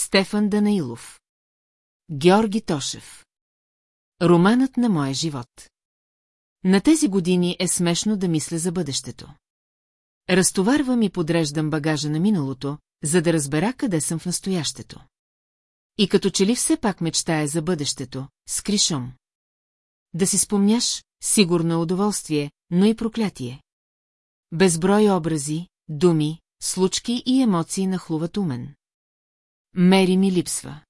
Стефан Данаилов. Георги Тошев. Романът на моя живот. На тези години е смешно да мисля за бъдещето. Разтоварвам и подреждам багажа на миналото, за да разбера къде съм в настоящето. И като че ли все пак мечтая за бъдещето, скришом. Да си спомняш, сигурно е удоволствие, но и проклятие. Безброй образи, думи, случки и емоции нахлуват умен. Мери ми липсва.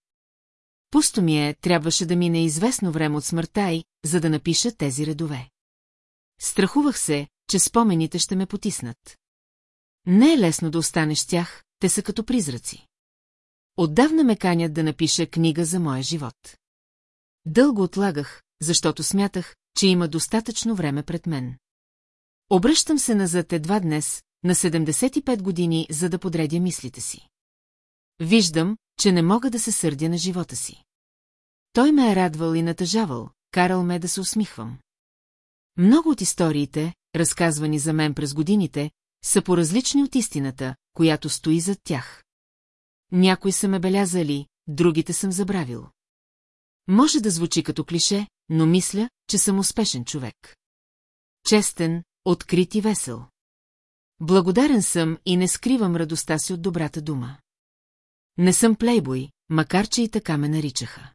Пусто ми е, трябваше да мине известно време от смъртта й, за да напиша тези редове. Страхувах се, че спомените ще ме потиснат. Не е лесно да останеш с тях, те са като призраци. Отдавна ме канят да напиша книга за моя живот. Дълго отлагах, защото смятах, че има достатъчно време пред мен. Обръщам се назад едва днес, на 75 години, за да подредя мислите си. Виждам, че не мога да се сърдя на живота си. Той ме е радвал и натъжавал, карал ме да се усмихвам. Много от историите, разказвани за мен през годините, са по-различни от истината, която стои зад тях. Някои са ме белязали, другите съм забравил. Може да звучи като клише, но мисля, че съм успешен човек. Честен, открит и весел. Благодарен съм и не скривам радостта си от добрата дума. Не съм плейбой, макар че и така ме наричаха.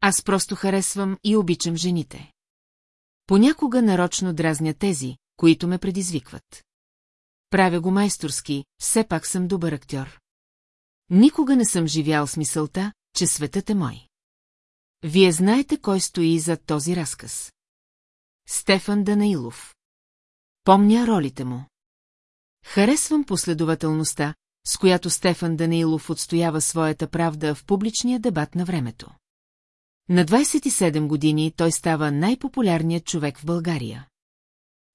Аз просто харесвам и обичам жените. Понякога нарочно дразня тези, които ме предизвикват. Правя го майсторски, все пак съм добър актьор. Никога не съм живял с мисълта, че светът е мой. Вие знаете кой стои зад този разказ. Стефан Данаилов. Помня ролите му. Харесвам последователността, с която Стефан Данаилов отстоява своята правда в публичния дебат на времето. На 27 години той става най-популярният човек в България.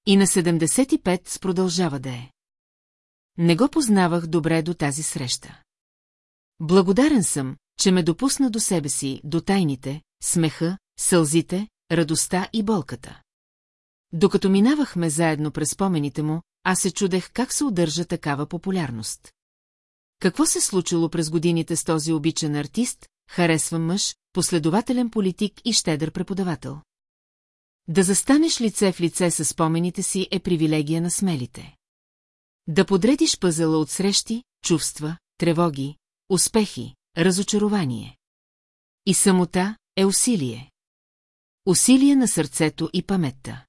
И на 75 продължава да е. Не го познавах добре до тази среща. Благодарен съм, че ме допусна до себе си, до тайните, смеха, сълзите, радостта и болката. Докато минавахме заедно през спомените му, аз се чудех как се удържа такава популярност. Какво се случило през годините с този обичан артист, харесван мъж, последователен политик и щедър преподавател? Да застанеш лице в лице с спомените си е привилегия на смелите. Да подредиш пъзела от срещи, чувства, тревоги, успехи, разочарование. И самота е усилие. Усилие на сърцето и паметта.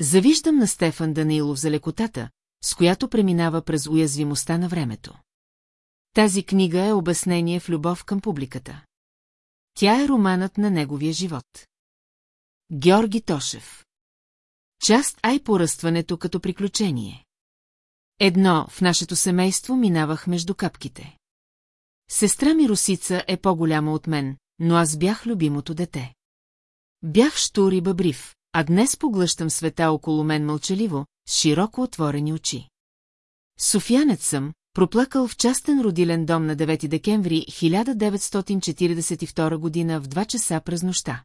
Завиждам на Стефан Данаилов за лекотата, с която преминава през уязвимостта на времето. Тази книга е обяснение в любов към публиката. Тя е романът на неговия живот. Георги Тошев Част Ай поръстването като приключение. Едно, в нашето семейство минавах между капките. Сестра ми Русица е по-голяма от мен, но аз бях любимото дете. Бях штур и бъбрив, а днес поглъщам света около мен мълчаливо, с широко отворени очи. Софиянец съм, проплакал в частен родилен дом на 9 декември 1942 година в 2 часа през нощта.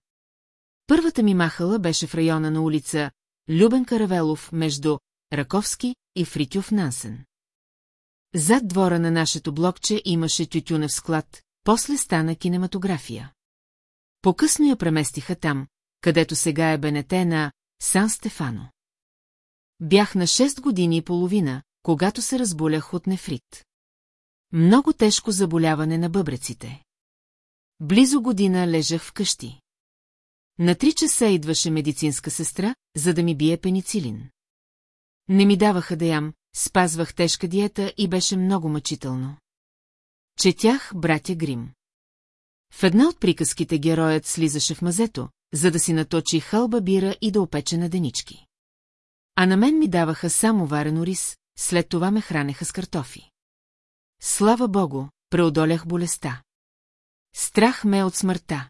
Първата ми махала беше в района на улица Любен Каравелов между Раковски и Фритюв Нансен. Зад двора на нашето блокче имаше тютюнев склад, после стана кинематография. По-късно я преместиха там, където сега е БНТ на Сан Стефано. Бях на 6 години и половина, когато се разболях от нефрит. Много тежко заболяване на бъбреците. Близо година лежах вкъщи. На три часа идваше медицинска сестра, за да ми бие пеницилин. Не ми даваха да ям, спазвах тежка диета и беше много мъчително. Четях братя Грим. В една от приказките героят слизаше в мазето, за да си наточи хълба бира и да опече на денички. А на мен ми даваха само варено рис, след това ме хранеха с картофи. Слава богу, преодолях болестта. Страх ме от смъртта.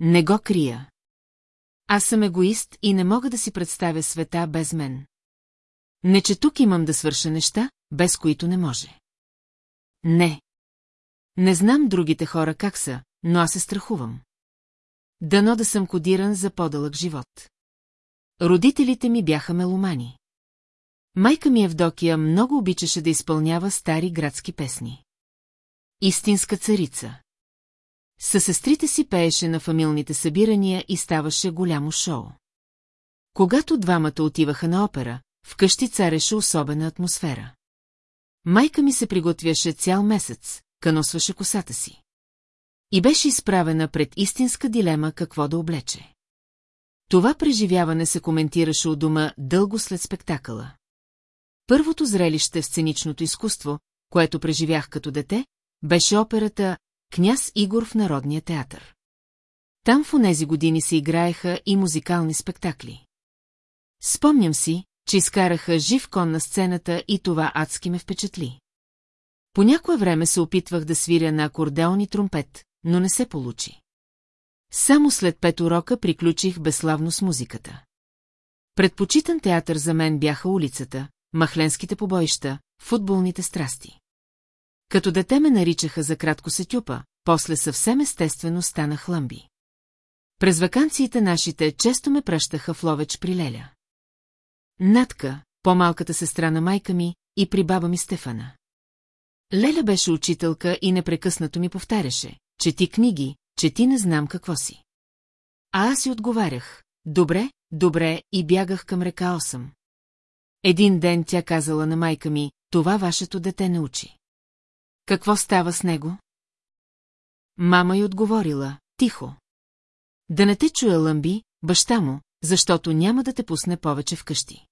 Не го крия. Аз съм егоист и не мога да си представя света без мен. Не, че тук имам да свърша неща, без които не може. Не. Не знам другите хора как са, но аз се страхувам. Дано да съм кодиран за по-дълъг живот. Родителите ми бяха меломани. Майка ми Евдокия много обичаше да изпълнява стари градски песни. Истинска царица. Със сестрите си пееше на фамилните събирания и ставаше голямо шоу. Когато двамата отиваха на опера, вкъщи цареше особена атмосфера. Майка ми се приготвяше цял месец, каносваше косата си. И беше изправена пред истинска дилема какво да облече. Това преживяване се коментираше у дома дълго след спектакъла. Първото зрелище в сценичното изкуство, което преживях като дете, беше операта «Княз Игор в Народния театър». Там в онези години се играеха и музикални спектакли. Спомням си, че изкараха жив кон на сцената и това адски ме впечатли. По някое време се опитвах да свиря на акордеон и тромпет, но не се получи. Само след пет урока приключих безславно с музиката. Предпочитан театър за мен бяха улицата, махленските побоища, футболните страсти. Като дете ме наричаха за кратко сетюпа, после съвсем естествено станах ламби. През вакансиите нашите често ме пращаха в ловеч при Леля. Натка, по-малката сестра на майка ми, и при баба ми Стефана. Леля беше учителка и непрекъснато ми повтаряше, че ти книги, че ти не знам какво си. А аз си отговарях, добре, добре, и бягах към река Осъм. Един ден тя казала на майка ми, това вашето дете не учи. Какво става с него? Мама й отговорила, тихо. Да не те чуя лъмби, баща му, защото няма да те пусне повече вкъщи.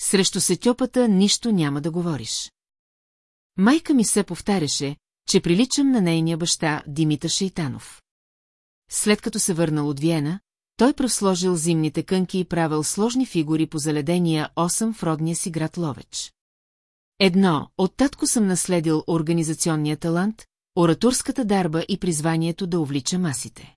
Срещу сетьопата нищо няма да говориш. Майка ми се повтаряше, че приличам на нейния баща Димита Шейтанов. След като се върнал от Виена, той просложил зимните кънки и правил сложни фигури по заледения 8 в родния си град Ловеч. Едно, от татко съм наследил организационния талант, оратурската дарба и призванието да увлича масите.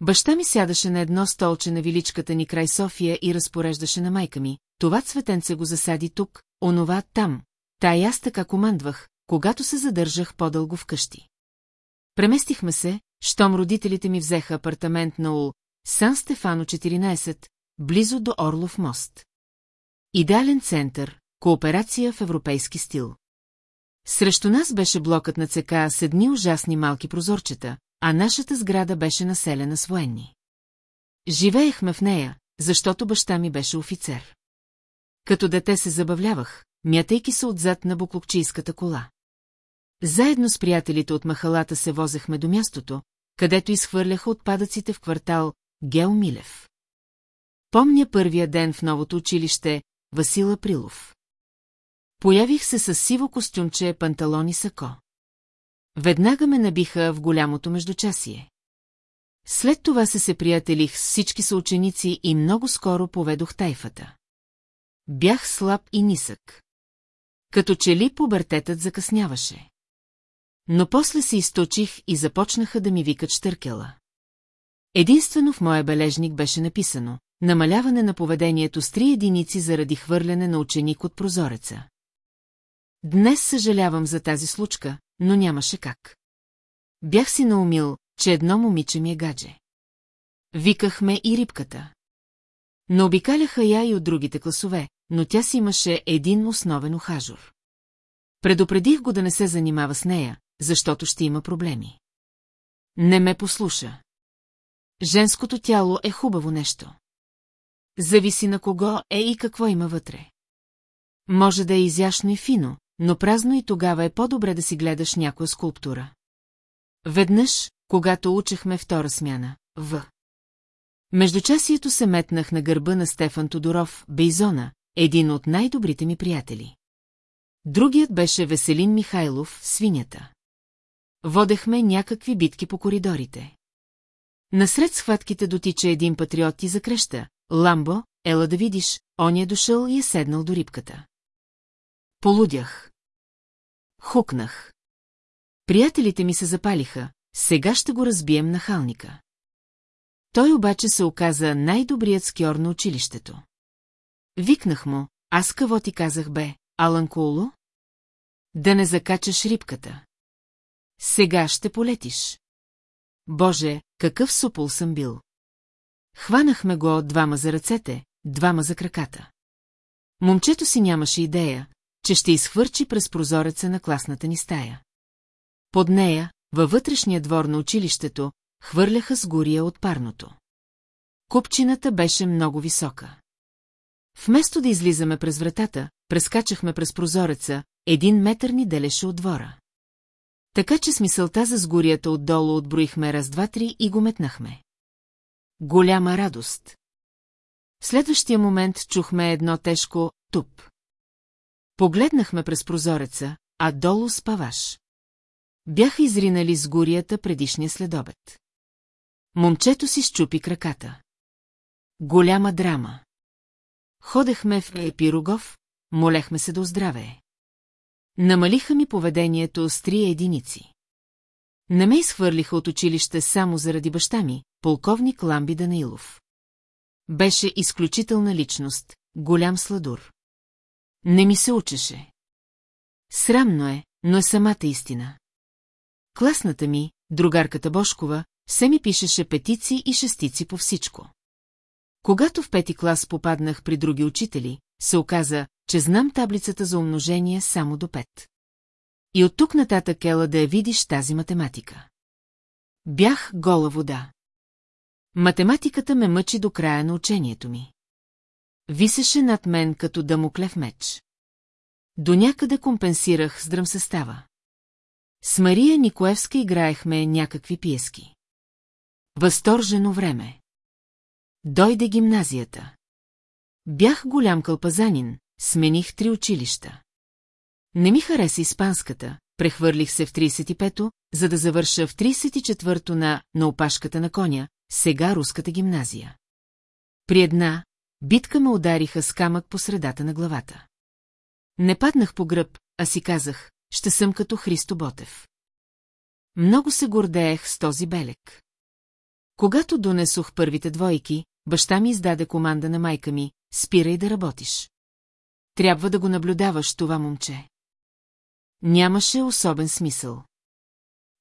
Баща ми сядаше на едно столче на виличката ни край София и разпореждаше на майка ми, това цветенце го засади тук, онова там, та и аз така командвах, когато се задържах по-дълго вкъщи. Преместихме се, щом родителите ми взеха апартамент на Ул, Сан Стефано 14, близо до Орлов мост. Идеален център, кооперация в европейски стил. Срещу нас беше блокът на ЦК с едни ужасни малки прозорчета, а нашата сграда беше населена с военни. Живеехме в нея, защото баща ми беше офицер. Като дете се забавлявах, мятайки се отзад на буклукчийската кола. Заедно с приятелите от махалата се возехме до мястото, където изхвърляха отпадъците в квартал Гео Милев. Помня първия ден в новото училище Васила Прилов. Появих се с сиво костюмче, панталони сако. Веднага ме набиха в голямото междучасие. След това се се приятелих с всички съученици и много скоро поведох тайфата. Бях слаб и нисък. Като че ли пубертетът закъсняваше. Но после се източих и започнаха да ми викат штъркела. Единствено в моя бележник беше написано намаляване на поведението с три единици заради хвърляне на ученик от прозореца. Днес съжалявам за тази случка, но нямаше как. Бях си наумил, че едно момиче ми е гадже. Викахме и рибката. Но обикаляха я и от другите класове, но тя си имаше един основен ухажор. Предупредих го да не се занимава с нея, защото ще има проблеми. Не ме послуша. Женското тяло е хубаво нещо. Зависи на кого е и какво има вътре. Може да е изящно и фино, но празно и тогава е по-добре да си гледаш някоя скулптура. Веднъж, когато учехме втора смяна, в. Междучасието се метнах на гърба на Стефан Тодоров, Бейзона, един от най-добрите ми приятели. Другият беше Веселин Михайлов, свинята. Водехме някакви битки по коридорите. Насред схватките дотича един патриот и закреща. Ламбо, ела да видиш, он е дошъл и е седнал до рибката. Полудях. Хукнах. Приятелите ми се запалиха, сега ще го разбием на халника. Той обаче се оказа най-добрият скьор на училището. Викнах му, аз какво ти казах бе, Алан? Да не закачаш рибката. Сега ще полетиш. Боже, какъв супол съм бил. Хванахме го двама за ръцете, двама за краката. Момчето си нямаше идея, че ще изхвърчи през прозореца на класната ни стая. Под нея, във вътрешния двор на училището, хвърляха с гория от парното. Купчината беше много висока. Вместо да излизаме през вратата, прескачахме през прозореца, един метър ни делеше от двора. Така че смисълта за сгорията отдолу отброихме раз, два, три и го метнахме. Голяма радост. В следващия момент чухме едно тежко туп. Погледнахме през прозореца, а долу спаваш. Бяха изринали с горията предишния следобед. Момчето си щупи краката. Голяма драма. Ходехме в Епирогов, молехме се да оздравее. Намалиха ми поведението с три единици. Не ме изхвърлиха от училище само заради баща ми, полковник Ламби Данаилов. Беше изключителна личност, голям сладур. Не ми се учеше. Срамно е, но е самата истина. Класната ми, другарката Бошкова, все ми пишеше петици и шестици по всичко. Когато в пети клас попаднах при други учители, се оказа, че знам таблицата за умножение само до пет. И от тук нататък ела да я видиш тази математика. Бях гола вода. Математиката ме мъчи до края на учението ми. Висеше над мен като дамоклев меч. До някъде компенсирах с дръмсъстава. С Мария Никоевска играехме някакви пиески. Възторжено време. Дойде гимназията. Бях голям кълпазанин, смених три училища. Не ми хареса испанската, прехвърлих се в 35-то, за да завърша в 34-то на, на опашката на коня, сега руската гимназия. При една битка ме удариха с камък по средата на главата. Не паднах по гръб, а си казах, ще съм като Христо Ботев. Много се гордеех с този белек. Когато донесох първите двойки, баща ми издаде команда на майка ми, спирай да работиш. Трябва да го наблюдаваш това момче. Нямаше особен смисъл.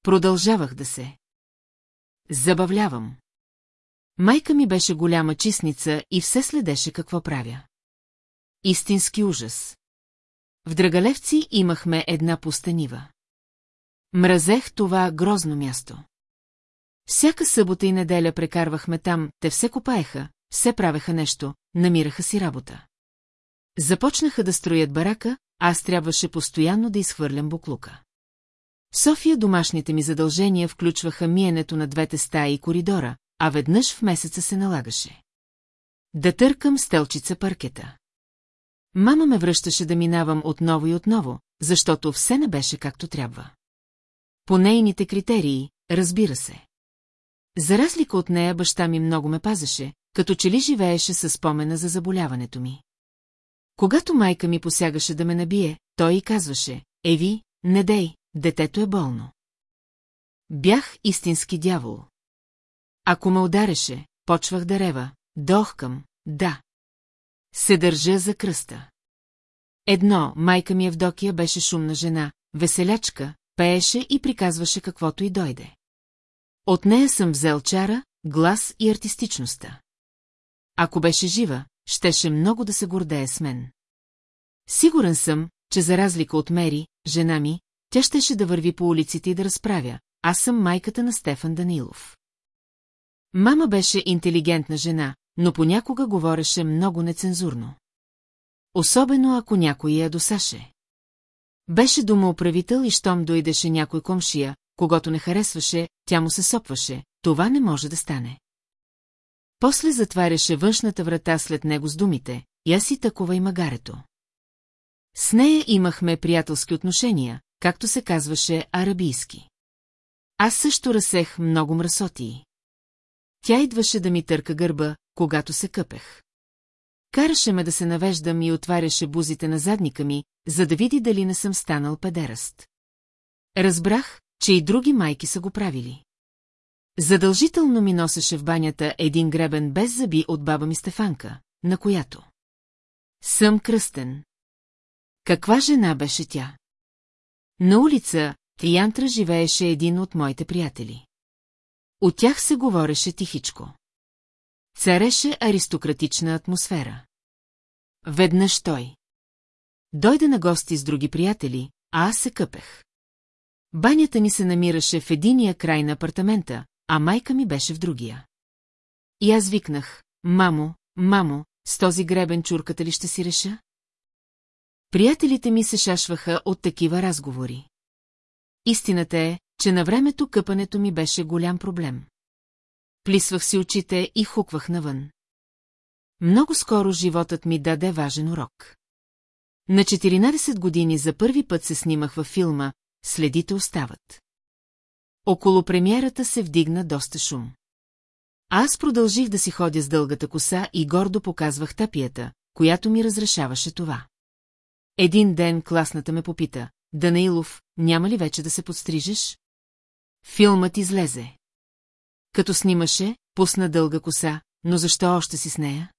Продължавах да се. Забавлявам. Майка ми беше голяма чистница и все следеше какво правя. Истински ужас. В Драгалевци имахме една пустенива. Мразех това грозно място. Всяка събота и неделя прекарвахме там, те все копаеха, все правеха нещо, намираха си работа. Започнаха да строят барака, аз трябваше постоянно да изхвърлям буклука. В София домашните ми задължения включваха миенето на двете стаи и коридора, а веднъж в месеца се налагаше. Да търкам стелчица паркета. Мама ме връщаше да минавам отново и отново, защото все не беше както трябва. По нейните критерии, разбира се. За разлика от нея баща ми много ме пазеше, като че ли живееше със спомена за заболяването ми. Когато майка ми посягаше да ме набие, той и казваше, Еви, не дей, детето е болно. Бях истински дявол. Ако ме удареше, почвах да рева, дохкам, да. Се държа за кръста. Едно, майка ми Евдокия беше шумна жена, веселячка, пееше и приказваше каквото и дойде. От нея съм взел чара, глас и артистичността. Ако беше жива, щеше много да се гордее с мен. Сигурен съм, че за разлика от Мери, жена ми, тя щеше да върви по улиците и да разправя. Аз съм майката на Стефан Данилов. Мама беше интелигентна жена, но понякога говореше много нецензурно. Особено ако някой я досаше. Беше домоуправител и щом дойдеше някой комшия, когато не харесваше, тя му се сопваше. Това не може да стане. После затваряше външната врата след него с думите, я си такова и магарето. С нея имахме приятелски отношения, както се казваше арабийски. Аз също разсех много мръсотии. Тя идваше да ми търка гърба, когато се къпех. Караше ме да се навеждам и отваряше бузите на задника ми, за да види дали не съм станал педераст. Разбрах, че и други майки са го правили. Задължително ми носеше в банята един гребен без зъби от баба ми Стефанка, на която. Съм кръстен. Каква жена беше тя? На улица Янтра живееше един от моите приятели. От тях се говореше тихичко. Цареше аристократична атмосфера. Веднъж той. Дойде на гости с други приятели, а аз се къпех. Банята ни се намираше в единия край на апартамента, а майка ми беше в другия. И аз викнах, мамо, мамо, с този гребен чурката ли ще си реша? Приятелите ми се шашваха от такива разговори. Истината е, че на времето къпането ми беше голям проблем. Плисвах си очите и хуквах навън. Много скоро животът ми даде важен урок. На 14 години за първи път се снимах във филма «Следите остават». Около премиерата се вдигна доста шум. Аз продължих да си ходя с дългата коса и гордо показвах тапията, която ми разрешаваше това. Един ден класната ме попита, Данаилов, няма ли вече да се подстрижеш? Филмът излезе. Като снимаше, пусна дълга коса, но защо още си с нея?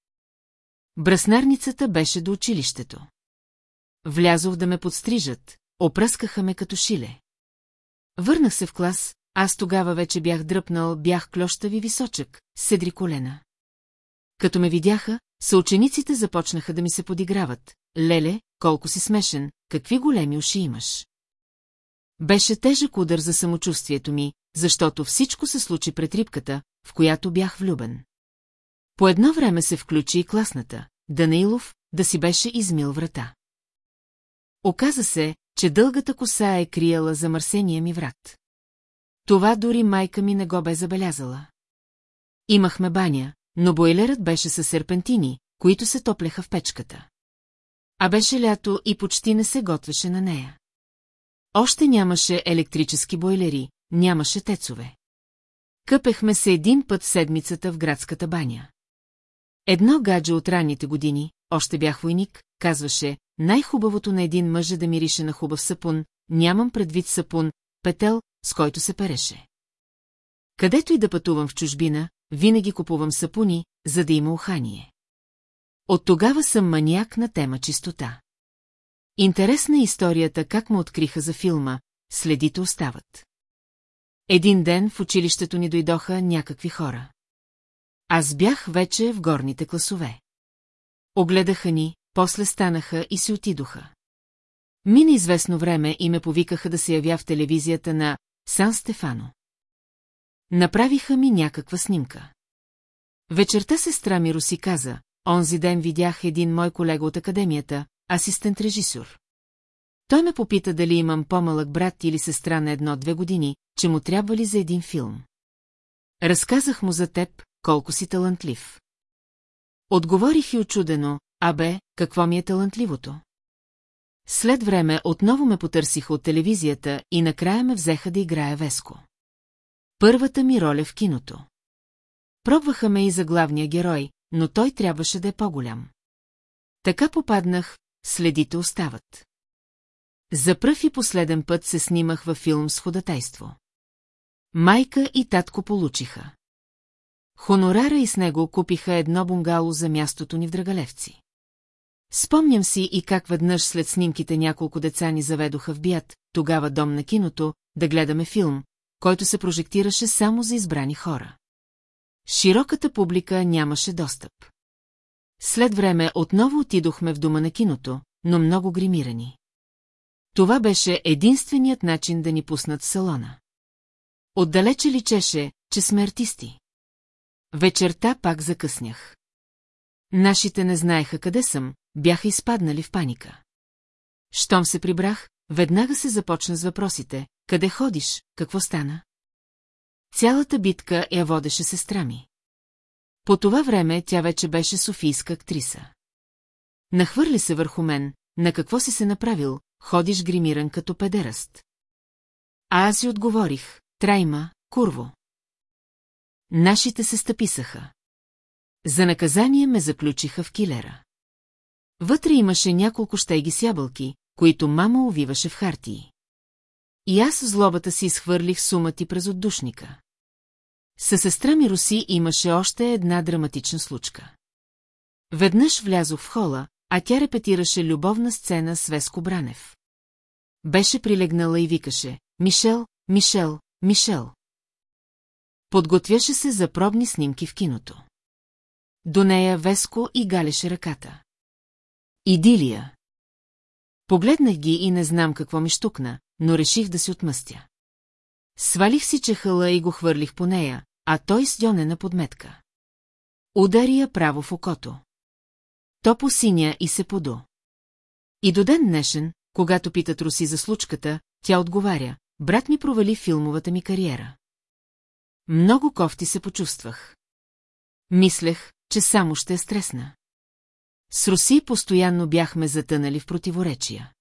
Браснарницата беше до училището. Влязох да ме подстрижат, опръскаха ме като шиле. Върнах се в клас, аз тогава вече бях дръпнал, бях клощави височък, седри колена. Като ме видяха, съучениците започнаха да ми се подиграват. Леле, колко си смешен, какви големи уши имаш. Беше тежък удар за самочувствието ми, защото всичко се случи пред рибката, в която бях влюбен. По едно време се включи и класната, Данаилов, да си беше измил врата. Оказа се, че дългата коса е крияла замърсения ми врат. Това дори майка ми не го бе забелязала. Имахме баня, но бойлерът беше със серпентини, които се топлеха в печката. А беше лято и почти не се готвеше на нея. Още нямаше електрически бойлери, нямаше тецове. Къпехме се един път седмицата в градската баня. Едно гадже от ранните години, още бях войник, казваше, най-хубавото на един мъж е да мирише на хубав сапун, нямам предвид сапун, петел, с който се переше. Където и да пътувам в чужбина, винаги купувам сапуни, за да има ухание. От тогава съм маняк на тема чистота. Интересна е историята как му откриха за филма, следите остават. Един ден в училището ни дойдоха някакви хора. Аз бях вече в горните класове. Огледаха ни, после станаха и си отидоха. Мина известно време и ме повикаха да се явя в телевизията на Сан Стефано. Направиха ми някаква снимка. Вечерта сестра ми Руси каза, онзи ден видях един мой колега от академията, асистент-режисор. Той ме попита дали имам по-малък брат или сестра на едно-две години, че му трябва ли за един филм. Разказах му за теб, колко си талантлив. Отговорих и очудено, абе, какво ми е талантливото? След време отново ме потърсиха от телевизията и накрая ме взеха да играя Веско. Първата ми роля в киното. Пробваха ме и за главния герой, но той трябваше да е по-голям. Така попаднах, следите остават. За пръв и последен път се снимах във филм с ходатайство. Майка и татко получиха. Хонорара и с него купиха едно бунгало за мястото ни в Драгалевци. Спомням си и как веднъж след снимките няколко деца ни заведоха в Бият, тогава дом на киното, да гледаме филм, който се прожектираше само за избрани хора. Широката публика нямаше достъп. След време отново отидохме в дома на киното, но много гримирани. Това беше единственият начин да ни пуснат в салона. Отдалече личеше, че сме артисти. Вечерта пак закъснях. Нашите не знаеха къде съм, бяха изпаднали в паника. Щом се прибрах, веднага се започна с въпросите. Къде ходиш, какво стана? Цялата битка я водеше сестра ми. По това време тя вече беше софийска актриса. Нахвърли се върху мен, на какво си се направил, ходиш гримиран като педераст. А аз си отговорих, трайма, курво. Нашите се стъписаха. За наказание ме заключиха в килера. Вътре имаше няколко щеги с ябълки, които мама увиваше в хартии. И аз злобата си изхвърлих сумати през отдушника. Със сестра ми Руси имаше още една драматична случка. Веднъж влязох в хола, а тя репетираше любовна сцена с Веско Бранев. Беше прилегнала и викаше «Мишел, Мишел, Мишел». Подготвяше се за пробни снимки в киното. До нея Веско и галеше ръката. Идилия. Погледнах ги и не знам какво ми штукна, но реших да си отмъстя. Свалих си чехала и го хвърлих по нея, а той с дьонена подметка. Удари я право в окото. То посиня и се подо. И до ден днешен, когато питат Руси за случката, тя отговаря, брат ми провали филмовата ми кариера. Много кофти се почувствах. Мислех, че само ще е стресна. С Руси постоянно бяхме затънали в противоречия.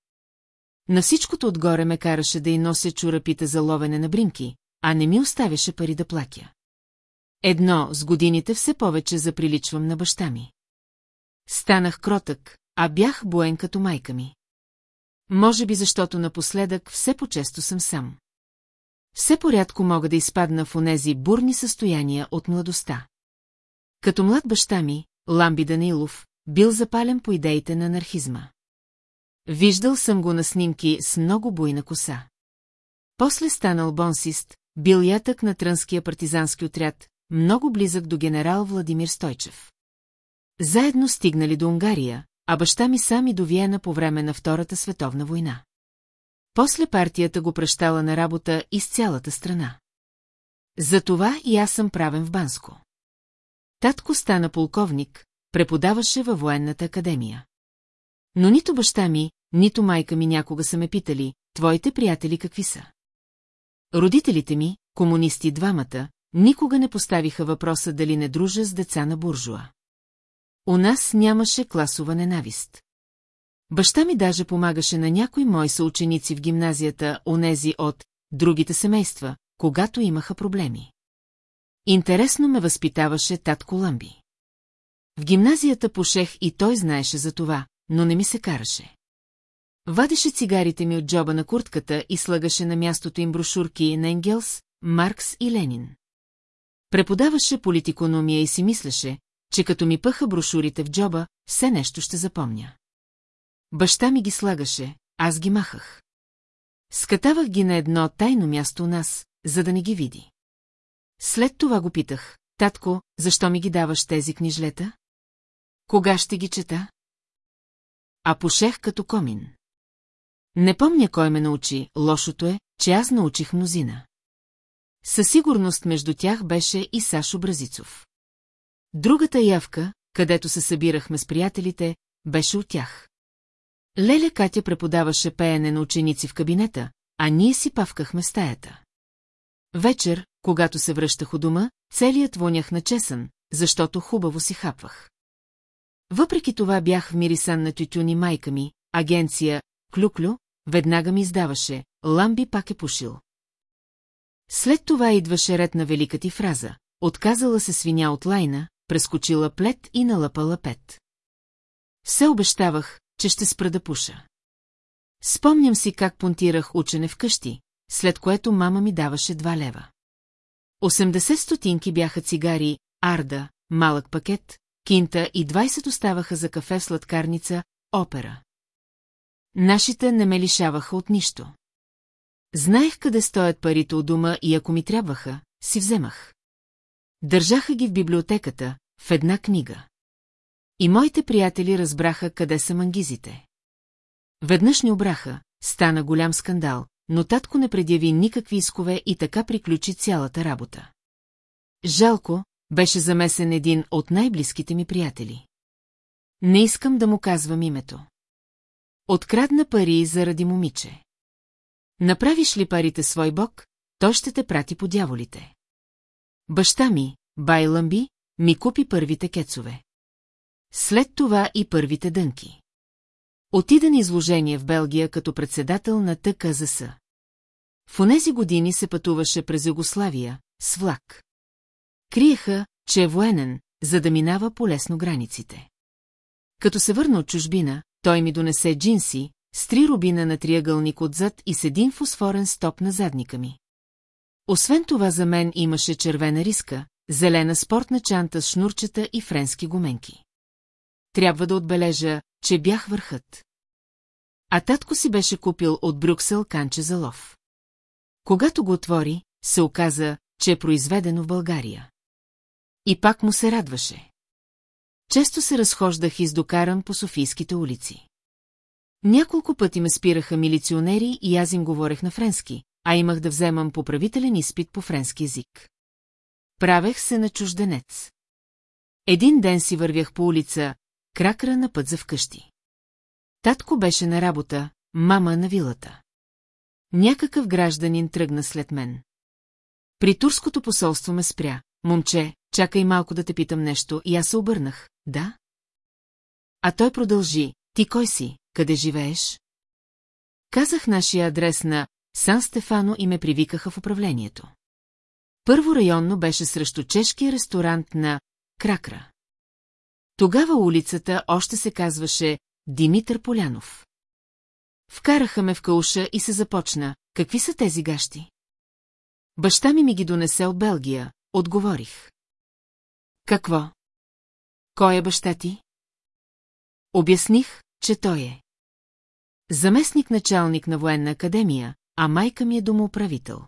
На всичкото отгоре ме караше да й нося чурапите за ловене на бринки, а не ми оставяше пари да платя. Едно, с годините все повече заприличвам на баща ми. Станах кротък, а бях боен като майка ми. Може би защото напоследък все по-често съм сам. Все порядко мога да изпадна в онези бурни състояния от младостта. Като млад баща ми, Ламби Данилов, бил запален по идеите на анархизма. Виждал съм го на снимки с много буйна коса. После станал бонсист, бил ятък на Трънския партизански отряд, много близък до генерал Владимир Стойчев. Заедно стигнали до Унгария, а баща ми сам и до Виена по време на Втората световна война. После партията го пращала на работа из цялата страна. Затова и аз съм правен в Банско. Татко стана полковник, преподаваше във военната академия. Но нито баща ми, нито майка ми някога са ме питали, твоите приятели какви са. Родителите ми, комунисти двамата, никога не поставиха въпроса дали не дружа с деца на буржуа. У нас нямаше класова ненавист. Баща ми даже помагаше на някои мои съученици в гимназията, онези от другите семейства, когато имаха проблеми. Интересно ме възпитаваше татко Ламби. В гимназията пошех и той знаеше за това, но не ми се караше. Вадеше цигарите ми от джоба на куртката и слагаше на мястото им брошурки на Енгелс, Маркс и Ленин. Преподаваше политикономия и си мислеше, че като ми пъха брошурите в джоба, все нещо ще запомня. Баща ми ги слагаше, аз ги махах. Скатавах ги на едно тайно място у нас, за да не ги види. След това го питах, татко, защо ми ги даваш тези книжлета? Кога ще ги чета? А пошех като комин. Не помня кой ме научи, лошото е, че аз научих мнозина. Със сигурност между тях беше и Сашо Бразицов. Другата явка, където се събирахме с приятелите, беше от тях. Леля Катя преподаваше пеене на ученици в кабинета, а ние си павкахме стаята. Вечер, когато се връщах у дома, целият вонях на чесън, защото хубаво си хапвах. Въпреки това бях в мирисан на тютюни майка ми, агенция Клюклю, веднага ми издаваше, Ламби пак е пушил. След това идваше ред на велика ти фраза. Отказала се свиня от лайна, прескочила плет и налъпала пет. Все обещавах, че ще спра да пуша. Спомням си как понтирах учене вкъщи, след което мама ми даваше два лева. 80 стотинки бяха цигари, арда, малък пакет, кинта и 20 оставаха за кафе в сладкарница, опера. Нашите не ме лишаваха от нищо. Знаех къде стоят парите от дома и ако ми трябваха, си вземах. Държаха ги в библиотеката, в една книга. И моите приятели разбраха къде са мангизите. Веднъж ни обраха, стана голям скандал, но татко не предяви никакви искове и така приключи цялата работа. Жалко, беше замесен един от най-близките ми приятели. Не искам да му казвам името. Открадна пари заради момиче. Направиш ли парите свой бог, то ще те прати по дяволите. Баща ми, Бай Ламби, ми купи първите кецове. След това и първите дънки. Отида на изложение в Белгия като председател на ТКЗС. В онези години се пътуваше през Югославия, с влак. Криеха, че е военен, за да минава по-лесно границите. Като се върна от чужбина, той ми донесе джинси, с три рубина на триъгълник отзад и с един фосфорен стоп на задника ми. Освен това за мен имаше червена риска, зелена спортна чанта с шнурчета и френски гуменки. Трябва да отбележа, че бях върхът. А татко си беше купил от Брюксел канче за лов. Когато го отвори, се оказа, че е произведено в България. И пак му се радваше. Често се разхождах издокаран по Софийските улици. Няколко пъти ме спираха милиционери и аз им говорех на френски, а имах да вземам поправителен изпит по френски язик. Правех се на чужденец. Един ден си вървях по улица, кракра на път за вкъщи. Татко беше на работа, мама на вилата. Някакъв гражданин тръгна след мен. При турското посолство ме спря. Момче, чакай малко да те питам нещо, и аз се обърнах. Да? А той продължи. Ти кой си? Къде живееш? Казах нашия адрес на Сан Стефано и ме привикаха в управлението. Първо районно беше срещу чешкия ресторант на Кракра. Тогава улицата още се казваше Димитър Полянов. Вкараха ме в кауша и се започна. Какви са тези гащи? Баща ми ми ги донесе от Белгия, отговорих. Какво? Кой е баща ти? Обясних, че той е. Заместник началник на военна академия, а майка ми е домоуправител.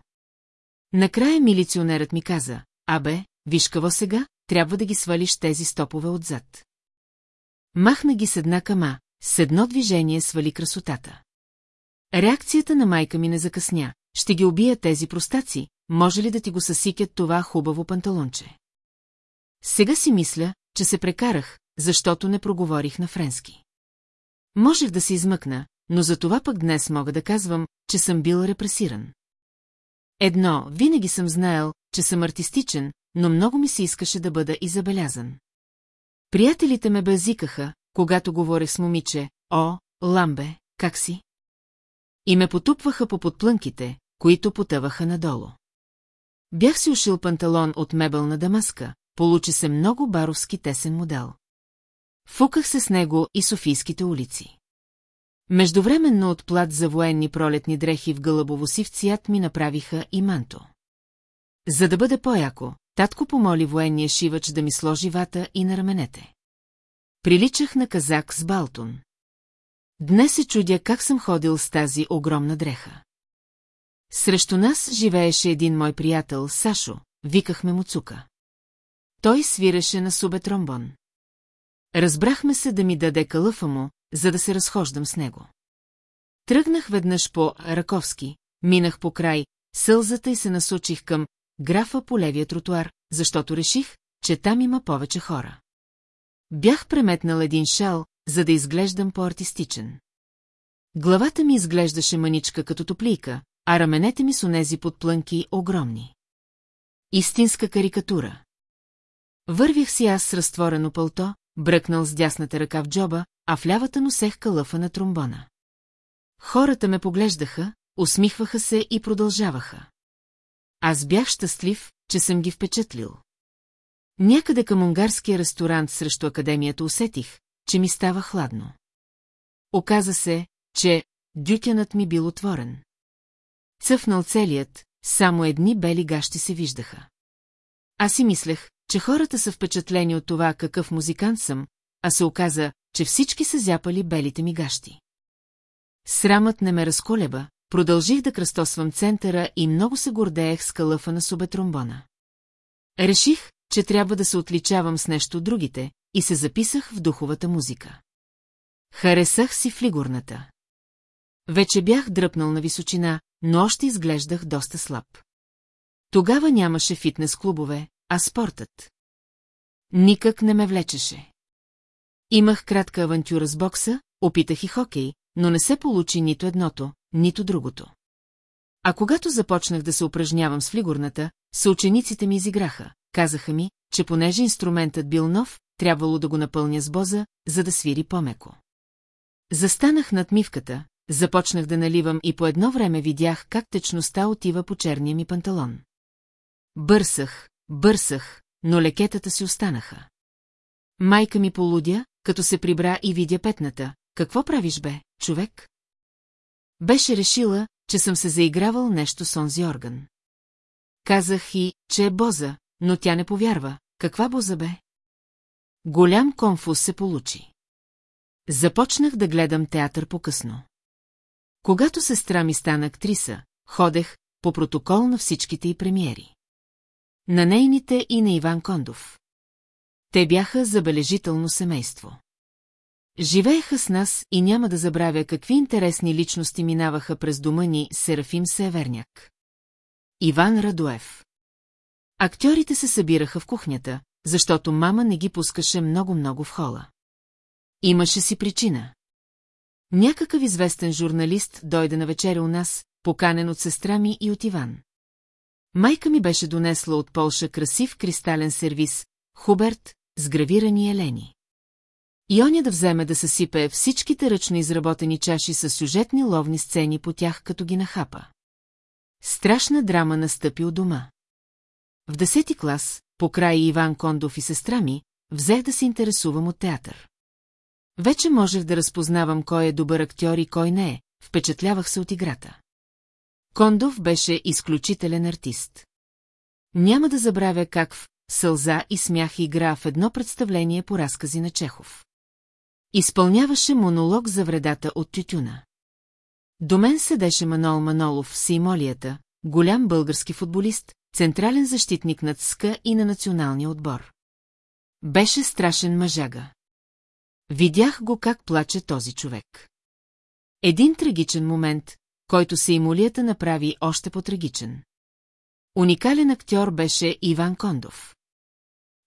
Накрая милиционерът ми каза, абе, виж какво сега, трябва да ги свалиш тези стопове отзад. Махна ги с една кама, с едно движение свали красотата. Реакцията на майка ми не закъсня. Ще ги убия тези простаци, може ли да ти го съсикят това хубаво панталонче? Сега си мисля, че се прекарах, защото не проговорих на френски. Можех да се измъкна, но за това пък днес мога да казвам, че съм бил репресиран. Едно, винаги съм знаел, че съм артистичен, но много ми се искаше да бъда и забелязан. Приятелите ме безикаха, когато говорех с момиче, о, ламбе, как си? И ме потупваха по подплънките, които потъваха надолу. Бях си ушил панталон от мебелна дамаска, получи се много баровски тесен модел. Фуках се с него и Софийските улици. Междувременно от плат за военни пролетни дрехи в гълъбово сив цвят ми направиха и манто. За да бъде по-яко, татко помоли военния шивач да ми сложи вата и на раменете. Приличах на казак с балтон. Днес се чудя как съм ходил с тази огромна дреха. Срещу нас живееше един мой приятел, Сашо, викахме му Цука. Той свиреше на субетромбон. Разбрахме се да ми даде калъфа му, за да се разхождам с него. Тръгнах веднъж по Раковски, минах по край, сълзата и се насочих към графа по левия тротуар, защото реших, че там има повече хора. Бях преметнал един шал, за да изглеждам по-артистичен. Главата ми изглеждаше маничка като топлийка, а раменете ми с онези подплънки огромни. Истинска карикатура. Вървях си аз с разтворено пълто, бръкнал с дясната ръка в джоба, а в лявата носех калъфа на тромбона. Хората ме поглеждаха, усмихваха се и продължаваха. Аз бях щастлив, че съм ги впечатлил. Някъде към унгарския ресторант срещу академията усетих, че ми става хладно. Оказа се, че дютянът ми бил отворен. Цъфнал целият, само едни бели гащи се виждаха. Аз си мислех, че хората са впечатлени от това какъв музикант съм, а се оказа, че всички са зяпали белите ми гащи. Срамът не ме разколеба, продължих да кръстосвам центъра и много се гордеех с калъфа на субетромбона. Реших, че трябва да се отличавам с нещо другите, и се записах в духовата музика. Харесах си флигурната. Вече бях дръпнал на височина, но още изглеждах доста слаб. Тогава нямаше фитнес-клубове, а спортът. Никак не ме влечеше. Имах кратка авантюра с бокса, опитах и хокей, но не се получи нито едното, нито другото. А когато започнах да се упражнявам с флигурната, съучениците ми изиграха. Казаха ми, че понеже инструментът бил нов, трябвало да го напълня с боза, за да свири по-меко. Застанах над мивката, започнах да наливам и по едно време видях как течността отива по черния ми панталон. Бърсах, бърсах, но лекетата си останаха. Майка ми полудя, като се прибра и видя петната. Какво правиш бе, човек? Беше решила, че съм се заигравал нещо с онзи орган. Казах и, че е боза, но тя не повярва. Каква боза бе? Голям конфуз се получи. Започнах да гледам театър по-късно. Когато сестра ми стана актриса, ходех по протокол на всичките й премиери. На нейните и на Иван Кондов. Те бяха забележително семейство. Живееха с нас и няма да забравя какви интересни личности минаваха през дома ни Серафим Северняк. Иван Радоев. Актьорите се събираха в кухнята, защото мама не ги пускаше много-много в хола. Имаше си причина. Някакъв известен журналист дойде на вечеря у нас, поканен от сестра ми и от Иван. Майка ми беше донесла от Полша красив кристален сервис, Хуберт, с гравирани елени. И оня да вземе да съсипе всичките ръчно изработени чаши с сюжетни ловни сцени по тях, като ги нахапа. Страшна драма настъпи у дома. В десети клас, покрай Иван Кондов и сестра ми, взех да се интересувам от театър. Вече можех да разпознавам кой е добър актьор и кой не е, впечатлявах се от играта. Кондов беше изключителен артист. Няма да забравя как в «Сълза и смях» игра в едно представление по разкази на Чехов. Изпълняваше монолог за вредата от тютюна. До мен седеше Манол Манолов в Сеймолията, голям български футболист, централен защитник на ЦСКА и на националния отбор. Беше страшен мъжага. Видях го как плаче този човек. Един трагичен момент, който се имолията направи още по-трагичен. Уникален актьор беше Иван Кондов.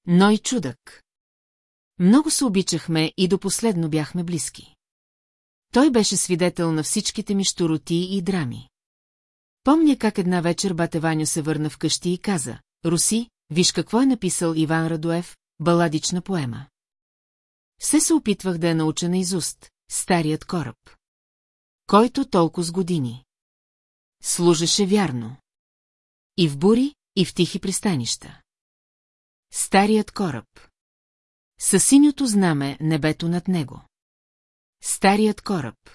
Но и чудък. Много се обичахме и до последно бяхме близки. Той беше свидетел на всичките ми штороти и драми. Помня как една вечер бате Ваню се върна вкъщи и каза, Руси, виж какво е написал Иван Радоев, баладична поема. Все се опитвах да я науча на изуст, старият кораб. Който толкова с години. Служеше вярно. И в бури, и в тихи пристанища. Старият кораб. Със синьото знаме небето над него. Старият кораб.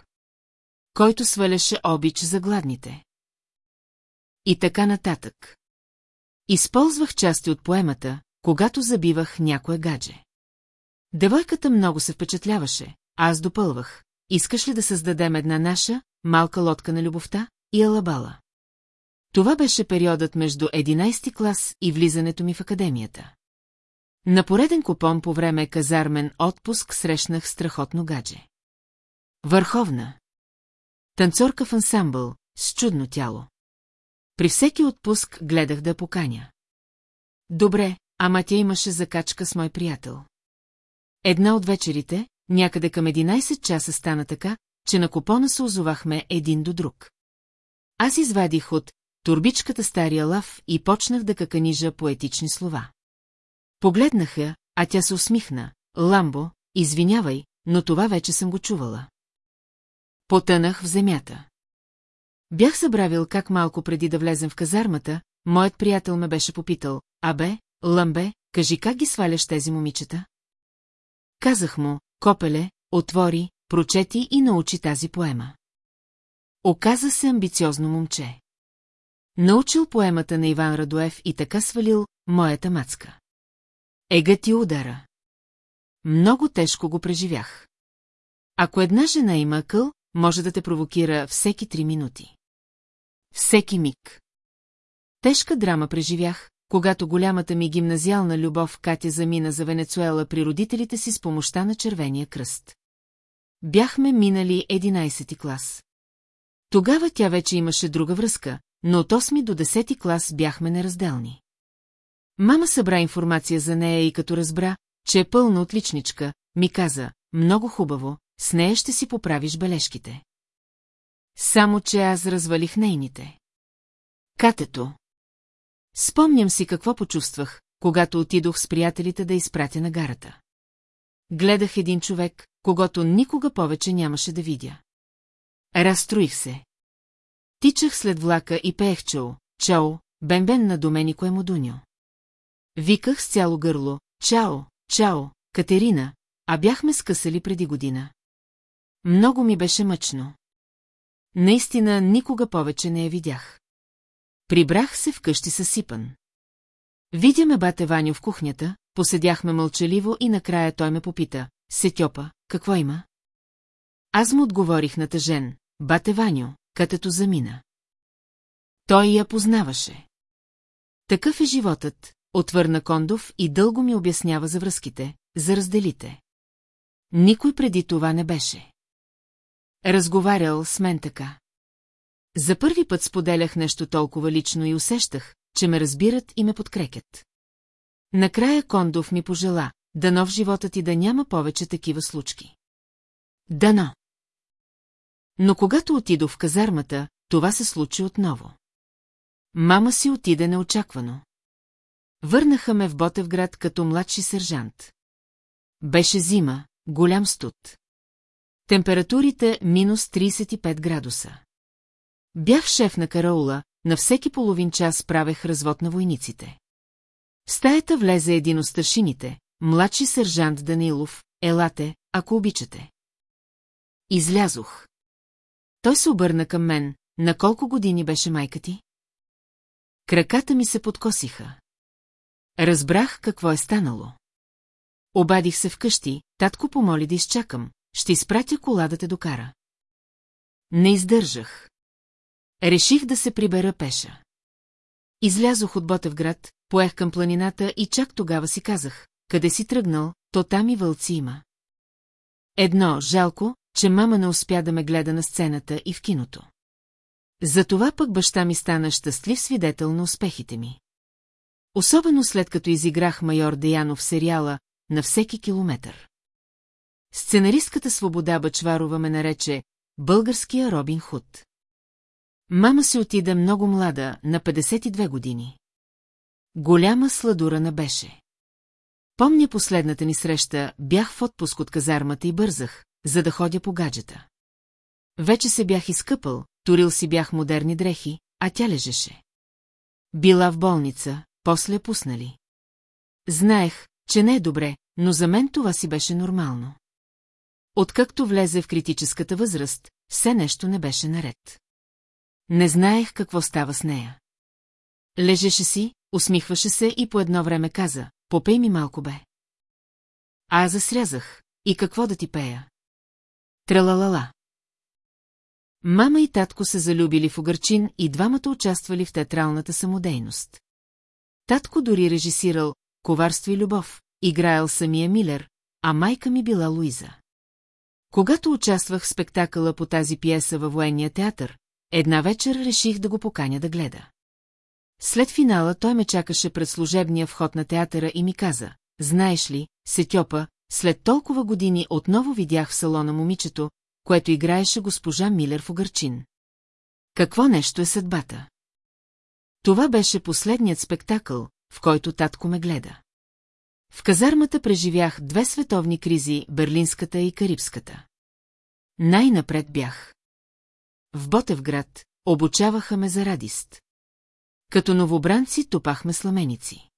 Който сваляше обич за гладните. И така нататък. Използвах части от поемата, когато забивах някое гадже. Девойката много се впечатляваше, аз допълвах. Искаш ли да създадем една наша, малка лодка на любовта и алабала? Това беше периодът между 11 клас и влизането ми в академията. На пореден купон по време казармен отпуск срещнах страхотно гадже. Върховна. Танцорка в ансамбъл, с чудно тяло. При всеки отпуск гледах да поканя. Добре, ама тя имаше закачка с мой приятел. Една от вечерите, някъде към 11 часа стана така, че на купона се озовахме един до друг. Аз извадих от турбичката стария лав и почнах да каканижа поетични слова. Погледнаха, а тя се усмихна. Ламбо, извинявай, но това вече съм го чувала. Потънах в земята. Бях забравил как малко преди да влезем в казармата, моят приятел ме беше попитал, Абе, Ламбе, кажи как ги сваляш тези момичета? Казах му, Копеле, отвори, прочети и научи тази поема. Оказа се амбициозно момче. Научил поемата на Иван Радоев и така свалил моята мацка. Ега ти удара. Много тежко го преживях. Ако една жена има къл, може да те провокира всеки три минути. Всеки миг. Тежка драма преживях, когато голямата ми гимназиална любов Катя замина за Венецуела при родителите си с помощта на Червения кръст. Бяхме минали 11 клас. Тогава тя вече имаше друга връзка, но от 8 до 10 клас бяхме неразделни. Мама събра информация за нея и като разбра, че е пълна отличничка, ми каза, много хубаво, с нея ще си поправиш бележките. Само, че аз развалих нейните. Катето. Спомням си какво почувствах, когато отидох с приятелите да изпратя на гарата. Гледах един човек, когато никога повече нямаше да видя. Разстроих се. Тичах след влака и пеех чао, чао, бенбен на Доменико е Модуньо. Виках с цяло гърло, чао, чао, Катерина, а бяхме скъсали преди година. Много ми беше мъчно. Наистина никога повече не я видях. Прибрах се вкъщи със сипан. Видя ме бате Ваню в кухнята, поседяхме мълчаливо и накрая той ме попита. Сетьопа, какво има? Аз му отговорих на тъжен. Бате Ваню, където замина. Той я познаваше. Такъв е животът, отвърна Кондов и дълго ми обяснява за връзките, за разделите. Никой преди това не беше. Разговарял с мен така. За първи път споделях нещо толкова лично и усещах, че ме разбират и ме подкрекят. Накрая Кондов ми пожела, дано в живота ти да няма повече такива случки. Дано. Но когато отидох в казармата, това се случи отново. Мама си отиде неочаквано. Върнаха ме в Ботевград като младши сержант. Беше зима, голям студ. Температурите минус 35 градуса. Бях шеф на караула, на всеки половин час правех развод на войниците. В стаята влезе един от старшините, младши сержант Данилов, елате, ако обичате. Излязох. Той се обърна към мен, на колко години беше майка ти? Краката ми се подкосиха. Разбрах какво е станало. Обадих се вкъщи, татко помоли да изчакам, ще изпратя кола да те докара. Не издържах. Реших да се прибера пеша. Излязох от Ботевград, поех към планината и чак тогава си казах, къде си тръгнал, то там и вълци има. Едно, жалко, че мама не успя да ме гледа на сцената и в киното. Затова пък баща ми стана щастлив свидетел на успехите ми. Особено след като изиграх майор Деянов в сериала «На всеки километър». Сценаристката Свобода Бачварова ме нарече «Българския Робин Худ». Мама си отида много млада, на 52 години. Голяма сладура беше. Помня последната ни среща, бях в отпуск от казармата и бързах, за да ходя по гаджета. Вече се бях изкъпал, турил си бях модерни дрехи, а тя лежеше. Била в болница, после пуснали. Знаех, че не е добре, но за мен това си беше нормално. Откакто влезе в критическата възраст, все нещо не беше наред. Не знаех какво става с нея. Лежеше си, усмихваше се и по едно време каза, попей ми малко бе. А аз засрязах, и какво да ти пея? Тралалала. Мама и татко се залюбили в Огърчин и двамата участвали в театралната самодейност. Татко дори режисирал «Коварство и любов», играел самия Милер, а майка ми била Луиза. Когато участвах в спектакъла по тази пиеса във военния театър, една вечер реших да го поканя да гледа. След финала той ме чакаше пред служебния вход на театъра и ми каза, знаеш ли, Сетьопа, след толкова години отново видях в салона момичето, което играеше госпожа Милер в Огърчин. Какво нещо е съдбата? Това беше последният спектакъл, в който татко ме гледа. В казармата преживях две световни кризи, Берлинската и Карибската. Най-напред бях. В Ботевград обучаваха ме за радист. Като новобранци топахме сламеници.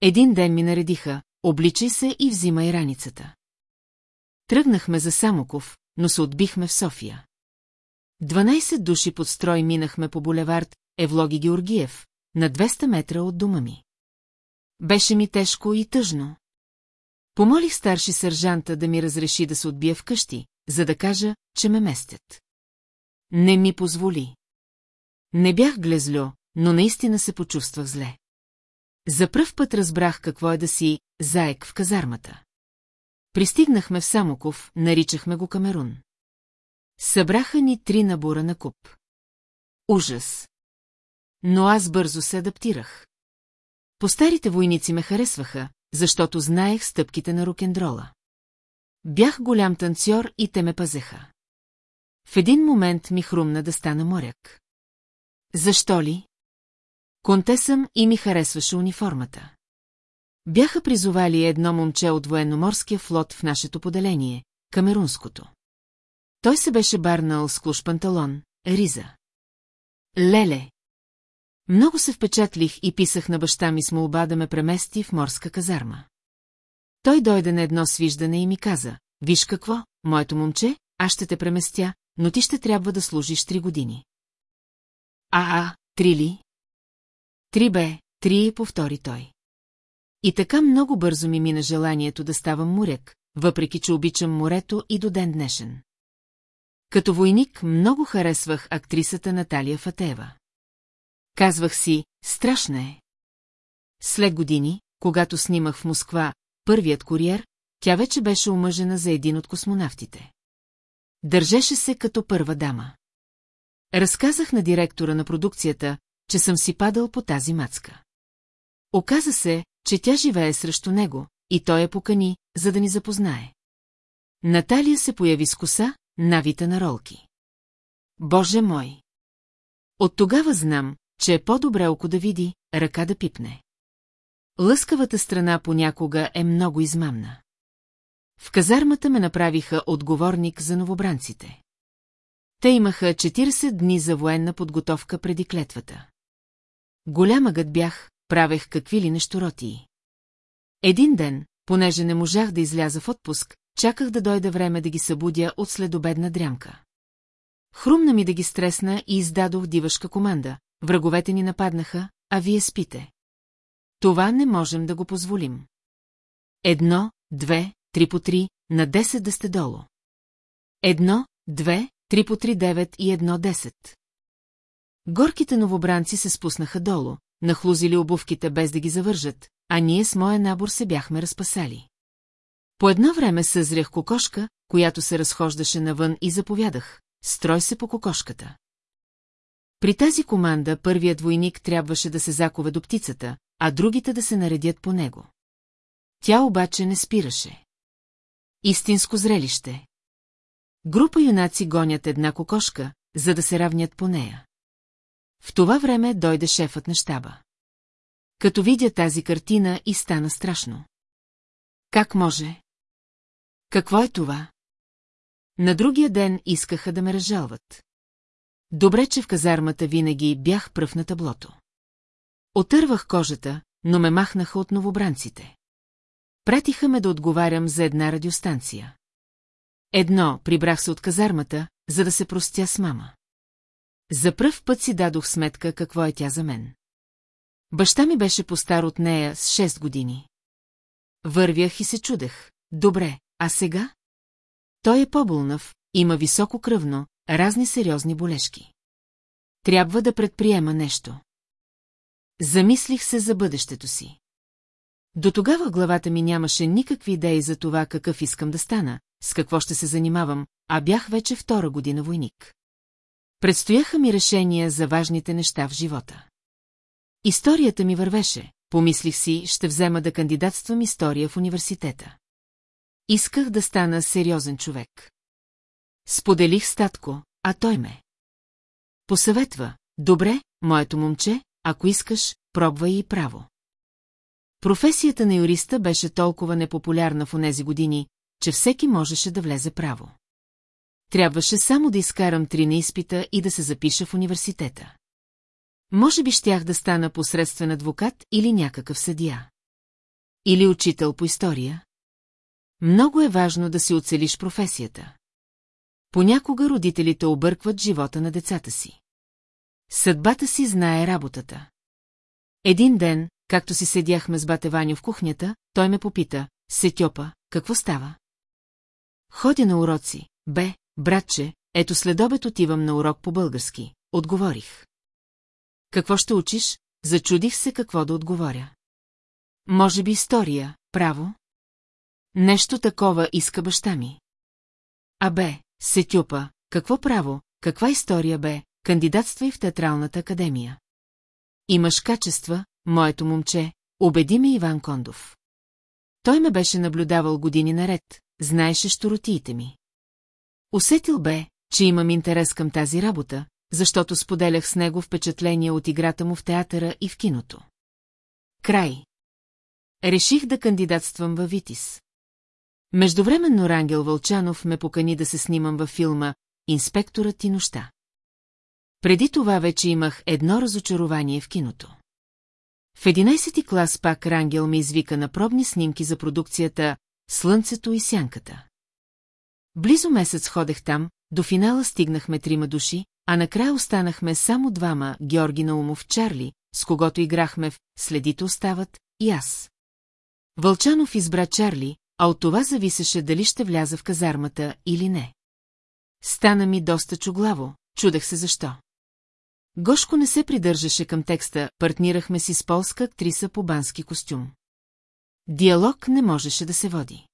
Един ден ми наредиха, обличай се и взимай раницата. Тръгнахме за Самоков, но се отбихме в София. 12 души под строй минахме по булевард Евлоги Георгиев, на 200 метра от дома ми. Беше ми тежко и тъжно. Помолих старши сержанта да ми разреши да се отбия вкъщи, за да кажа, че ме местят. Не ми позволи. Не бях глезлю, но наистина се почувствах зле. За пръв път разбрах какво е да си заек в казармата. Пристигнахме в Самоков, наричахме го Камерун. Събраха ни три набора на куп. Ужас. Но аз бързо се адаптирах. Постарите войници ме харесваха, защото знаех стъпките на рокендрола. Бях голям танцор и те ме пазеха. В един момент ми хрумна да стана моряк. Защо ли? Конте съм и ми харесваше униформата. Бяха призовали едно момче от военноморския флот в нашето поделение, камерунското. Той се беше барнал с клуш панталон, риза. Леле! Много се впечатлих и писах на баща ми с молба да ме премести в морска казарма. Той дойде на едно свиждане и ми каза, виж какво, моето момче, аз ще те преместя, но ти ще трябва да служиш три години. А-а, три ли? Три бе, три, повтори той. И така много бързо ми мина желанието да ставам моряк, въпреки че обичам морето и до ден днешен. Като войник много харесвах актрисата Наталия Фатева. Казвах си, страшна е. След години, когато снимах в Москва първият куриер, тя вече беше омъжена за един от космонавтите. Държеше се като първа дама. Разказах на директора на продукцията, че съм си падал по тази мацка. Оказа се, че тя живее срещу него, и той я покани, за да ни запознае. Наталия се появи с коса, навита на ролки. Боже мой! От тогава знам, че е по-добре око да види, ръка да пипне. Лъскавата страна понякога е много измамна. В казармата ме направиха отговорник за новобранците. Те имаха 40 дни за военна подготовка преди клетвата. Голяма гът бях, правех какви ли нещоротии. Един ден, понеже не можах да изляза в отпуск, чаках да дойде време да ги събудя от следобедна дрямка. Хрумна ми да ги стресна и издадох дивашка команда. Враговете ни нападнаха, а вие спите. Това не можем да го позволим. Едно, две, три по три, на десет да сте долу. Едно, две, три по три, девет и едно, десет. Горките новобранци се спуснаха долу, нахлузили обувките без да ги завържат, а ние с моя набор се бяхме разпасали. По едно време съзрях кокошка, която се разхождаше навън и заповядах. Строй се по кокошката. При тази команда първият войник трябваше да се закове до птицата, а другите да се наредят по него. Тя обаче не спираше. Истинско зрелище. Група юнаци гонят една кокошка, за да се равнят по нея. В това време дойде шефът на щаба. Като видя тази картина и стана страшно. Как може? Какво е това? На другия ден искаха да ме разжалват. Добре, че в казармата винаги бях пръв на таблото. Отървах кожата, но ме махнаха от новобранците. Пратиха ме да отговарям за една радиостанция. Едно, прибрах се от казармата, за да се простя с мама. За пръв път си дадох сметка какво е тя за мен. Баща ми беше постар от нея с 6 години. Вървях и се чудех. Добре, а сега? Той е по-бълнав, има високо кръвно, разни сериозни болешки. Трябва да предприема нещо. Замислих се за бъдещето си. До тогава главата ми нямаше никакви идеи за това какъв искам да стана, с какво ще се занимавам, а бях вече втора година войник. Предстояха ми решения за важните неща в живота. Историята ми вървеше, помислих си, ще взема да кандидатствам история в университета. Исках да стана сериозен човек. Споделих статко, а той ме. Посъветва, добре, моето момче, ако искаш, пробвай и право. Професията на юриста беше толкова непопулярна в онези години, че всеки можеше да влезе право. Трябваше само да изкарам три на изпита и да се запиша в университета. Може би щях да стана посредствен адвокат или някакъв съдия. Или учител по история. Много е важно да си оцелиш професията. Понякога родителите объркват живота на децата си. Съдбата си знае работата. Един ден, както си седяхме с бате Ваню в кухнята, той ме попита, Сетьопа, какво става? Ходя на уроци, бе, братче, ето след обед отивам на урок по български, отговорих. Какво ще учиш? Зачудих се какво да отговоря. Може би история, право? Нещо такова иска баща ми. А бе, Сетюпа, какво право, каква история бе, кандидатствай в театралната академия. Имаш качества, моето момче, убеди ме Иван Кондов. Той ме беше наблюдавал години наред, знаеше щуротиите ми. Усетил бе, че имам интерес към тази работа, защото споделях с него впечатление от играта му в театъра и в киното. Край. Реших да кандидатствам във Витис. Междувременно Рангел Вълчанов ме покани да се снимам във филма «Инспекторът и нощта». Преди това вече имах едно разочарование в киното. В 11-ти клас пак Рангел ме извика на пробни снимки за продукцията «Слънцето и сянката». Близо месец ходех там, до финала стигнахме трима души, а накрая останахме само двама, Георги Наумов Чарли, с когото играхме в «Следите остават» и аз. Вълчанов избра Чарли, а от това зависеше дали ще вляза в казармата или не. Стана ми доста чуглаво, чудех се защо. Гошко не се придържаше към текста, партнирахме си с полска актриса по бански костюм. Диалог не можеше да се води.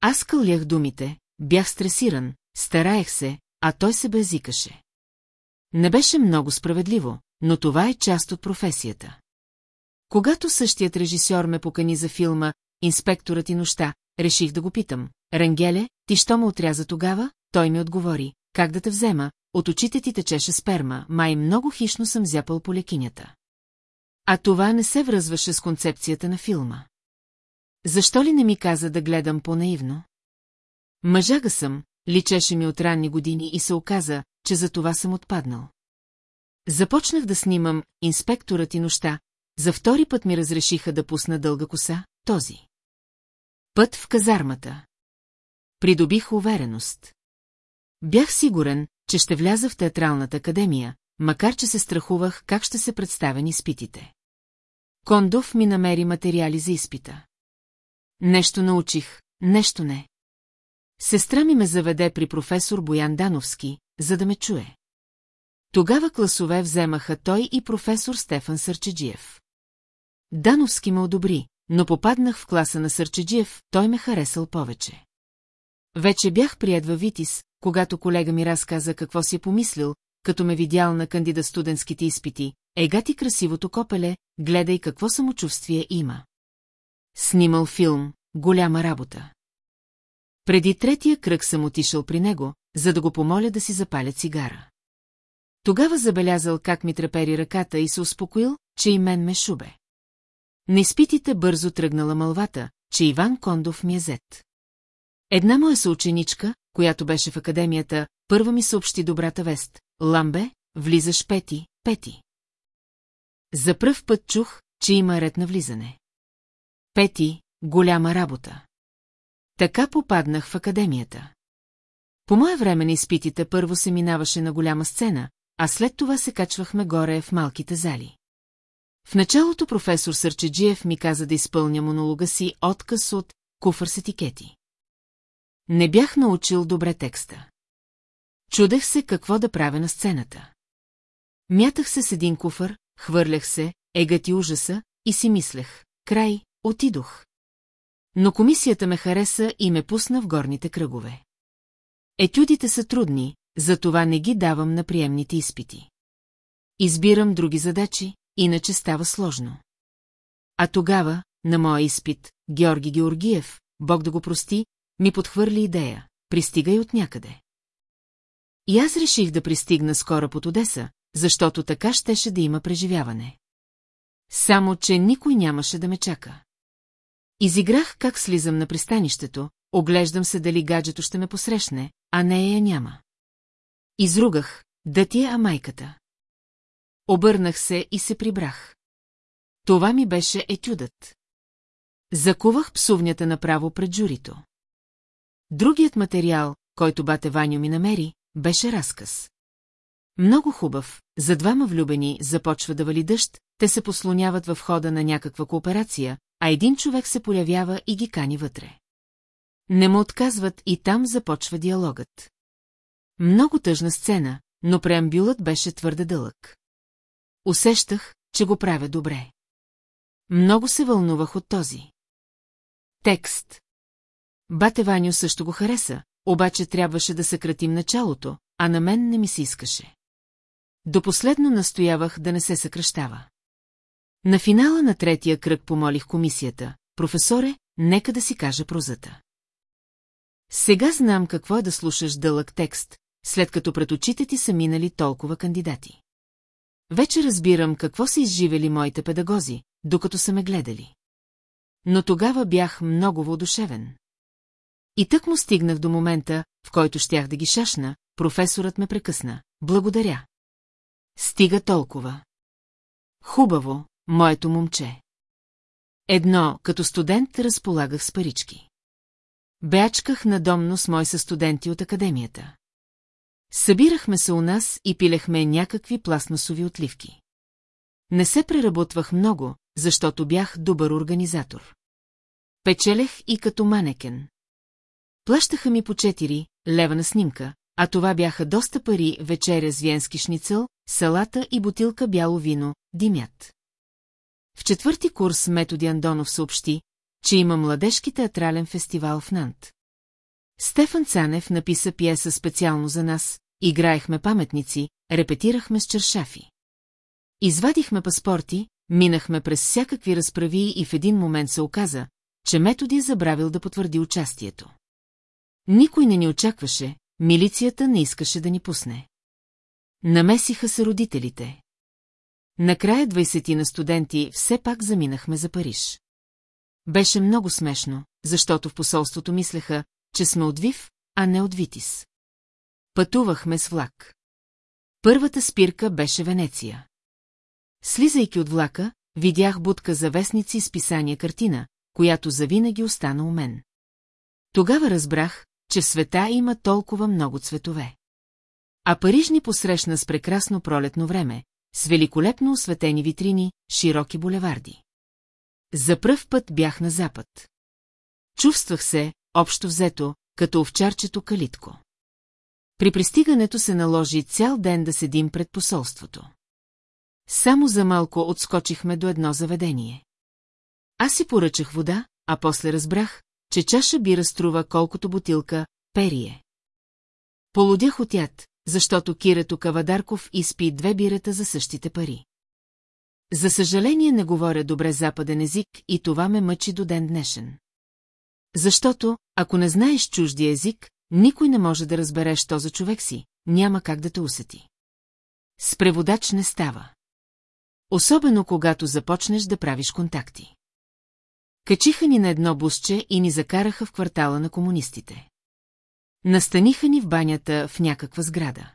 Аз кълях думите, бях стресиран, стараех се, а той се безикаше. Не беше много справедливо, но това е част от професията. Когато същият режисьор ме покани за филма «Инспекторът и нощта», реших да го питам. Рангеле, ти що ме отряза тогава? Той ми отговори. Как да те взема? От очите ти течеше сперма, май много хищно съм зяпал по лекинята. А това не се връзваше с концепцията на филма. Защо ли не ми каза да гледам по-наивно? Мъжага съм, личеше ми от ранни години и се оказа, че за това съм отпаднал. Започнах да снимам инспекторът и нощта, за втори път ми разрешиха да пусна дълга коса, този. Път в казармата. Придобих увереност. Бях сигурен, че ще вляза в театралната академия, макар че се страхувах как ще се представени изпитите. Кондов ми намери материали за изпита. Нещо научих, нещо не. Сестра ми ме заведе при професор Боян Дановски, за да ме чуе. Тогава класове вземаха той и професор Стефан Сърчеджиев. Дановски ме одобри, но попаднах в класа на Сърчеджиев, той ме харесал повече. Вече бях прият във Витис, когато колега ми разказа какво си е помислил, като ме видял на кандида студентските изпити, ега ти красивото копеле, гледай какво самочувствие има. Снимал филм, голяма работа. Преди третия кръг съм отишъл при него, за да го помоля да си запаля цигара. Тогава забелязал как ми трепери ръката и се успокоил, че и мен ме шубе. На изпитите бързо тръгнала мълвата, че Иван Кондов ми е зет. Една моя съученичка, която беше в академията, първа ми съобщи добрата вест. Ламбе, влизаш пети, пети. За пръв път чух, че има ред на влизане. Пети, голяма работа. Така попаднах в академията. По мое време на изпитите първо се минаваше на голяма сцена, а след това се качвахме горе в малките зали. В началото професор Сърчеджиев ми каза да изпълня монолога си отказ от куфър с етикети. Не бях научил добре текста. Чудех се какво да правя на сцената. Мятах се с един куфър, хвърлях се, егати ужаса и си мислех. Край, отидох. Но комисията ме хареса и ме пусна в горните кръгове. Етюдите са трудни, затова не ги давам на приемните изпити. Избирам други задачи, иначе става сложно. А тогава, на моя изпит, Георги Георгиев, Бог да го прости, ми подхвърли идея. Пристигай от някъде. И аз реших да пристигна скоро под Одеса, защото така щеше да има преживяване. Само, че никой нямаше да ме чака. Изиграх как слизам на пристанището, оглеждам се дали гаджето ще ме посрещне, а нея я няма. Изругах, да ти е амайката. Обърнах се и се прибрах. Това ми беше етюдът. Закувах псувнята направо пред журито. Другият материал, който бате Ваню ми намери, беше разказ. Много хубав, за двама влюбени започва да вали дъжд, те се послоняват в хода на някаква кооперация, а един човек се появява и ги кани вътре. Не му отказват и там започва диалогът. Много тъжна сцена, но преамбюлът беше твърде дълъг. Усещах, че го правя добре. Много се вълнувах от този. Текст. Бате Ваню също го хареса, обаче трябваше да съкратим началото, а на мен не ми се искаше. До последно настоявах да не се съкръщава. На финала на третия кръг помолих комисията, професоре, нека да си кажа прозата. Сега знам какво е да слушаш дълъг текст, след като пред очите ти са минали толкова кандидати. Вече разбирам какво са изживели моите педагози, докато са ме гледали. Но тогава бях много воодушевен. И тък му стигнах до момента, в който щях да ги шашна, професорът ме прекъсна. Благодаря. Стига толкова. Хубаво, моето момче. Едно, като студент разполагах с парички. Беачках надомно с мои студенти от академията. Събирахме се у нас и пилехме някакви пластмасови отливки. Не се преработвах много, защото бях добър организатор. Печелех и като манекен. Плащаха ми по 4 лева на снимка, а това бяха доста пари вечеря с венски шницел, салата и бутилка бяло вино, димят. В четвърти курс Методи Андонов съобщи, че има младежки театрален фестивал в Нант. Стефан Цанев написа пиеса специално за нас, играехме паметници, репетирахме с чершафи. Извадихме паспорти, минахме през всякакви разправи и в един момент се оказа, че методи е забравил да потвърди участието. Никой не ни очакваше, милицията не искаше да ни пусне. Намесиха се родителите. Накрая двайсетина студенти все пак заминахме за Париж. Беше много смешно, защото в посолството мислеха, че сме от Вив, а не от Витис. Пътувахме с влак. Първата спирка беше Венеция. Слизайки от влака, видях будка за вестници с писания картина, която завинаги остана у мен. Тогава разбрах, че в света има толкова много цветове. А Париж ни посрещна с прекрасно пролетно време, с великолепно осветени витрини, широки булеварди. За пръв път бях на запад. Чувствах се, общо взето, като овчарчето калитко. При пристигането се наложи цял ден да седим пред посолството. Само за малко отскочихме до едно заведение. Аз си поръчах вода, а после разбрах, че чаша бира струва колкото бутилка перие. Полудях от яд, защото Кирето Кавадарков изпи две бирата за същите пари. За съжаление не говоря добре западен език и това ме мъчи до ден днешен. Защото, ако не знаеш чужди език, никой не може да разбере, що за човек си, няма как да те усети. С преводач не става. Особено когато започнеш да правиш контакти. Качиха ни на едно бусче и ни закараха в квартала на комунистите. Настаниха ни в банята в някаква сграда.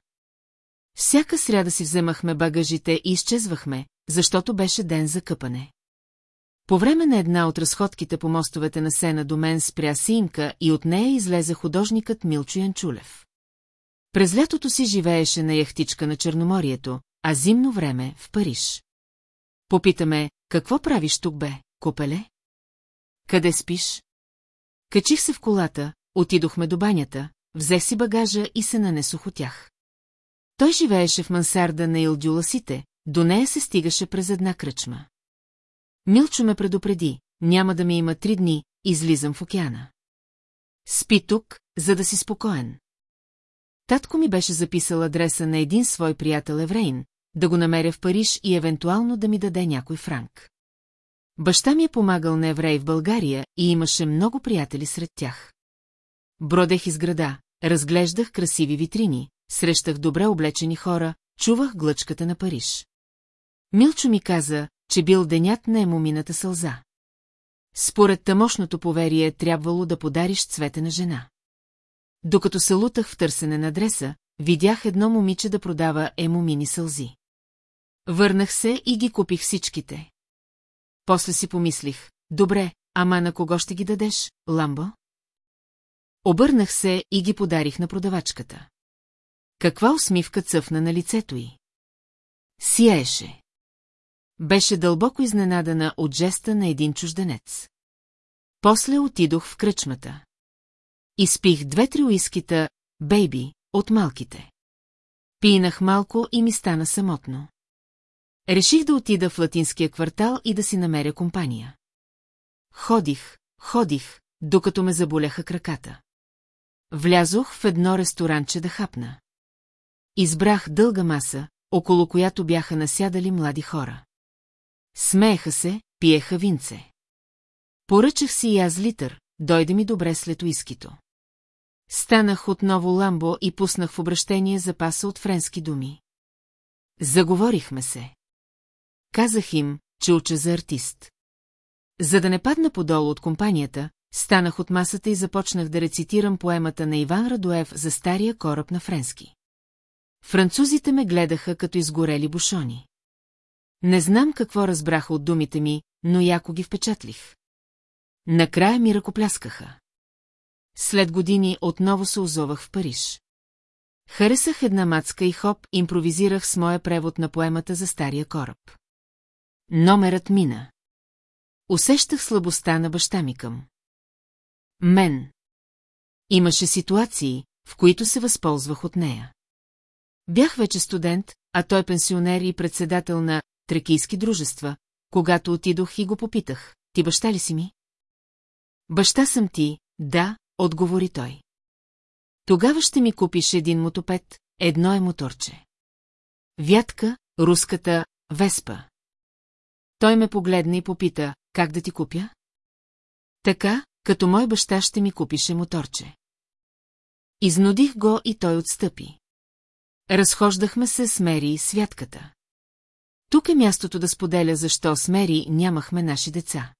Всяка сряда си вземахме багажите и изчезвахме, защото беше ден за къпане. По време на една от разходките по мостовете на Сена до мен спря симка и от нея излезе художникът Милчо Янчулев. През лятото си живееше на яхтичка на Черноморието, а зимно време в Париж. Попитаме, какво правиш тук бе, копеле? Къде спиш? Качих се в колата, отидохме до банята, взе си багажа и се нанесох от тях. Той живееше в мансарда на Илдюласите, до нея се стигаше през една кръчма. Милчо ме предупреди, няма да ми има три дни, излизам в океана. Спи тук, за да си спокоен. Татко ми беше записал адреса на един свой приятел еврейн, да го намеря в Париж и евентуално да ми даде някой франк. Баща ми е помагал на евреи в България и имаше много приятели сред тях. Бродех из града, разглеждах красиви витрини, срещах добре облечени хора, чувах глъчката на Париж. Милчо ми каза, че бил денят на емомината сълза. Според тамошното поверие трябвало да подариш цвете на жена. Докато се лутах в търсене на адреса, видях едно момиче да продава емомини сълзи. Върнах се и ги купих всичките. После си помислих, добре, ама на кого ще ги дадеш, Ламбо? Обърнах се и ги подарих на продавачката. Каква усмивка цъфна на лицето й? Сияеше. Беше дълбоко изненадана от жеста на един чужденец. После отидох в кръчмата. Изпих две-три уискита, бейби, от малките. Пинах малко и ми стана самотно. Реших да отида в латинския квартал и да си намеря компания. Ходих, ходих, докато ме заболяха краката. Влязох в едно ресторанче да хапна. Избрах дълга маса, около която бяха насядали млади хора. Смееха се, пиеха винце. Поръчах си и аз литър, дойде ми добре след уискито. Станах отново ламбо и пуснах в обращение запаса от френски думи. Заговорихме се. Казах им, че уча за артист. За да не падна подолу от компанията, станах от масата и започнах да рецитирам поемата на Иван Радоев за стария кораб на френски. Французите ме гледаха като изгорели бушони. Не знам какво разбраха от думите ми, но яко ги впечатлих. Накрая ми ръкопляскаха. След години отново се озовах в Париж. Харесах една мацка и хоп, импровизирах с моя превод на поемата за стария кораб. Номерът мина. Усещах слабостта на баща ми към. Мен. Имаше ситуации, в които се възползвах от нея. Бях вече студент, а той пенсионер и председател на трекийски дружества, когато отидох и го попитах, ти баща ли си ми? Баща съм ти, да, отговори той. Тогава ще ми купиш един мотопед, едно е моторче. Вятка, руската, Веспа. Той ме погледна и попита, как да ти купя? Така, като мой баща ще ми купише моторче. Изнудих го и той отстъпи. Разхождахме се с Мери и Святката. Тук е мястото да споделя защо с Мери нямахме наши деца.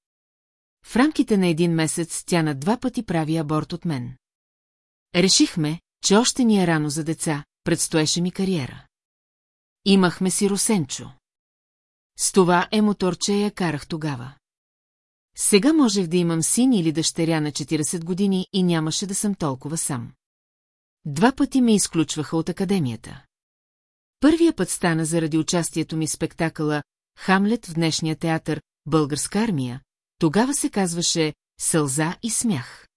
В рамките на един месец тя на два пъти прави аборт от мен. Решихме, че още ни е рано за деца, предстоеше ми кариера. Имахме си Русенчо. С това е моторче я карах тогава. Сега можех да имам син или дъщеря на 40 години и нямаше да съм толкова сам. Два пъти ме изключваха от академията. Първия път стана заради участието ми в спектакъла «Хамлет» в днешния театър «Българска армия», тогава се казваше «Сълза и смях».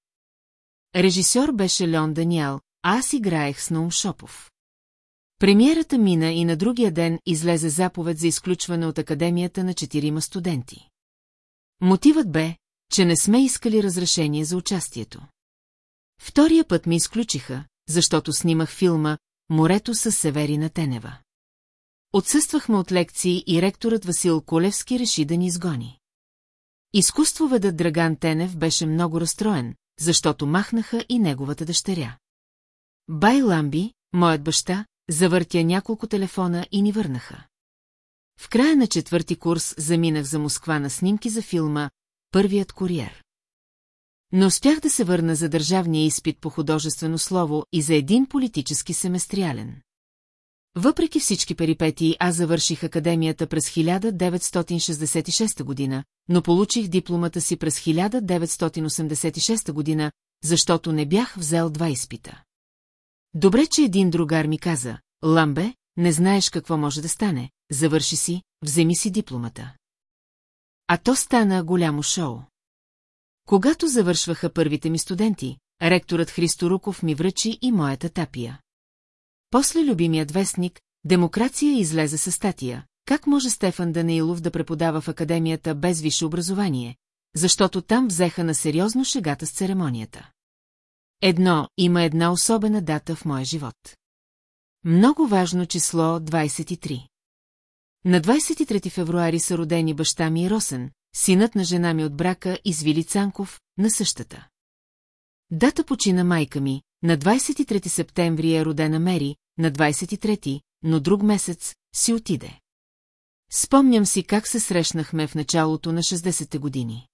Режисьор беше Леон Даниел, а аз играех с Наум Шопов. Премиерата мина и на другия ден излезе заповед за изключване от академията на четирима студенти. Мотивът бе, че не сме искали разрешение за участието. Втория път ми изключиха, защото снимах филма «Морето с Северина Тенева». Отсъствахме от лекции и ректорът Васил Колевски реши да ни изгони. Изкуствоведът Драган Тенев беше много разстроен, защото махнаха и неговата дъщеря. Бай Ламби, моят баща, завъртя няколко телефона и ни върнаха. В края на четвърти курс заминах за Москва на снимки за филма «Първият куриер». Но успях да се върна за държавния изпит по художествено слово и за един политически семестриален. Въпреки всички перипетии, аз завърших академията през 1966 година, но получих дипломата си през 1986 година, защото не бях взел два изпита. Добре, че един другар ми каза, Ламбе, не знаеш какво може да стане, завърши си, вземи си дипломата. А то стана голямо шоу. Когато завършваха първите ми студенти, ректорът Христо Руков ми връчи и моята тапия. После любимият вестник, Демокрация излезе със статия. Как може Стефан Данеилов да преподава в академията без висше образование, защото там взеха на сериозно шегата с церемонията. Едно, има една особена дата в моя живот. Много важно число 23. На 23 февруари са родени баща ми и Росен, синът на жена ми от брака и Звили Цанков, на същата. Дата почина майка ми, на 23 септември е родена Мери, на 23, но друг месец си отиде. Спомням си как се срещнахме в началото на 60-те години.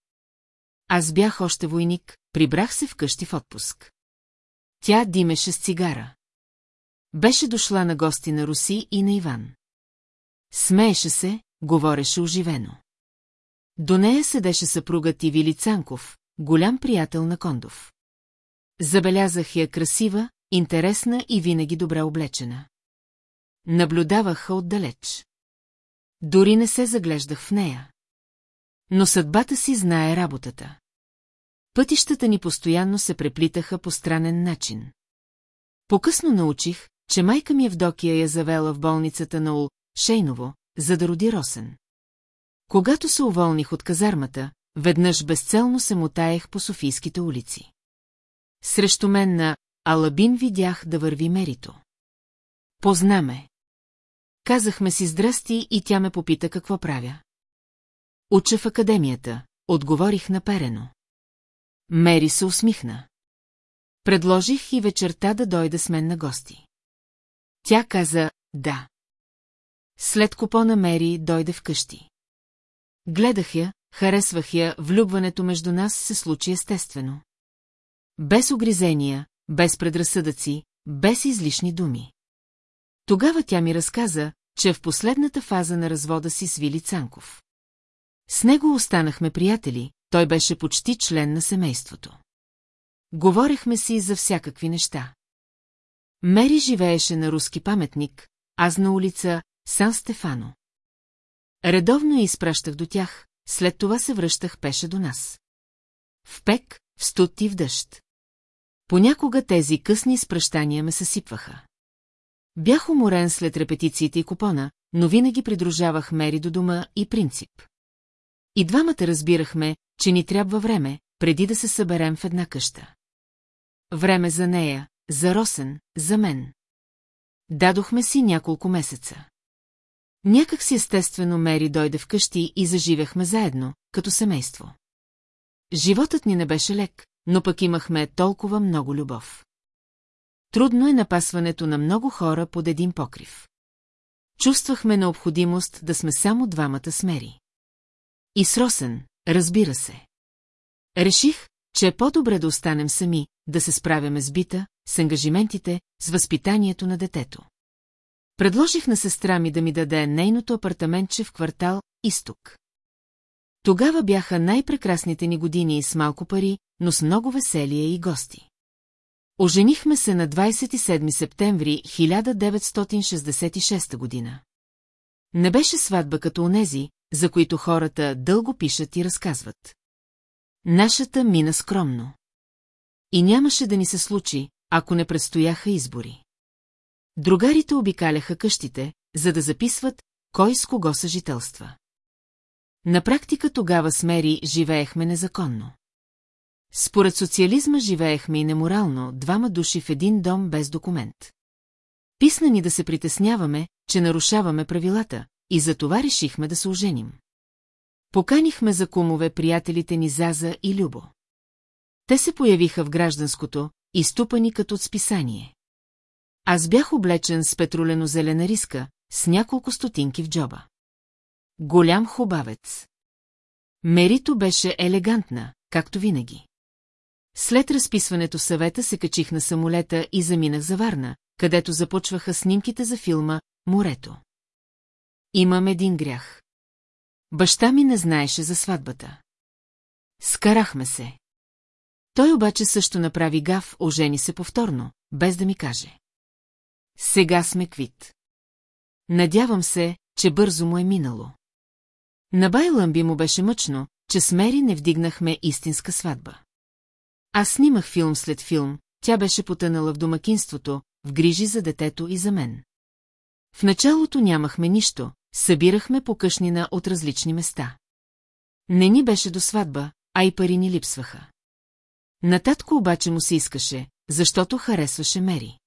Аз бях още войник, прибрах се вкъщи в отпуск. Тя димеше с цигара. Беше дошла на гости на Руси и на Иван. Смееше се, говореше оживено. До нея седеше съпругът и Вили голям приятел на Кондов. Забелязах я красива, интересна и винаги добре облечена. Наблюдаваха отдалеч. Дори не се заглеждах в нея. Но съдбата си знае работата. Пътищата ни постоянно се преплитаха по странен начин. Покъсно научих, че майка ми Евдокия я завела в болницата на Ул, Шейново, за да роди Росен. Когато се уволних от казармата, веднъж безцелно се мутаех по Софийските улици. Срещу мен на Алабин видях да върви мерито. Познаме. Казахме си здрасти и тя ме попита какво правя. Уча в академията, отговорих наперено. Мери се усмихна. Предложих и вечерта да дойде с мен на гости. Тя каза «да». След купона Мери дойде вкъщи. Гледах я, харесвах я, влюбването между нас се случи естествено. Без огризения, без предразсъдъци, без излишни думи. Тогава тя ми разказа, че в последната фаза на развода си с Вили Цанков. С него останахме приятели, той беше почти член на семейството. Говорехме си за всякакви неща. Мери живееше на руски паметник, аз на улица Сан Стефано. Редовно я изпращах до тях, след това се връщах пеше до нас. В пек, в студ и в дъжд. Понякога тези късни спръщания ме съсипваха. Бях уморен след репетициите и купона, но винаги придружавах Мери до дома и принцип. И двамата разбирахме, че ни трябва време, преди да се съберем в една къща. Време за нея, за Росен, за мен. Дадохме си няколко месеца. Някак си естествено Мери дойде вкъщи и заживяхме заедно, като семейство. Животът ни не беше лек, но пък имахме толкова много любов. Трудно е напасването на много хора под един покрив. Чувствахме необходимост да сме само двамата смери. И с Росен, разбира се. Реших, че е по-добре да останем сами, да се справяме с бита, с ангажиментите, с възпитанието на детето. Предложих на сестра ми да ми даде нейното апартаментче в квартал Изток. Тогава бяха най-прекрасните ни години с малко пари, но с много веселие и гости. Оженихме се на 27 септември 1966 година. Не беше сватба като онези, за които хората дълго пишат и разказват. Нашата мина скромно. И нямаше да ни се случи, ако не предстояха избори. Другарите обикаляха къщите, за да записват кой с кого съжителства. На практика тогава с Мери живеехме незаконно. Според социализма живеехме и неморално, двама души в един дом без документ. Писна ни да се притесняваме, че нарушаваме правилата, и за това решихме да се оженим. Поканихме за кумове приятелите ни Заза и Любо. Те се появиха в гражданското, изтупани като от списание. Аз бях облечен с петролено-зелена риска, с няколко стотинки в джоба. Голям хубавец. Мерито беше елегантна, както винаги. След разписването съвета се качих на самолета и заминах за Варна, където започваха снимките за филма «Морето». Имам един грях. Баща ми не знаеше за сватбата. Скарахме се. Той обаче също направи гав, ожени се повторно, без да ми каже. Сега сме квит. Надявам се, че бързо му е минало. На Байлъмби му беше мъчно, че с Мери не вдигнахме истинска сватба. Аз снимах филм след филм, тя беше потънала в домакинството, в грижи за детето и за мен. В началото нямахме нищо, събирахме по къшнина от различни места. Не ни беше до сватба, а и пари ни липсваха. Нататко обаче му се искаше, защото харесваше Мери.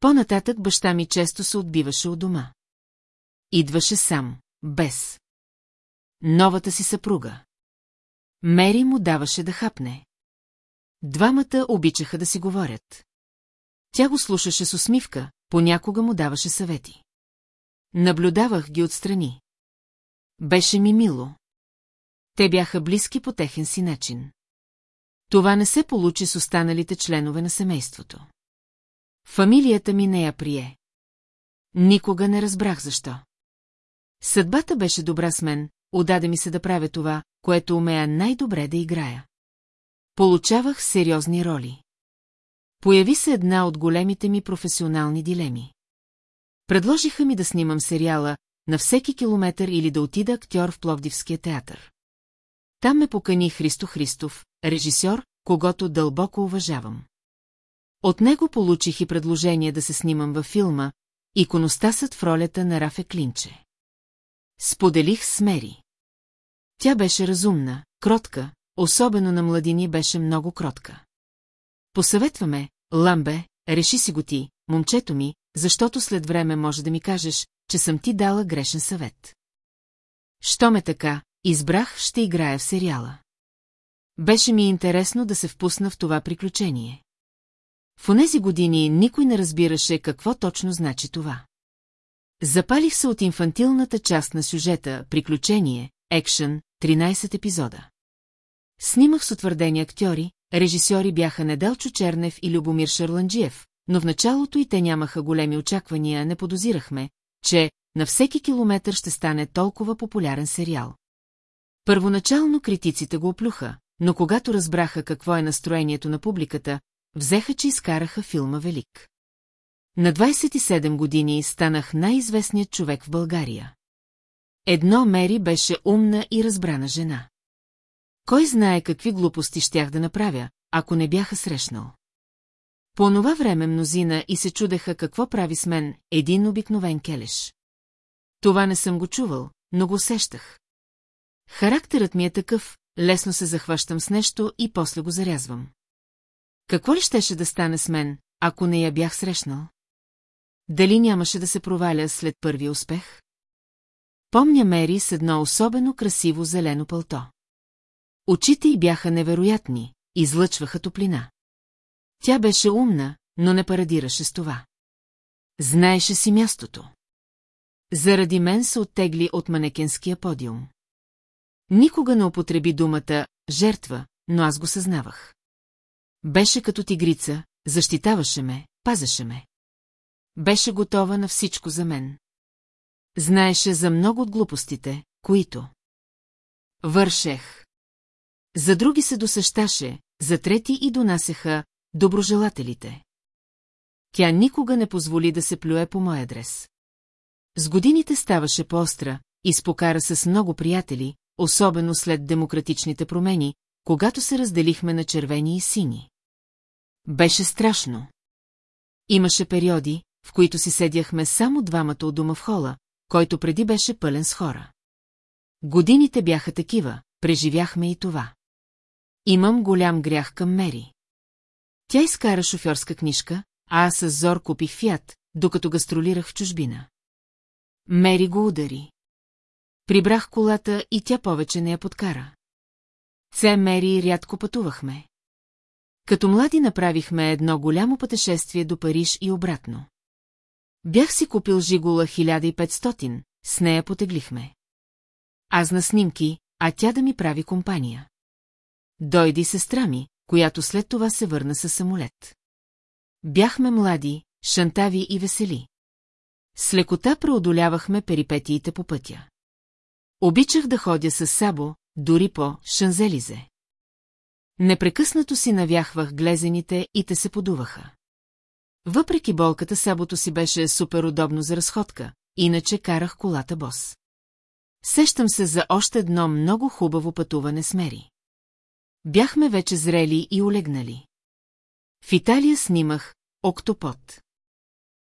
По-нататък баща ми често се отбиваше от дома. Идваше сам, без. Новата си съпруга. Мери му даваше да хапне. Двамата обичаха да си говорят. Тя го слушаше с усмивка, понякога му даваше съвети. Наблюдавах ги отстрани. Беше ми мило. Те бяха близки по техен си начин. Това не се получи с останалите членове на семейството. Фамилията ми не я прие. Никога не разбрах защо. Съдбата беше добра с мен, отдаде ми се да правя това, което умея най-добре да играя. Получавах сериозни роли. Появи се една от големите ми професионални дилеми. Предложиха ми да снимам сериала на всеки километър или да отида актьор в Пловдивския театър. Там ме покани Христо Христов, режисьор, когато дълбоко уважавам. От него получих и предложение да се снимам във филма «Иконостасът в ролята на Рафе Клинче». Споделих с Мери. Тя беше разумна, кротка, особено на младини беше много кротка. Посъветваме, Ламбе, реши си го ти, момчето ми, защото след време може да ми кажеш, че съм ти дала грешен съвет. Що ме така, избрах, ще играя в сериала. Беше ми интересно да се впусна в това приключение. В онези години никой не разбираше какво точно значи това. Запалих се от инфантилната част на сюжета, приключение, екшен, 13 епизода. Снимах с утвърдени актьори, режисьори бяха Неделчо Чернев и Любомир Шарланджиев, но в началото и те нямаха големи очаквания, не подозирахме, че на всеки километър ще стане толкова популярен сериал. Първоначално критиците го оплюха, но когато разбраха какво е настроението на публиката, взеха, че изкараха филма Велик. На 27 години станах най-известният човек в България. Едно Мери беше умна и разбрана жена. Кой знае какви глупости щях да направя, ако не бяха срещнал. По онова време мнозина и се чудеха какво прави с мен един обикновен келеш. Това не съм го чувал, но го усещах. Характерът ми е такъв, лесно се захващам с нещо и после го зарязвам. Какво ли щеше да стане с мен, ако не я бях срещнал? Дали нямаше да се проваля след първия успех? Помня Мери с едно особено красиво зелено пълто. Очите й бяха невероятни, излъчваха топлина. Тя беше умна, но не парадираше с това. Знаеше си мястото. Заради мен се оттегли от манекенския подиум. Никога не употреби думата «жертва», но аз го съзнавах. Беше като тигрица, защитаваше ме, пазеше ме. Беше готова на всичко за мен. Знаеше за много от глупостите, които... Вършех. За други се досещаше, за трети и донасеха доброжелателите. Тя никога не позволи да се плюе по мой адрес. С годините ставаше по-остра, изпокара с много приятели, особено след демократичните промени, когато се разделихме на червени и сини. Беше страшно. Имаше периоди, в които си седяхме само двамата от дома в хола, който преди беше пълен с хора. Годините бяха такива, преживяхме и това. Имам голям грях към Мери. Тя изкара шофьорска книжка, а аз с зор купих фиат, докато гастролирах в чужбина. Мери го удари. Прибрах колата и тя повече не я подкара. Це Мери рядко пътувахме. Като млади направихме едно голямо пътешествие до Париж и обратно. Бях си купил Жигула 1500, с нея потеглихме. Аз на снимки, а тя да ми прави компания. Дойди сестра ми, която след това се върна със самолет. Бяхме млади, шантави и весели. С лекота преодолявахме перипетиите по пътя. Обичах да ходя с Сабо, дори по Шанзелизе. Непрекъснато си навяхвах глезените и те се подуваха. Въпреки болката, Сабото си беше супер удобно за разходка, иначе карах колата бос. Сещам се за още едно много хубаво пътуване с Мери. Бяхме вече зрели и олегнали. В Италия снимах «Октопот».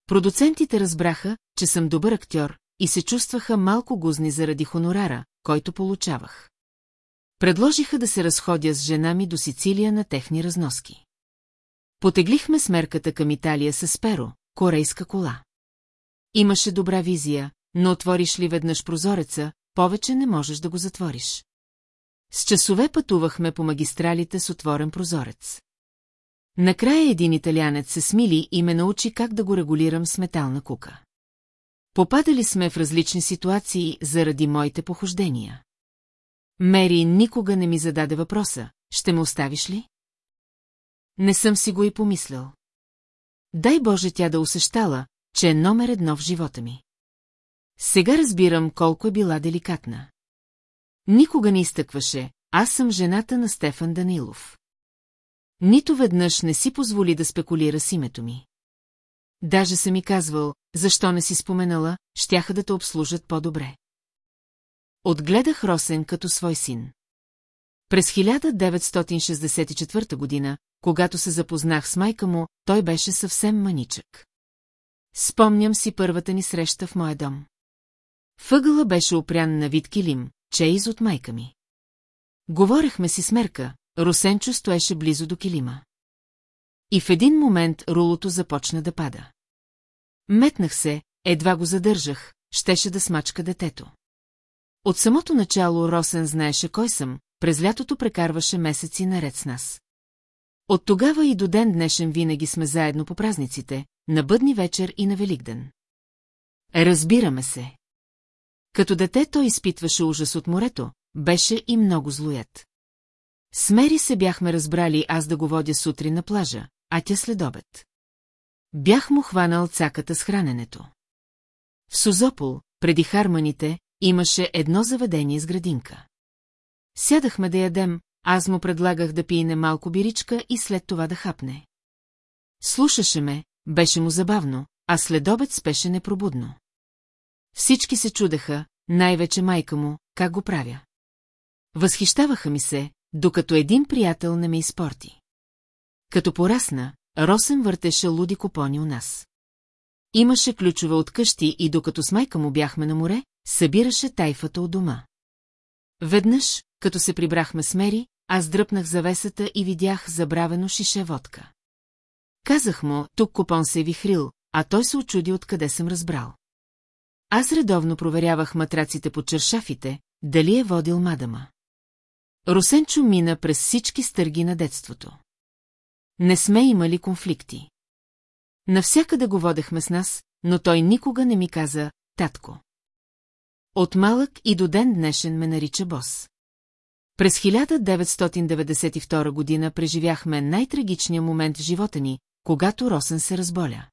Продуцентите разбраха, че съм добър актьор и се чувстваха малко гузни заради хонорара, който получавах. Предложиха да се разходя с жена ми до Сицилия на техни разноски. Потеглихме смерката към Италия с перо, корейска кола. Имаше добра визия, но отвориш ли веднъж прозореца, повече не можеш да го затвориш. С часове пътувахме по магистралите с отворен прозорец. Накрая един италянец се смили и ме научи как да го регулирам с метална кука. Попадали сме в различни ситуации заради моите похождения. Мери никога не ми зададе въпроса, ще ме оставиш ли? Не съм си го и помислял. Дай Боже тя да усещала, че е номер едно в живота ми. Сега разбирам колко е била деликатна. Никога не изтъкваше, аз съм жената на Стефан Данилов. Нито веднъж не си позволи да спекулира с името ми. Даже съм ми казвал, защо не си споменала, щяха да те обслужат по-добре. Отгледах Росен като свой син. През 1964 година, когато се запознах с майка му, той беше съвсем маничък. Спомням си първата ни среща в моя дом. Въгъла беше опрян на вид килим, чейз от майка ми. Говорехме си с Мерка, Русенчо стоеше близо до килима. И в един момент рулото започна да пада. Метнах се, едва го задържах, щеше да смачка детето. От самото начало Росен знаеше кой съм, през лятото прекарваше месеци наред с нас. От тогава и до ден днешен винаги сме заедно по празниците, на бъдни вечер и на Великден. Разбираме се. Като дете той изпитваше ужас от морето, беше и много злоят. Смери се бяхме разбрали аз да го водя сутрин на плажа, а тя след обед. Бях му хванал цаката с храненето. В Созопол, преди харманите, имаше едно заведение с градинка. Сядахме да ядем, аз му предлагах да пине малко биричка и след това да хапне. Слушаше ме, беше му забавно, а след обед спеше непробудно. Всички се чудеха, най-вече майка му, как го правя. Възхищаваха ми се, докато един приятел не ме изпорти. Като порасна, Росен въртеше луди купони у нас. Имаше ключове от къщи и докато с майка му бяхме на море, събираше тайфата от дома. Веднъж, като се прибрахме с Мери, аз дръпнах завесата и видях забравено шише водка. Казах му, тук купон се е вихрил, а той се очуди откъде съм разбрал. Аз редовно проверявах матраците по чершафите, дали е водил мадама. Русенчо мина през всички стърги на детството. Не сме имали конфликти. Навсякъде го водехме с нас, но той никога не ми каза «татко». От малък и до ден днешен ме нарича бос. През 1992 година преживяхме най-трагичния момент в живота ни, когато Росен се разболя.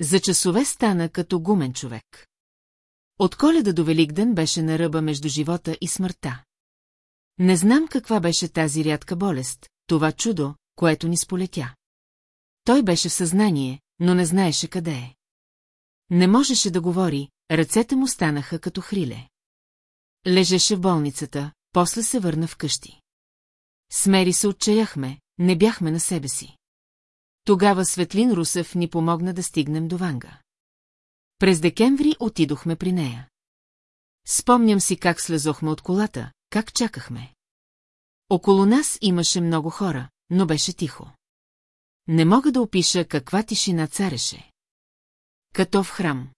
За часове стана като гумен човек. От коледа до Великден беше на ръба между живота и смъртта. Не знам каква беше тази рядка болест, това чудо, което ни сполетя. Той беше в съзнание, но не знаеше къде е. Не можеше да говори, ръцете му станаха като хриле. Лежеше в болницата, после се върна вкъщи. Смери се отчаяхме, не бяхме на себе си. Тогава Светлин Русев ни помогна да стигнем до Ванга. През декември отидохме при нея. Спомням си как слезохме от колата, как чакахме. Около нас имаше много хора, но беше тихо. Не мога да опиша каква тишина цареше. Като в храм.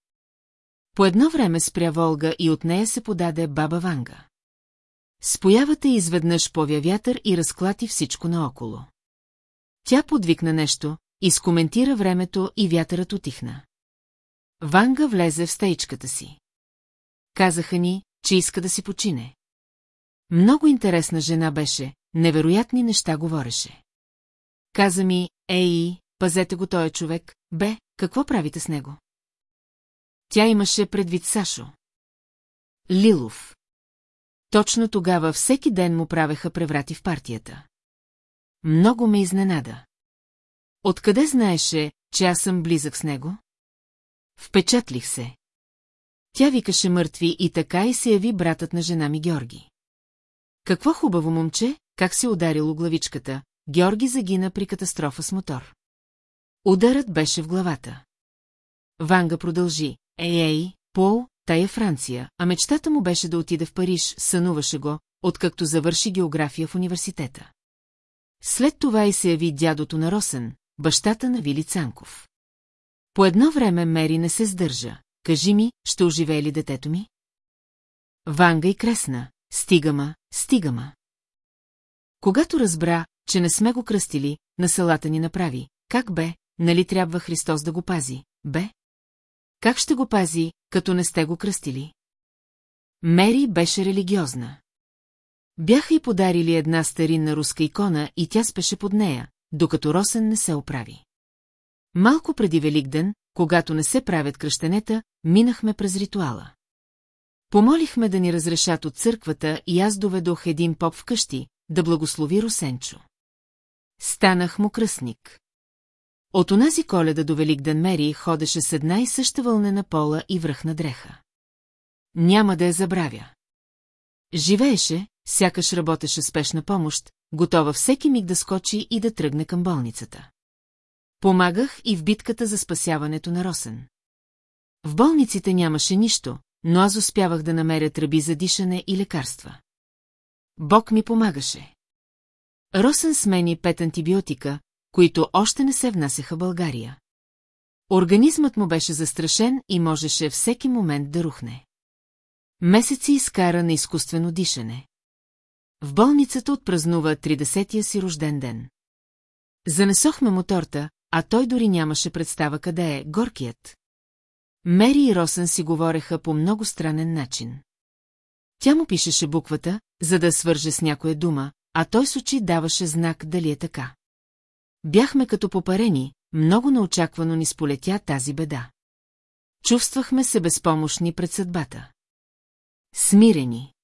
По едно време спря Волга и от нея се подаде баба Ванга. С появата изведнъж повя вятър и разклати всичко наоколо. Тя подвикна нещо, изкоментира времето и вятърът отихна. Ванга влезе в стаичката си. Казаха ни, че иска да си почине. Много интересна жена беше, невероятни неща говореше. Каза ми, ей, пазете го този човек, бе, какво правите с него? Тя имаше предвид Сашо. Лилов. Точно тогава всеки ден му правеха преврати в партията. Много ме изненада. Откъде знаеше, че аз съм близък с него? Впечатлих се. Тя викаше мъртви и така и се яви братът на жена ми Георги. Какво хубаво момче, как се ударило главичката, Георги загина при катастрофа с мотор. Ударът беше в главата. Ванга продължи. Ей, ей, Пол, тая Франция, а мечтата му беше да отиде в Париж, сънуваше го, откакто завърши география в университета. След това и се яви дядото на Росен, бащата на Вили Цанков. По едно време Мери не се сдържа. Кажи ми, ще оживее ли детето ми? Ванга и кресна. Стига ма, стига ма. Когато разбра, че не сме го кръстили, на салата ни направи. Как бе, нали трябва Христос да го пази, бе? Как ще го пази, като не сте го кръстили? Мери беше религиозна. Бяха й подарили една старинна руска икона и тя спеше под нея, докато Росен не се оправи. Малко преди Великден, когато не се правят кръщенета, минахме през ритуала. Помолихме да ни разрешат от църквата и аз доведох един поп вкъщи, да благослови Русенчо. Станах му кръстник. От онази коледа до Великден Мери ходеше с една и съща вълнена пола и връхна дреха. Няма да я забравя. Живееше, сякаш работеше спешна помощ, готова всеки миг да скочи и да тръгне към болницата. Помагах и в битката за спасяването на Росен. В болниците нямаше нищо, но аз успявах да намеря тръби за дишане и лекарства. Бог ми помагаше. Росен смени пет антибиотика, които още не се внасяха България. Организмът му беше застрашен и можеше всеки момент да рухне. Месеци изкара на изкуствено дишане. В болницата отпразнува 30-я си рожден ден. Занесохме му торта, а той дори нямаше представа къде е горкият. Мери и Росен си говореха по много странен начин. Тя му пишеше буквата, за да свърже с някоя дума, а той с очи даваше знак дали е така. Бяхме като попарени, много неочаквано ни сполетя тази беда. Чувствахме се безпомощни пред съдбата. Смирени.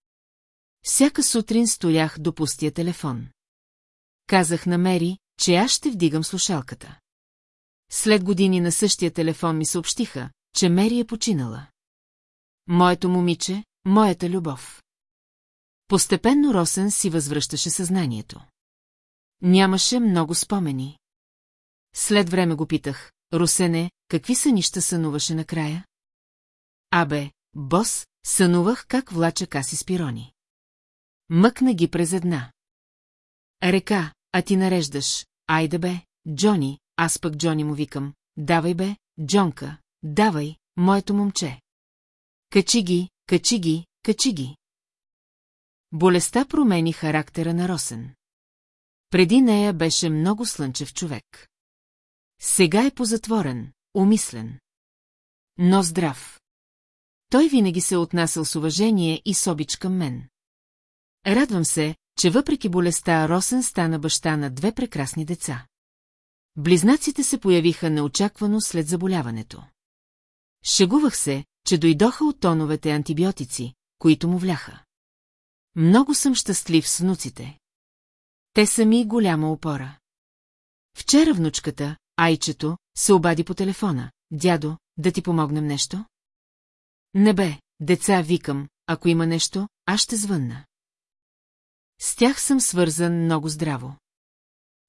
Всяка сутрин стоях до пустия телефон. Казах на Мери, че аз ще вдигам слушалката. След години на същия телефон ми съобщиха, че Мери е починала. Моето момиче, моята любов. Постепенно Росен си възвръщаше съзнанието. Нямаше много спомени. След време го питах, Русене, какви сънища сънуваше накрая? Абе, бос, сънувах как влача каси с пирони. Мъкна ги през една. Река, а ти нареждаш, айде бе, Джони, аз пък Джони му викам, давай бе, Джонка, давай, моето момче. Качи ги, качи ги, качи ги. Болестта промени характера на Росен. Преди нея беше много слънчев човек. Сега е позатворен, умислен. Но здрав. Той винаги се е отнасял с уважение и с обич към мен. Радвам се, че въпреки болестта Росен стана баща на две прекрасни деца. Близнаците се появиха неочаквано след заболяването. Шегувах се, че дойдоха от тоновете антибиотици, които му вляха. Много съм щастлив с внуците. Те са ми голяма опора. Вчера внучката, Айчето, се обади по телефона. Дядо, да ти помогнем нещо? Не бе, деца, викам, ако има нещо, аз ще звънна. С тях съм свързан много здраво.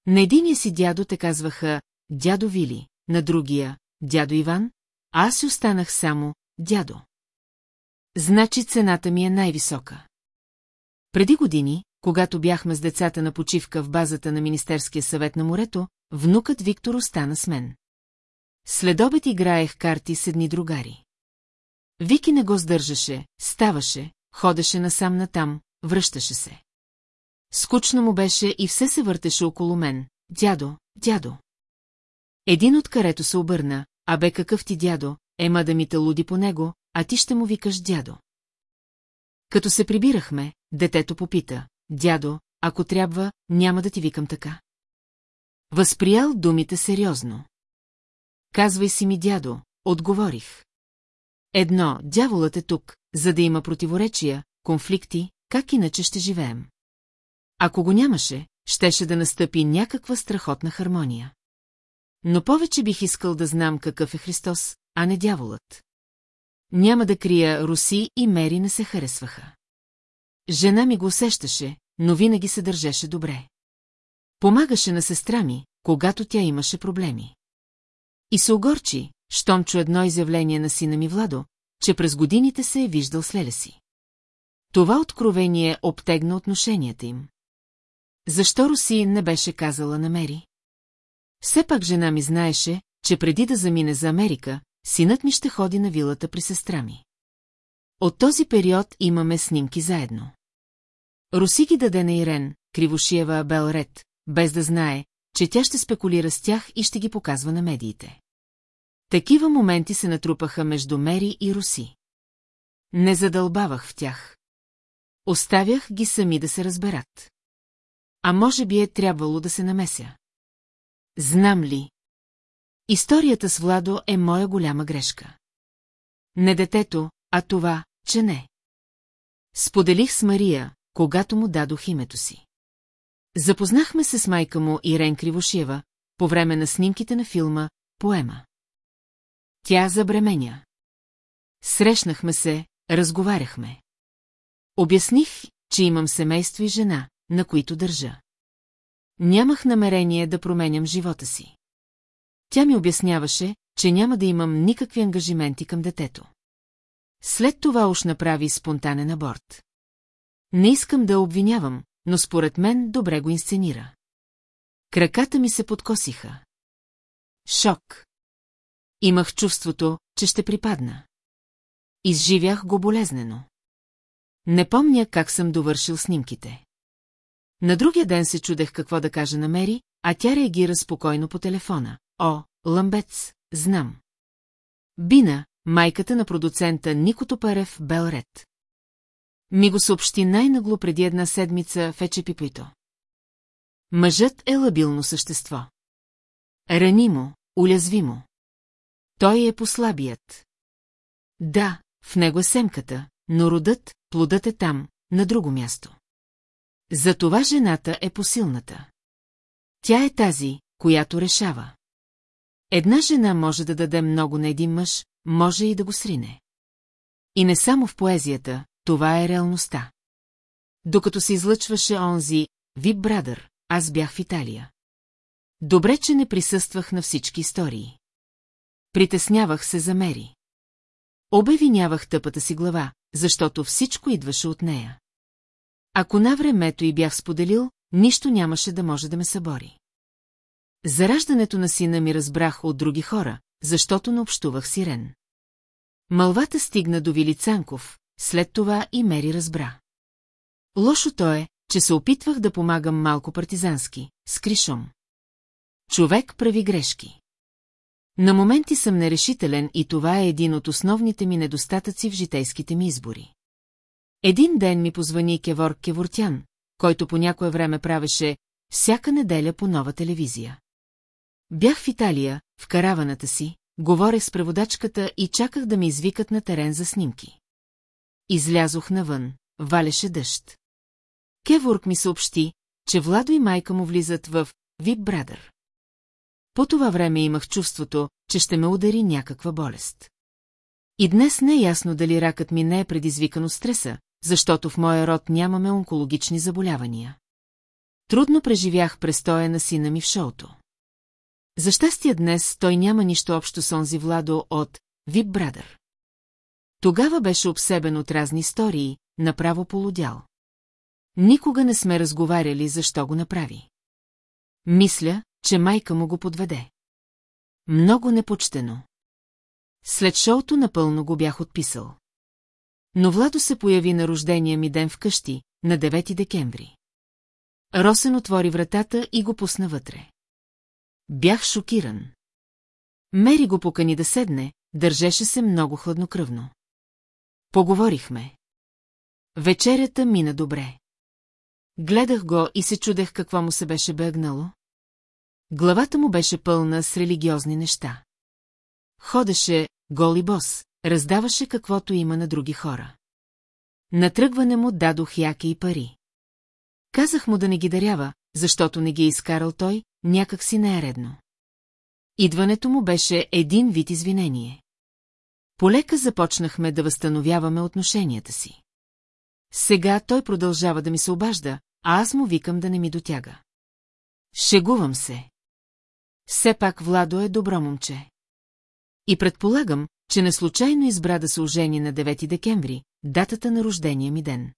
На единия си дядо те казваха дядо Вили, на другия дядо Иван, а аз си останах само дядо. Значи цената ми е най-висока. Преди години, когато бяхме с децата на почивка в базата на Министерския съвет на морето, внукът Виктор остана с мен. След обед играех карти с едни другари. Вики не го сдържаше, ставаше, ходеше насам-натам, връщаше се. Скучно му беше и все се въртеше около мен. Дядо, дядо. Един от карето се обърна, а бе какъв ти дядо, ема да ми те луди по него, а ти ще му викаш дядо. Като се прибирахме, детето попита, дядо, ако трябва, няма да ти викам така. Възприял думите сериозно. Казвай си ми, дядо, отговорих. Едно, дяволът е тук, за да има противоречия, конфликти, как иначе ще живеем. Ако го нямаше, щеше да настъпи някаква страхотна хармония. Но повече бих искал да знам какъв е Христос, а не дяволът. Няма да крия, Руси и Мери не се харесваха. Жена ми го усещаше, но винаги се държеше добре. Помагаше на сестра ми, когато тя имаше проблеми. И се огорчи, щом чу едно изявление на сина ми Владо, че през годините се е виждал с леля си. Това откровение обтегна отношенията им. Защо Руси не беше казала на Мери? Все пак жена ми знаеше, че преди да замине за Америка, синът ми ще ходи на вилата при сестра ми. От този период имаме снимки заедно. Руси ги даде на Ирен, Кривошиева Белред, без да знае, че тя ще спекулира с тях и ще ги показва на медиите. Такива моменти се натрупаха между Мери и Руси. Не задълбавах в тях. Оставях ги сами да се разберат. А може би е трябвало да се намеся. Знам ли? Историята с Владо е моя голяма грешка. Не детето, а това, че не. Споделих с Мария, когато му дадох името си. Запознахме се с майка му Ирен Кривошиева по време на снимките на филма «Поема». Тя забременя. Срещнахме се, разговаряхме. Обясних, че имам семейство и жена, на които държа. Нямах намерение да променям живота си. Тя ми обясняваше, че няма да имам никакви ангажименти към детето. След това уж направи спонтанен аборт. Не искам да обвинявам, но според мен добре го инсценира. Краката ми се подкосиха. Шок. Имах чувството, че ще припадна. Изживях го болезнено. Не помня как съм довършил снимките. На другия ден се чудех какво да кажа на Мери, а тя реагира спокойно по телефона. О, Ламбец, знам. Бина, майката на продуцента Нико Топарев Белред. Ми го съобщи най-нагло преди една седмица в Ечепипито. Мъжът е лабилно същество. Ранимо, уязвимо. Той е послабият. Да, в него е семката, но родът, плодът е там, на друго място. Затова жената е посилната. Тя е тази, която решава. Една жена може да даде много на един мъж, може и да го срине. И не само в поезията, това е реалността. Докато се излъчваше онзи «Вип Брадър», аз бях в Италия. Добре, че не присъствах на всички истории. Притеснявах се за Мери. Обевинявах тъпата си глава, защото всичко идваше от нея. Ако на времето и бях споделил, нищо нямаше да може да ме събори. Зараждането на сина ми разбрах от други хора, защото не общувах с Ирен. Мълвата стигна до Вилицанков, след това и Мери разбра. Лошото е, че се опитвах да помагам малко партизански, с кришом. Човек прави грешки. На моменти съм нерешителен и това е един от основните ми недостатъци в житейските ми избори. Един ден ми позвани Кевор Кевортян, който по някое време правеше всяка неделя по нова телевизия. Бях в Италия, в караваната си, говорех с преводачката и чаках да ме извикат на терен за снимки. Излязох навън, валеше дъжд. Кеворк ми съобщи, че Владо и майка му влизат в Вип Брадър. По това време имах чувството, че ще ме удари някаква болест. И днес не е ясно дали ракът ми не е предизвикан от стреса, защото в моя род нямаме онкологични заболявания. Трудно преживях престоя на сина ми в шоуто. За щастие днес той няма нищо общо с онзи Владо от Вип Брадър. Тогава беше обсебен от разни истории, направо полудял. Никога не сме разговаряли защо го направи. Мисля, че майка му го подведе. Много непочтено. След шоуто напълно го бях отписал. Но Владо се появи на рождения ми ден вкъщи, на 9 декември. Росен отвори вратата и го пусна вътре. Бях шокиран. Мери го покани да седне, държеше се много хладнокръвно. Поговорихме. Вечерята мина добре. Гледах го и се чудех какво му се беше бегнало. Главата му беше пълна с религиозни неща. Ходеше, гол и бос, раздаваше каквото има на други хора. На тръгване му дадох яки и пари. Казах му да не ги дарява, защото не ги е изкарал той, някак си не е редно. Идването му беше един вид извинение. Полека започнахме да възстановяваме отношенията си. Сега той продължава да ми се обажда, а аз му викам да не ми дотяга. Шегувам се. Все пак Владо е добро момче. И предполагам, че не случайно избра да се ожени на 9 декември, датата на рождения ми ден.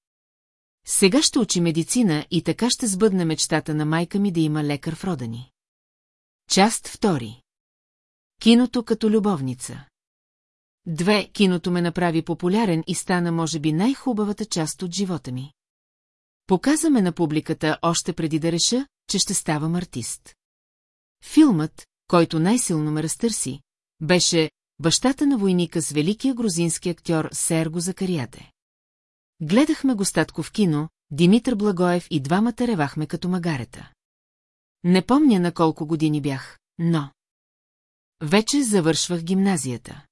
Сега ще учи медицина и така ще сбъдне мечтата на майка ми да има лекар в рода ни. Част втори. Киното като любовница. Две, киното ме направи популярен и стана може би най-хубавата част от живота ми. Показаме на публиката още преди да реша, че ще ставам артист. Филмът, който най-силно ме разтърси, беше бащата на войника с великия грузински актьор Серго Закарияте. Гледахме го статко в кино, Димитър Благоев и двамата ревахме като магарета. Не помня на колко години бях, но... Вече завършвах гимназията.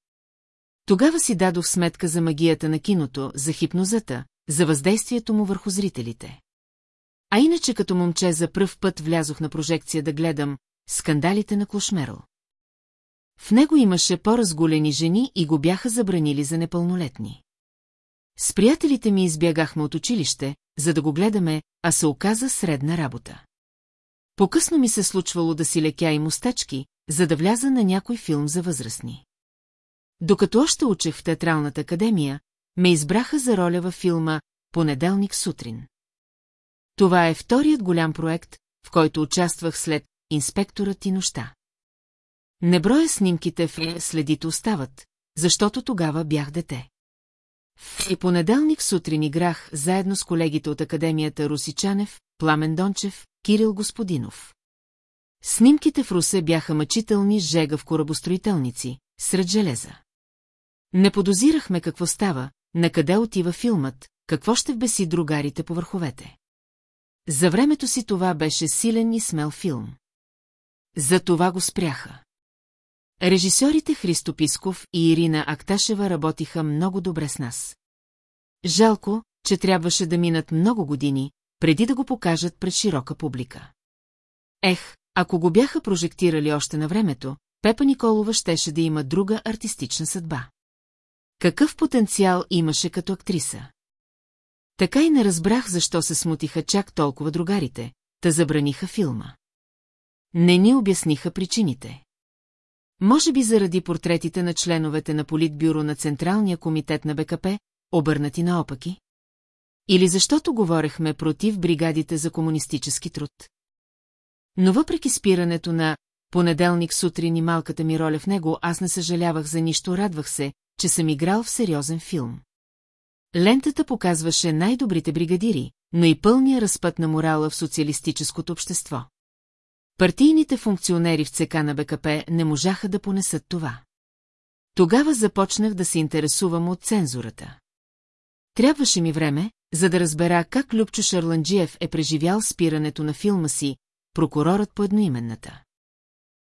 Тогава си дадох сметка за магията на киното, за хипнозата, за въздействието му върху зрителите. А иначе като момче за пръв път влязох на прожекция да гледам скандалите на Клошмерл. В него имаше по-разголени жени и го бяха забранили за непълнолетни. С приятелите ми избягахме от училище, за да го гледаме, а се оказа средна работа. По-късно ми се случвало да си лекя и мустачки, за да вляза на някой филм за възрастни. Докато още учех в театралната академия, ме избраха за роля във филма «Понеделник сутрин». Това е вторият голям проект, в който участвах след «Инспекторът и нощта». Неброя снимките в следите остават, защото тогава бях дете. И понеделник сутрин играх заедно с колегите от Академията Русичанев, Пламен Дончев, Кирил Господинов. Снимките в Русе бяха мъчителни жега в корабостроителници, сред железа. Не подозирахме какво става, на къде отива филмът, какво ще вбеси другарите по върховете. За времето си това беше силен и смел филм. За това го спряха. Режисьорите Христо Писков и Ирина Акташева работиха много добре с нас. Жалко, че трябваше да минат много години, преди да го покажат пред широка публика. Ех, ако го бяха прожектирали още на времето, Пепа Николова щеше да има друга артистична съдба. Какъв потенциал имаше като актриса? Така и не разбрах защо се смутиха чак толкова другарите, та забраниха филма. Не ни обясниха причините. Може би заради портретите на членовете на Политбюро на Централния комитет на БКП, обърнати наопаки? Или защото говорехме против бригадите за комунистически труд? Но въпреки спирането на понеделник сутрин и малката ми роля в него, аз не съжалявах за нищо, радвах се, че съм играл в сериозен филм. Лентата показваше най-добрите бригадири, но и пълния разпът на морала в социалистическото общество. Партийните функционери в ЦК на БКП не можаха да понесат това. Тогава започнах да се интересувам от цензурата. Трябваше ми време, за да разбера как Любчо Шарланджиев е преживял спирането на филма си «Прокурорът по едноименната».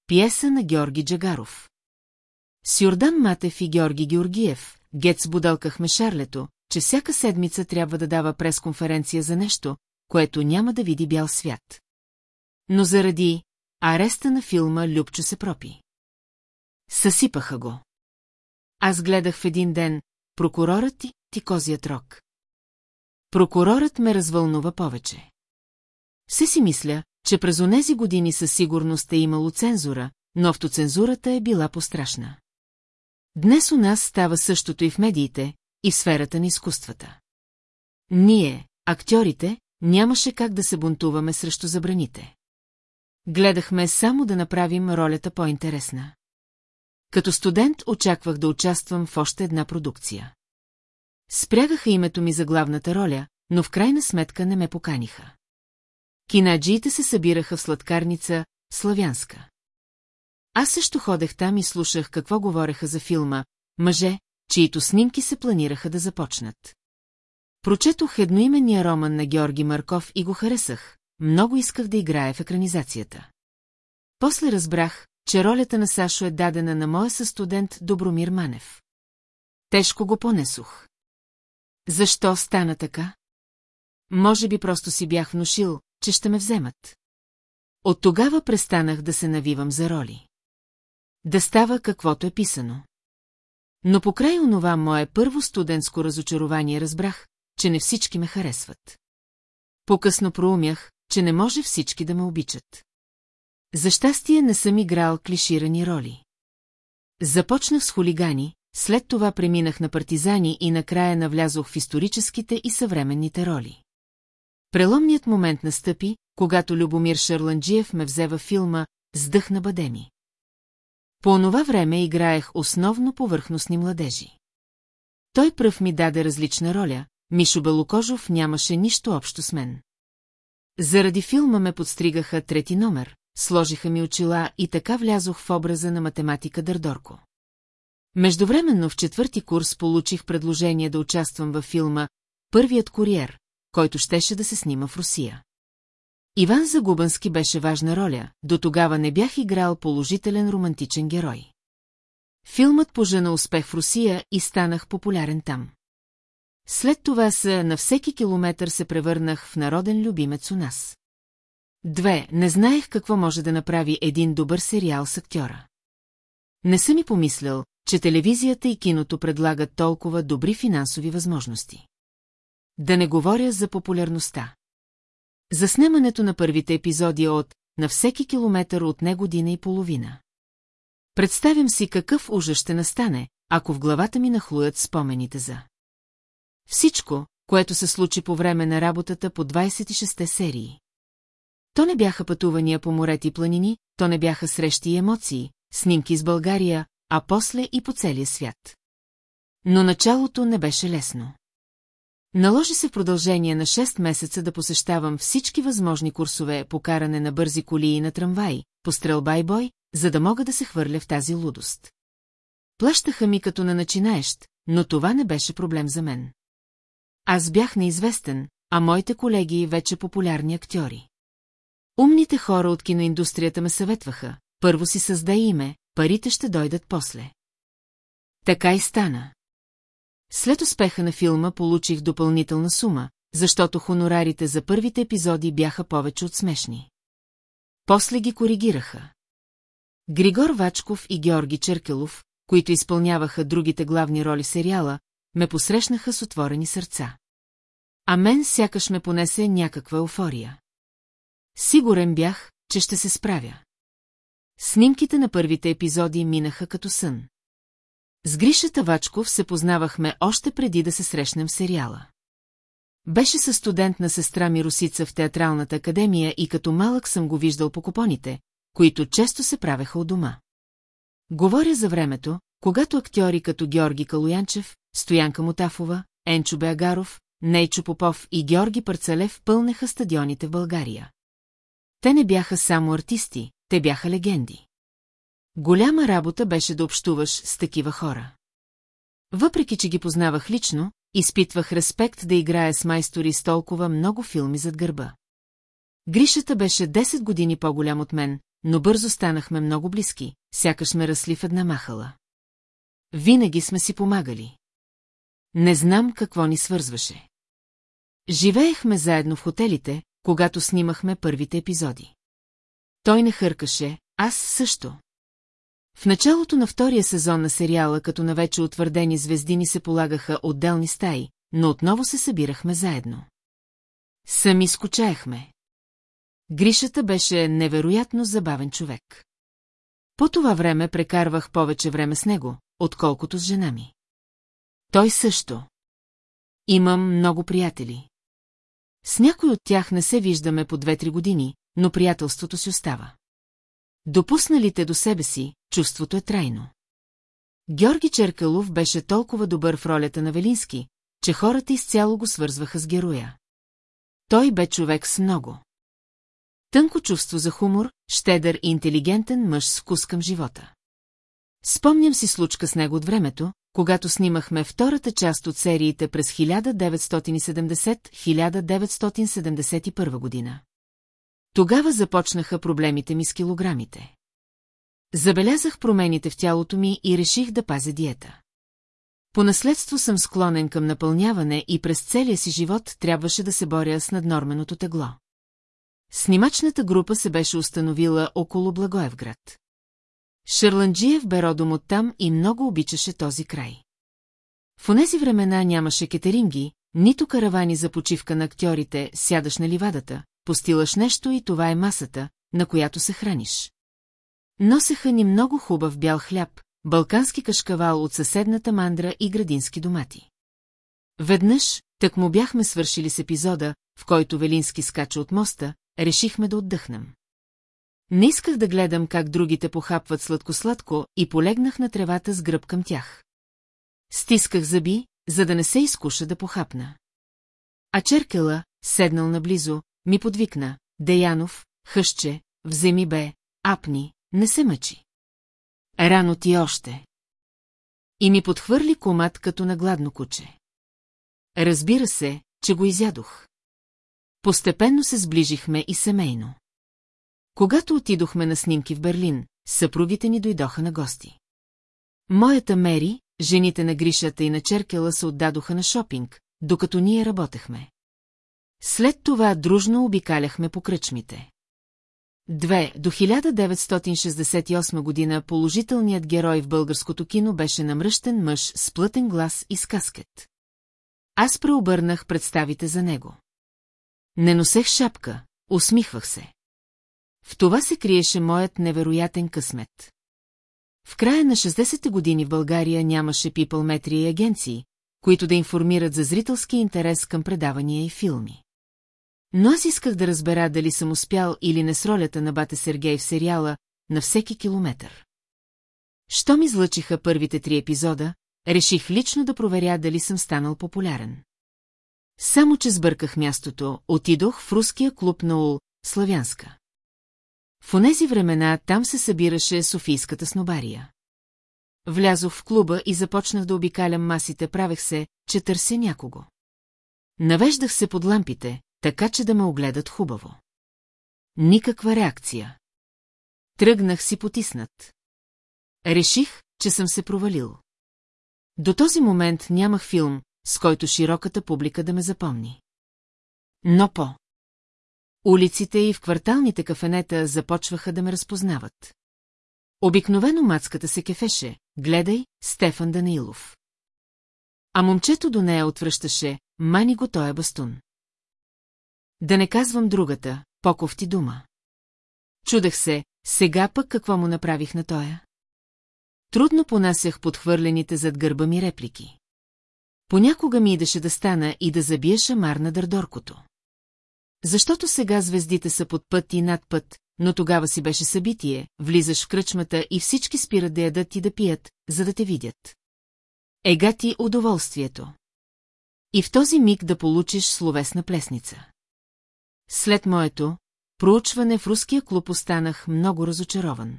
Пиеса на Георги Джагаров. С Матев и Георги Георгиев, Гец будалкахме Шарлето, че всяка седмица трябва да дава пресконференция за нещо, което няма да види бял свят. Но заради ареста на филма Любчо се пропи. Съсипаха го. Аз гледах в един ден прокурорът ти, ти козият рок. Прокурорът ме развълнува повече. Все си мисля, че през онези години със сигурност е имало цензура, но автоцензурата е била пострашна. Днес у нас става същото и в медиите, и в сферата на изкуствата. Ние, актьорите, нямаше как да се бунтуваме срещу забраните. Гледахме само да направим ролята по-интересна. Като студент очаквах да участвам в още една продукция. Спрягаха името ми за главната роля, но в крайна сметка не ме поканиха. Кинаджиите се събираха в сладкарница Славянска. Аз също ходех там и слушах какво говореха за филма «Мъже, чието снимки се планираха да започнат». Прочетох едноименния роман на Георги Марков и го харесах. Много исках да играя в екранизацията. После разбрах, че ролята на Сашо е дадена на моя състудент Добромир Манев. Тежко го понесох. Защо стана така? Може би просто си бях внушил, че ще ме вземат. От тогава престанах да се навивам за роли. Да става каквото е писано. Но покрай онова мое първо студентско разочарование разбрах, че не всички ме харесват. По-късно проумях, че не може всички да ме обичат. За щастие не съм играл клиширани роли. Започнах с хулигани, след това преминах на партизани и накрая навлязох в историческите и съвременните роли. Преломният момент настъпи, когато Любомир Шарланджиев ме взе във филма «Сдъх на бадеми». По онова време играех основно повърхностни младежи. Той пръв ми даде различна роля, Мишо Белокожов нямаше нищо общо с мен. Заради филма ме подстригаха трети номер, сложиха ми очила и така влязох в образа на математика Дърдорко. Междувременно в четвърти курс получих предложение да участвам във филма «Първият куриер», който щеше да се снима в Русия. Иван Загубански беше важна роля, до тогава не бях играл положителен романтичен герой. Филмът пожена успех в Русия и станах популярен там. След това са на всеки километър се превърнах в народен любимец у нас. Две, не знаех какво може да направи един добър сериал с актьора. Не съм и помислял, че телевизията и киното предлагат толкова добри финансови възможности. Да не говоря за популярността. За снимането на първите епизоди от «На всеки километър от не година и половина». Представям си какъв ужас ще настане, ако в главата ми нахлуят спомените за. Всичко, което се случи по време на работата по 26-те серии. То не бяха пътувания по морет и планини, то не бяха срещи и емоции, снимки с България, а после и по целия свят. Но началото не беше лесно. Наложи се в продължение на 6 месеца да посещавам всички възможни курсове по каране на бързи коли и на трамваи, по стрелба и бой, за да мога да се хвърля в тази лудост. Плащаха ми като на начинаещ, но това не беше проблем за мен. Аз бях неизвестен, а моите колеги вече популярни актьори. Умните хора от киноиндустрията ме съветваха, първо си създай име, парите ще дойдат после. Така и стана. След успеха на филма получих допълнителна сума, защото хонорарите за първите епизоди бяха повече от смешни. После ги коригираха. Григор Вачков и Георги Черкелов, които изпълняваха другите главни роли сериала, ме посрещнаха с отворени сърца. А мен сякаш ме понесе някаква еуфория. Сигурен бях, че ще се справя. Снимките на първите епизоди минаха като сън. С Гриша Тавачков се познавахме още преди да се срещнем в сериала. Беше със студент на сестра ми Русица в театралната академия и като малък съм го виждал по купоните, които често се правеха от дома. Говоря за времето, когато актьори като Георги Калоянчев, Стоянка Мутафова, Енчо Беагаров, Нейчо Попов и Георги Парцалев пълнеха стадионите в България. Те не бяха само артисти, те бяха легенди. Голяма работа беше да общуваш с такива хора. Въпреки, че ги познавах лично, изпитвах респект да играя с майстори с толкова много филми зад гърба. Гришата беше 10 години по-голям от мен, но бързо станахме много близки, сякаш сме росли в една махала. Винаги сме си помагали. Не знам какво ни свързваше. Живеехме заедно в хотелите, когато снимахме първите епизоди. Той не хъркаше, аз също. В началото на втория сезон на сериала, като на вече утвърдени звезди ни се полагаха отделни стаи, но отново се събирахме заедно. Сами скучаехме. Гришата беше невероятно забавен човек. По това време прекарвах повече време с него, отколкото с жена ми. Той също. Имам много приятели. С някой от тях не се виждаме по две-три години, но приятелството си остава. Допусналите до себе си, чувството е трайно. Георги Черкалов беше толкова добър в ролята на Велински, че хората изцяло го свързваха с героя. Той бе човек с много. Тънко чувство за хумор, щедър и интелигентен мъж с вкус към живота. Спомням си случка с него от времето, когато снимахме втората част от сериите през 1970-1971 година. Тогава започнаха проблемите ми с килограмите. Забелязах промените в тялото ми и реших да пазя диета. По наследство съм склонен към напълняване и през целия си живот трябваше да се боря с наднорменото тегло. Снимачната група се беше установила около Благоевград. Шарланджиев бе родом оттам и много обичаше този край. В онези времена нямаше кетеринги, нито каравани за почивка на актьорите, сядаш на ливадата, постилаш нещо и това е масата, на която се храниш. Носеха ни много хубав бял хляб, балкански кашкавал от съседната мандра и градински домати. Веднъж, так му бяхме свършили с епизода, в който Велински скача от моста, решихме да отдъхнем. Не исках да гледам как другите похапват сладко-сладко и полегнах на тревата с гръб към тях. Стисках зъби, за да не се изкуша да похапна. А Черкела, седнал наблизо, ми подвикна. Деянов, хъще, вземи бе, апни, не се мъчи. Рано ти още. И ми подхвърли комат като на гладно куче. Разбира се, че го изядох. Постепенно се сближихме и семейно. Когато отидохме на снимки в Берлин, съпругите ни дойдоха на гости. Моята Мери, жените на Гришата и на Черкела се отдадоха на шопинг, докато ние работехме. След това дружно обикаляхме по кръчмите. Две, до 1968 година положителният герой в българското кино беше намръщен мъж с плътен глас и с каскет. Аз преобърнах представите за него. Не носех шапка, усмихвах се. В това се криеше моят невероятен късмет. В края на 60-те години в България нямаше пипълметрия и агенции, които да информират за зрителски интерес към предавания и филми. Но аз исках да разбера дали съм успял или не с ролята на бате Сергей в сериала на всеки километър. Щом излъчиха първите три епизода, реших лично да проверя дали съм станал популярен. Само, че сбърках мястото, отидох в руския клуб на Ул, Славянска. В онези времена там се събираше Софийската снобария. Влязох в клуба и започнах да обикалям масите, правех се, че търся някого. Навеждах се под лампите, така че да ме огледат хубаво. Никаква реакция. Тръгнах си потиснат. Реших, че съм се провалил. До този момент нямах филм, с който широката публика да ме запомни. Но по. Улиците и в кварталните кафенета започваха да ме разпознават. Обикновено мацката се кефеше, гледай, Стефан Данилов. А момчето до нея отвръщаше, мани го тоя бастун. Да не казвам другата, по-кофти дума. Чудех се, сега пък какво му направих на тоя? Трудно понасях подхвърлените зад гърба ми реплики. понякога ми идеше да стана и да забия шамар на дърдоркото. Защото сега звездите са под път и над път, но тогава си беше събитие, влизаш в кръчмата и всички спират да ядат и да пият, за да те видят. Ега ти удоволствието. И в този миг да получиш словесна плесница. След моето проучване в руския клуб останах много разочарован.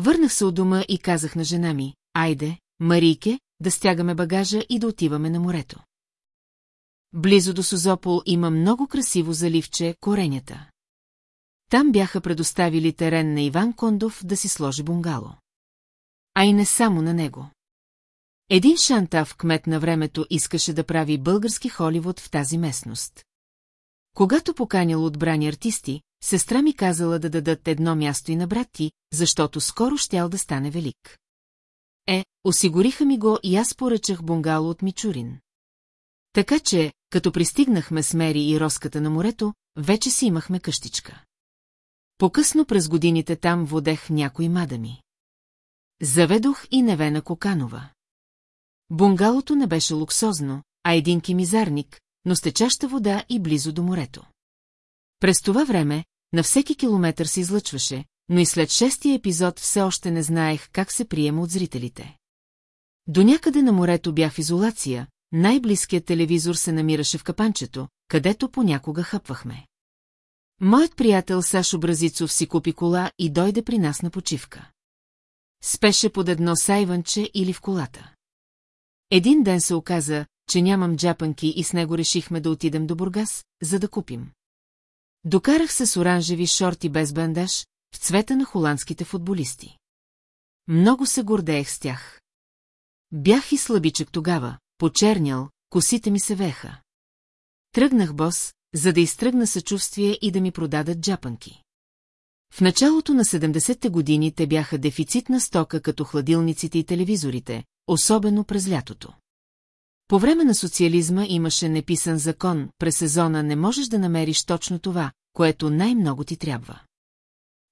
Върнах се от дома и казах на жена ми, айде, Марийке, да стягаме багажа и да отиваме на морето. Близо до Созопол има много красиво заливче Коренята. Там бяха предоставили терен на Иван Кондов да си сложи бунгало. А и не само на него. Един шантав кмет на времето искаше да прави български холивуд в тази местност. Когато поканял отбрани артисти, сестра ми казала да дадат едно място и на брат ти, защото скоро щял да стане велик. Е, осигуриха ми го и аз поръчах бунгало от Мичурин. Така че, като пристигнахме с Мери и Роската на морето, вече си имахме къщичка. По-късно през годините там водех някои мадами. Заведох и Невена Коканова. Бунгалото не беше луксозно, а един кимизарник, но с течаща вода и близо до морето. През това време, на всеки километър се излъчваше, но и след шестия епизод все още не знаех как се приема от зрителите. До някъде на морето бях в изолация, най-близкият телевизор се намираше в капанчето, където понякога хъпвахме. Моят приятел Сашо Бразицов си купи кола и дойде при нас на почивка. Спеше под едно сайванче или в колата. Един ден се оказа, че нямам джапанки и с него решихме да отидем до Бургас, за да купим. Докарах се с оранжеви шорти без бандаж, в цвета на холандските футболисти. Много се гордеех с тях. Бях и слабичък тогава, почернял, косите ми се веха. Тръгнах бос, за да изтръгна съчувствие и да ми продадат джапанки. В началото на 70-те години те бяха дефицитна стока като хладилниците и телевизорите, особено през лятото. По време на социализма имаше неписан закон, през сезона не можеш да намериш точно това, което най-много ти трябва.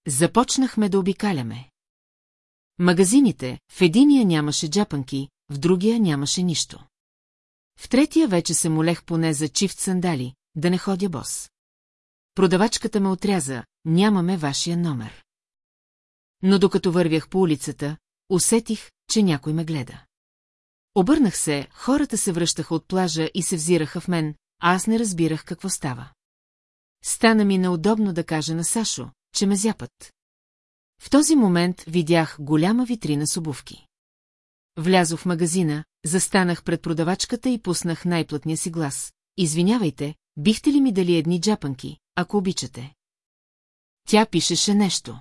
Започнахме да обикаляме. Магазините, в единия нямаше джапанки, в другия нямаше нищо. В третия вече се молех поне за чифт сандали, да не ходя бос. Продавачката ме отряза, нямаме вашия номер. Но докато вървях по улицата, усетих, че някой ме гледа. Обърнах се, хората се връщаха от плажа и се взираха в мен, а аз не разбирах какво става. Стана ми неудобно да кажа на Сашо, че ме зяпат. В този момент видях голяма витрина с обувки. Влязох в магазина, застанах пред продавачката и пуснах най-плътния си глас. Извинявайте, бихте ли ми дали едни джапанки, ако обичате? Тя пишеше нещо.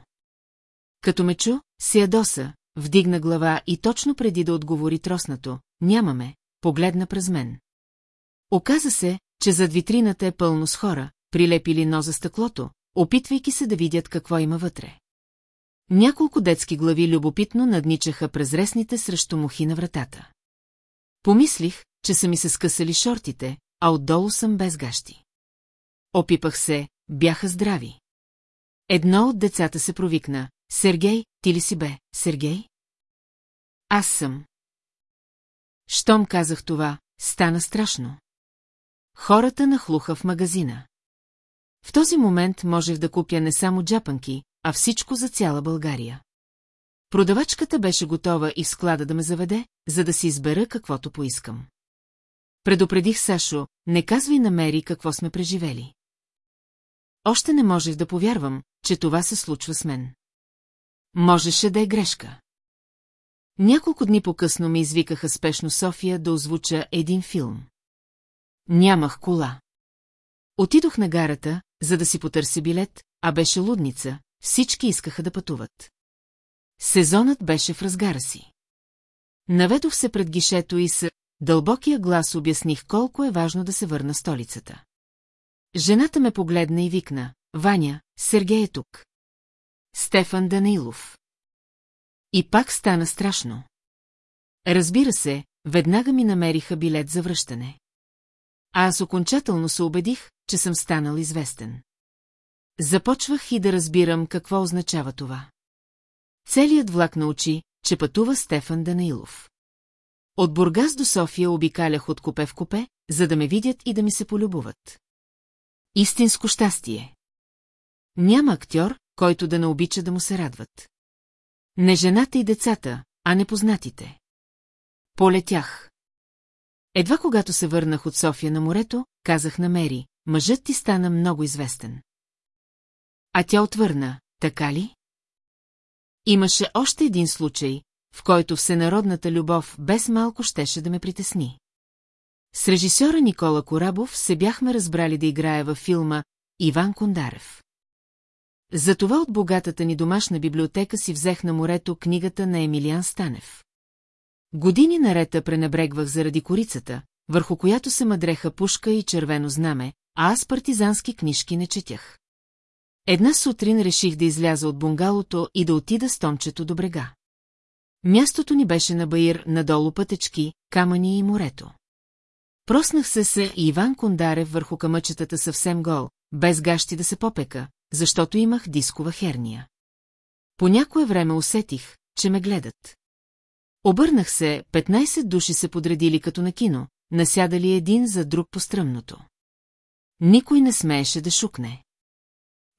Като ме чу, се ядоса, вдигна глава и точно преди да отговори троснато, нямаме, погледна през мен. Оказа се, че зад витрината е пълно с хора, прилепили нос за стъклото, опитвайки се да видят какво има вътре. Няколко детски глави любопитно надничаха през ресните срещу мухи на вратата. Помислих, че са ми се скъсали шортите, а отдолу съм без гащи. Опипах се, бяха здрави. Едно от децата се провикна. Сергей, ти ли си бе, Сергей? Аз съм. Щом казах това, стана страшно. Хората нахлуха в магазина. В този момент можех да купя не само джапанки, а всичко за цяла България. Продавачката беше готова и склада да ме заведе, за да си избера каквото поискам. Предупредих Сашо, не казвай на Мери какво сме преживели. Още не можех да повярвам, че това се случва с мен. Можеше да е грешка. Няколко дни по-късно ми извикаха спешно София да озвуча един филм. Нямах кола. Отидох на гарата, за да си потърся билет, а беше лудница, всички искаха да пътуват. Сезонът беше в разгара си. Наведох се пред гишето и с дълбокия глас обясних колко е важно да се върна столицата. Жената ме погледна и викна, Ваня, Сергей е тук. Стефан Данилов. И пак стана страшно. Разбира се, веднага ми намериха билет за връщане. А аз окончателно се убедих, че съм станал известен. Започвах и да разбирам какво означава това. Целият влак научи, че пътува Стефан Данаилов. От Бургас до София обикалях от купе в купе, за да ме видят и да ми се полюбуват. Истинско щастие. Няма актьор, който да не обича да му се радват. Не жената и децата, а непознатите. Полетях. Едва когато се върнах от София на морето, казах на Мери, мъжът ти стана много известен. А тя отвърна, така ли? Имаше още един случай, в който всенародната любов без малко щеше да ме притесни. С режисьора Никола Корабов се бяхме разбрали да играя във филма Иван Кондарев. Затова от богатата ни домашна библиотека си взех на морето книгата на Емилиан Станев. Години нарета пренебрегвах заради корицата, върху която се мъдреха пушка и червено знаме, а аз партизански книжки не четях. Една сутрин реших да изляза от бунгалото и да отида с Томчето до брега. Мястото ни беше на Баир, надолу пътечки, камъни и морето. Проснах се се и Иван Кондарев върху камъчетата съвсем гол, без гащи да се попека, защото имах дискова херния. По някое време усетих, че ме гледат. Обърнах се, 15 души се подредили като на кино, насядали един за друг по стръмното. Никой не смееше да шукне.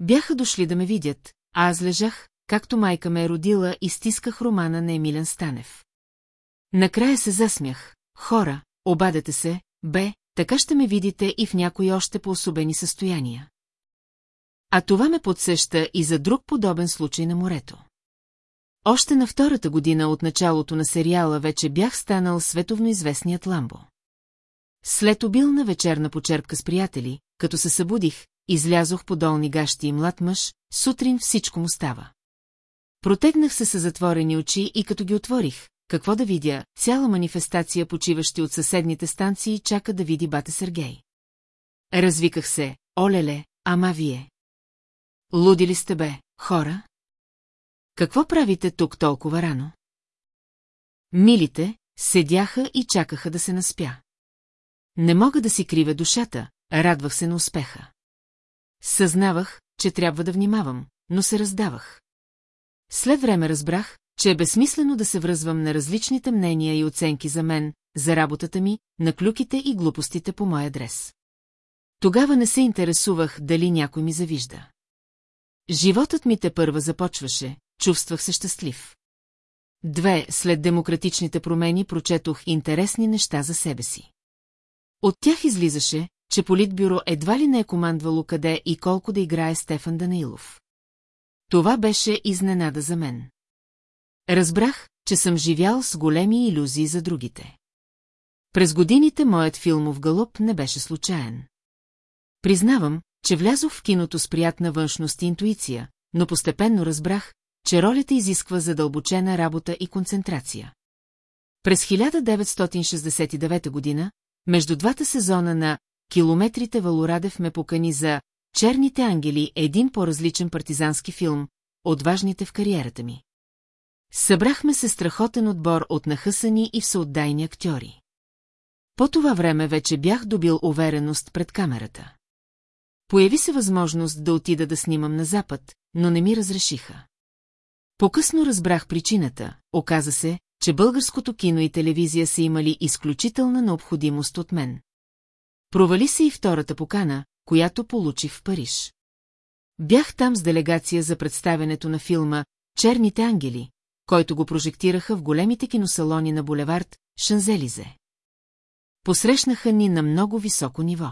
Бяха дошли да ме видят, а аз лежах, както майка ме е родила и стисках романа на Емилен Станев. Накрая се засмях. Хора, обадете се, бе, така ще ме видите и в някои още по-особени състояния. А това ме подсеща и за друг подобен случай на морето. Още на втората година от началото на сериала вече бях станал световно известният Ламбо. След обилна вечерна почерпка с приятели, като се събудих, излязох по долни гащи и млад мъж, сутрин всичко му става. Протегнах се с затворени очи и като ги отворих, какво да видя, цяла манифестация почиващи от съседните станции чака да види бате Сергей. Развиках се, олеле, ама вие. Луди ли сте бе, хора? Какво правите тук толкова рано? Милите седяха и чакаха да се наспя. Не мога да си кривя душата, радвах се на успеха. Съзнавах, че трябва да внимавам, но се раздавах. След време разбрах, че е безсмислено да се връзвам на различните мнения и оценки за мен, за работата ми, на клюките и глупостите по мой адрес. Тогава не се интересувах дали някой ми завижда. Животът ми те първа започваше, чувствах се щастлив. Две, след демократичните промени прочетох интересни неща за себе си. От тях излизаше, че Политбюро едва ли не е командвало къде и колко да играе Стефан Данаилов. Това беше изненада за мен. Разбрах, че съм живял с големи иллюзии за другите. През годините моят филмов гълъб не беше случайен. Признавам, че влязох в киното с приятна външност и интуиция, но постепенно разбрах, че ролята изисква задълбочена работа и концентрация. През 1969 година, между двата сезона на «Километрите Валорадев ме покани за «Черните ангели» е един по-различен партизански филм, отважните в кариерата ми. Събрахме се страхотен отбор от нахъсани и всеотдайни актьори. По това време вече бях добил увереност пред камерата. Появи се възможност да отида да снимам на запад, но не ми разрешиха. По-късно разбрах причината, оказа се, че българското кино и телевизия са имали изключителна необходимост от мен. Провали се и втората покана, която получих в Париж. Бях там с делегация за представянето на филма «Черните ангели», който го прожектираха в големите киносалони на булевард Шанзелизе. Посрещнаха ни на много високо ниво.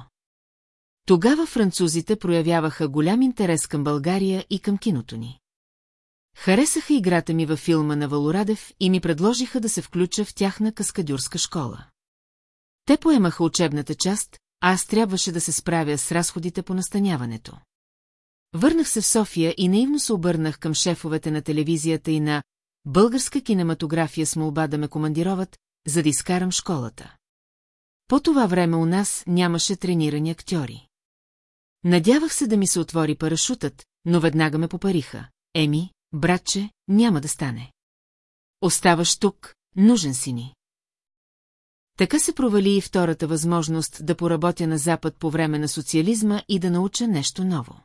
Тогава французите проявяваха голям интерес към България и към киното ни. Харесаха играта ми във филма на Валорадев и ми предложиха да се включа в тяхна каскадюрска школа. Те поемаха учебната част, аз трябваше да се справя с разходите по настаняването. Върнах се в София и наивно се обърнах към шефовете на телевизията и на българска кинематография с молба да ме командироват, за да изкарам школата. По това време у нас нямаше тренирани актьори. Надявах се да ми се отвори парашутът, но веднага ме попариха. Еми, братче, няма да стане. Оставаш тук, нужен си ни. Така се провали и втората възможност да поработя на Запад по време на социализма и да науча нещо ново.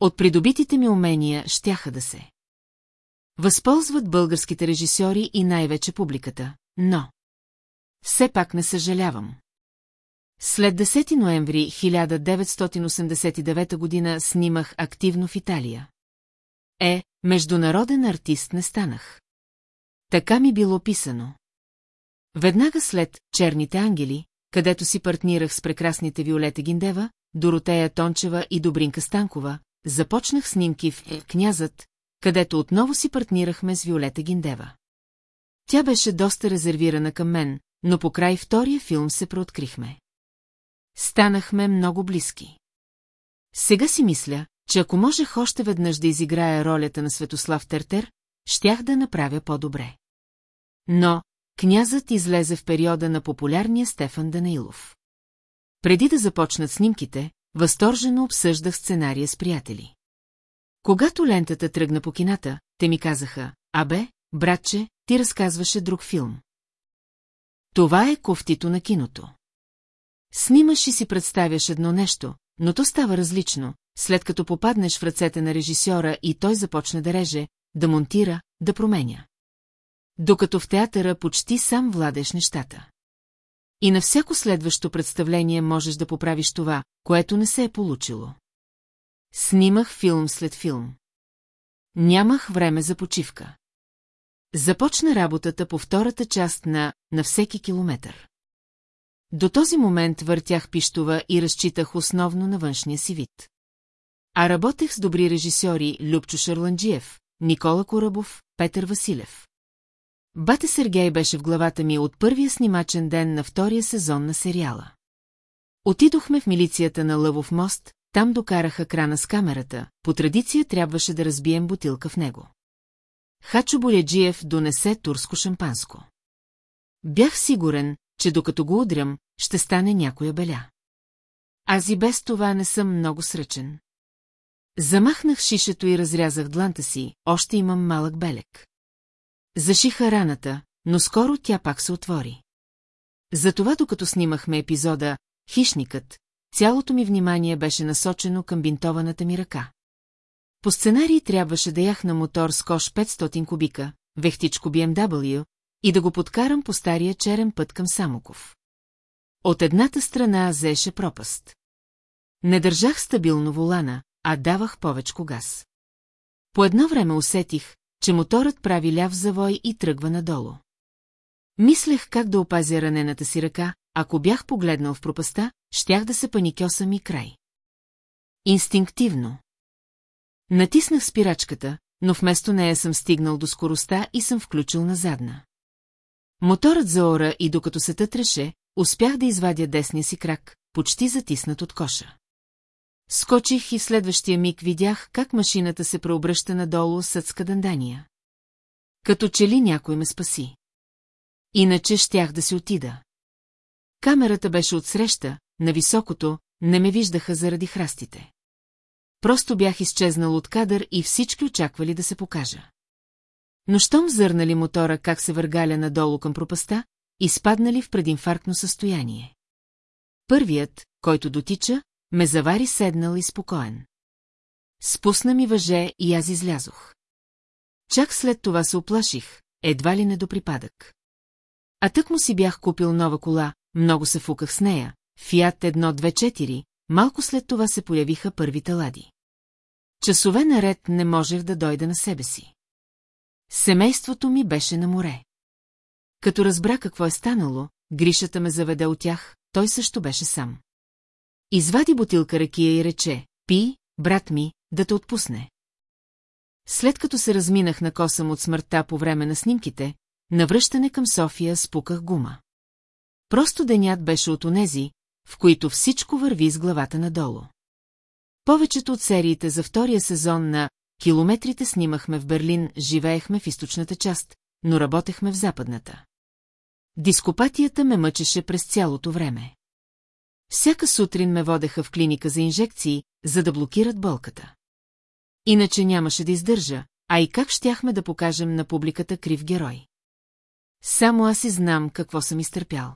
От придобитите ми умения щяха да се. Възползват българските режисьори и най-вече публиката, но... Все пак не съжалявам. След 10 ноември 1989 година снимах активно в Италия. Е, международен артист не станах. Така ми било писано. Веднага след «Черните ангели», където си партнирах с прекрасните Виолета Гиндева, Доротея Тончева и Добринка Станкова, започнах снимки в «Князът», където отново си партнирахме с Виолета Гиндева. Тя беше доста резервирана към мен, но по край втория филм се преоткрихме. Станахме много близки. Сега си мисля, че ако можех още веднъж да изиграя ролята на Светослав Тертер, щях да направя по-добре. Но князът излезе в периода на популярния Стефан Данаилов. Преди да започнат снимките, възторжено обсъждах сценария с приятели. Когато лентата тръгна по кината, те ми казаха, абе, братче, ти разказваше друг филм. Това е кофтито на киното. Снимаш и си представяш едно нещо, но то става различно, след като попаднеш в ръцете на режисьора и той започне да реже, да монтира, да променя. Докато в театъра почти сам владеш нещата. И на всяко следващо представление можеш да поправиш това, което не се е получило. Снимах филм след филм. Нямах време за почивка. Започна работата по втората част на «На всеки километър». До този момент въртях пиштова и разчитах основно на външния си вид. А работех с добри режисьори Любчо Шарланджиев, Никола Корабов, Петър Василев. Бате Сергей беше в главата ми от първия снимачен ден на втория сезон на сериала. Отидохме в милицията на Лъвов мост, там докараха крана с камерата, по традиция трябваше да разбием бутилка в него. Хачо Боляджиев донесе турско шампанско. Бях сигурен, че докато го удрям, ще стане някоя беля. Аз и без това не съм много сръчен. Замахнах шишето и разрязах дланта си, още имам малък белек. Зашиха раната, но скоро тя пак се отвори. Затова докато снимахме епизода «Хищникът», цялото ми внимание беше насочено към бинтованата ми ръка. По сценарий трябваше да яхна мотор с кош 500 кубика, вехтичко BMW, и да го подкарам по стария черен път към Самоков. От едната страна заеше пропаст. Не държах стабилно волана, а давах повечко газ. По едно време усетих, че моторът прави ляв завой и тръгва надолу. Мислех как да опазя ранената си ръка, ако бях погледнал в пропаста, щях да се паникьосам и край. Инстинктивно. Натиснах спирачката, но вместо нея съм стигнал до скоростта и съм включил на задна. Моторът заора и докато се тътреше, успях да извадя десния си крак, почти затиснат от коша. Скочих и в следващия миг видях как машината се преобръща надолу с скадандания. Като че ли някой ме спаси. Иначе щях да си отида. Камерата беше отсреща, на високото, не ме виждаха заради храстите. Просто бях изчезнал от кадър и всички очаквали да се покажа. Но щом зърнали мотора как се въргаля надолу към пропаста, изпаднали в прединфарктно състояние. Първият, който дотича, ме завари седнал и спокоен. Спусна ми въже и аз излязох. Чак след това се оплаших, едва ли не до припадък. А тък му си бях купил нова кола, много се фуках с нея, Фиат 124, малко след това се появиха първите лади. Часове наред не можех да дойда на себе си. Семейството ми беше на море. Като разбра какво е станало, Гришата ме заведе от тях, той също беше сам. Извади бутилка ракия и рече, пи, брат ми, да те отпусне. След като се разминах на косъм от смъртта по време на снимките, навръщане към София спуках гума. Просто денят беше от онези, в които всичко върви с главата надолу. Повечето от сериите за втория сезон на Километрите снимахме в Берлин, живеехме в източната част, но работехме в западната. Дископатията ме мъчеше през цялото време. Всяка сутрин ме водеха в клиника за инжекции, за да блокират болката. Иначе нямаше да издържа, а и как щяхме да покажем на публиката крив герой. Само аз и знам какво съм изтърпял.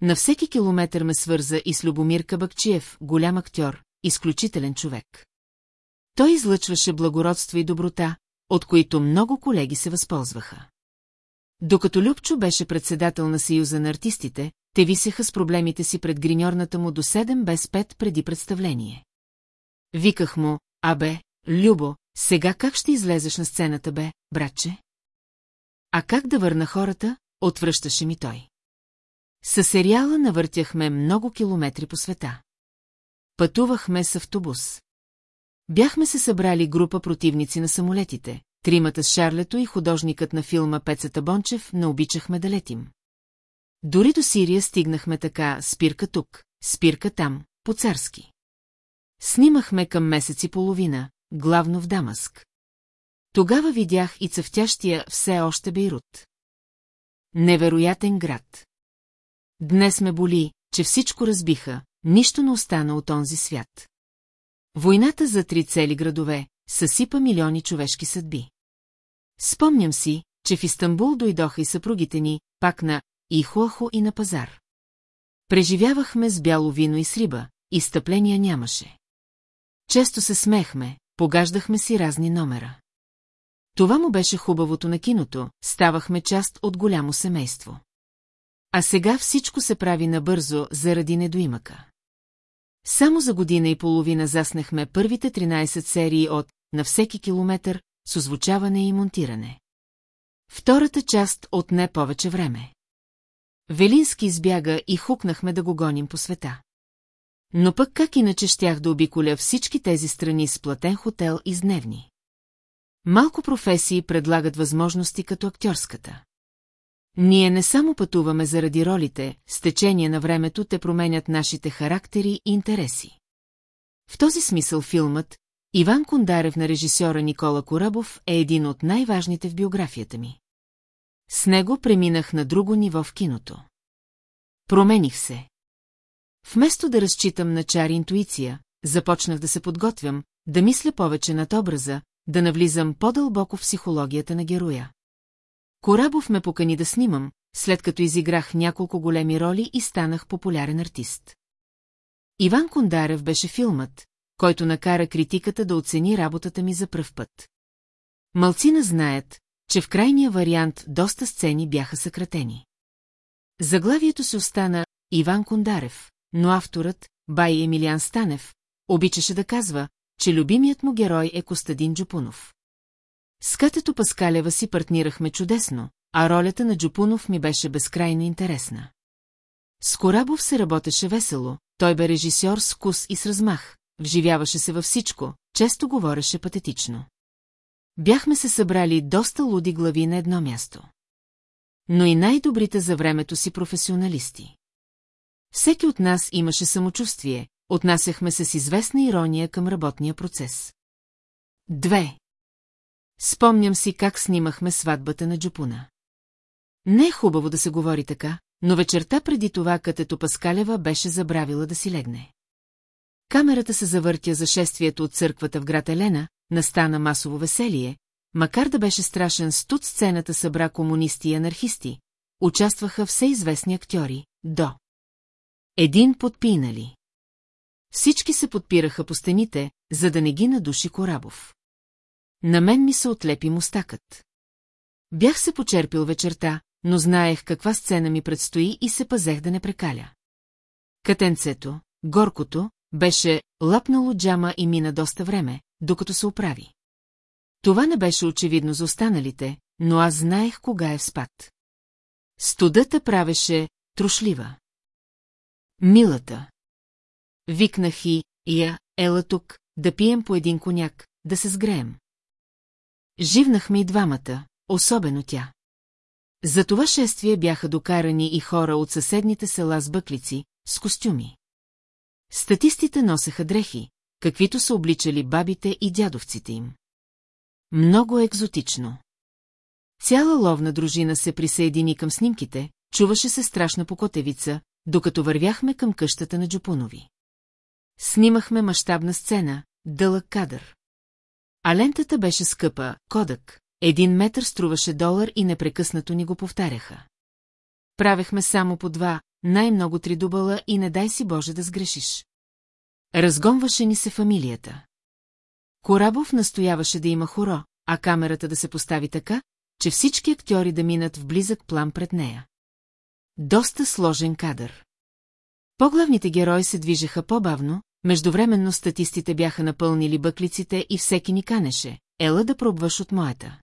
На всеки километър ме свърза и с Любомир Кабакчиев, голям актьор, изключителен човек. Той излъчваше благородство и доброта, от които много колеги се възползваха. Докато Любчо беше председател на Съюза на артистите, те висеха с проблемите си пред гриньорната му до 7 без 5 преди представление. Виках му, абе, Любо, сега как ще излезеш на сцената, бе, братче? А как да върна хората, отвръщаше ми той. Със сериала навъртяхме много километри по света. Пътувахме с автобус. Бяхме се събрали група противници на самолетите, тримата с Шарлето и художникът на филма Пецата Бончев не обичахме да летим. Дори до Сирия стигнахме така, спирка тук, спирка там, по-царски. Снимахме към месец и половина, главно в Дамаск. Тогава видях и цъфтящия все още Бейрут. Невероятен град. Днес ме боли, че всичко разбиха, нищо не остана от онзи свят. Войната за три цели градове съсипа милиони човешки съдби. Спомням си, че в Истанбул дойдоха и съпругите ни, пак на Ихуахо и на пазар. Преживявахме с бяло вино и с риба, изтъпления нямаше. Често се смехме, погаждахме си разни номера. Това му беше хубавото на киното, ставахме част от голямо семейство. А сега всичко се прави набързо заради недоимъка. Само за година и половина заснахме първите 13 серии от «На всеки километър» с озвучаване и монтиране. Втората част от не повече време. Велински избяга и хукнахме да го гоним по света. Но пък как иначе щях да обиколя всички тези страни с платен хотел и дневни? Малко професии предлагат възможности като актьорската. Ние не само пътуваме заради ролите, с течение на времето те променят нашите характери и интереси. В този смисъл филмът Иван Кондарев на режисьора Никола Корабов е един от най-важните в биографията ми. С него преминах на друго ниво в киното. Промених се. Вместо да разчитам на чар интуиция, започнах да се подготвям, да мисля повече над образа, да навлизам по-дълбоко в психологията на героя. Корабов ме покани да снимам, след като изиграх няколко големи роли и станах популярен артист. Иван Кондарев беше филмът, който накара критиката да оцени работата ми за пръв път. Малцина знаят, че в крайния вариант доста сцени бяха съкратени. Заглавието се остана Иван Кондарев, но авторът, бай Емилиан Станев, обичаше да казва, че любимият му герой е Костадин Джупунов. С Катето Паскалева си партнирахме чудесно, а ролята на Джупунов ми беше безкрайно интересна. С Корабов се работеше весело, той бе режисьор с вкус и с размах, вживяваше се във всичко, често говореше патетично. Бяхме се събрали доста луди глави на едно място. Но и най-добрите за времето си професионалисти. Всеки от нас имаше самочувствие, отнасяхме се с известна ирония към работния процес. Две. Спомням си как снимахме сватбата на Джупуна. Не е хубаво да се говори така, но вечерта преди това катето Паскалева беше забравила да си легне. Камерата се завъртя за шествието от църквата в град Елена, настана масово веселие, макар да беше страшен студ сцената събра комунисти и анархисти, участваха все известни актьори, до. Един подпинали. Всички се подпираха по стените, за да не ги надуши Корабов. На мен ми се отлепи мустакът. Бях се почерпил вечерта, но знаех каква сцена ми предстои и се пазех да не прекаля. Катенцето, горкото, беше лапнало джама и мина доста време, докато се оправи. Това не беше очевидно за останалите, но аз знаех кога е в спад. Студата правеше трушлива. Милата. Викнах и, я, ела тук, да пием по един коняк, да се сгреем. Живнахме и двамата, особено тя. За това шествие бяха докарани и хора от съседните села с бъклици, с костюми. Статистите носеха дрехи, каквито са обличали бабите и дядовците им. Много екзотично. Цяла ловна дружина се присъедини към снимките, чуваше се страшна покотевица, докато вървяхме към къщата на Джупунови. Снимахме мащабна сцена, дълъг кадър. А лентата беше скъпа, кодък. Един метър струваше долар и непрекъснато ни го повтаряха. Правехме само по два, най-много три дубала и не дай си Боже да сгрешиш. Разгонваше ни се фамилията. Корабов настояваше да има хоро, а камерата да се постави така, че всички актьори да минат в близък план пред нея. Доста сложен кадър. По-главните герои се движеха по-бавно, междувременно статистите бяха напълнили бъклиците и всеки ни канеше. Ела да пробваш от моята.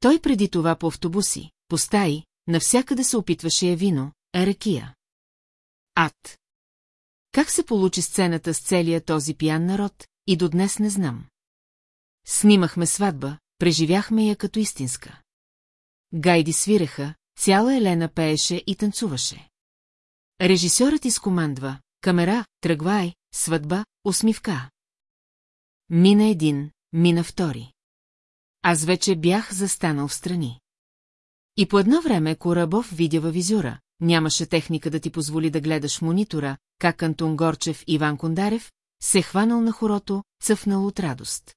Той преди това по автобуси, по стаи, навсякъде се опитваше я вино, а ракия. Ад! Как се получи сцената с целия този пиян народ, и до днес не знам. Снимахме сватба, преживяхме я като истинска. Гайди свиреха, цяла Елена пееше и танцуваше. Режисьорът изкомандва, камера, тръгвай, сватба, усмивка. Мина един, мина втори. Аз вече бях застанал в страни. И по едно време Корабов видя във визюра, нямаше техника да ти позволи да гледаш монитора, как Антон Горчев и Иван Кондарев, се хванал на хорото, цъфнал от радост.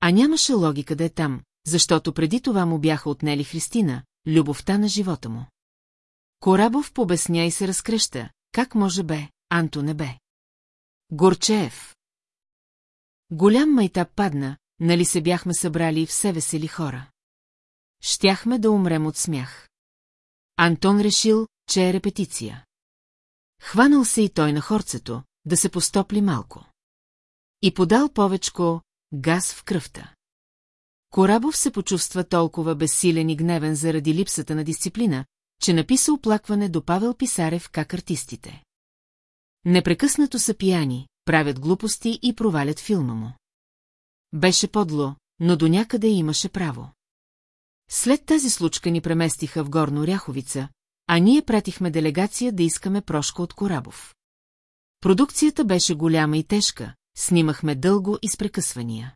А нямаше логика да е там, защото преди това му бяха отнели Христина, любовта на живота му. Корабов побесня и се разкръща. Как може бе, Анто не бе? Горчеев. Голям майтап падна, нали се бяхме събрали все весели хора. Щяхме да умрем от смях. Антон решил, че е репетиция. Хванал се и той на хорцето, да се постопли малко. И подал повечко газ в кръвта. Корабов се почувства толкова безсилен и гневен заради липсата на дисциплина, че написа оплакване до Павел Писарев как артистите. Непрекъснато са пияни, правят глупости и провалят филма му. Беше подло, но до някъде имаше право. След тази случка ни преместиха в Горно Ряховица, а ние пратихме делегация да искаме прошка от Корабов. Продукцията беше голяма и тежка, снимахме дълго и с прекъсвания.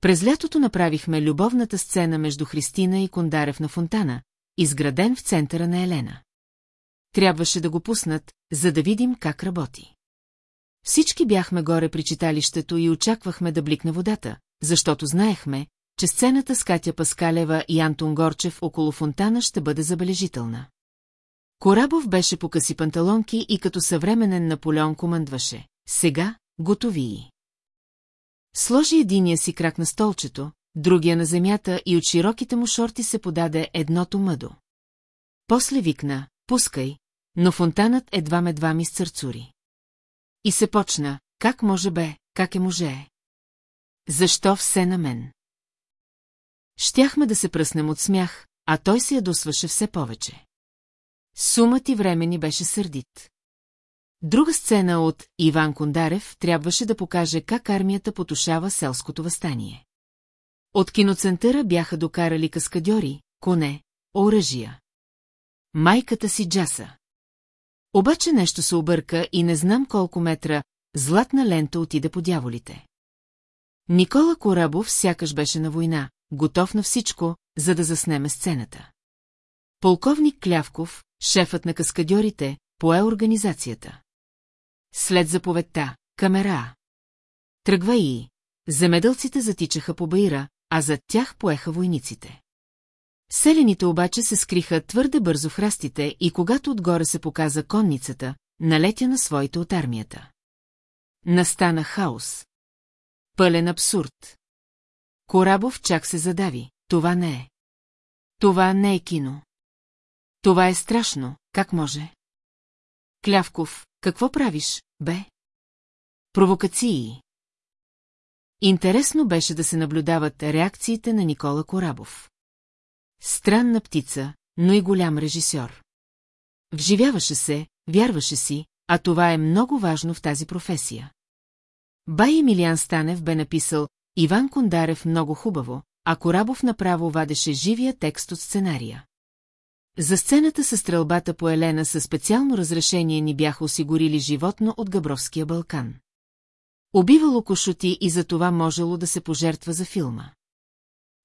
През лятото направихме любовната сцена между Христина и Кондарев на фонтана, изграден в центъра на Елена. Трябваше да го пуснат, за да видим как работи. Всички бяхме горе при читалището и очаквахме да бликне водата, защото знаехме, че сцената с Катя Паскалева и Антон Горчев около фонтана ще бъде забележителна. Корабов беше по къси панталонки и като съвременен Наполеон командваше. Сега, готови. Сложи единия си крак на столчето, другия на земята и от широките му шорти се подаде едното мъдо. После викна, пускай, но фонтанът едва-медва ми сцърцури. И се почна, как може бе, как е може. Защо все на мен? Щяхме да се пръснем от смях, а той се ядосваше все повече. Сумът и време ни беше сърдит. Друга сцена от Иван Кондарев трябваше да покаже как армията потушава селското възстание. От киноцентъра бяха докарали каскадьори, коне, оръжия. Майката си джаса. Обаче нещо се обърка и не знам колко метра златна лента отида по дяволите. Никола Корабов сякаш беше на война, готов на всичко, за да заснеме сцената. Полковник Клявков, шефът на каскадьорите, пое организацията. След заповедта, камера. Тръгва и... Земеделците затичаха по баира, а зад тях поеха войниците. Селените обаче се скриха твърде бързо в храстите и когато отгоре се показа конницата, налетя на своите от армията. Настана хаос. Пълен абсурд. Корабов чак се задави. Това не е. Това не е кино. Това е страшно, как може? Клявков, какво правиш, бе? Провокации. Интересно беше да се наблюдават реакциите на Никола Корабов. Странна птица, но и голям режисьор. Вживяваше се, вярваше си, а това е много важно в тази професия. Бай Емилиан Станев бе написал Иван Кондарев много хубаво, а Корабов направо вадеше живия текст от сценария. За сцената с стрелбата по Елена със специално разрешение ни бяха осигурили животно от Габровския Балкан. Убивало кошоти и за това можело да се пожертва за филма.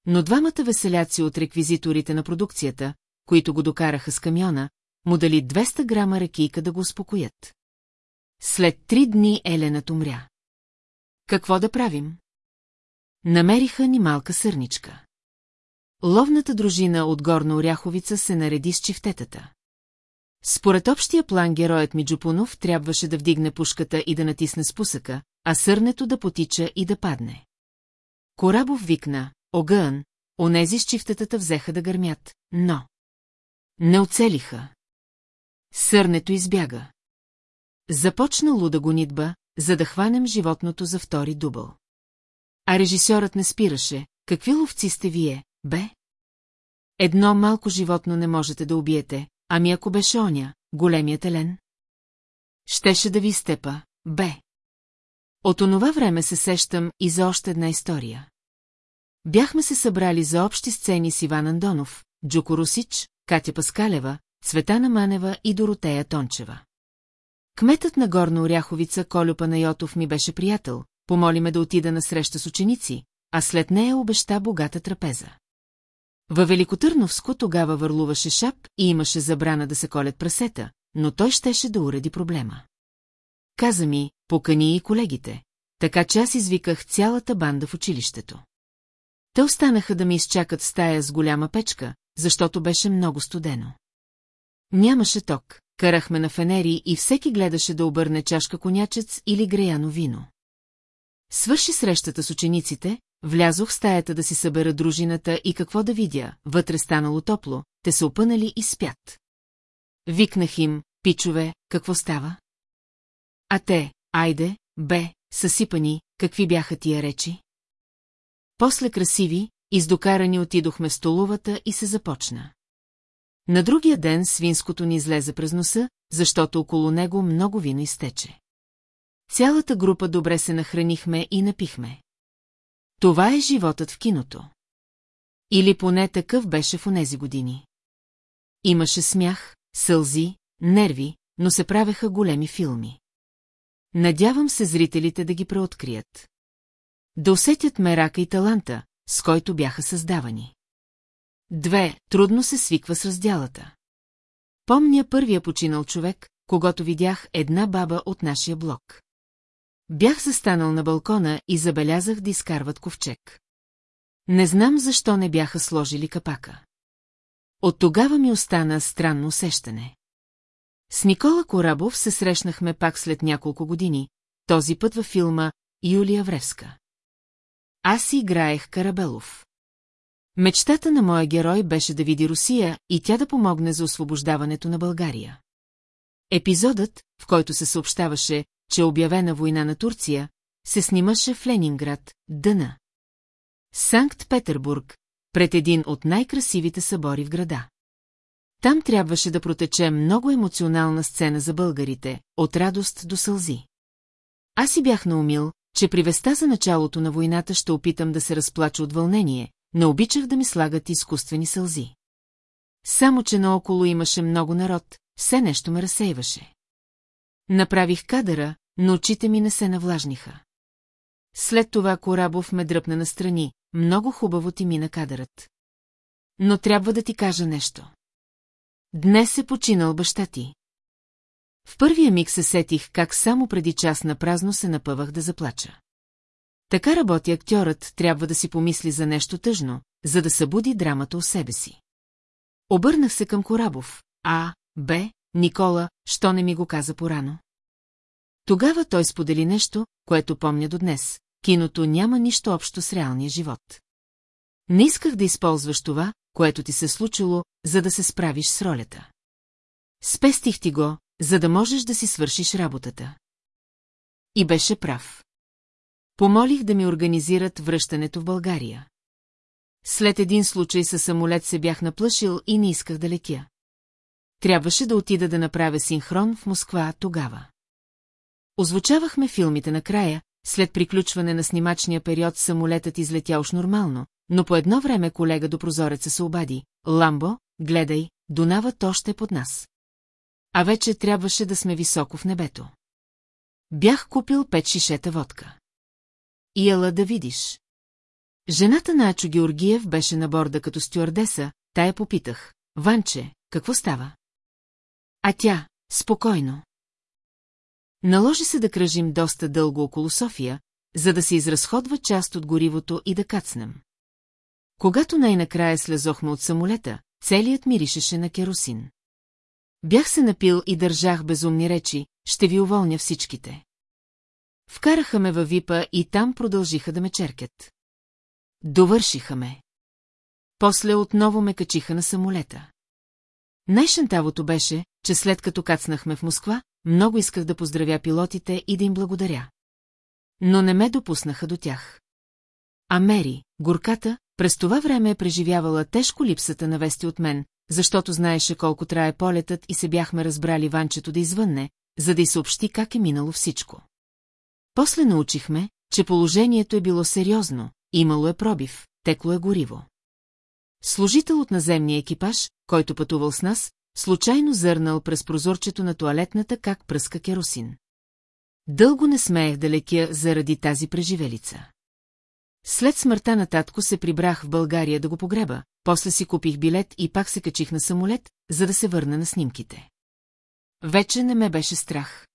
Но двамата веселяци от реквизиторите на продукцията, които го докараха с камиона, му дали 200 грама ракийка да го успокоят. След три дни Елена умря. Какво да правим? Намериха ни малка сърничка. Ловната дружина от Горна Оряховица се нареди с чифтетата. Според общия план героят Миджупунов трябваше да вдигне пушката и да натисне спусъка, а сърнето да потича и да падне. Корабов викна, огън, онези с чифтетата взеха да гърмят, но... Не оцелиха. Сърнето избяга. Започна луда гонитба, за да хванем животното за втори дубъл. А режисьорът не спираше. Какви ловци сте вие, бе? Едно малко животно не можете да убиете, ами ако беше оня, големият елен? Щеше да ви степа, бе. От онова време се сещам и за още една история. Бяхме се събрали за общи сцени с Иван Андонов, Джуко Русич, Катя Паскалева, Цветана Манева и Доротея Тончева. Кметът на Горна Оряховица Колю Панайотов ми беше приятел, помоли ме да отида на среща с ученици, а след нея обеща богата трапеза. Във Великотърновско тогава върлуваше шап и имаше забрана да се колят прасета, но той щеше да уреди проблема. Каза ми, покани и колегите, така че аз извиках цялата банда в училището. Те останаха да ми изчакат в стая с голяма печка, защото беше много студено. Нямаше ток, карахме на фенери и всеки гледаше да обърне чашка конячец или греяно вино. Свърши срещата с учениците, влязох в стаята да си събера дружината и какво да видя, вътре станало топло, те се опънали и спят. Викнах им, пичове, какво става? А те, айде, бе, съсипани, какви бяха тия речи? После красиви, издокарани отидохме в столовата и се започна. На другия ден свинското ни излезе през носа, защото около него много вино изтече. Цялата група добре се нахранихме и напихме. Това е животът в киното. Или поне такъв беше в онези години. Имаше смях, сълзи, нерви, но се правеха големи филми. Надявам се зрителите да ги преоткрият. Да усетят мерака и таланта, с който бяха създавани. Две, трудно се свиква с разделата. Помня първия починал човек, когато видях една баба от нашия блок. Бях застанал на балкона и забелязах да изкарват ковчег. Не знам защо не бяха сложили капака. От тогава ми остана странно усещане. С Никола Корабов се срещнахме пак след няколко години, този път във филма Юлия Вревска. Аз играех Карабелов. Мечтата на моя герой беше да види Русия и тя да помогне за освобождаването на България. Епизодът, в който се съобщаваше, че обявена война на Турция, се снимаше в Ленинград, Дъна. Санкт-Петербург, пред един от най-красивите събори в града. Там трябваше да протече много емоционална сцена за българите, от радост до сълзи. Аз си бях наумил, че при веста за началото на войната ще опитам да се разплача от вълнение, не обичах да ми слагат изкуствени сълзи. Само, че наоколо имаше много народ, все нещо ме разсейваше. Направих кадъра, но очите ми не се навлажниха. След това Корабов ме дръпна настрани, много хубаво ти мина кадърът. Но трябва да ти кажа нещо. Днес е починал баща ти. В първия миг се сетих как само преди час на празно се напъвах да заплача. Така работи актьорът, трябва да си помисли за нещо тъжно, за да събуди драмата у себе си. Обърнах се към Корабов. А, Б, Никола, що не ми го каза порано? Тогава той сподели нещо, което помня до днес. Киното няма нищо общо с реалния живот. Не исках да използваш това, което ти се случило, за да се справиш с ролята. Спестих ти го, за да можеш да си свършиш работата. И беше прав. Помолих да ми организират връщането в България. След един случай със самолет се бях наплашил и не исках да летя. Трябваше да отида да направя синхрон в Москва тогава. Озвучавахме филмите накрая, след приключване на снимачния период самолетът излетя уж нормално, но по едно време колега до прозореца се обади. Ламбо, гледай, Дунавът още е под нас. А вече трябваше да сме високо в небето. Бях купил пет шишета водка. И ела да видиш. Жената на Ачо Георгиев беше на борда като стюардеса, тая попитах. Ванче, какво става? А тя, спокойно. Наложи се да кръжим доста дълго около София, за да се изразходва част от горивото и да кацнем. Когато най-накрая слезохме от самолета, целият миришеше на керосин. Бях се напил и държах безумни речи, ще ви уволня всичките. Вкараха ме във випа и там продължиха да ме черкят. Довършиха ме. После отново ме качиха на самолета. Най-шантавото беше, че след като кацнахме в Москва, много исках да поздравя пилотите и да им благодаря. Но не ме допуснаха до тях. А Мери, горката, през това време е преживявала тежко липсата на вести от мен, защото знаеше колко трае полетът и се бяхме разбрали Ванчето да извънне, за да й съобщи как е минало всичко. После научихме, че положението е било сериозно, имало е пробив, текло е гориво. Служител от наземния екипаж, който пътувал с нас, случайно зърнал през прозорчето на туалетната как пръска керосин. Дълго не смеех да лекя заради тази преживелица. След смъртта на татко се прибрах в България да го погреба, после си купих билет и пак се качих на самолет, за да се върна на снимките. Вече не ме беше страх.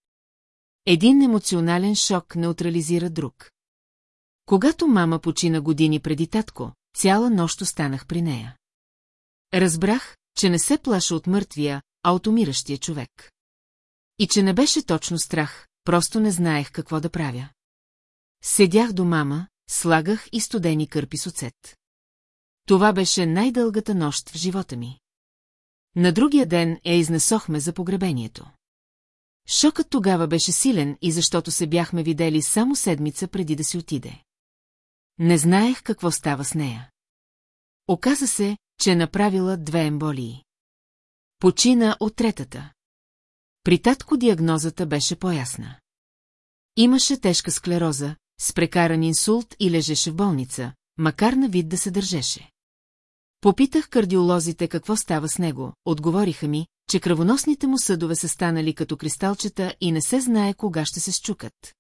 Един емоционален шок неутрализира друг. Когато мама почина години преди татко, цяла нощ останах при нея. Разбрах, че не се плаша от мъртвия, а от умиращия човек. И че не беше точно страх, просто не знаех какво да правя. Седях до мама, слагах и студени кърпи с оцет. Това беше най-дългата нощ в живота ми. На другия ден я изнесохме за погребението. Шокът тогава беше силен и защото се бяхме видели само седмица преди да си отиде. Не знаех какво става с нея. Оказа се, че направила две емболии. Почина от третата. При татко диагнозата беше по-ясна. Имаше тежка склероза, с прекаран инсулт и лежеше в болница, макар на вид да се държеше. Попитах кардиолозите какво става с него, отговориха ми, че кръвоносните му съдове са станали като кристалчета и не се знае кога ще се счукат.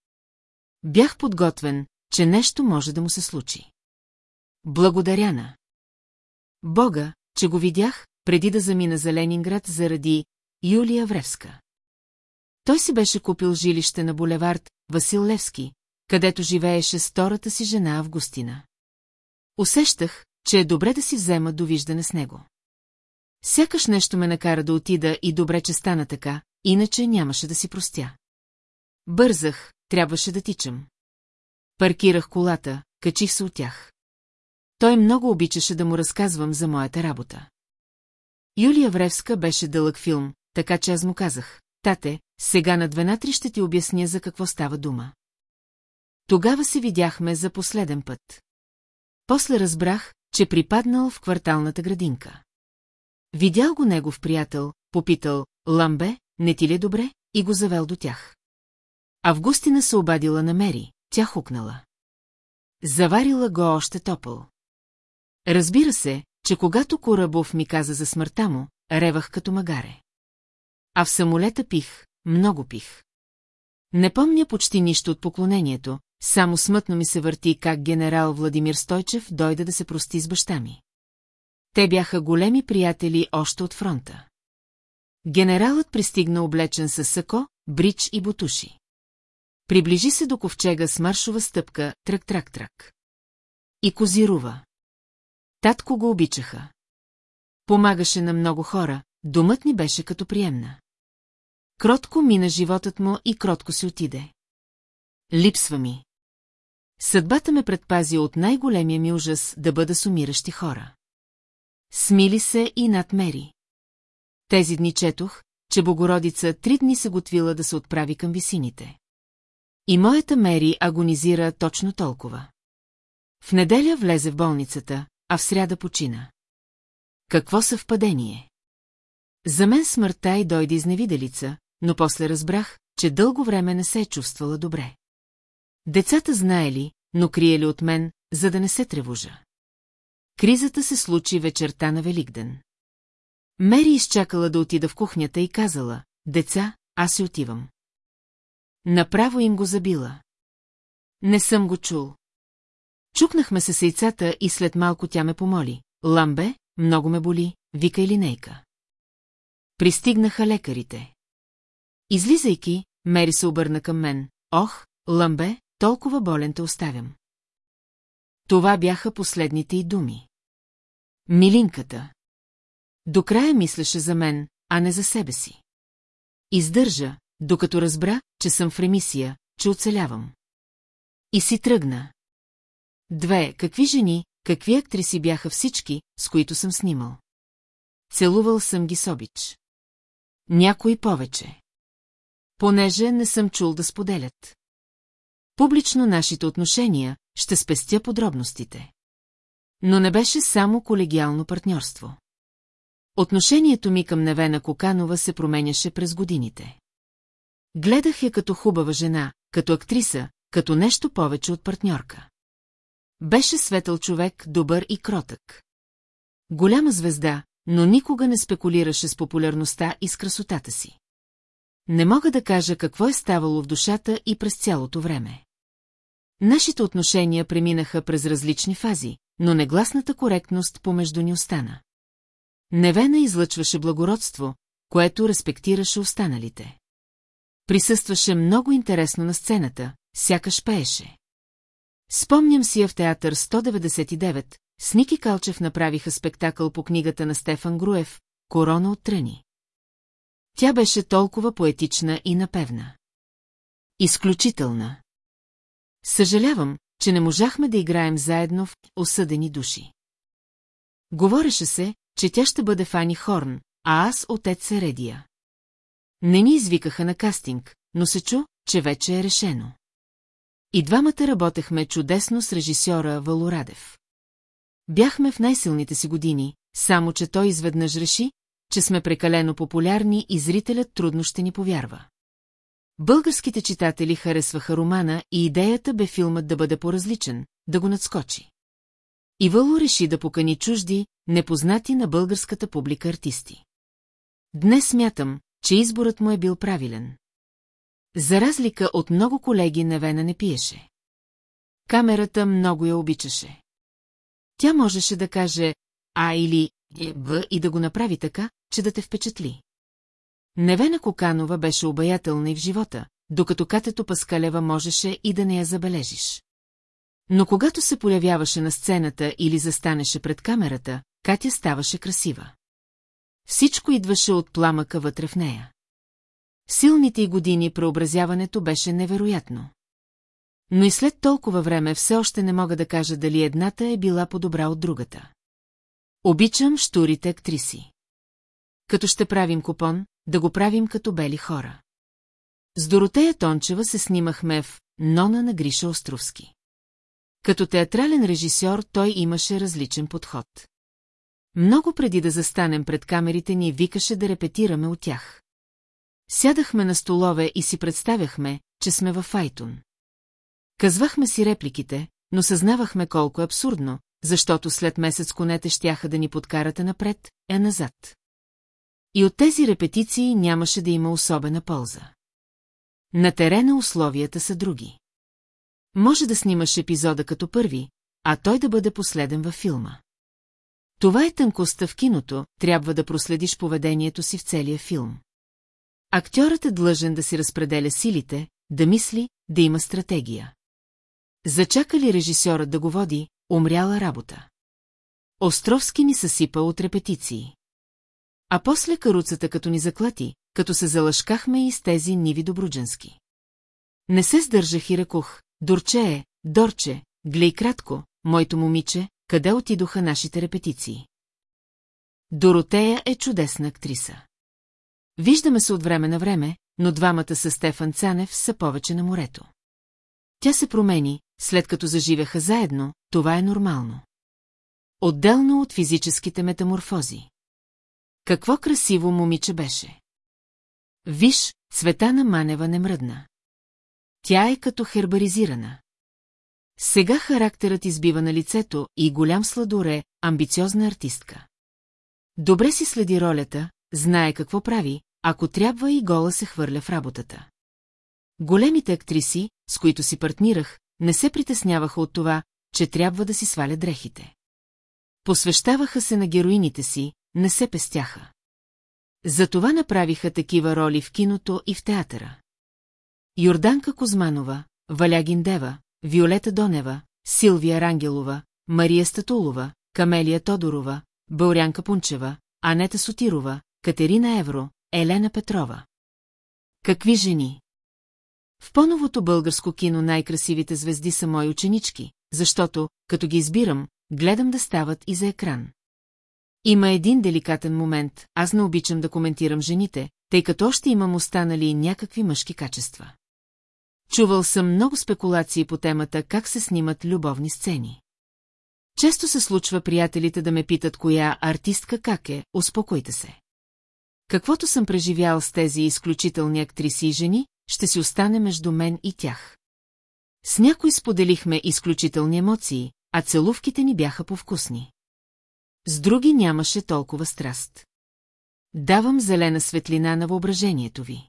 Бях подготвен, че нещо може да му се случи. Благодаря на. Бога, че го видях, преди да замина за Ленинград заради Юлия Вревска. Той си беше купил жилище на булевард Васил Левски, където живееше с втората си жена Августина. Усещах, че е добре да си взема довиждане с него. Сякаш нещо ме накара да отида и добре, че стана така, иначе нямаше да си простя. Бързах, трябваше да тичам. Паркирах колата, качих се от тях. Той много обичаше да му разказвам за моята работа. Юлия Вревска беше дълъг филм, така че аз му казах, тате, сега на две натри ще ти обясня за какво става дума. Тогава се видяхме за последен път. После разбрах, че припаднал в кварталната градинка. Видял го негов приятел, попитал, Ламбе, не ти ли е добре, и го завел до тях. Августина се обадила на Мери, тя хукнала. Заварила го още топъл. Разбира се, че когато Корабов ми каза за смъртта му, ревах като магаре. А в самолета пих, много пих. Не помня почти нищо от поклонението, само смътно ми се върти как генерал Владимир Стойчев дойде да се прости с баща ми. Те бяха големи приятели още от фронта. Генералът пристигна облечен с сако, брич и бутуши. Приближи се до ковчега с маршова стъпка, трак-трак-трак. И козирува. Татко го обичаха. Помагаше на много хора, домът ни беше като приемна. Кротко мина животът му и кротко си отиде. Липсва ми. Съдбата ме предпази от най-големия ми ужас да бъда с умиращи хора. Смили се и надмери. Тези дни четох, че Богородица три дни се готвила да се отправи към висините. И моята Мери агонизира точно толкова. В неделя влезе в болницата, а в сряда почина. Какво съвпадение? За мен смъртта й дойде изневиделица, но после разбрах, че дълго време не се е чувствала добре. Децата знаели, но криели от мен, за да не се тревожа. Кризата се случи вечерта на Великден. Мери изчакала да отида в кухнята и казала, деца, аз си отивам. Направо им го забила. Не съм го чул. Чукнахме се сейцата и след малко тя ме помоли. Ламбе, много ме боли, вика или нейка. Пристигнаха лекарите. Излизайки, Мери се обърна към мен. Ох, Ламбе, толкова болен те оставям. Това бяха последните й думи. Милинката. До края мислеше за мен, а не за себе си. Издържа, докато разбра, че съм в ремисия, че оцелявам. И си тръгна. Две, какви жени, какви актриси бяха всички, с които съм снимал. Целувал съм ги с обич. Някой повече. Понеже не съм чул да споделят. Публично нашите отношения, ще спестя подробностите. Но не беше само колегиално партньорство. Отношението ми към Невена Коканова се променяше през годините. Гледах я като хубава жена, като актриса, като нещо повече от партньорка. Беше светъл човек, добър и кротък. Голяма звезда, но никога не спекулираше с популярността и с красотата си. Не мога да кажа какво е ставало в душата и през цялото време. Нашите отношения преминаха през различни фази, но негласната коректност помежду ни остана. Невена излъчваше благородство, което респектираше останалите. Присъстваше много интересно на сцената, сякаш пееше. Спомням си я в театър 199, с Ники Калчев направиха спектакъл по книгата на Стефан Груев «Корона от тръни». Тя беше толкова поетична и напевна. Изключителна. Съжалявам, че не можахме да играем заедно в осъдени души. Говореше се, че тя ще бъде Фани Хорн, а аз отец Середия. Не ни извикаха на кастинг, но се чу, че вече е решено. И двамата работехме чудесно с режисьора Валорадев. Бяхме в най-силните си години, само че той изведнъж реши, че сме прекалено популярни и зрителят трудно ще ни повярва. Българските читатели харесваха романа и идеята бе филмът да бъде по-различен, да го надскочи. Ивало реши да покани чужди, непознати на българската публика артисти. Днес смятам, че изборът му е бил правилен. За разлика от много колеги Невена не пиеше. Камерата много я обичаше. Тя можеше да каже А или Б и да го направи така, че да те впечатли. Невена Коканова беше обаятелна и в живота, докато Катето Паскалева можеше и да не я забележиш. Но когато се появяваше на сцената или застанеше пред камерата, Катя ставаше красива. Всичко идваше от пламъка вътре в нея. Силните й години преобразяването беше невероятно. Но и след толкова време все още не мога да кажа дали едната е била по-добра от другата. Обичам штурите актриси. Като ще правим купон, да го правим като бели хора. С Доротея Тончева се снимахме в «Нона на Гриша Островски». Като театрален режисьор той имаше различен подход. Много преди да застанем пред камерите ни викаше да репетираме от тях. Сядахме на столове и си представяхме, че сме във Файтун. Казвахме си репликите, но съзнавахме колко е абсурдно, защото след месец конете щяха да ни подкарате напред, е назад. И от тези репетиции нямаше да има особена полза. На терена условията са други. Може да снимаш епизода като първи, а той да бъде последен във филма. Това е тънкостта в киното, трябва да проследиш поведението си в целия филм. Актьорът е длъжен да си разпределя силите, да мисли, да има стратегия. Зачака ли режисьорът да го води, умряла работа. Островски ни съсипа от репетиции. А после каруцата като ни заклати, като се залъшкахме и с тези ниви добрудженски. Не се сдържах и рекох, Дорче е, Дорче, глей кратко, моето момиче, къде отидоха нашите репетиции. Доротея е чудесна актриса. Виждаме се от време на време, но двамата с Стефан Цанев са повече на морето. Тя се промени, след като заживяха заедно, това е нормално. Отделно от физическите метаморфози. Какво красиво момиче беше. Виж, Цветана Манева не мръдна. Тя е като хербаризирана. Сега характерът избива на лицето и голям сладоре, амбициозна артистка. Добре си следи ролята, знае какво прави, ако трябва и гола се хвърля в работата. Големите актриси, с които си партнирах, не се притесняваха от това, че трябва да си сваля дрехите. Посвещаваха се на героините си, не се пестяха. Затова направиха такива роли в киното и в театъра. Йорданка Козманова, Валягин Дева, Виолета Донева, Силвия Рангелова, Мария Статулова, Камелия Тодорова, Бълрянка Пунчева, Анета Сотирова, Катерина Евро, Елена Петрова. Какви жени? В по-новото българско кино най-красивите звезди са мои ученички, защото, като ги избирам, гледам да стават и за екран. Има един деликатен момент, аз не обичам да коментирам жените, тъй като още имам останали някакви мъжки качества. Чувал съм много спекулации по темата как се снимат любовни сцени. Често се случва приятелите да ме питат коя артистка как е, успокойте се. Каквото съм преживял с тези изключителни актриси и жени, ще си остане между мен и тях. С някой споделихме изключителни емоции, а целувките ни бяха повкусни. С други нямаше толкова страст. Давам зелена светлина на въображението ви.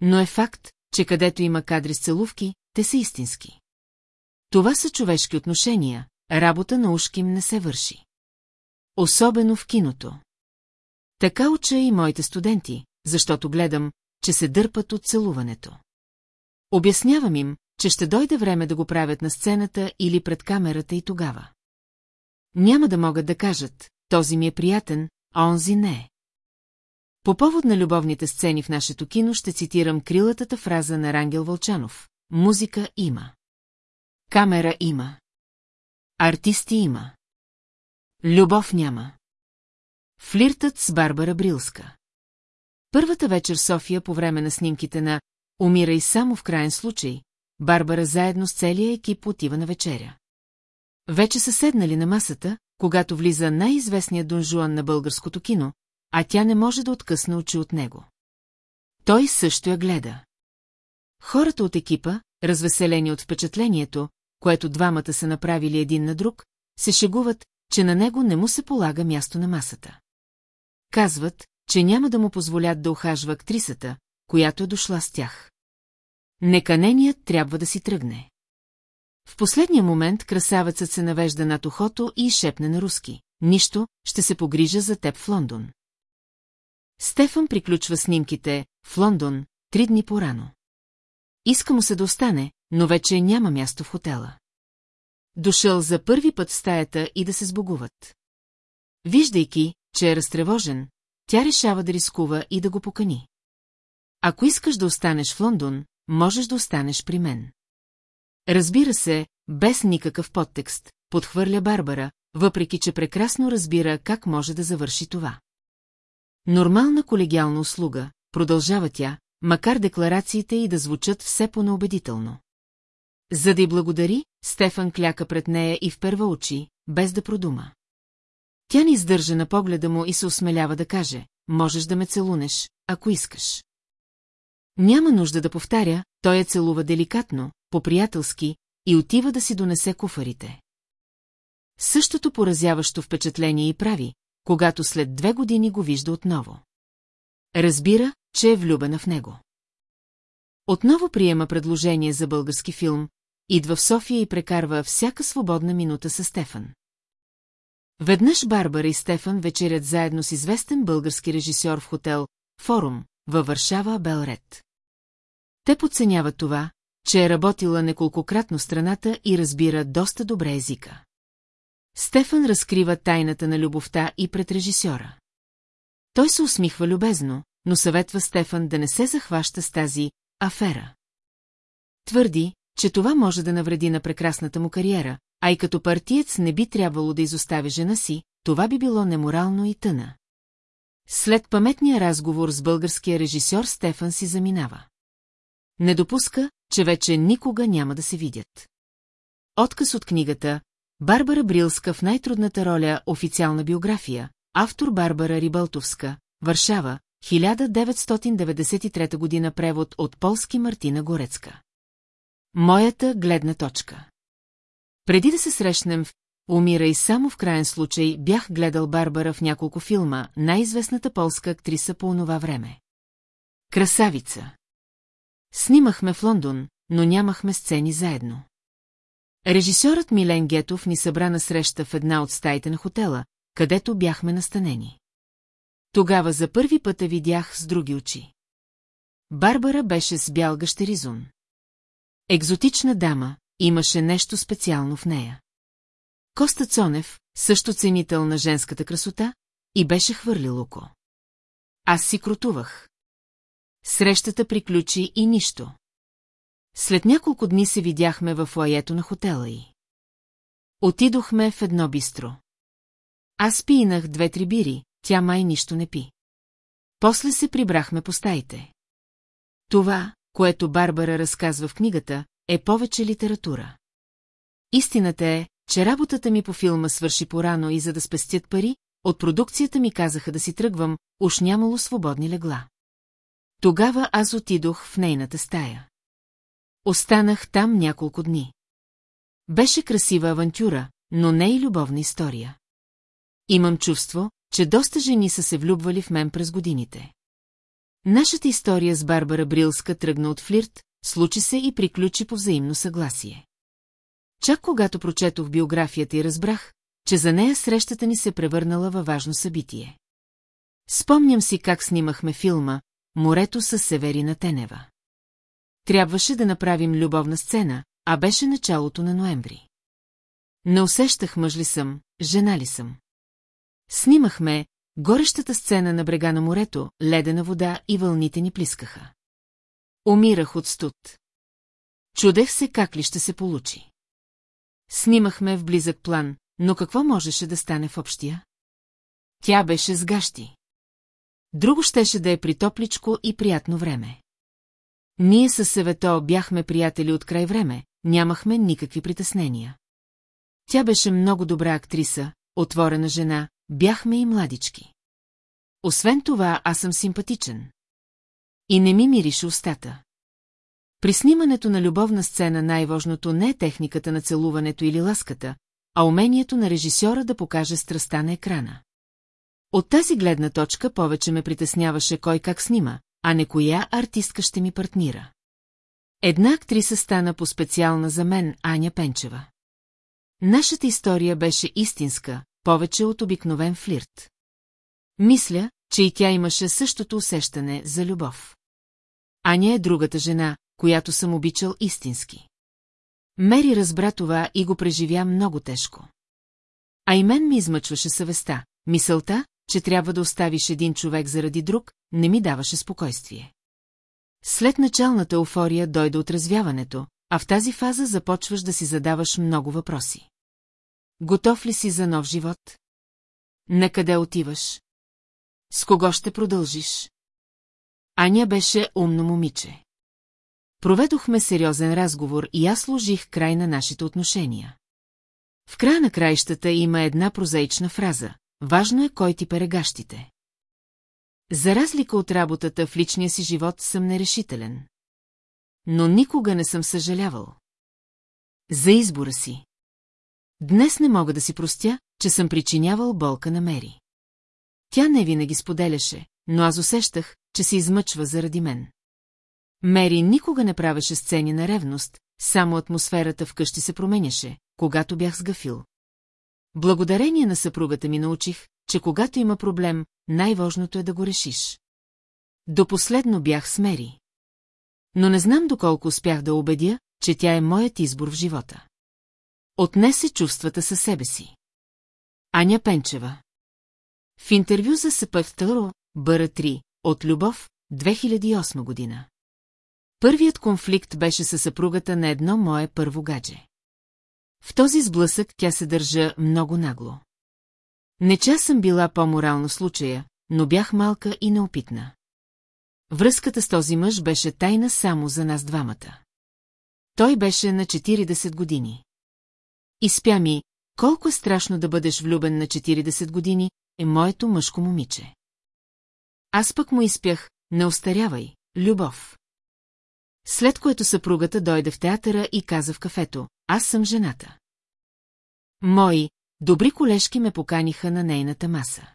Но е факт, че където има кадри с целувки, те са истински. Това са човешки отношения, работа на ушким не се върши. Особено в киното. Така уча и моите студенти, защото гледам, че се дърпат от целуването. Обяснявам им, че ще дойде време да го правят на сцената или пред камерата и тогава. Няма да могат да кажат, този ми е приятен, а онзи не е. По повод на любовните сцени в нашето кино ще цитирам крилатата фраза на Рангел Вълчанов. Музика има. Камера има. Артисти има. Любов няма. Флиртът с Барбара Брилска. Първата вечер София по време на снимките на «Умирай само в крайен случай», Барбара заедно с целия екип отива на вечеря. Вече са седнали на масата, когато влиза най-известният донжуан на българското кино, а тя не може да откъсне очи от него. Той също я гледа. Хората от екипа, развеселени от впечатлението, което двамата са направили един на друг, се шегуват, че на него не му се полага място на масата. Казват, че няма да му позволят да ухажва актрисата, която е дошла с тях. Неканеният трябва да си тръгне. В последния момент красавецът се навежда над ухото и шепне на руски. Нищо, ще се погрижа за теб в Лондон. Стефан приключва снимките в Лондон три дни по-рано. Иска му се да остане, но вече няма място в хотела. Дошъл за първи път в стаята и да се сбогуват. Виждайки, че е разтревожен, тя решава да рискува и да го покани. Ако искаш да останеш в Лондон, можеш да останеш при мен. Разбира се, без никакъв подтекст, подхвърля Барбара, въпреки че прекрасно разбира как може да завърши това. Нормална колегиална услуга, продължава тя, макар декларациите и да звучат все по-неубедително. За да й благодари, Стефан кляка пред нея и вперва очи, без да продума. Тя ни издържа на погледа му и се осмелява да каже, можеш да ме целунеш, ако искаш. Няма нужда да повтаря, той я целува деликатно, по-приятелски, и отива да си донесе куфарите. Същото поразяващо впечатление и прави, когато след две години го вижда отново. Разбира, че е влюбена в него. Отново приема предложение за български филм, идва в София и прекарва всяка свободна минута с Стефан. Веднъж Барбара и Стефан вечерят заедно с известен български режисьор в хотел «Форум» във Варшава Белред. Те подценяват това, че е работила неколкократно страната и разбира доста добре езика. Стефан разкрива тайната на любовта и пред режисьора. Той се усмихва любезно, но съветва Стефан да не се захваща с тази афера. Твърди, че това може да навреди на прекрасната му кариера, а и като партиец не би трябвало да изостави жена си, това би било неморално и тъна. След паметния разговор с българския режисьор Стефан си заминава. Не допуска, че вече никога няма да се видят. Отказ от книгата Барбара Брилска в най-трудната роля официална биография, автор Барбара Рибалтовска, Варшава, 1993 година превод от полски Мартина Горецка. Моята гледна точка Преди да се срещнем в Умира и само в крайен случай бях гледал Барбара в няколко филма, най-известната полска актриса по онова време. Красавица. Снимахме в Лондон, но нямахме сцени заедно. Режисьорът Милен Гетов ни събра на среща в една от стаите на хотела, където бяхме настанени. Тогава за първи път я видях с други очи. Барбара беше с бял гъщеризун. Екзотична дама, имаше нещо специално в нея. Коста Цонев, също ценител на женската красота, и беше хвърлил око. Аз си крутувах. Срещата приключи и нищо. След няколко дни се видяхме в лаето на хотела й. Отидохме в едно бистро. Аз пинах две-три бири, тя май нищо не пи. После се прибрахме по стаите. Това, което Барбара разказва в книгата, е повече литература. Истината е, че работата ми по филма свърши порано и за да спестят пари, от продукцията ми казаха да си тръгвам, уж нямало свободни легла. Тогава аз отидох в нейната стая. Останах там няколко дни. Беше красива авантюра, но не и любовна история. Имам чувство, че доста жени са се влюбвали в мен през годините. Нашата история с Барбара Брилска тръгна от флирт, случи се и приключи по взаимно съгласие. Чак когато прочетох биографията и разбрах, че за нея срещата ни се превърнала във важно събитие. Спомням си как снимахме филма «Морето с Северина Тенева». Трябваше да направим любовна сцена, а беше началото на ноември. Не усещах мъж ли съм, жена ли съм. Снимахме горещата сцена на брега на морето, ледена вода и вълните ни плискаха. Умирах от студ. Чудех се как ли ще се получи. Снимахме в близък план, но какво можеше да стане в общия? Тя беше с гащи. Друго щеше да е притопличко и приятно време. Ние със Севето бяхме приятели от край време, нямахме никакви притеснения. Тя беше много добра актриса, отворена жена, бяхме и младички. Освен това, аз съм симпатичен. И не ми мирише устата. При снимането на любовна сцена най-важното не е техниката на целуването или ласката, а умението на режисьора да покаже страста на екрана. От тази гледна точка повече ме притесняваше кой как снима, а не коя артистка ще ми партнира. Една актриса стана по-специална за мен, Аня Пенчева. Нашата история беше истинска, повече от обикновен флирт. Мисля, че и тя имаше същото усещане за любов. Аня е другата жена, която съм обичал истински. Мери разбра това и го преживя много тежко. А и мен ми измъчваше съвестта. Мисълта, че трябва да оставиш един човек заради друг, не ми даваше спокойствие. След началната еуфория дойде отразвяването, а в тази фаза започваш да си задаваш много въпроси. Готов ли си за нов живот? На къде отиваш? С кого ще продължиш? Аня беше умно момиче. Проведохме сериозен разговор и аз сложих край на нашите отношения. В края на краищата има една прозаична фраза. Важно е кой ти перегащите. За разлика от работата в личния си живот съм нерешителен. Но никога не съм съжалявал. За избора си. Днес не мога да си простя, че съм причинявал болка на Мери. Тя не винаги споделяше, но аз усещах, че се измъчва заради мен. Мери никога не правеше сцени на ревност, само атмосферата вкъщи се променяше, когато бях сгафил. Благодарение на съпругата ми научих, че когато има проблем, най-важното е да го решиш. До последно бях с Мери. Но не знам доколко успях да убедя, че тя е моят избор в живота. Отнесе чувствата със себе си. Аня Пенчева В интервю за СПФТРО, Бъра 3, от Любов, 2008 година. Първият конфликт беше със съпругата на едно мое първо гадже. В този сблъсък тя се държа много нагло. Не че съм била по-морално случая, но бях малка и неопитна. Връзката с този мъж беше тайна само за нас двамата. Той беше на 40 години. Изпя ми, колко е страшно да бъдеш влюбен на 40 години, е моето мъжко момиче. Аз пък му изпях, не остарявай, любов. След което съпругата дойде в театъра и каза в кафето, аз съм жената. Мои, добри колежки ме поканиха на нейната маса.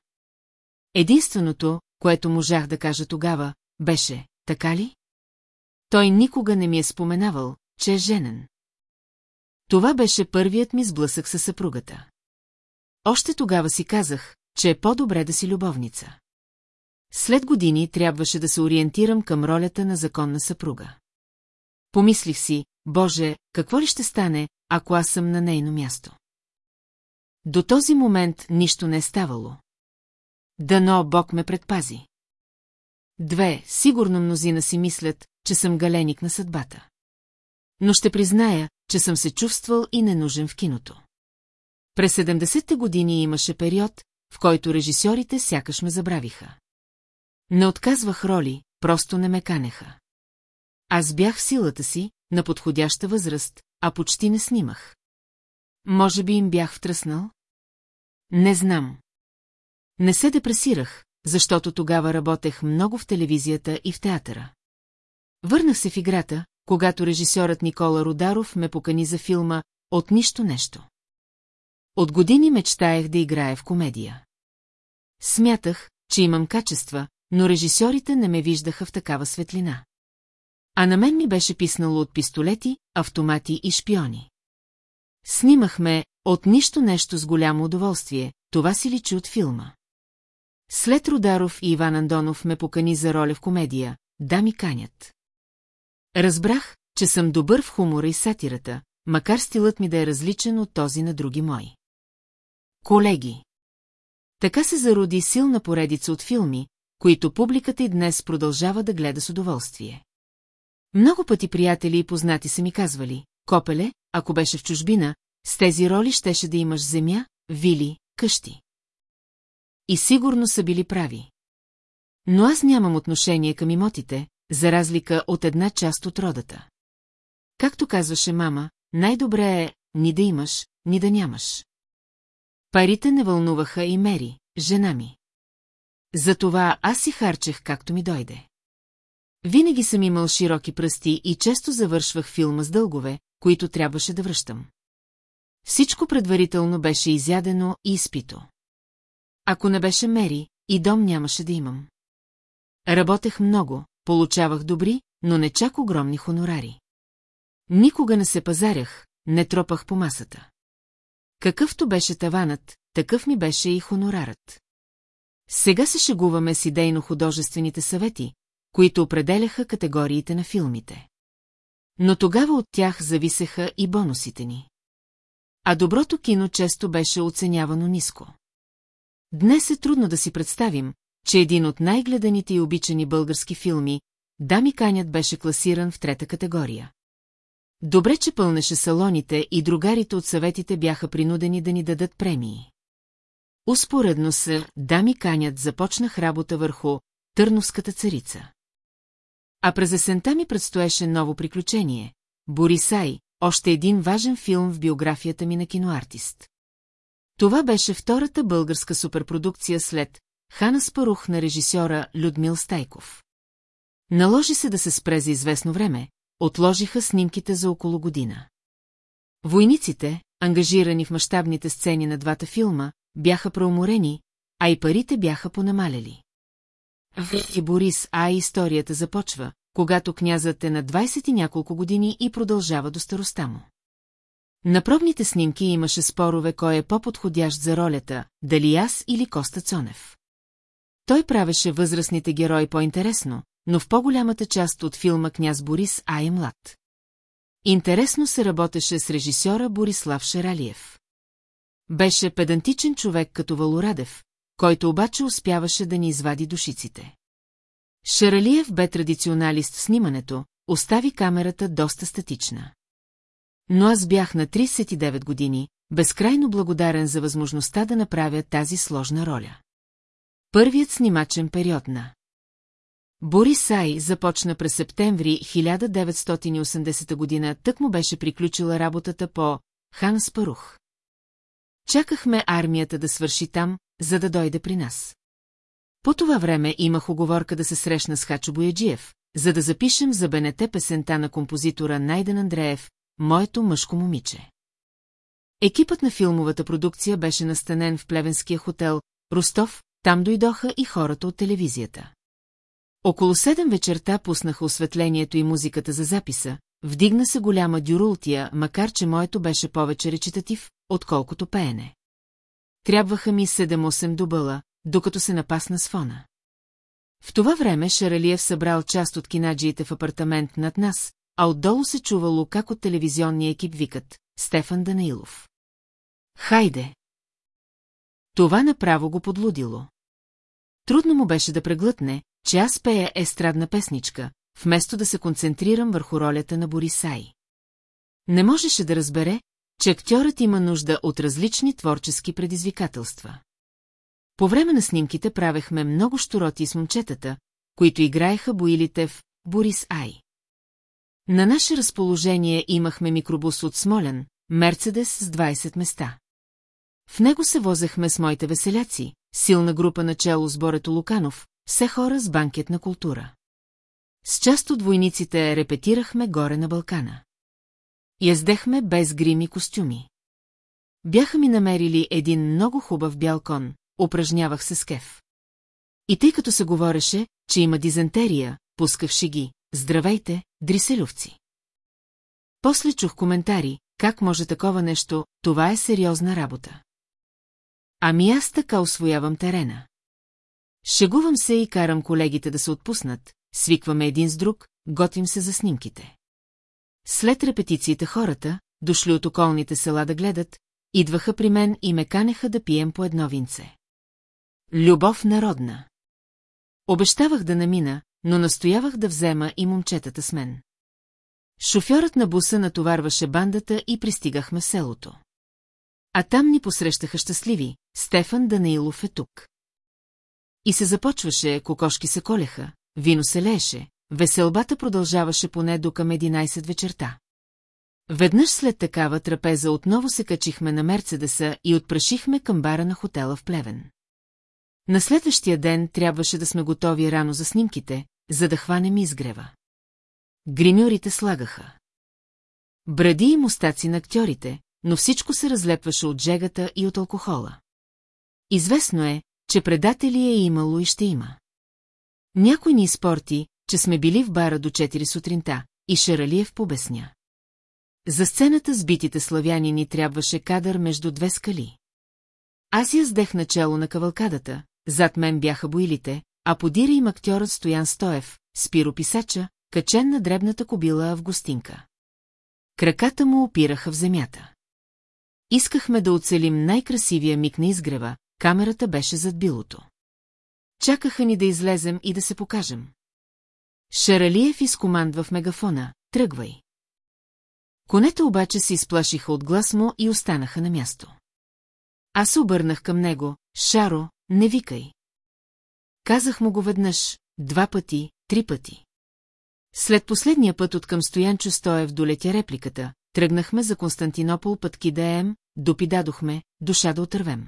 Единственото, което можах да кажа тогава, беше, така ли? Той никога не ми е споменавал, че е женен. Това беше първият ми сблъсък със съпругата. Още тогава си казах, че е по-добре да си любовница. След години трябваше да се ориентирам към ролята на законна съпруга. Помислих си, Боже, какво ли ще стане, ако аз съм на нейно място? До този момент нищо не е ставало. Дано Бог ме предпази. Две, сигурно мнозина си мислят, че съм галеник на съдбата. Но ще призная, че съм се чувствал и ненужен в киното. През 70-те години имаше период, в който режисьорите сякаш ме забравиха. Не отказвах роли, просто не ме канеха. Аз бях силата си, на подходяща възраст, а почти не снимах. Може би им бях втръснал? Не знам. Не се депресирах, защото тогава работех много в телевизията и в театъра. Върнах се в играта, когато режисьорът Никола Родаров ме покани за филма «От нищо нещо». От години мечтаях да играя в комедия. Смятах, че имам качества, но режисьорите не ме виждаха в такава светлина. А на мен ми беше писнало от пистолети, автомати и шпиони. Снимахме от нищо нещо с голямо удоволствие, това си личи от филма. След Родаров и Иван Андонов ме покани за роля в комедия «Да ми канят». Разбрах, че съм добър в хумора и сатирата, макар стилът ми да е различен от този на други мои. Колеги. Така се зароди силна поредица от филми, които публиката и днес продължава да гледа с удоволствие. Много пъти приятели и познати са ми казвали, Копеле, ако беше в чужбина, с тези роли щеше да имаш земя, вили, къщи. И сигурно са били прави. Но аз нямам отношение към имотите, за разлика от една част от родата. Както казваше мама, най-добре е ни да имаш, ни да нямаш. Парите не вълнуваха и Мери, жена ми. Затова аз си харчех както ми дойде. Винаги съм имал широки пръсти и често завършвах филма с дългове, които трябваше да връщам. Всичко предварително беше изядено и изпито. Ако не беше Мери, и дом нямаше да имам. Работех много, получавах добри, но не чак огромни хонорари. Никога не се пазарях, не тропах по масата. Какъвто беше таванът, такъв ми беше и хонорарът. Сега се шегуваме с идейно-художествените съвети, които определяха категориите на филмите. Но тогава от тях зависеха и бонусите ни. А доброто кино често беше оценявано ниско. Днес е трудно да си представим, че един от най-гледаните и обичани български филми, Дами канят беше класиран в трета категория. Добре, че пълнеше салоните и другарите от съветите бяха принудени да ни дадат премии. Успоредно с «Дами канят» започнах работа върху «Търновската царица». А през есента ми предстоеше ново приключение – Борисай, още един важен филм в биографията ми на киноартист. Това беше втората българска суперпродукция след Хана Спарух на режисьора Людмил Стайков. Наложи се да се спре за известно време, отложиха снимките за около година. Войниците, ангажирани в мащабните сцени на двата филма, бяха преуморени, а и парите бяха понамаляли. В Борис, а историята започва, когато князът е на 20 и няколко години и продължава до староста му. На пробните снимки имаше спорове кой е по-подходящ за ролята, дали аз или Коста Цонев. Той правеше възрастните герои по-интересно, но в по-голямата част от филма княз Борис А е млад. Интересно се работеше с режисьора Борислав Шаралиев. Беше педантичен човек като Валорадев, който обаче успяваше да ни извади душиците. Шаралиев бе традиционалист в снимането, остави камерата доста статична. Но аз бях на 39 години, безкрайно благодарен за възможността да направя тази сложна роля. Първият снимачен период на Борисай започна през септември 1980 година, тък му беше приключила работата по Хан Спарух. Чакахме армията да свърши там, за да дойде при нас. По това време имах оговорка да се срещна с Хачо Бояджиев, за да запишем за БНТ песента на композитора Найден Андреев, моето мъжко момиче. Екипът на филмовата продукция беше настанен в плевенския хотел Ростов, там дойдоха и хората от телевизията. Около седем вечерта пуснаха осветлението и музиката за записа, вдигна се голяма дюрултия, макар че моето беше повече речитатив, отколкото пеене. Трябваха ми 7-8 дубъла, докато се напасна с фона. В това време Шаралиев събрал част от кинаджиите в апартамент над нас, а отдолу се чувало как от телевизионния екип викат Стефан Данаилов. Хайде! Това направо го подлудило. Трудно му беше да преглътне, че аз пея естрадна песничка, вместо да се концентрирам върху ролята на Борисай. Не можеше да разбере, че актьорът има нужда от различни творчески предизвикателства. По време на снимките правехме много штороти с момчетата, които играеха боилите в Борис Ай. На наше разположение имахме микробус от Смолен, Мерцедес с 20 места. В него се возехме с моите веселяци, силна група начало с Борето Луканов, все хора с банкетна култура. С част от войниците репетирахме горе на Балкана. Яздехме без грими костюми. Бяха ми намерили един много хубав бял кон, упражнявах се с кеф. И тъй като се говореше, че има дизентерия, пусках шиги. Здравейте, дриселювци. После чух коментари, как може такова нещо, това е сериозна работа. Ами аз така освоявам терена. Шегувам се и карам колегите да се отпуснат, свикваме един с друг, готвим се за снимките. След репетициите хората, дошли от околните села да гледат, идваха при мен и ме канеха да пием по едно винце. Любов народна. Обещавах да намина, но настоявах да взема и момчетата с мен. Шофьорът на буса натоварваше бандата и пристигахме в селото. А там ни посрещаха щастливи, Стефан Данаилов е тук. И се започваше, кокошки се колеха, вино се лееше, веселбата продължаваше поне до към 11 вечерта. Веднъж след такава трапеза отново се качихме на Мерцедеса и отпрашихме към бара на хотела в Плевен. На следващия ден трябваше да сме готови рано за снимките, за да хванем изгрева. Гримьорите слагаха. Бради и мустаци на актьорите, но всичко се разлепваше от жегата и от алкохола. Известно е, че предатели е имало и ще има. Някой ни изпорти, че сме били в бара до 4 сутринта, и Шаралиев побесня. За сцената с битите славяни ни трябваше кадър между две скали. Аз яздех начало на кавалкадата, зад мен бяха боилите, а подира им актьорът Стоян Стоев, спирописача, качен на дребната кобила Августинка. Краката му опираха в земята. Искахме да оцелим най-красивия миг на изгрева, камерата беше зад билото. Чакаха ни да излезем и да се покажем. Шаралиев изкомандва в мегафона, тръгвай. Конете обаче се изплашиха от глас му и останаха на място. Аз се обърнах към него, Шаро, не викай. Казах му го веднъж, два пъти, три пъти. След последния път от към Стоянчо Стоев долетя репликата, тръгнахме за Константинопол път Кидеем, допи дадохме, душа да отървем.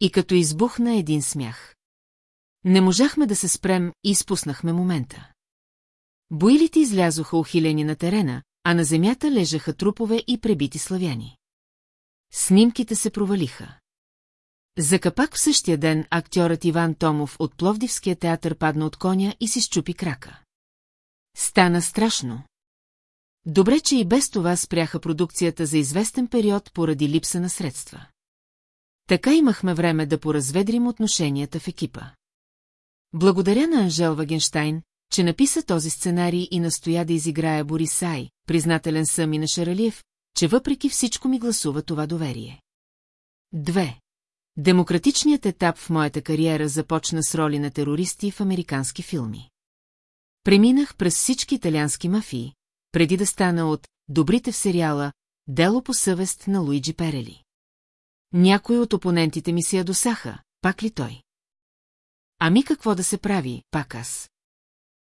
И като избухна един смях. Не можахме да се спрем и изпуснахме момента. Боилите излязоха ухилени на терена, а на земята лежаха трупове и пребити славяни. Снимките се провалиха. За капак в същия ден актьорът Иван Томов от Пловдивския театър падна от коня и си щупи крака. Стана страшно. Добре, че и без това спряха продукцията за известен период поради липса на средства. Така имахме време да поразведрим отношенията в екипа. Благодаря на Анжел Вагенштайн, че написа този сценарий и настоя да изиграя Борисай, признателен съм и на Шаралиев, че въпреки всичко ми гласува това доверие. Две. Демократичният етап в моята кариера започна с роли на терористи в американски филми. Преминах през всички италиански мафии, преди да стана от «Добрите в сериала» Дело по съвест на Луиджи Перели. Някои от опонентите ми се ядосаха, пак ли той? Ами какво да се прави, пак аз?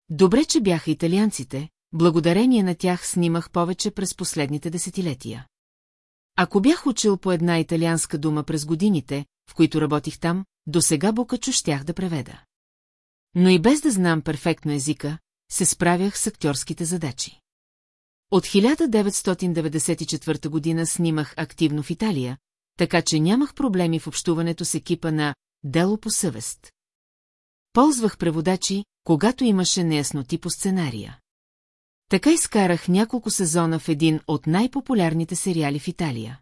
Добре, че бяха италианците, благодарение на тях снимах повече през последните десетилетия. Ако бях учил по една италианска дума през годините, в които работих там, до сега Бокачо щях да преведа. Но и без да знам перфектно езика, се справях с актьорските задачи. От 1994 година снимах активно в Италия, така че нямах проблеми в общуването с екипа на «Дело по съвест». Ползвах преводачи, когато имаше неясноти по сценария. Така изкарах няколко сезона в един от най-популярните сериали в Италия.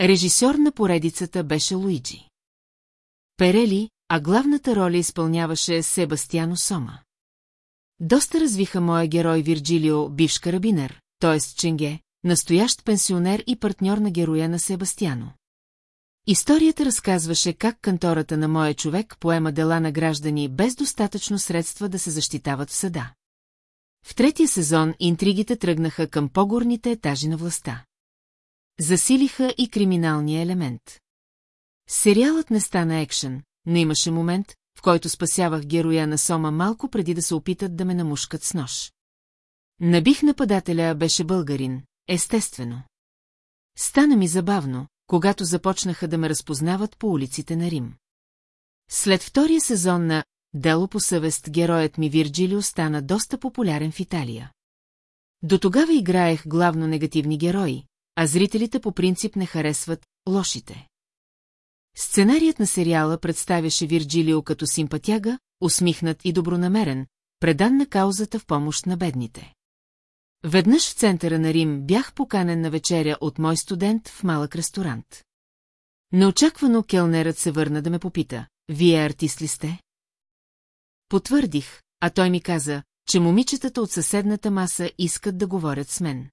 Режисьор на поредицата беше Луиджи. Перели, а главната роля изпълняваше Себастиано Сома. Доста развиха моя герой Вирджилио, бивш карабинер, т.е. Ченге, настоящ пенсионер и партньор на героя на Себастиано. Историята разказваше как кантората на моя човек поема дела на граждани без достатъчно средства да се защитават в съда. В третия сезон интригите тръгнаха към по-горните етажи на властта. засилиха и криминалния елемент. Сериалът не стана екшен, но имаше момент, в който спасявах героя на Сома малко преди да се опитат да ме намушкат с нож. Набих нападателя беше българин, естествено. Стана ми забавно, когато започнаха да ме разпознават по улиците на Рим. След втория сезон на «Дело по съвест» героят ми Вирджилио стана доста популярен в Италия. До тогава играех главно негативни герои, а зрителите по принцип не харесват лошите. Сценарият на сериала представяше Вирджилио като симпатяга, усмихнат и добронамерен, предан на каузата в помощ на бедните. Веднъж в центъра на Рим бях поканен на вечеря от мой студент в малък ресторант. Неочаквано келнерът се върна да ме попита, вие артист ли сте? Потвърдих, а той ми каза, че момичетата от съседната маса искат да говорят с мен.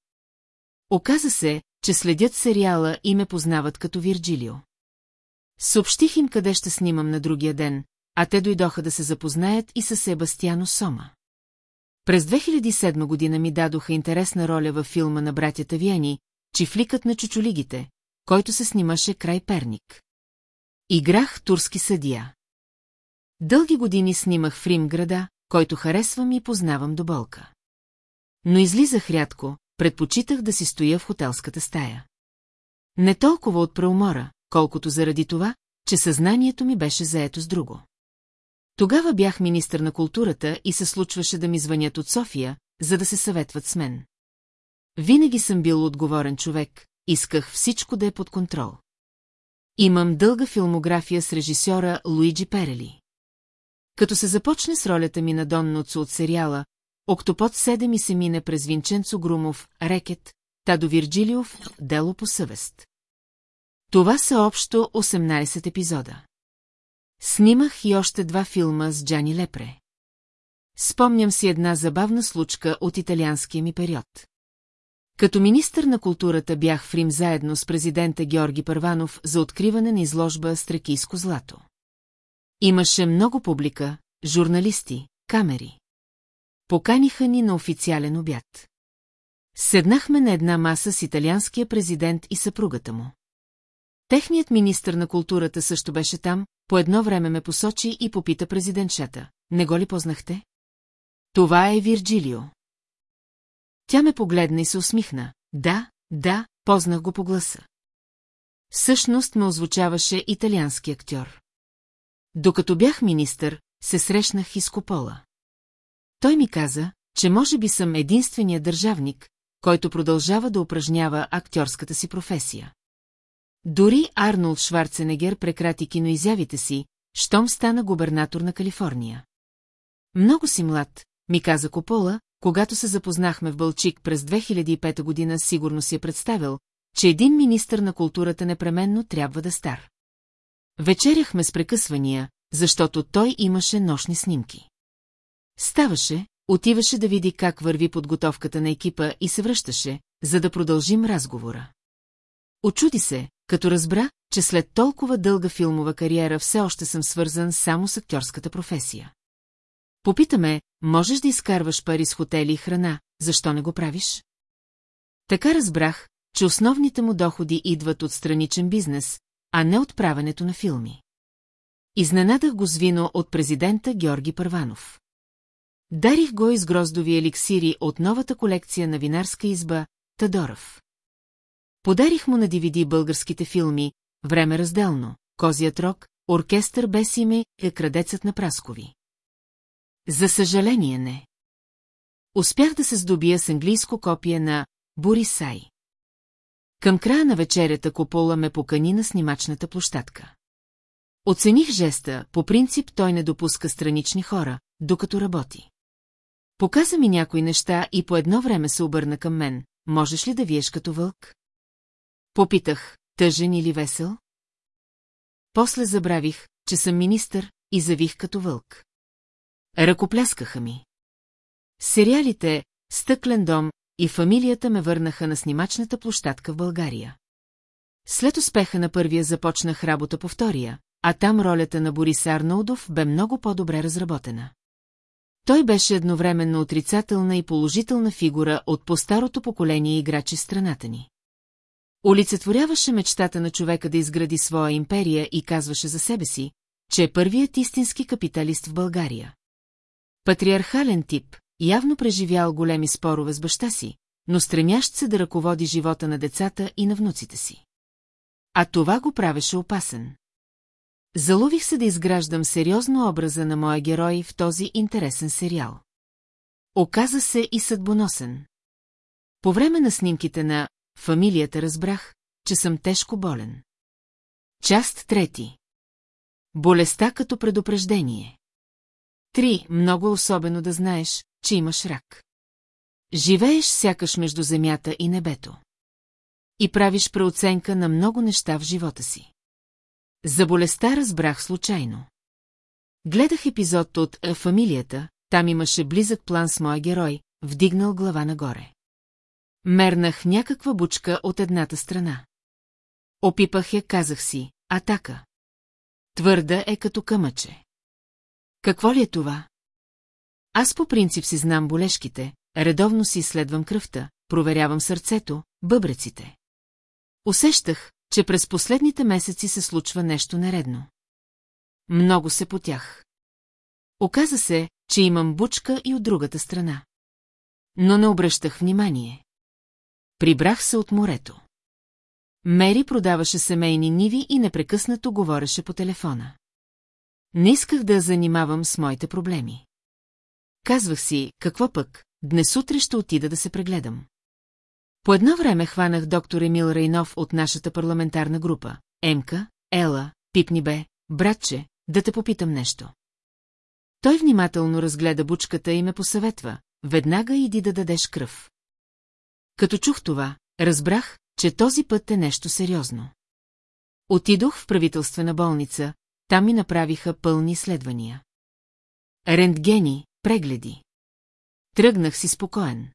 Оказа се, че следят сериала и ме познават като Вирджилио. Съобщих им къде ще снимам на другия ден, а те дойдоха да се запознаят и с Себастиано Сома. През 2007 година ми дадоха интересна роля във филма на братята Виани, Чифликът на чучулигите, който се снимаше край Перник. Играх турски съдия. Дълги години снимах в Рим града, който харесвам и познавам до болка. Но излизах рядко, предпочитах да си стоя в хотелската стая. Не толкова от преумора, колкото заради това, че съзнанието ми беше заето с друго. Тогава бях министър на културата и се случваше да ми звънят от София, за да се съветват с мен. Винаги съм бил отговорен човек, исках всичко да е под контрол. Имам дълга филмография с режисьора Луиджи Перели. Като се започне с ролята ми на Дон Нуцо от сериала, Октопод 7 и се мине през Винченцо Грумов, Рекет, Тадо Вирджилиов, Дело по съвест. Това са общо 18 епизода. Снимах и още два филма с Джани Лепре. Спомням си една забавна случка от италианския ми период. Като министър на културата бях в Рим заедно с президента Георги Първанов за откриване на изложба Стракийско злато. Имаше много публика, журналисти, камери. Поканиха ни на официален обяд. Седнахме на една маса с италианския президент и съпругата му. Техният министр на културата също беше там, по едно време ме посочи и попита президентшата. Не го ли познахте? Това е Вирджилио. Тя ме погледна и се усмихна. Да, да, познах го по гласа. Всъщност ме озвучаваше италиански актьор. Докато бях министър, се срещнах и с Копола. Той ми каза, че може би съм единствения държавник, който продължава да упражнява актьорската си професия. Дори Арнолд Шварценегер прекрати киноизявите си, щом стана губернатор на Калифорния. Много си млад, ми каза Копола, когато се запознахме в Бълчик през 2005 година, сигурно си е представил, че един министър на културата непременно трябва да стар. Вечеряхме с прекъсвания, защото той имаше нощни снимки. Ставаше, отиваше да види как върви подготовката на екипа и се връщаше, за да продължим разговора. Очуди се, като разбра, че след толкова дълга филмова кариера все още съм свързан само с актьорската професия. Попитаме, можеш да изкарваш пари с хотели и храна, защо не го правиш? Така разбрах, че основните му доходи идват от страничен бизнес, а не от правенето на филми. Изненадах го с вино от президента Георги Първанов. Дарих го из гроздови еликсири от новата колекция на винарска изба Тадоров. Подарих му на DVD българските филми «Време разделно», «Козият рок», «Оркестър без име» е «Крадецът на Праскови». За съжаление не. Успях да се здобия с английско копие на Борисай. Към края на вечерята Копола ме покани на снимачната площадка. Оцених жеста, по принцип той не допуска странични хора, докато работи. Показа ми някои неща и по едно време се обърна към мен. Можеш ли да виеш като вълк? Попитах, тъжен или весел? После забравих, че съм министър и завих като вълк. Ръкопляскаха ми. Сериалите «Стъклен дом» и фамилията ме върнаха на снимачната площадка в България. След успеха на първия започнах работа по втория, а там ролята на Борис Арнолдов бе много по-добре разработена. Той беше едновременно отрицателна и положителна фигура от по-старото поколение играчи страната ни. Олицетворяваше мечтата на човека да изгради своя империя и казваше за себе си, че е първият истински капиталист в България. Патриархален тип, явно преживял големи спорове с баща си, но стремящ се да ръководи живота на децата и на внуците си. А това го правеше опасен. Залових се да изграждам сериозно образа на моя герой в този интересен сериал. Оказа се и съдбоносен. По време на снимките на «Фамилията» разбрах, че съм тежко болен. Част трети. Болестта като предупреждение. Три, много особено да знаеш, че имаш рак. Живееш сякаш между земята и небето. И правиш преоценка на много неща в живота си. За болестта разбрах случайно. Гледах епизод от «Фамилията», там имаше близък план с моя герой, вдигнал глава нагоре. Мернах някаква бучка от едната страна. Опипах я, казах си, атака. Твърда е като къмъче. Какво ли е това? Аз по принцип си знам болешките, редовно си изследвам кръвта, проверявам сърцето, бъбреците. Усещах, че през последните месеци се случва нещо нередно. Много се потях. Оказа се, че имам бучка и от другата страна. Но не обръщах внимание. Прибрах се от морето. Мери продаваше семейни ниви и непрекъснато говореше по телефона. Не исках да я занимавам с моите проблеми. Казвах си, какво пък, днес утре ще отида да се прегледам. По едно време хванах доктор Емил Рейнов от нашата парламентарна група. Емка, Ела, пипни бе, братче, да те попитам нещо. Той внимателно разгледа бучката и ме посъветва. Веднага иди да дадеш кръв. Като чух това, разбрах, че този път е нещо сериозно. Отидох в правителствена болница, там ми направиха пълни изследвания. Рентгени, прегледи. Тръгнах си спокоен.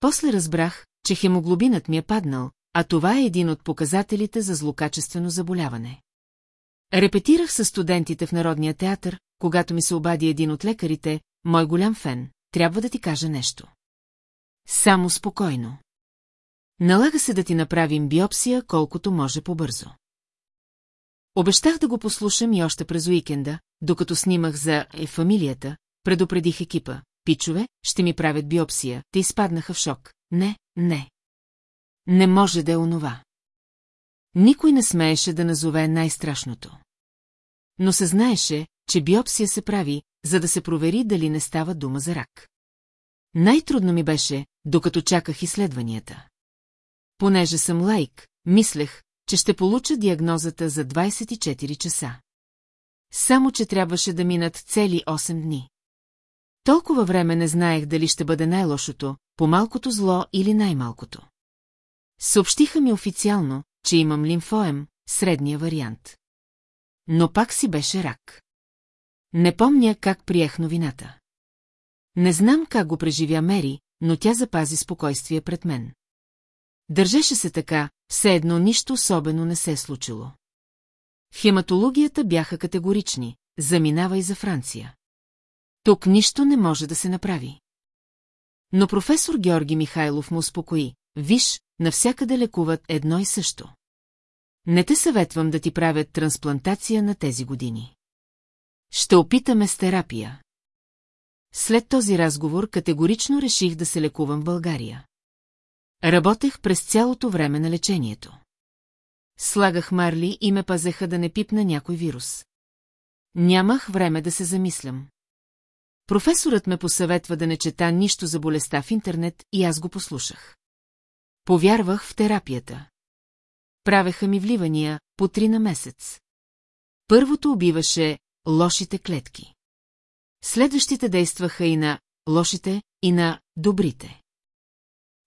После разбрах, че хемоглобинът ми е паднал, а това е един от показателите за злокачествено заболяване. Репетирах с студентите в Народния театър, когато ми се обади един от лекарите, мой голям фен, трябва да ти кажа нещо. Само спокойно. Налага се да ти направим биопсия колкото може по-бързо. Обещах да го послушам и още през уикенда, докато снимах за «Е фамилията», предупредих екипа. Пичове, ще ми правят биопсия, те изпаднаха в шок. Не, не. Не може да е онова. Никой не смееше да назове най-страшното. Но се знаеше, че биопсия се прави, за да се провери дали не става дума за рак. Най-трудно ми беше, докато чаках изследванията. Понеже съм лайк, мислех, че ще получа диагнозата за 24 часа. Само, че трябваше да минат цели 8 дни. Толкова време не знаех дали ще бъде най-лошото, по-малкото зло или най-малкото. Съобщиха ми официално, че имам лимфоем, средния вариант. Но пак си беше рак. Не помня как приех новината. Не знам как го преживя Мери, но тя запази спокойствие пред мен. Държеше се така, все едно нищо особено не се е случило. Хематологията бяха категорични, заминава и за Франция. Тук нищо не може да се направи. Но професор Георги Михайлов му успокои. Виж, навсякъде лекуват едно и също. Не те съветвам да ти правят трансплантация на тези години. Ще опитаме с терапия. След този разговор категорично реших да се лекувам в България. Работех през цялото време на лечението. Слагах марли и ме пазеха да не пипна някой вирус. Нямах време да се замислям. Професорът ме посъветва да не чета нищо за болестта в интернет и аз го послушах. Повярвах в терапията. Правеха ми вливания по три на месец. Първото убиваше лошите клетки. Следващите действаха и на лошите, и на добрите.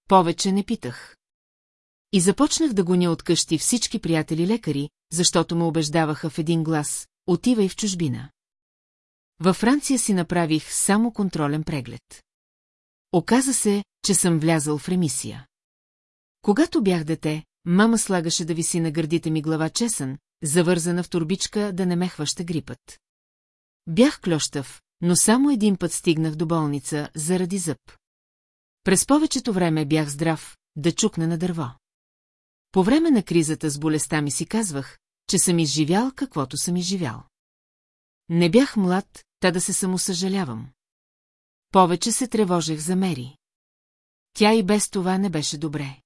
Повече не питах. И започнах да гоня от къщи всички приятели лекари, защото ме убеждаваха в един глас – отивай в чужбина. Във Франция си направих само контролен преглед. Оказа се, че съм влязъл в ремисия. Когато бях дете, мама слагаше да виси на гърдите ми глава чесън, завързана в турбичка да не ме хваща грипът. Бях клющав, но само един път стигнах до болница заради зъб. През повечето време бях здрав, да чукна на дърво. По време на кризата с болестта ми си казвах, че съм изживял каквото съм изживял. Не бях млад, та да се самосъжалявам. Повече се тревожех за Мери. Тя и без това не беше добре.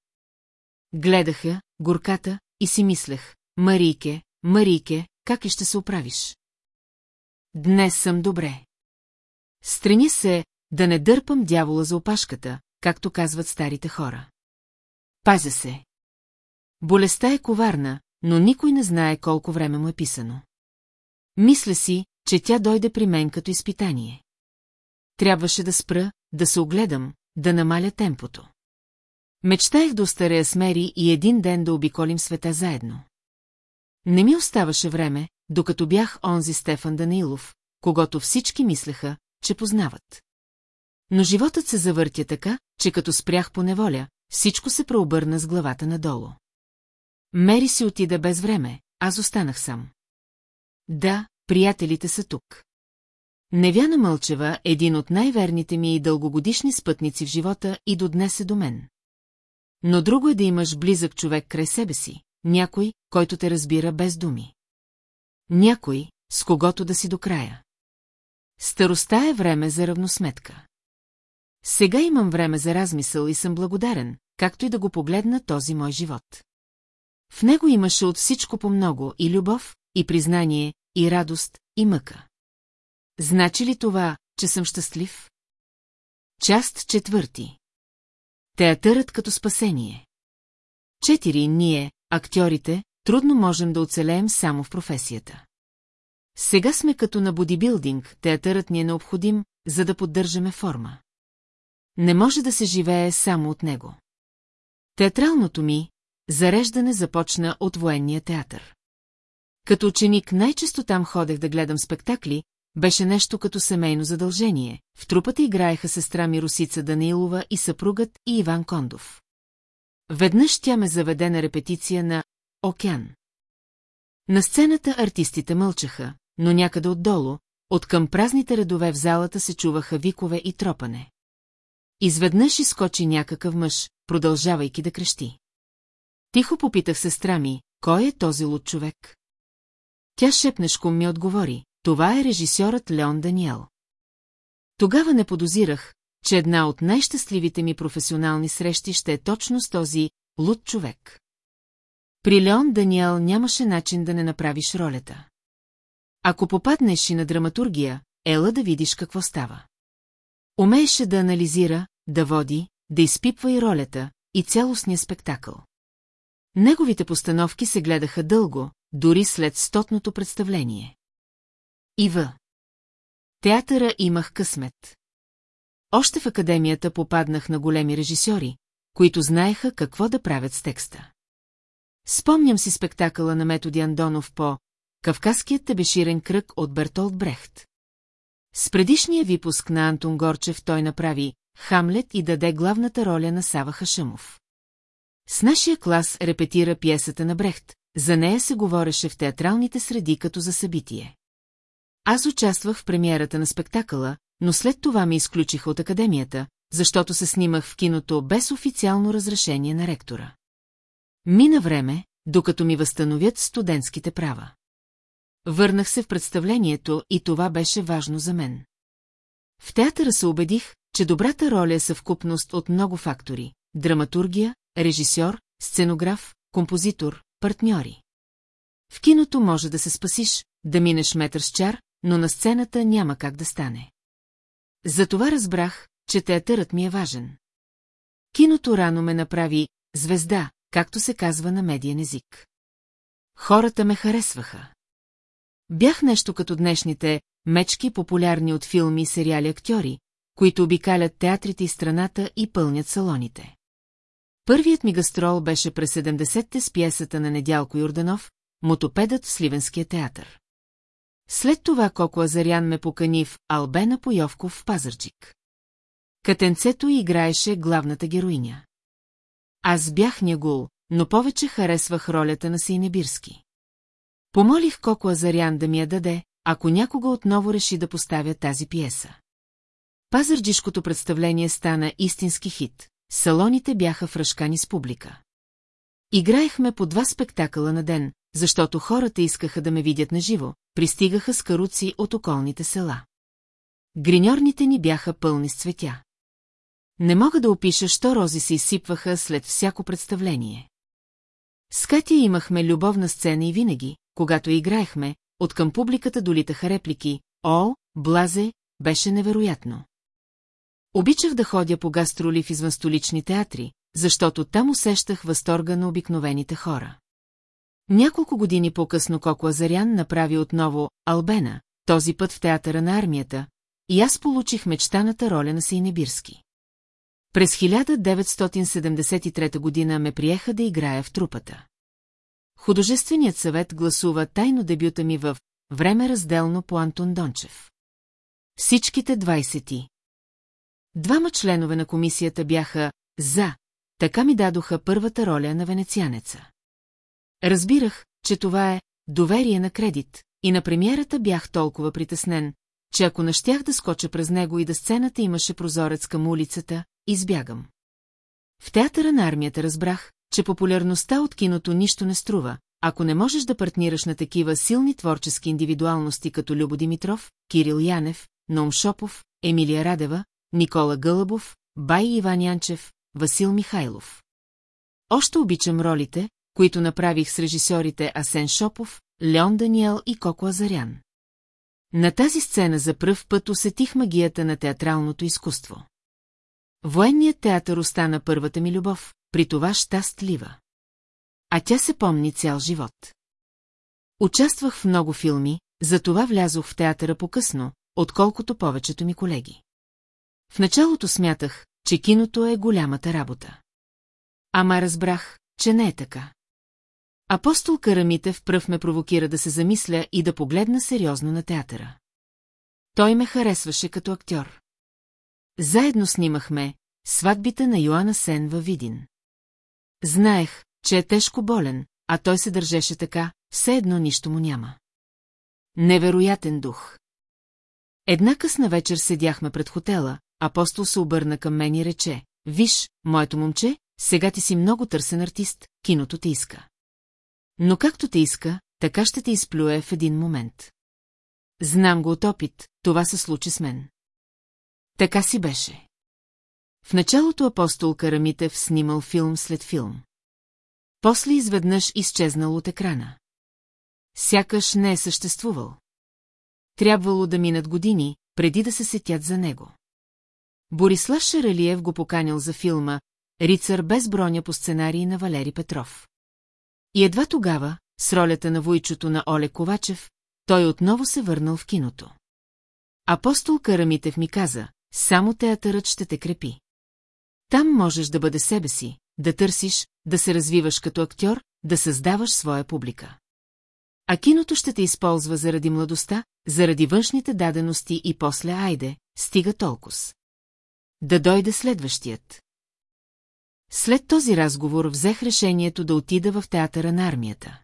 Гледаха, горката, и си мислех, Марийке, Марийке, как и ще се оправиш? Днес съм добре. Страни се, да не дърпам дявола за опашката, както казват старите хора. Пазя се. Болестта е коварна, но никой не знае колко време му е писано. Мисля си, че тя дойде при мен като изпитание. Трябваше да спра, да се огледам, да намаля темпото. Мечтаех да остарея с Мери и един ден да обиколим света заедно. Не ми оставаше време, докато бях онзи Стефан Данилов, когато всички мислеха, че познават. Но животът се завъртя така, че като спрях по неволя, всичко се преобърна с главата надолу. Мери си отида без време, аз останах сам. Да, приятелите са тук. Невяна Мълчева един от най-верните ми и дългогодишни спътници в живота и до днес е до мен. Но друго е да имаш близък човек край себе си, някой, който те разбира без думи. Някой, с когото да си до края. Староста е време за равносметка. Сега имам време за размисъл и съм благодарен, както и да го погледна този мой живот. В него имаше от всичко по много и любов, и признание, и радост, и мъка. Значи ли това, че съм щастлив? Част четвърти. Театърът като спасение. Четири ние, актьорите, трудно можем да оцелеем само в професията. Сега сме като на бодибилдинг, театърът ни е необходим, за да поддържаме форма. Не може да се живее само от него. Театралното ми зареждане започна от военния театър. Като ученик най-често там ходех да гледам спектакли, беше нещо като семейно задължение. В трупата играеха сестра ми Русица Данилова и съпругът и Иван Кондов. Веднъж тя ме заведе на репетиция на «Океан». На сцената артистите мълчаха, но някъде отдолу, от към празните редове в залата се чуваха викове и тропане. Изведнъж изкочи някакъв мъж, продължавайки да крещи. Тихо попитах сестра ми, кой е този луд човек? Тя шепнешком ми отговори, това е режисьорът Леон Даниел. Тогава не подозирах, че една от най-щастливите ми професионални срещи ще е точно с този луд човек. При Леон Даниел нямаше начин да не направиш ролята. Ако попаднеш и на драматургия, ела да видиш какво става. Умееше да анализира, да води, да изпипва и ролята, и цялостния спектакъл. Неговите постановки се гледаха дълго, дори след стотното представление. И в. Театъра имах късмет. Още в академията попаднах на големи режисьори, които знаеха какво да правят с текста. Спомням си спектакъла на методи Андонов по Кавказският тебеширен кръг от Бертолд Брехт. С предишния випуск на Антон Горчев той направи Хамлет и даде главната роля на Сава Хашамов. С нашия клас репетира пиесата на Брехт, за нея се говореше в театралните среди като за събитие. Аз участвах в премиерата на спектакъла, но след това ме изключиха от академията, защото се снимах в киното без официално разрешение на ректора. Мина време, докато ми възстановят студентските права. Върнах се в представлението и това беше важно за мен. В театъра се убедих, че добрата роля е съвкупност от много фактори – драматургия, режисьор, сценограф, композитор, партньори. В киното може да се спасиш, да минеш метър с чар, но на сцената няма как да стане. Затова разбрах, че театърът ми е важен. Киното рано ме направи звезда, както се казва на медиен език. Хората ме харесваха. Бях нещо като днешните мечки популярни от филми и сериали актьори, които обикалят театрите и страната и пълнят салоните. Първият ми гастрол беше през 70-те с пиесата на Недялко Юрданов, мотопедът в Сливенския театър. След това Коко Азарян ме покани в Албена Пойовков в Пазарчик. Катенцето играеше главната героиня. Аз бях нягул, но повече харесвах ролята на Сейнебирски. Помолих Коко Азарян да ми я даде, ако някога отново реши да поставя тази пиеса. Пазарджишкото представление стана истински хит. Салоните бяха връшкани с публика. Играехме по два спектакъла на ден, защото хората искаха да ме видят наживо, пристигаха с каруци от околните села. Гриньорните ни бяха пълни с цветя. Не мога да опиша, що рози се изсипваха след всяко представление. С Катя имахме любовна сцена и винаги, когато играехме, от към публиката долитаха реплики «О, Блазе, беше невероятно». Обичах да ходя по гастроли в извънстолични театри, защото там усещах възторга на обикновените хора. Няколко години по-късно Коко Азарян направи отново Албена, този път в театъра на армията, и аз получих мечтаната роля на Сейнебирски. През 1973 година ме приеха да играя в трупата. Художественият съвет гласува тайно дебюта ми в «Време разделно» по Антон Дончев. Всичките 20. Двама членове на комисията бяха «за», така ми дадоха първата роля на венецианеца. Разбирах, че това е доверие на кредит, и на премиерата бях толкова притеснен, че ако не щях да скоча през него и да сцената имаше прозорец към улицата, избягам. В театъра на армията разбрах, че популярността от киното нищо не струва, ако не можеш да партнираш на такива силни творчески индивидуалности като Любо Димитров, Кирил Янев, Ном Шопов, Емилия Радева, Никола Гълъбов, Бай Иван Янчев, Васил Михайлов. Още обичам ролите, които направих с режисьорите Асен Шопов, Леон Даниел и Коко Азарян. На тази сцена за пръв път усетих магията на театралното изкуство. Военният театър остана първата ми любов, при това щастлива. А тя се помни цял живот. Участвах в много филми, затова влязох в театъра по-късно, отколкото повечето ми колеги. В началото смятах, че киното е голямата работа. Ама разбрах, че не е така. Апостол Карамитев пръв ме провокира да се замисля и да погледна сериозно на театъра. Той ме харесваше като актьор. Заедно снимахме сватбите на Йоанна Сен във Видин. Знаех, че е тежко болен, а той се държеше така, все едно нищо му няма. Невероятен дух. Една късна вечер седяхме пред хотела, апостол се обърна към мен и рече, виж, моето момче, сега ти си много търсен артист, киното те иска. Но както те иска, така ще те изплюе в един момент. Знам го от опит, това се случи с мен. Така си беше. В началото апостол Карамитев снимал филм след филм. После изведнъж изчезнал от екрана. Сякаш не е съществувал. Трябвало да минат години, преди да се сетят за него. Борислав Шаралиев го поканил за филма «Рицар без броня» по сценарий на Валери Петров. И едва тогава, с ролята на войчото на Оле Ковачев, той отново се върнал в киното. Апостол Карамитев ми каза, само театърът ще те крепи. Там можеш да бъде себе си, да търсиш, да се развиваш като актьор, да създаваш своя публика. А киното ще те използва заради младостта, заради външните дадености и после айде, стига толкова. Да дойде следващият. След този разговор взех решението да отида в театъра на армията.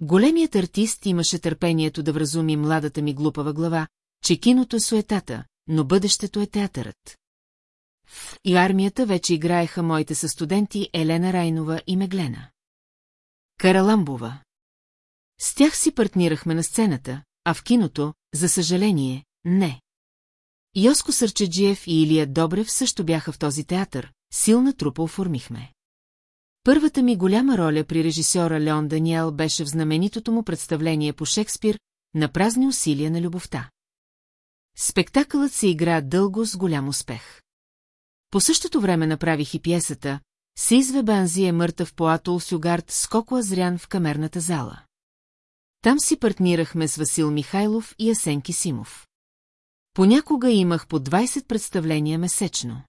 Големият артист имаше търпението да вразуми младата ми глупава глава, че киното е суетата, но бъдещето е театърът. И армията вече играеха моите състуденти Елена Райнова и Меглена. Караламбова. С тях си партнирахме на сцената, а в киното, за съжаление, не. Йоско Сърчеджиев и Илия Добрев също бяха в този театър, силна трупа оформихме. Първата ми голяма роля при режисьора Леон Даниел беше в знаменитото му представление по Шекспир на празни усилия на любовта. Спектакълът се игра дълго с голям успех. По същото време направих и пиесата Сизве Банзи е мъртъв по Атол Сюгард с Коко Азрян в камерната зала. Там си партнирахме с Васил Михайлов и Асенки Симов. Понякога имах по 20 представления месечно.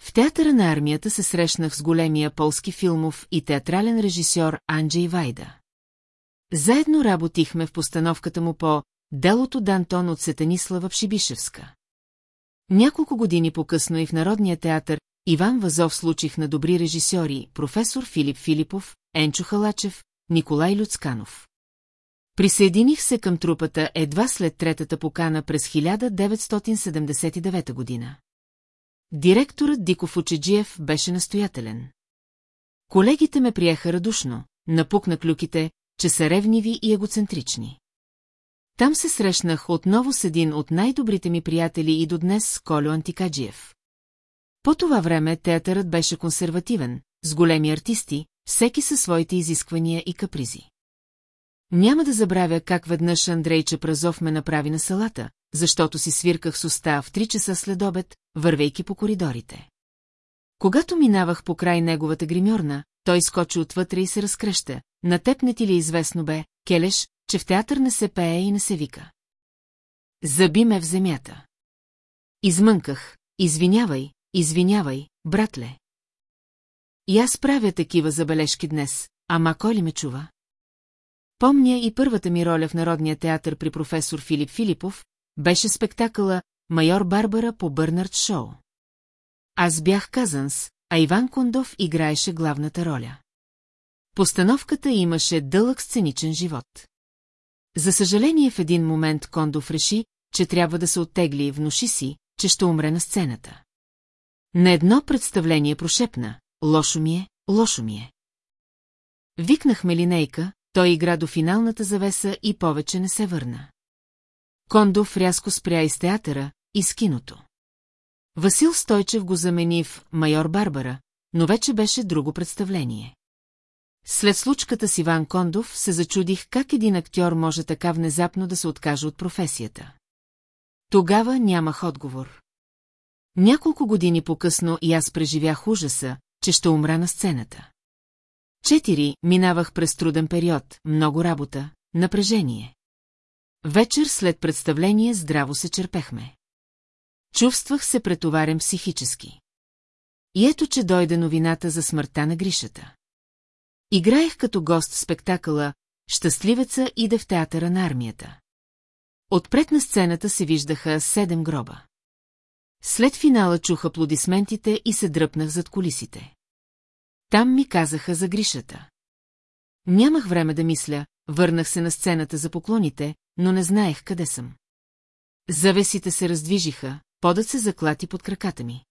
В театъра на армията се срещнах с големия полски филмов и театрален режисьор Анджей Вайда. Заедно работихме в постановката му по «Делото Дантон от Сетанислава Пшибишевска». Няколко години по-късно и в Народния театър Иван Вазов случих на добри режисьори, професор Филип Филипов, Енчо Халачев, Николай Люцканов. Присъединих се към трупата едва след третата покана през 1979 година. Директорът Диков Очеджиев беше настоятелен. Колегите ме приеха радушно, напукна клюките, че са ревниви и егоцентрични. Там се срещнах отново с един от най-добрите ми приятели и до днес с Колю Антикаджиев. По това време театърът беше консервативен, с големи артисти, всеки със своите изисквания и капризи. Няма да забравя как веднъж Андрей Чепразов ме направи на салата, защото си свирках с уста в три часа след обед, вървейки по коридорите. Когато минавах по край неговата гримьорна, той скочи отвътре и се разкръща. На теб не ти ли известно бе, келеш, че в театър не се пее и не се вика. Заби ме в земята. Измънках, извинявай, извинявай, братле. И аз правя такива забележки днес, ама кой ли ме чува? Помня и първата ми роля в Народния театър при професор Филип Филипов, беше спектакъла «Майор Барбара» по Бърнард Шоу. Аз бях Казанс, а Иван Кондов играеше главната роля. Постановката имаше дълъг сценичен живот. За съжаление в един момент Кондов реши, че трябва да се оттегли и внуши си, че ще умре на сцената. На едно представление прошепна, лошо ми е, лошо ми е. Викнахме линейка, той игра до финалната завеса и повече не се върна. Кондов рязко спря из театъра, и с киното. Васил Стойчев го замени в «Майор Барбара», но вече беше друго представление. След случката с Иван Кондов се зачудих как един актьор може така внезапно да се откаже от професията. Тогава нямах отговор. Няколко години по-късно и аз преживях ужаса, че ще умра на сцената. Четири минавах през труден период, много работа, напрежение. Вечер след представление здраво се черпехме. Чувствах се претоварен психически. И ето, че дойде новината за смъртта на Гришата. Играех като гост в спектакъла «Щастливеца иде в театъра на армията». Отпред на сцената се виждаха седем гроба. След финала чух аплодисментите и се дръпнах зад колисите. Там ми казаха за Гришата. Нямах време да мисля, върнах се на сцената за поклоните, но не знаех къде съм. Завесите се раздвижиха, подът се заклати под краката ми.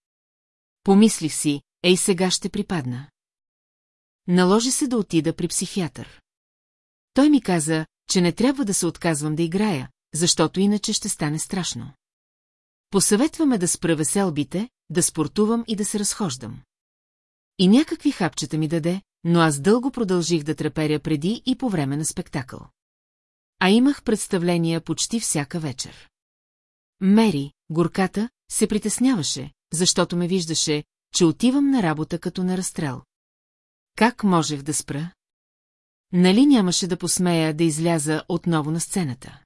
Помислих си, ей сега ще припадна. Наложи се да отида при психиатър. Той ми каза, че не трябва да се отказвам да играя, защото иначе ще стане страшно. Посъветваме да спра веселбите, да спортувам и да се разхождам. И някакви хапчета ми даде, но аз дълго продължих да треперя преди и по време на спектакъл. А имах представления почти всяка вечер. Мери, горката, се притесняваше, защото ме виждаше, че отивам на работа като на разстрел. Как можех да спра? Нали нямаше да посмея да изляза отново на сцената?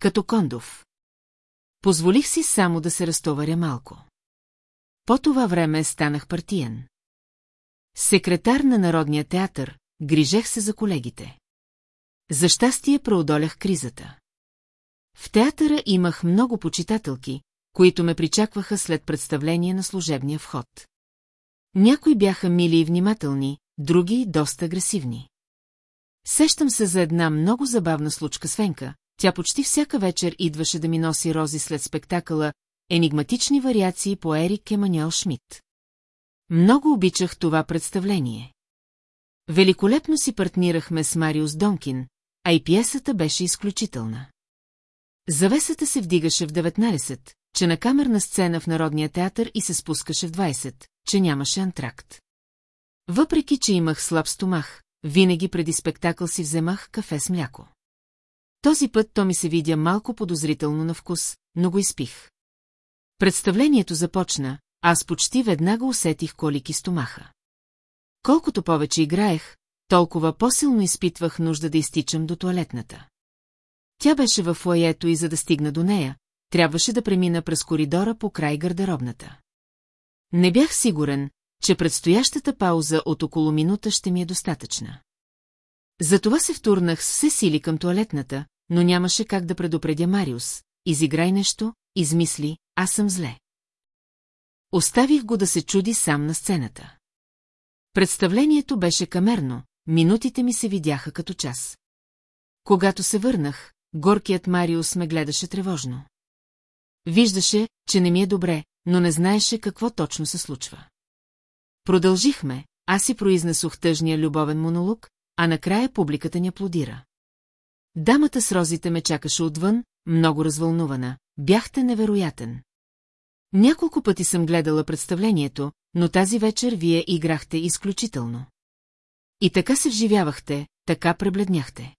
Като Кондов. Позволих си само да се разтоваря малко. По това време станах партиен. Секретар на Народния театър, грижех се за колегите. За щастие преодолях кризата. В театъра имах много почитателки, които ме причакваха след представление на служебния вход. Някои бяха мили и внимателни, други доста агресивни. Сещам се за една много забавна случка с Венка, тя почти всяка вечер идваше да ми носи рози след спектакъла «Енигматични вариации по Ерик Емануел Шмидт». Много обичах това представление. Великолепно си партнирахме с Мариус Донкин, а и пиесата беше изключителна. Завесата се вдигаше в 19, че на камерна сцена в Народния театър и се спускаше в 20, че нямаше антракт. Въпреки, че имах слаб стомах, винаги преди спектакъл си вземах кафе с мляко. Този път то ми се видя малко подозрително на вкус, но го изпих. Представлението започна, аз почти веднага усетих колики стомаха. Колкото повече играех, толкова по-силно изпитвах нужда да изтичам до туалетната. Тя беше в фойето и за да стигна до нея, трябваше да премина през коридора по край гардеробната. Не бях сигурен, че предстоящата пауза от около минута ще ми е достатъчна. Затова се втурнах с все сили към туалетната, но нямаше как да предупредя Мариус. Изиграй нещо, измисли, аз съм зле. Оставих го да се чуди сам на сцената. Представлението беше камерно, минутите ми се видяха като час. Когато се върнах, горкият Мариус ме гледаше тревожно. Виждаше, че не ми е добре, но не знаеше какво точно се случва. Продължихме, аз си произнесох тъжния любовен монолог, а накрая публиката ни аплодира. Дамата с розите ме чакаше отвън, много развълнувана. Бяхте невероятен. Няколко пъти съм гледала представлението, но тази вечер вие играхте изключително. И така се вживявахте, така пребледняхте.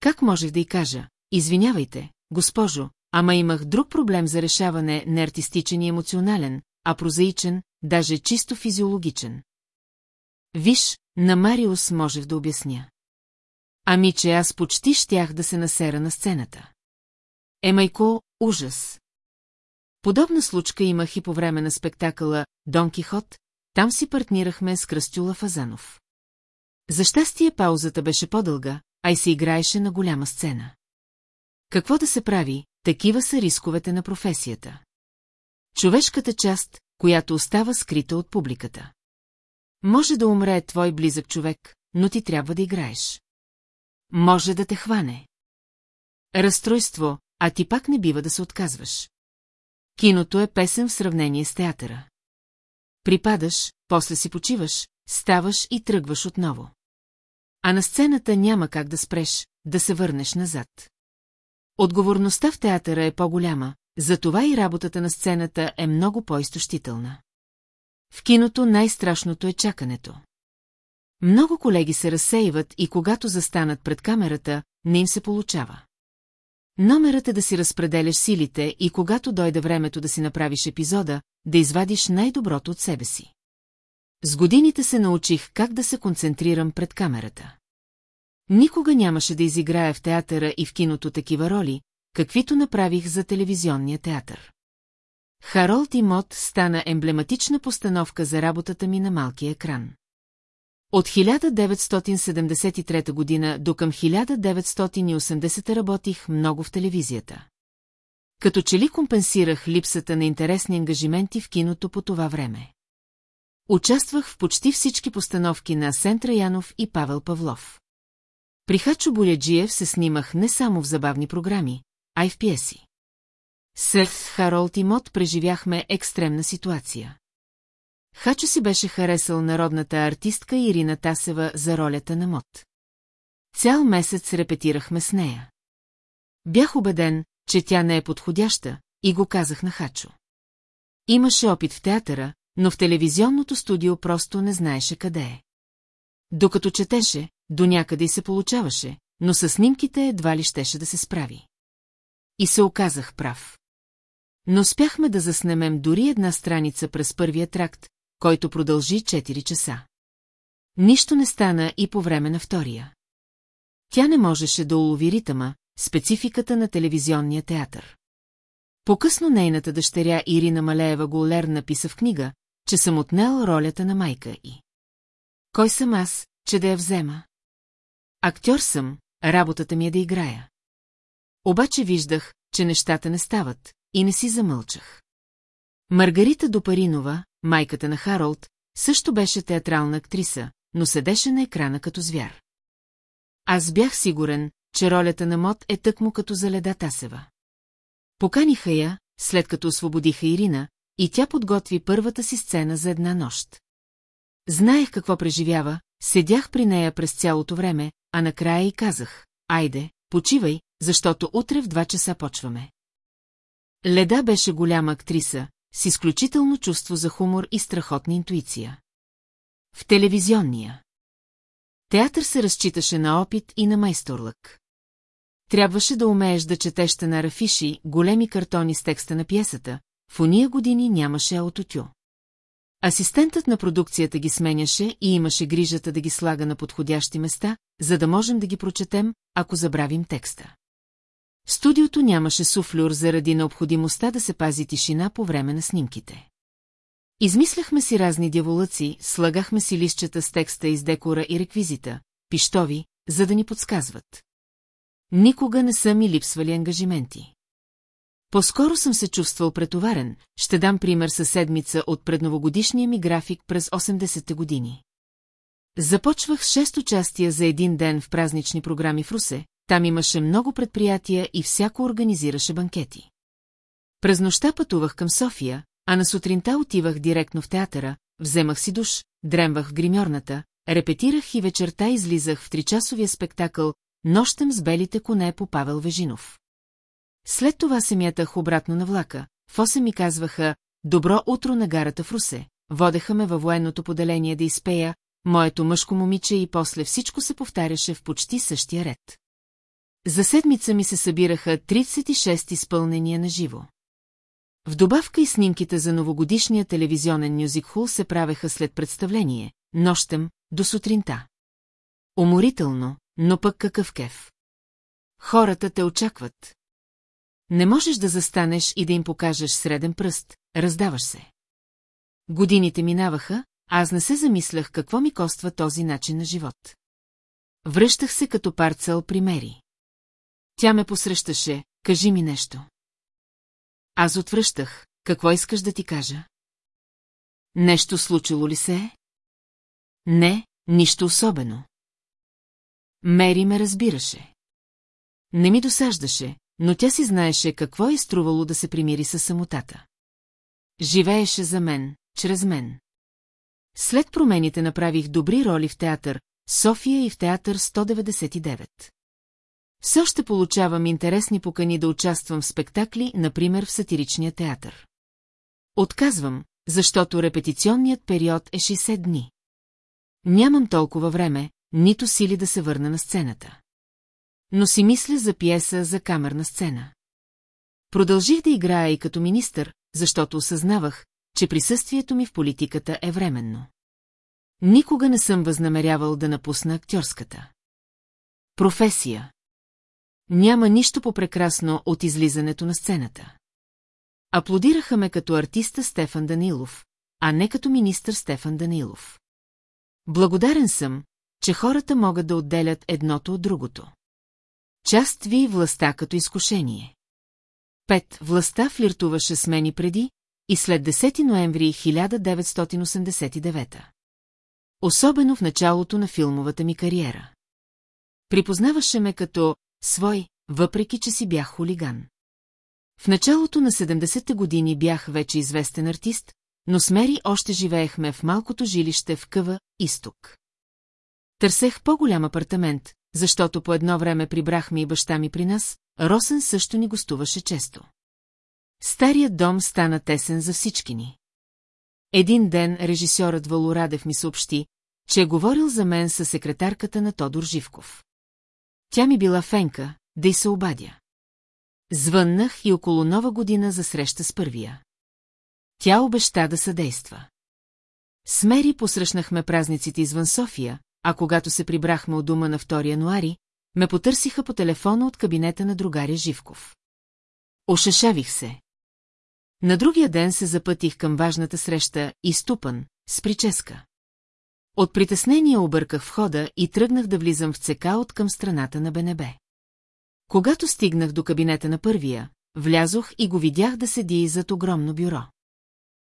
Как можех да й кажа? Извинявайте, госпожо, ама имах друг проблем за решаване, не артистичен и емоционален, а прозаичен, даже чисто физиологичен. Виж, на Мариус можех да обясня. Ами, че аз почти щях да се насера на сцената. Емайко, ужас. Подобна случка имах и по време на спектакъла «Дон Кихот», там си партнирахме с Кръстюла Фазанов. За щастие паузата беше по-дълга, а и се играеше на голяма сцена. Какво да се прави, такива са рисковете на професията. Човешката част, която остава скрита от публиката. Може да умре твой близък човек, но ти трябва да играеш. Може да те хване. Разстройство, а ти пак не бива да се отказваш. Киното е песен в сравнение с театъра. Припадаш, после си почиваш, ставаш и тръгваш отново. А на сцената няма как да спреш, да се върнеш назад. Отговорността в театъра е по-голяма, затова и работата на сцената е много по-изтощителна. В киното най-страшното е чакането. Много колеги се разсеиват и когато застанат пред камерата, не им се получава. Номерът е да си разпределяш силите и когато дойде времето да си направиш епизода, да извадиш най-доброто от себе си. С годините се научих как да се концентрирам пред камерата. Никога нямаше да изиграя в театъра и в киното такива роли, каквито направих за телевизионния театър. Харолд и Мот стана емблематична постановка за работата ми на малкия екран. От 1973 година до към 1980 работих много в телевизията. Като че ли компенсирах липсата на интересни ангажименти в киното по това време. Участвах в почти всички постановки на Асен Траянов и Павел Павлов. При Хачо Боляджиев се снимах не само в забавни програми, а и в пиеси. С Харолд и Мот преживяхме екстремна ситуация. Хачо си беше харесал народната артистка Ирина Тасева за ролята на Мот. Цял месец репетирахме с нея. Бях убеден, че тя не е подходяща, и го казах на Хачо. Имаше опит в театъра, но в телевизионното студио просто не знаеше къде е. Докато четеше, до някъде и се получаваше, но с снимките едва ли щеше да се справи. И се оказах прав. Но успяхме да заснемем дори една страница през първия тракт, който продължи 4 часа. Нищо не стана и по време на втория. Тя не можеше да улови ритъма, спецификата на телевизионния театър. По-късно нейната дъщеря Ирина Малеева Голер написа в книга, че съм отнел ролята на майка и. Кой съм аз, че да я взема? Актьор съм, работата ми е да играя. Обаче виждах, че нещата не стават, и не си замълчах. Маргарита Допаринова, майката на Харолд, също беше театрална актриса, но седеше на екрана като звяр. Аз бях сигурен, че ролята на Мот е тъкмо като за леда Тасева. Поканиха я, след като освободиха Ирина, и тя подготви първата си сцена за една нощ. Знаех какво преживява, седях при нея през цялото време, а накрая и казах, айде, почивай, защото утре в два часа почваме. Леда беше голяма актриса, с изключително чувство за хумор и страхотна интуиция. В телевизионния. Театър се разчиташе на опит и на майсторлък. Трябваше да умееш да четеш на рафиши, големи картони с текста на пиесата, в уния години нямаше аутотю. Асистентът на продукцията ги сменяше и имаше грижата да ги слага на подходящи места, за да можем да ги прочетем, ако забравим текста. Студиото нямаше суфлюр заради необходимостта да се пази тишина по време на снимките. Измисляхме си разни дяволъци, слагахме си лищата с текста из декора и реквизита, пиштови, за да ни подсказват. Никога не са ми липсвали ангажименти. По-скоро съм се чувствал претоварен, ще дам пример със седмица от предновогодишния ми график през 80-те години. Започвах шест участия за един ден в празнични програми в Русе, там имаше много предприятия и всяко организираше банкети. През нощта пътувах към София, а на сутринта отивах директно в театъра, вземах си душ, дремвах в гримьорната, репетирах и вечерта излизах в тричасовия спектакъл «Нощем с белите коне» по Павел Вежинов. След това се мятах обратно на влака, в 8 ми казваха «Добро утро на гарата в Русе», водеха ме във военното поделение да изпея, моето мъжко момиче и после всичко се повтаряше в почти същия ред. За седмица ми се събираха 36 изпълнения на живо. В добавка и снимките за новогодишния телевизионен мюзикхул се правеха след представление, нощем, до сутринта. Уморително, но пък какъв кеф. Хората те очакват. Не можеш да застанеш и да им покажеш среден пръст, раздаваш се. Годините минаваха, аз не се замислях какво ми коства този начин на живот. Връщах се като парцел при Мери. Тя ме посрещаше, кажи ми нещо. Аз отвръщах, какво искаш да ти кажа? Нещо случило ли се? Не, нищо особено. Мери ме разбираше. Не ми досаждаше, но тя си знаеше какво е струвало да се примири с самотата. Живееше за мен, чрез мен. След промените направих добри роли в театър, София и в театър 199. Все още получавам интересни покани да участвам в спектакли, например в сатиричния театър. Отказвам, защото репетиционният период е 60 дни. Нямам толкова време, нито сили да се върна на сцената. Но си мисля за пиеса за камерна сцена. Продължих да играя и като министър, защото осъзнавах, че присъствието ми в политиката е временно. Никога не съм възнамерявал да напусна актьорската. Професия. Няма нищо по-прекрасно от излизането на сцената. Аплодираха ме като артиста Стефан Данилов, а не като министър Стефан Данилов. Благодарен съм, че хората могат да отделят едното от другото. Част ви властта като изкушение. Пет, властта флиртуваше с мен и преди, и след 10 ноември 1989. Особено в началото на филмовата ми кариера. Припознаваше ме като свой, въпреки че си бях хулиган. В началото на 70-те години бях вече известен артист, но с Мери още живеехме в малкото жилище в Къва, изток. Търсех по-голям апартамент, защото по едно време прибрахме и баща ми при нас, Росен също ни гостуваше често. Старият дом стана тесен за всички ни. Един ден режисьорът Валорадев ми съобщи, че е говорил за мен със секретарката на Тодор Живков. Тя ми била фенка, да й се обадя. Звъннах и около нова година за среща с първия. Тя обеща да съдейства. С Мери посрещнахме празниците извън София, а когато се прибрахме от дома на 2 януари, ме потърсиха по телефона от кабинета на другаря Живков. Ошашавих се. На другия ден се запътих към важната среща, изтупан, с прическа. От притеснение обърках входа и тръгнах да влизам в ЦК от към страната на БНБ. Когато стигнах до кабинета на първия, влязох и го видях да седи зад огромно бюро.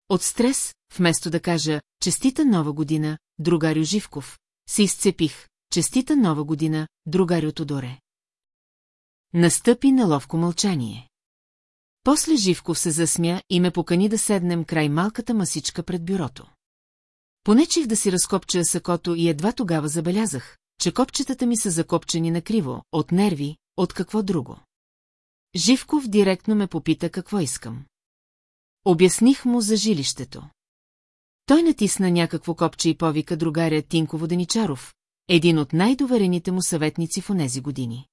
От стрес, вместо да кажа «Честита нова година, другарю Живков», се изцепих «Честита нова година, другарю Тодоре». Настъпи неловко мълчание. После Живков се засмя и ме покани да седнем край малката масичка пред бюрото. Понечих да си разкопча сакото и едва тогава забелязах, че копчетата ми са закопчени накриво, от нерви, от какво друго. Живков директно ме попита какво искам. Обясних му за жилището. Той натисна някакво копче и повика другаря Тинко Воденичаров, един от най-доверените му съветници в онези години.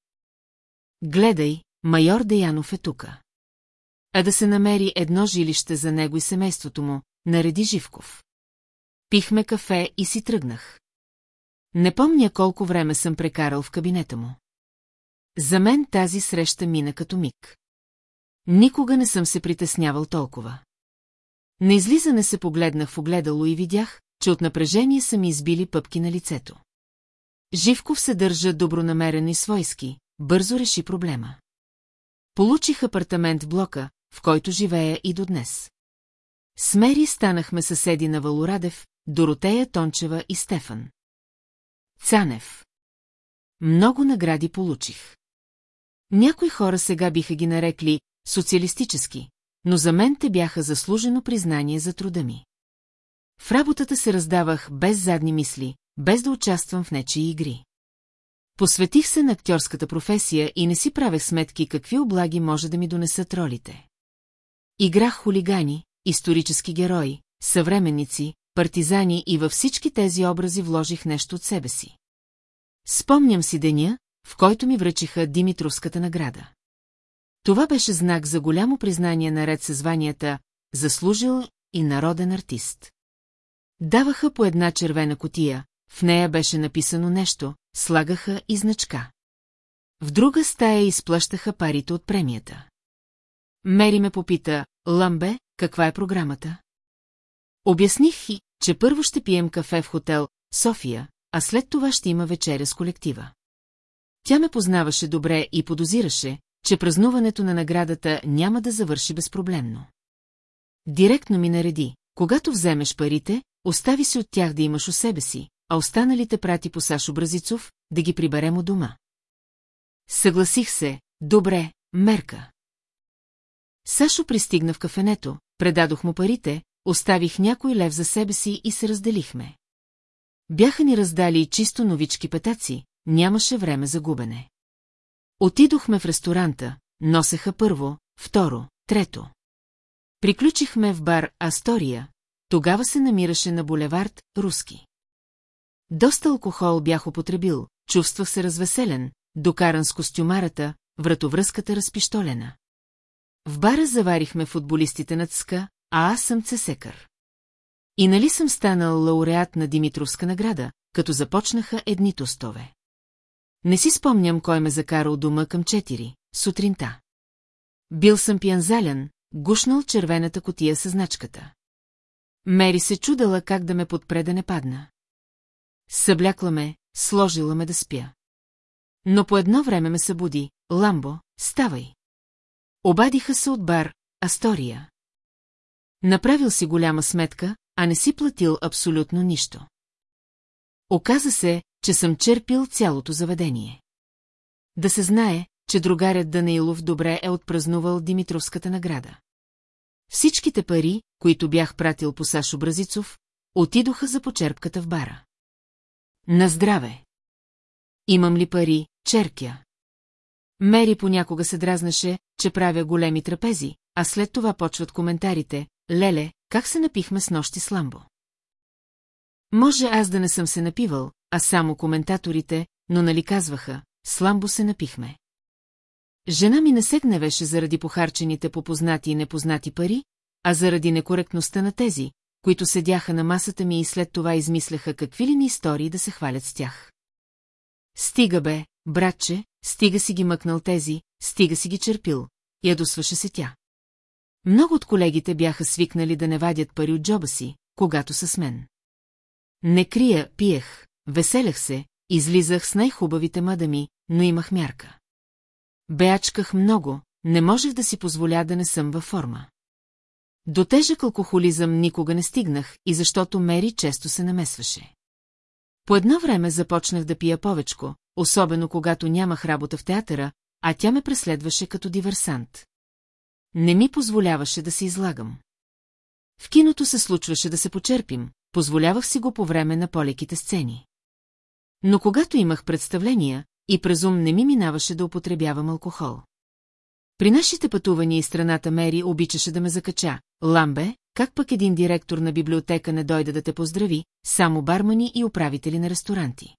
Гледай, майор Деянов е тука. А да се намери едно жилище за него и семейството му, нареди Живков. Пихме кафе и си тръгнах. Не помня колко време съм прекарал в кабинета му. За мен тази среща мина като миг. Никога не съм се притеснявал толкова. На излизане се погледнах в огледало и видях, че от напрежение са ми избили пъпки на лицето. Живков се държа добронамерен и свойски, бързо реши проблема. Получих апартамент в блока, в който живея и до днес. С Мери станахме съседи на Валорадев, Доротея Тончева и Стефан. Цанев. Много награди получих. Някои хора сега биха ги нарекли социалистически, но за мен те бяха заслужено признание за труда ми. В работата се раздавах без задни мисли, без да участвам в нечии игри. Посветих се на актьорската професия и не си правех сметки какви облаги може да ми донесат ролите. Играх хулигани, исторически герои, съвременници, партизани и във всички тези образи вложих нещо от себе си. Спомням си деня, в който ми връчиха Димитровската награда. Това беше знак за голямо признание наред със званията «Заслужил» и «Народен артист». Даваха по една червена котия, в нея беше написано нещо, слагаха и значка. В друга стая изплащаха парите от премията. Мери ме попита, Ламбе, каква е програмата? Обясних и, че първо ще пием кафе в хотел София, а след това ще има вечеря с колектива. Тя ме познаваше добре и подозираше, че празнуването на наградата няма да завърши безпроблемно. Директно ми нареди, когато вземеш парите, остави се от тях да имаш у себе си, а останалите прати по Сашо Бразицов, да ги приберем у дома. Съгласих се, добре, мерка. Сашо пристигна в кафенето, предадох му парите, оставих някой лев за себе си и се разделихме. Бяха ни раздали чисто новички петаци, нямаше време за губене. Отидохме в ресторанта, носеха първо, второ, трето. Приключихме в бар Астория, тогава се намираше на булевард Руски. Доста алкохол бях употребил, чувствах се развеселен, докаран с костюмарата, вратовръзката разпиштолена. В бара заварихме футболистите на ЦКА, а аз съм цесекър. И нали съм станал лауреат на Димитровска награда, като започнаха едни тостове. Не си спомням кой ме закарал дома към четири, сутринта. Бил съм пиянзалян, гушнал червената котия със значката. Мери се чудала как да ме подпре да не падна. Съблякла ме, сложила ме да спя. Но по едно време ме събуди, Ламбо, ставай. Обадиха се от бар Астория. Направил си голяма сметка, а не си платил абсолютно нищо. Оказа се, че съм черпил цялото заведение. Да се знае, че другарят Данаилов добре е отпразнувал Димитровската награда. Всичките пари, които бях пратил по Сашо Бразицов, отидоха за почерпката в бара. На здраве! Имам ли пари, черкя? Мери понякога се дразнаше, че правя големи трапези, а след това почват коментарите, леле, как се напихме с нощи с ламбо. Може аз да не съм се напивал, а само коментаторите, но нали казваха, сламбо се напихме. Жена ми не се гневеше заради похарчените по познати и непознати пари, а заради некоректността на тези, които седяха на масата ми и след това измисляха какви ли ни истории да се хвалят с тях. Стига бе, братче, стига си ги мъкнал тези, стига си ги черпил, ядосваше се тя. Много от колегите бяха свикнали да не вадят пари от джоба си, когато са с мен. Не крия, пиех, веселях се, излизах с най-хубавите мадами, но имах мярка. Беачках много, не можех да си позволя да не съм във форма. До тежък алкохолизъм никога не стигнах и защото Мери често се намесваше. По едно време започнах да пия повечко, особено когато нямах работа в театъра, а тя ме преследваше като диверсант. Не ми позволяваше да се излагам. В киното се случваше да се почерпим, позволявах си го по време на полеките сцени. Но когато имах представления, и през ум не ми минаваше да употребявам алкохол. При нашите пътувания и страната Мери обичаше да ме закача. Ламбе, как пък един директор на библиотека не дойде да те поздрави, само бармани и управители на ресторанти.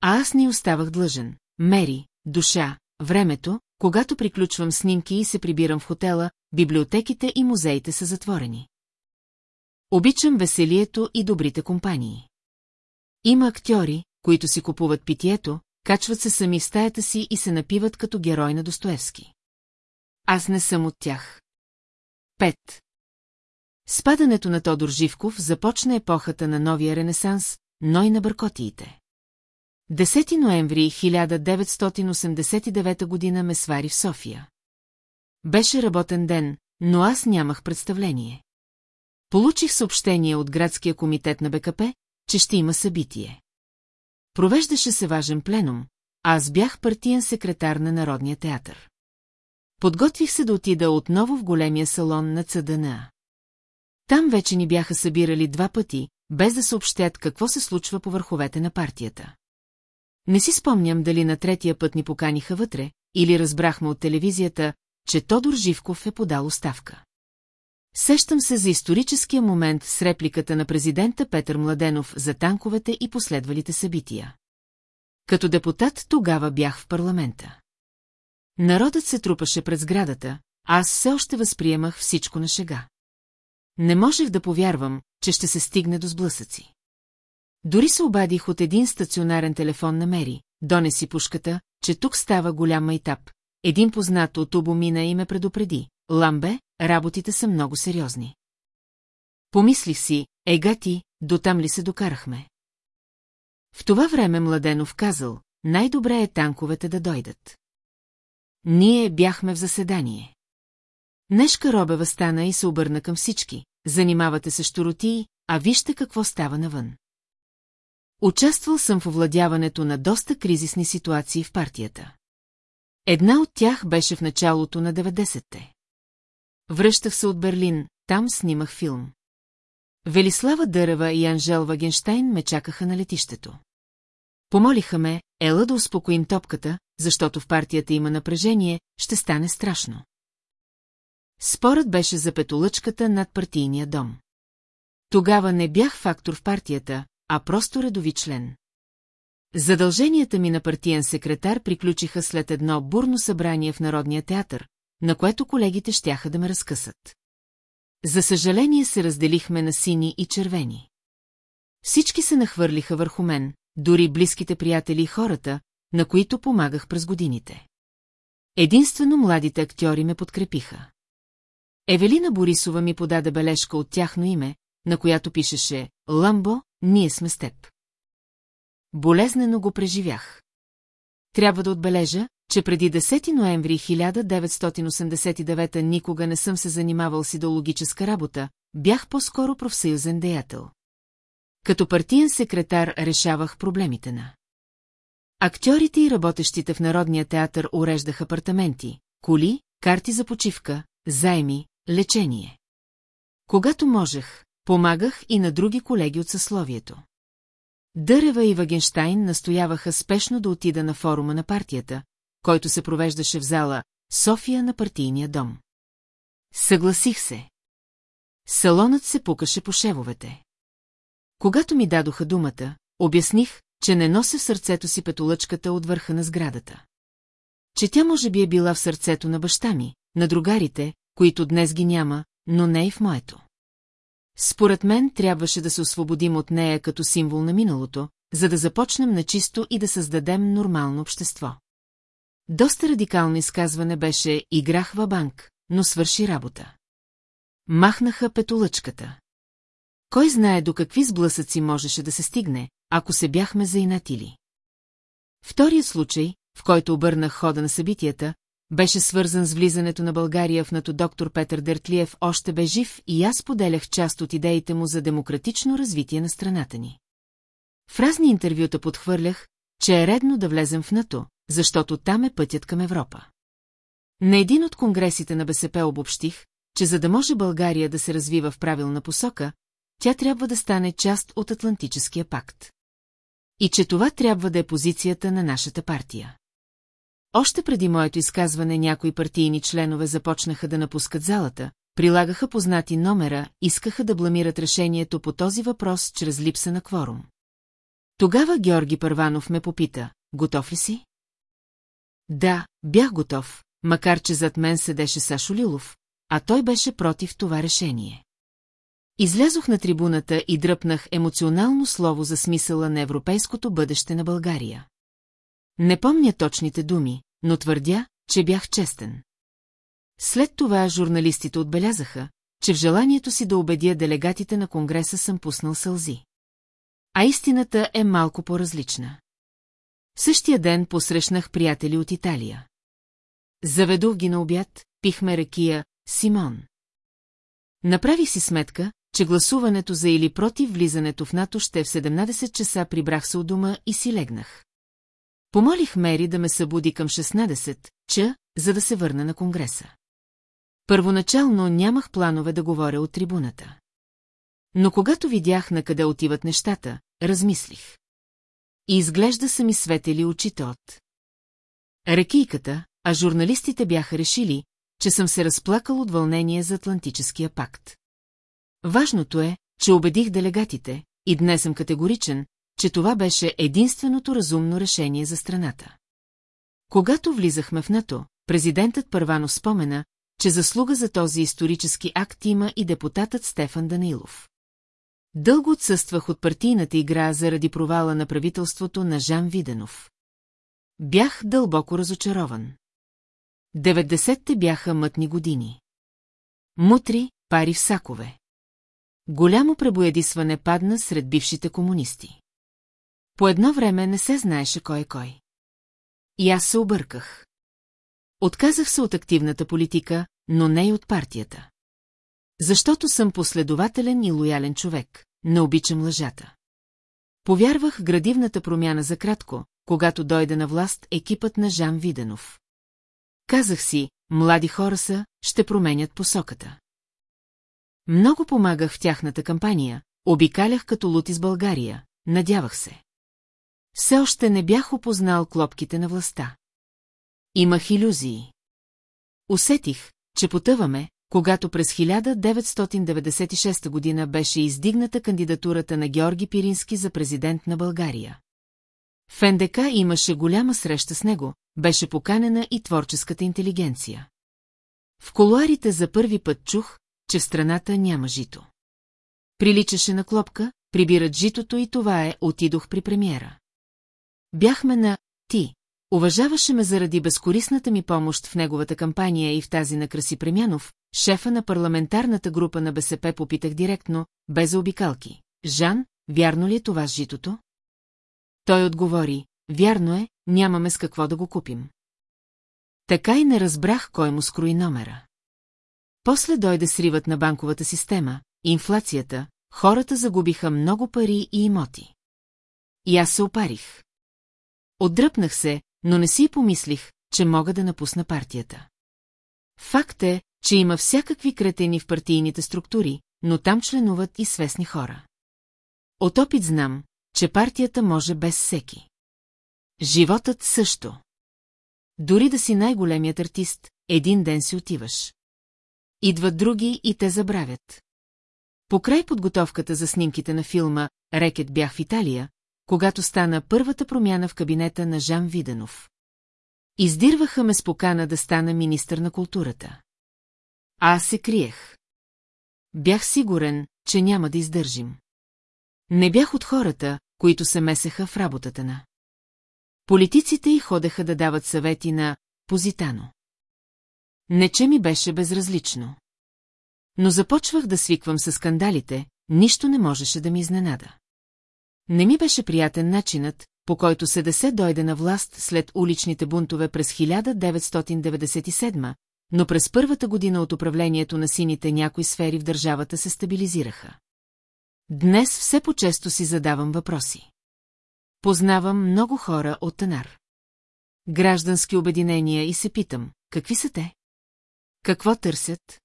А аз не оставах длъжен. Мери, душа, времето, когато приключвам снимки и се прибирам в хотела, библиотеките и музеите са затворени. Обичам веселието и добрите компании. Има актьори, които си купуват питието, качват се сами в стаята си и се напиват като герой на Достоевски. Аз не съм от тях. Пет. Спадането на Тодор Живков започна епохата на новия ренесанс, но и на бъркотиите. 10 ноември 1989 година ме свари в София. Беше работен ден, но аз нямах представление. Получих съобщение от градския комитет на БКП, че ще има събитие. Провеждаше се важен пленум, а аз бях партиен секретар на Народния театър. Подготвих се да отида отново в големия салон на ЦДНА. Там вече ни бяха събирали два пъти, без да съобщят какво се случва по върховете на партията. Не си спомням дали на третия път ни поканиха вътре, или разбрахме от телевизията, че Тодор Живков е подал оставка. Сещам се за историческия момент с репликата на президента Петър Младенов за танковете и последвалите събития. Като депутат тогава бях в парламента. Народът се трупаше пред сградата, а аз все още възприемах всичко на шега. Не можех да повярвам, че ще се стигне до сблъсъци. Дори се обадих от един стационарен телефон на Мери, донеси пушката, че тук става голям майтап. Един познат от Обомина и ме предупреди. Ламбе, работите са много сериозни. Помислих си, ега ти, дотам ли се докарахме? В това време Младенов казал, най-добре е танковете да дойдат. Ние бяхме в заседание. Нешка Робева стана и се обърна към всички. Занимавате се щуротии, а вижте какво става навън. Участвал съм в овладяването на доста кризисни ситуации в партията. Една от тях беше в началото на 90-те. Връщах се от Берлин, там снимах филм. Велислава Дърева и Анжел Вагенштайн ме чакаха на летището. Помолиха ме, ела да успокоим топката, защото в партията има напрежение, ще стане страшно. Спорът беше за петолъчката над партийния дом. Тогава не бях фактор в партията, а просто редови член. Задълженията ми на партиен секретар приключиха след едно бурно събрание в Народния театър, на което колегите щяха да ме разкъсат. За съжаление се разделихме на сини и червени. Всички се нахвърлиха върху мен, дори близките приятели и хората, на които помагах през годините. Единствено младите актьори ме подкрепиха. Евелина Борисова ми подаде бележка от тяхно име, на която пишеше «Ламбо, ние сме с теб». Болезнено го преживях. Трябва да отбележа, че преди 10 ноември 1989 никога не съм се занимавал с идеологическа работа, бях по-скоро профсъюзен деятел. Като партиен секретар решавах проблемите на. Актьорите и работещите в Народния театър уреждах апартаменти, коли, карти за почивка, заеми, лечение. Когато можех, помагах и на други колеги от съсловието. Дърева и Вагенштайн настояваха спешно да отида на форума на партията, който се провеждаше в зала София на партийния дом. Съгласих се. Салонът се пукаше по шевовете. Когато ми дадоха думата, обясних, че не нося в сърцето си петолъчката от върха на сградата. Че тя може би е била в сърцето на баща ми, на другарите, които днес ги няма, но не и в моето. Според мен трябваше да се освободим от нея като символ на миналото, за да започнем на чисто и да създадем нормално общество. Доста радикално изказване беше «Играх банк», но свърши работа. Махнаха петолъчката. Кой знае до какви сблъсъци можеше да се стигне, ако се бяхме заинатили. Вторият случай, в който обърнах хода на събитията, беше свързан с влизането на България в НАТО доктор Петър Дертлиев още бе жив и аз поделях част от идеите му за демократично развитие на страната ни. В разни интервюта подхвърлях, че е редно да влезем в НАТО, защото там е пътят към Европа. На един от конгресите на БСП обобщих, че за да може България да се развива в правилна посока, тя трябва да стане част от Атлантическия пакт. И че това трябва да е позицията на нашата партия. Още преди моето изказване някои партийни членове започнаха да напускат залата, прилагаха познати номера, искаха да бламират решението по този въпрос чрез липса на кворум. Тогава Георги Първанов ме попита, готов ли си? Да, бях готов, макар че зад мен седеше Сашо Лилов, а той беше против това решение. Излязох на трибуната и дръпнах емоционално слово за смисъла на европейското бъдеще на България. Не помня точните думи, но твърдя, че бях честен. След това журналистите отбелязаха, че в желанието си да убедя делегатите на Конгреса съм пуснал сълзи. А истината е малко по-различна. Същия ден посрещнах приятели от Италия. Заведох ги на обяд, пихме рекия Симон. Направих си сметка, че гласуването за или против влизането в НАТО ще е в 17 часа прибрах се от дома и си легнах. Помолих Мери да ме събуди към 16, ча, за да се върна на Конгреса. Първоначално нямах планове да говоря от трибуната. Но когато видях на къде отиват нещата, размислих. И изглежда са ми светели очите от. Рекийката, а журналистите бяха решили, че съм се разплакал от вълнение за Атлантическия пакт. Важното е, че убедих делегатите, и днес съм категоричен, че това беше единственото разумно решение за страната. Когато влизахме в НАТО, президентът Първанов спомена, че заслуга за този исторически акт има и депутатът Стефан Данилов. Дълго отсъствах от партийната игра заради провала на правителството на Жан Виденов. Бях дълбоко разочарован. 90-те бяха мътни години. Мутри, пари в сакове. Голямо пребоядисване падна сред бившите комунисти. По едно време не се знаеше кой е кой. И аз се обърках. Отказах се от активната политика, но не и от партията. Защото съм последователен и лоялен човек, не обичам лъжата. Повярвах градивната промяна за кратко, когато дойде на власт екипът на Жан Виденов. Казах си, млади хора са, ще променят посоката. Много помагах в тяхната кампания, обикалях като лут из България, надявах се. Все още не бях опознал клопките на властта. Имах иллюзии. Усетих, че потъваме, когато през 1996 година беше издигната кандидатурата на Георги Пирински за президент на България. В НДК имаше голяма среща с него, беше поканена и творческата интелигенция. В колуарите за първи път чух, че в страната няма жито. Приличаше на клопка, прибират житото и това е, отидох при премиера. Бяхме на «Ти». Уважаваше ме заради безкорисната ми помощ в неговата кампания и в тази на Краси Премянов, шефа на парламентарната група на БСП попитах директно, без заобикалки. Жан, вярно ли е това с житото? Той отговори, вярно е, нямаме с какво да го купим. Така и не разбрах кой му скрои номера. После дойде сривът на банковата система, инфлацията, хората загубиха много пари и имоти. И аз се опарих. Отдръпнах се, но не си помислих, че мога да напусна партията. Факт е, че има всякакви кретени в партийните структури, но там членуват и свестни хора. От опит знам, че партията може без всеки. Животът също. Дори да си най-големият артист, един ден си отиваш. Идват други и те забравят. Покрай подготовката за снимките на филма «Рекет бях в Италия», когато стана първата промяна в кабинета на Жан Виденов. Издирваха ме с покана да стана министър на културата. А аз се криех. Бях сигурен, че няма да издържим. Не бях от хората, които се месеха в работата на. Политиците и ходеха да дават съвети на Позитано. Не, че ми беше безразлично. Но започвах да свиквам с скандалите, нищо не можеше да ми изненада. Не ми беше приятен начинът, по който СДС дойде на власт след уличните бунтове през 1997, но през първата година от управлението на сините някои сфери в държавата се стабилизираха. Днес все по-често си задавам въпроси. Познавам много хора от Танар. Граждански обединения и се питам, какви са те? Какво търсят?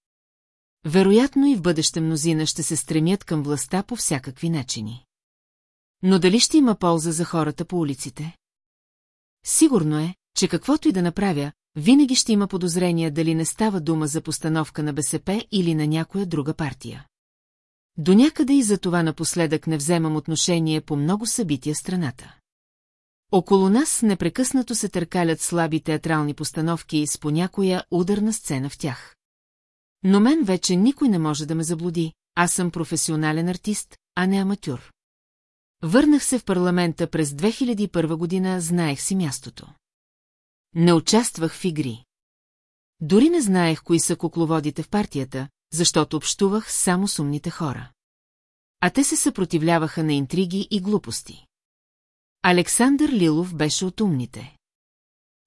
Вероятно и в бъдеще мнозина ще се стремят към властта по всякакви начини. Но дали ще има полза за хората по улиците? Сигурно е, че каквото и да направя, винаги ще има подозрение дали не става дума за постановка на БСП или на някоя друга партия. До някъде и за това напоследък не вземам отношение по много събития страната. Около нас непрекъснато се търкалят слаби театрални постановки с по някоя ударна сцена в тях. Но мен вече никой не може да ме заблуди, аз съм професионален артист, а не аматюр. Върнах се в парламента през 2001 година, знаех си мястото. Не участвах в игри. Дори не знаех кои са кукловодите в партията, защото общувах само с умните хора. А те се съпротивляваха на интриги и глупости. Александър Лилов беше от умните.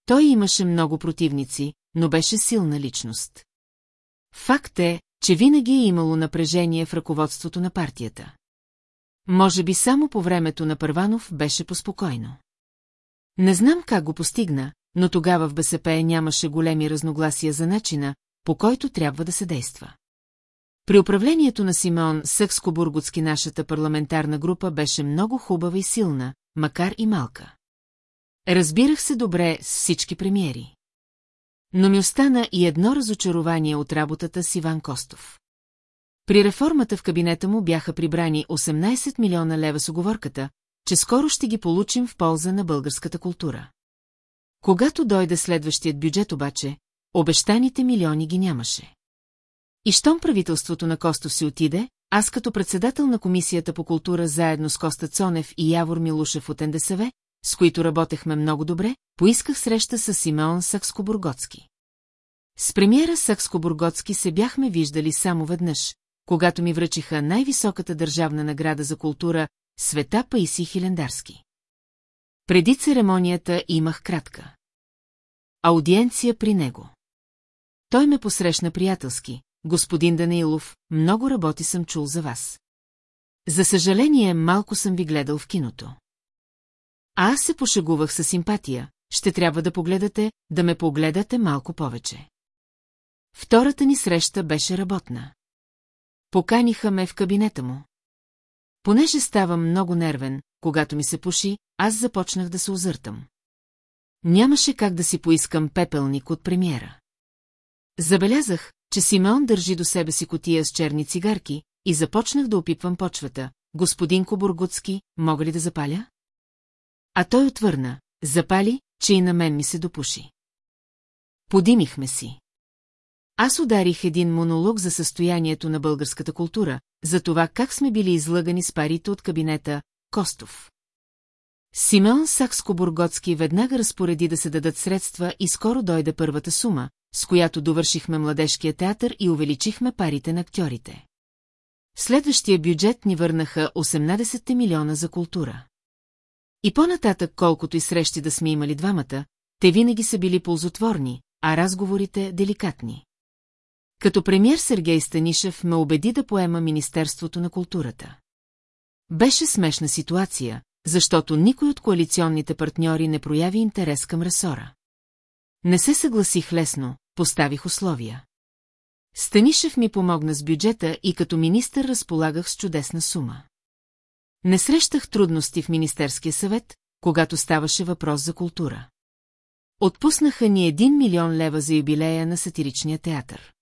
Той имаше много противници, но беше силна личност. Факт е, че винаги е имало напрежение в ръководството на партията. Може би само по времето на Първанов беше поспокойно. Не знам как го постигна, но тогава в БСП нямаше големи разногласия за начина, по който трябва да се действа. При управлението на Симеон Съкско-Бургутски нашата парламентарна група беше много хубава и силна, макар и малка. Разбирах се добре с всички премиери. Но ми остана и едно разочарование от работата с Иван Костов. При реформата в кабинета му бяха прибрани 18 милиона лева с оговорката, че скоро ще ги получим в полза на българската култура. Когато дойде следващият бюджет обаче, обещаните милиони ги нямаше. И щом правителството на Костов си отиде, аз като председател на Комисията по култура заедно с Коста Цонев и Явор Милушев от НДСВ, с които работехме много добре, поисках среща с Симеон Сакско-Бургоцки. С премиера Сакско-Бургоцки се бяхме виждали само веднъж, когато ми връчиха най-високата държавна награда за култура Света Паиси Хилендарски. Преди церемонията имах кратка. Аудиенция при него. Той ме посрещна приятелски. Господин Данаилов, много работи съм чул за вас. За съжаление, малко съм ви гледал в киното. А аз се пошегувах със симпатия, ще трябва да погледате, да ме погледате малко повече. Втората ни среща беше работна. Поканиха ме в кабинета му. Понеже ставам много нервен, когато ми се пуши, аз започнах да се озъртам. Нямаше как да си поискам пепелник от премиера. Забелязах, че Симеон държи до себе си котия с черни цигарки и започнах да опипвам почвата. Господин Кобургутски, мога ли да запаля? А той отвърна, запали, че и на мен ми се допуши. Подимихме си. Аз ударих един монолог за състоянието на българската култура, за това как сме били излъгани с парите от кабинета Костов. Симеон Сакско-Бургоцки веднага разпореди да се дадат средства и скоро дойде първата сума, с която довършихме младежкия театър и увеличихме парите на актьорите. Следващия бюджет ни върнаха 18 милиона за култура. И по-нататък, колкото и срещи да сме имали двамата, те винаги са били ползотворни, а разговорите – деликатни. Като премьер Сергей Станишев ме убеди да поема Министерството на културата. Беше смешна ситуация, защото никой от коалиционните партньори не прояви интерес към ресора. Не се съгласих лесно, поставих условия. Станишев ми помогна с бюджета и като министър разполагах с чудесна сума. Не срещах трудности в Министерския съвет, когато ставаше въпрос за култура. Отпуснаха ни един милион лева за юбилея на сатиричния театър.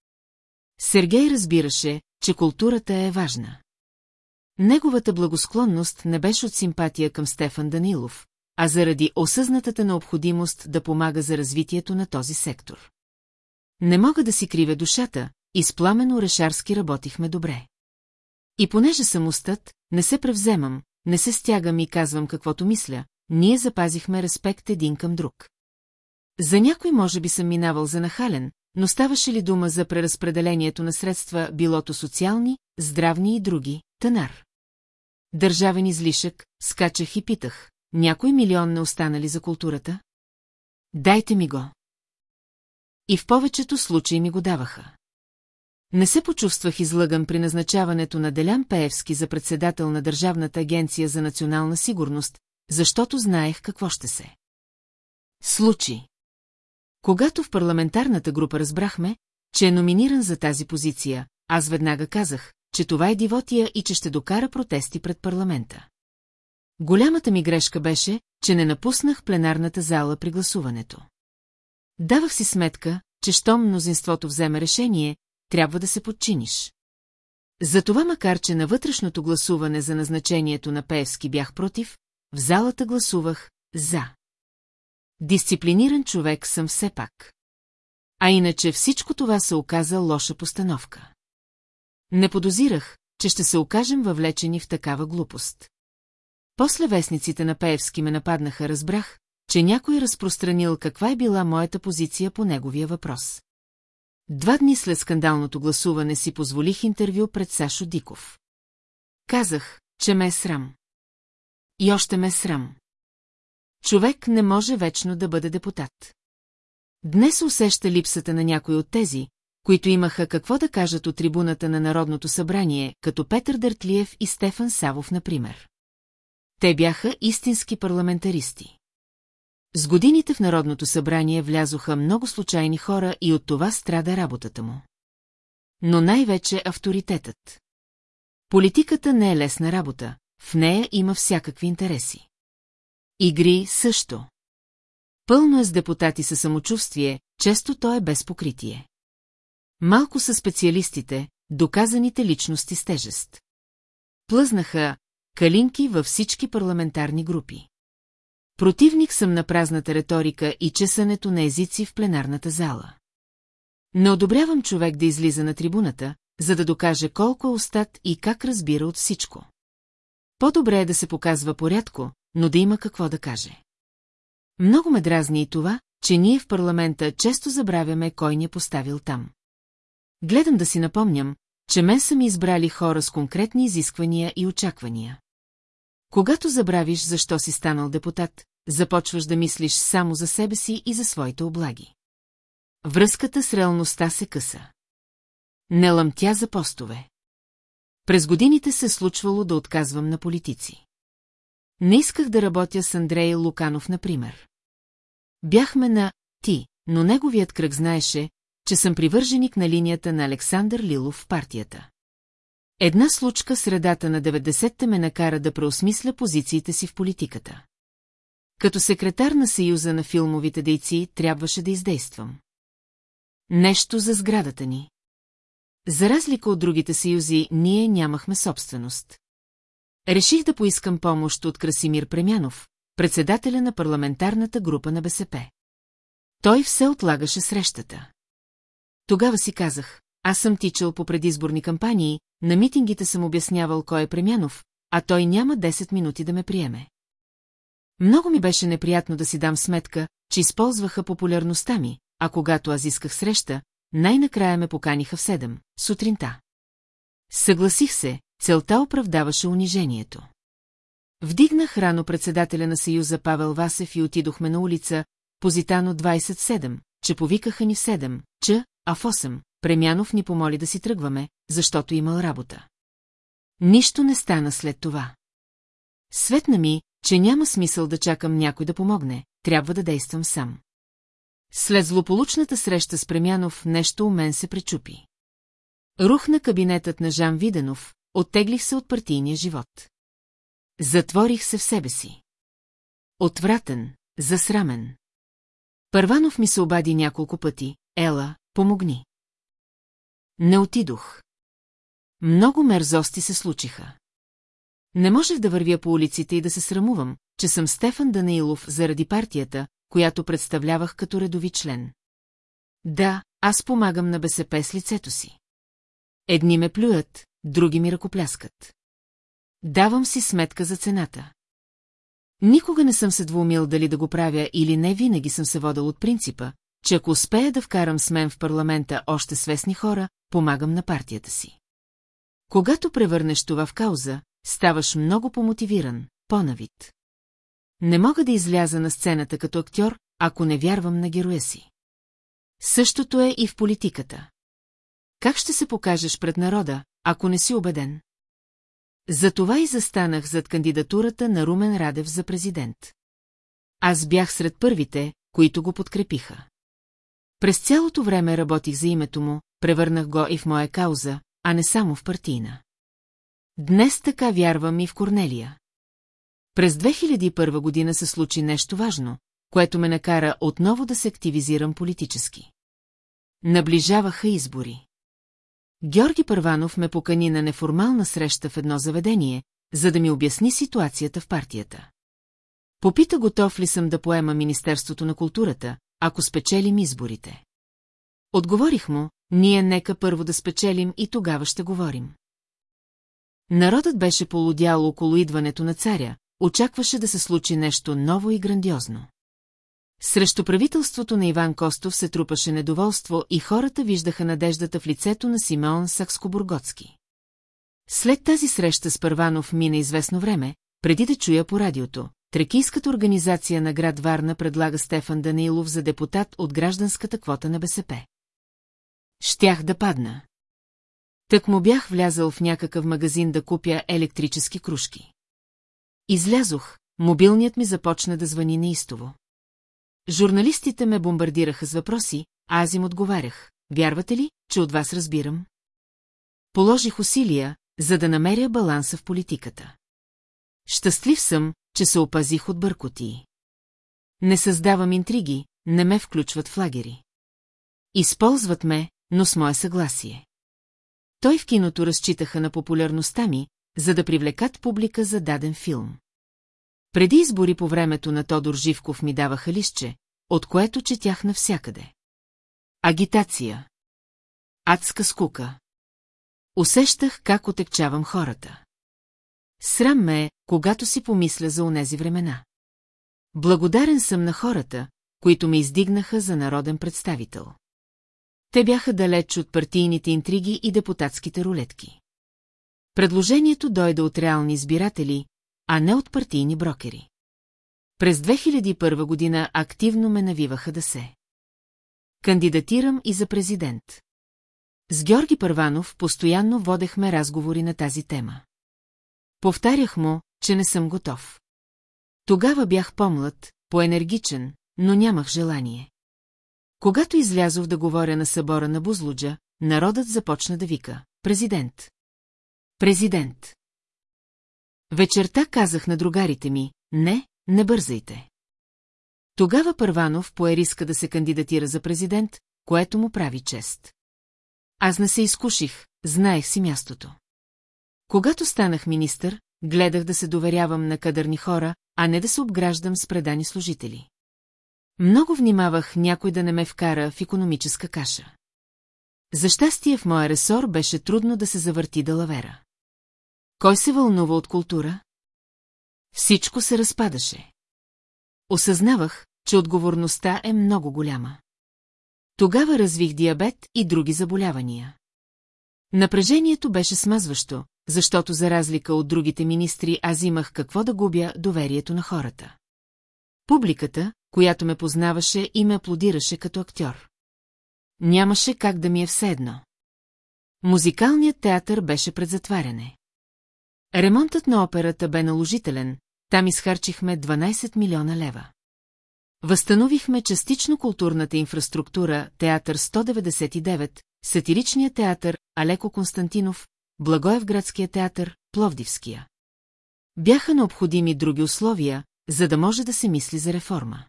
Сергей разбираше, че културата е важна. Неговата благосклонност не беше от симпатия към Стефан Данилов, а заради осъзнатата необходимост да помага за развитието на този сектор. Не мога да си кривя душата, и с пламено решарски работихме добре. И понеже съм устът, не се превземам, не се стягам и казвам каквото мисля, ние запазихме респект един към друг. За някой може би съм минавал за нахален, но ставаше ли дума за преразпределението на средства, билото социални, здравни и други, тънар? Държавен излишък, скачах и питах, някой милион не останали за културата? Дайте ми го. И в повечето случаи ми го даваха. Не се почувствах излъган при назначаването на Делян Пеевски за председател на Държавната агенция за национална сигурност, защото знаех какво ще се. Случи. Когато в парламентарната група разбрахме, че е номиниран за тази позиция, аз веднага казах, че това е дивотия и че ще докара протести пред парламента. Голямата ми грешка беше, че не напуснах пленарната зала при гласуването. Давах си сметка, че щом мнозинството вземе решение, трябва да се подчиниш. Затова макар, че на вътрешното гласуване за назначението на Пеевски бях против, в залата гласувах «за». Дисциплиниран човек съм все пак. А иначе всичко това се оказа лоша постановка. Не подозирах, че ще се окажем въвлечени в такава глупост. После вестниците на Пеевски ме нападнаха, разбрах, че някой е разпространил каква е била моята позиция по неговия въпрос. Два дни след скандалното гласуване си позволих интервю пред Сашо Диков. Казах, че ме е срам. И още ме е срам. Човек не може вечно да бъде депутат. Днес усеща липсата на някой от тези, които имаха какво да кажат от трибуната на Народното събрание, като Петър Дъртлиев и Стефан Савов, например. Те бяха истински парламентаристи. С годините в Народното събрание влязоха много случайни хора и от това страда работата му. но най-вече авторитетът. Политиката не е лесна работа, в нея има всякакви интереси. Игри също. Пълно е с депутати със самочувствие, често то е без покритие. Малко са специалистите, доказаните личности с тежест. Плъзнаха калинки във всички парламентарни групи. Противник съм на празната риторика и чесането на езици в пленарната зала. Не одобрявам човек да излиза на трибуната, за да докаже колко е устат и как разбира от всичко. По-добре е да се показва порядко, но да има какво да каже. Много ме дразни и това, че ние в парламента често забравяме кой ни е поставил там. Гледам да си напомням, че мен са ми избрали хора с конкретни изисквания и очаквания. Когато забравиш защо си станал депутат, започваш да мислиш само за себе си и за своите облаги. Връзката с реалността се къса. Не лъмтя за постове. През годините се случвало да отказвам на политици. Не исках да работя с Андрей Луканов, например. Бяхме на «ти», но неговият кръг знаеше, че съм привърженик на линията на Александър Лилов в партията. Една случка средата на 90-те ме накара да преосмисля позициите си в политиката. Като секретар на Съюза на филмовите дейци трябваше да издействам. Нещо за сградата ни. За разлика от другите съюзи, ние нямахме собственост. Реших да поискам помощ от Красимир Премянов, председателя на парламентарната група на БСП. Той все отлагаше срещата. Тогава си казах, аз съм тичал по предизборни кампании, на митингите съм обяснявал кой е Премянов, а той няма 10 минути да ме приеме. Много ми беше неприятно да си дам сметка, че използваха популярността ми, а когато аз исках среща, най-накрая ме поканиха в седем, сутринта. Съгласих се, целта оправдаваше унижението. Вдигнах рано председателя на Съюза Павел Васев и отидохме на улица, Позитано 27, че повикаха ни в 7, че, а в 8, Премянов ни помоли да си тръгваме, защото имал работа. Нищо не стана след това. Светна ми, че няма смисъл да чакам някой да помогне, трябва да действам сам. След злополучната среща с Премянов нещо у мен се пречупи. Рухна кабинетът на Жан Виденов, оттеглих се от партийния живот. Затворих се в себе си. Отвратен, засрамен. Първанов ми се обади няколко пъти. Ела, помогни. Не отидох. Много мерзости се случиха. Не можех да вървя по улиците и да се срамувам, че съм Стефан Данаилов заради партията, която представлявах като редови член. Да, аз помагам на БСП с лицето си. Едни ме плюят, други ми ръкопляскат. Давам си сметка за цената. Никога не съм се двумил дали да го правя или не винаги съм се водил от принципа, че ако успея да вкарам с мен в парламента още свестни хора, помагам на партията си. Когато превърнеш това в кауза, ставаш много помотивиран, по-навид. Не мога да изляза на сцената като актьор, ако не вярвам на героя си. Същото е и в политиката. Как ще се покажеш пред народа, ако не си убеден? Затова и застанах зад кандидатурата на Румен Радев за президент. Аз бях сред първите, които го подкрепиха. През цялото време работих за името му, превърнах го и в моя кауза, а не само в партийна. Днес така вярвам и в Корнелия. През 2001 година се случи нещо важно, което ме накара отново да се активизирам политически. Наближаваха избори. Георги Първанов ме покани на неформална среща в едно заведение, за да ми обясни ситуацията в партията. Попита готов ли съм да поема Министерството на културата, ако спечелим изборите. Отговорих му, ние нека първо да спечелим и тогава ще говорим. Народът беше полудял около идването на царя, очакваше да се случи нещо ново и грандиозно. Срещу правителството на Иван Костов се трупаше недоволство и хората виждаха надеждата в лицето на Симеон Сакскобургоцки. След тази среща с Първанов мина известно време, преди да чуя по радиото. Трекийската организация на град Варна предлага Стефан Данилов за депутат от гражданската квота на БСП. Щях да падна. Так му бях влязал в някакъв магазин да купя електрически кружки. Излязох, мобилният ми започна да звъни неистово. Журналистите ме бомбардираха с въпроси, а аз им отговарях. Вярвате ли, че от вас разбирам? Положих усилия, за да намеря баланса в политиката. Щастлив съм, че се опазих от бъркотии. Не създавам интриги, не ме включват в лагери. Използват ме, но с мое съгласие. Той в киното разчитаха на популярността ми, за да привлекат публика за даден филм. Преди избори по времето на Тодор Живков ми даваха листче, от което четях навсякъде. Агитация. Адска скука. Усещах как отекчавам хората. Срам ме е, когато си помисля за онези времена. Благодарен съм на хората, които ме издигнаха за народен представител. Те бяха далеч от партийните интриги и депутатските рулетки. Предложението дойде от реални избиратели, а не от партийни брокери. През 2001 година активно ме навиваха да се. Кандидатирам и за президент. С Георги Първанов постоянно водехме разговори на тази тема. Повтарях му, че не съм готов. Тогава бях по-млад, по-енергичен, но нямах желание. Когато излязох да говоря на събора на Бузлуджа, народът започна да вика «Президент». Президент. Вечерта казах на другарите ми «Не, не бързайте». Тогава Първанов пое риска да се кандидатира за президент, което му прави чест. Аз не се изкуших, знаех си мястото. Когато станах министър, гледах да се доверявам на кадърни хора, а не да се обграждам с предани служители. Много внимавах някой да не ме вкара в економическа каша. За щастие в моя ресор беше трудно да се завърти далавера. Кой се вълнува от култура? Всичко се разпадаше. Осъзнавах, че отговорността е много голяма. Тогава развих диабет и други заболявания. Напрежението беше смазващо, защото за разлика от другите министри аз имах какво да губя доверието на хората. Публиката, която ме познаваше и ме аплодираше като актьор. Нямаше как да ми е все едно. Музикалният театър беше пред затваряне. Ремонтът на операта бе наложителен, там изхарчихме 12 милиона лева. Възстановихме частично културната инфраструктура Театър 199, Сатиричния театър Алеко Константинов, Благоевградския театър, Пловдивския. Бяха необходими други условия, за да може да се мисли за реформа.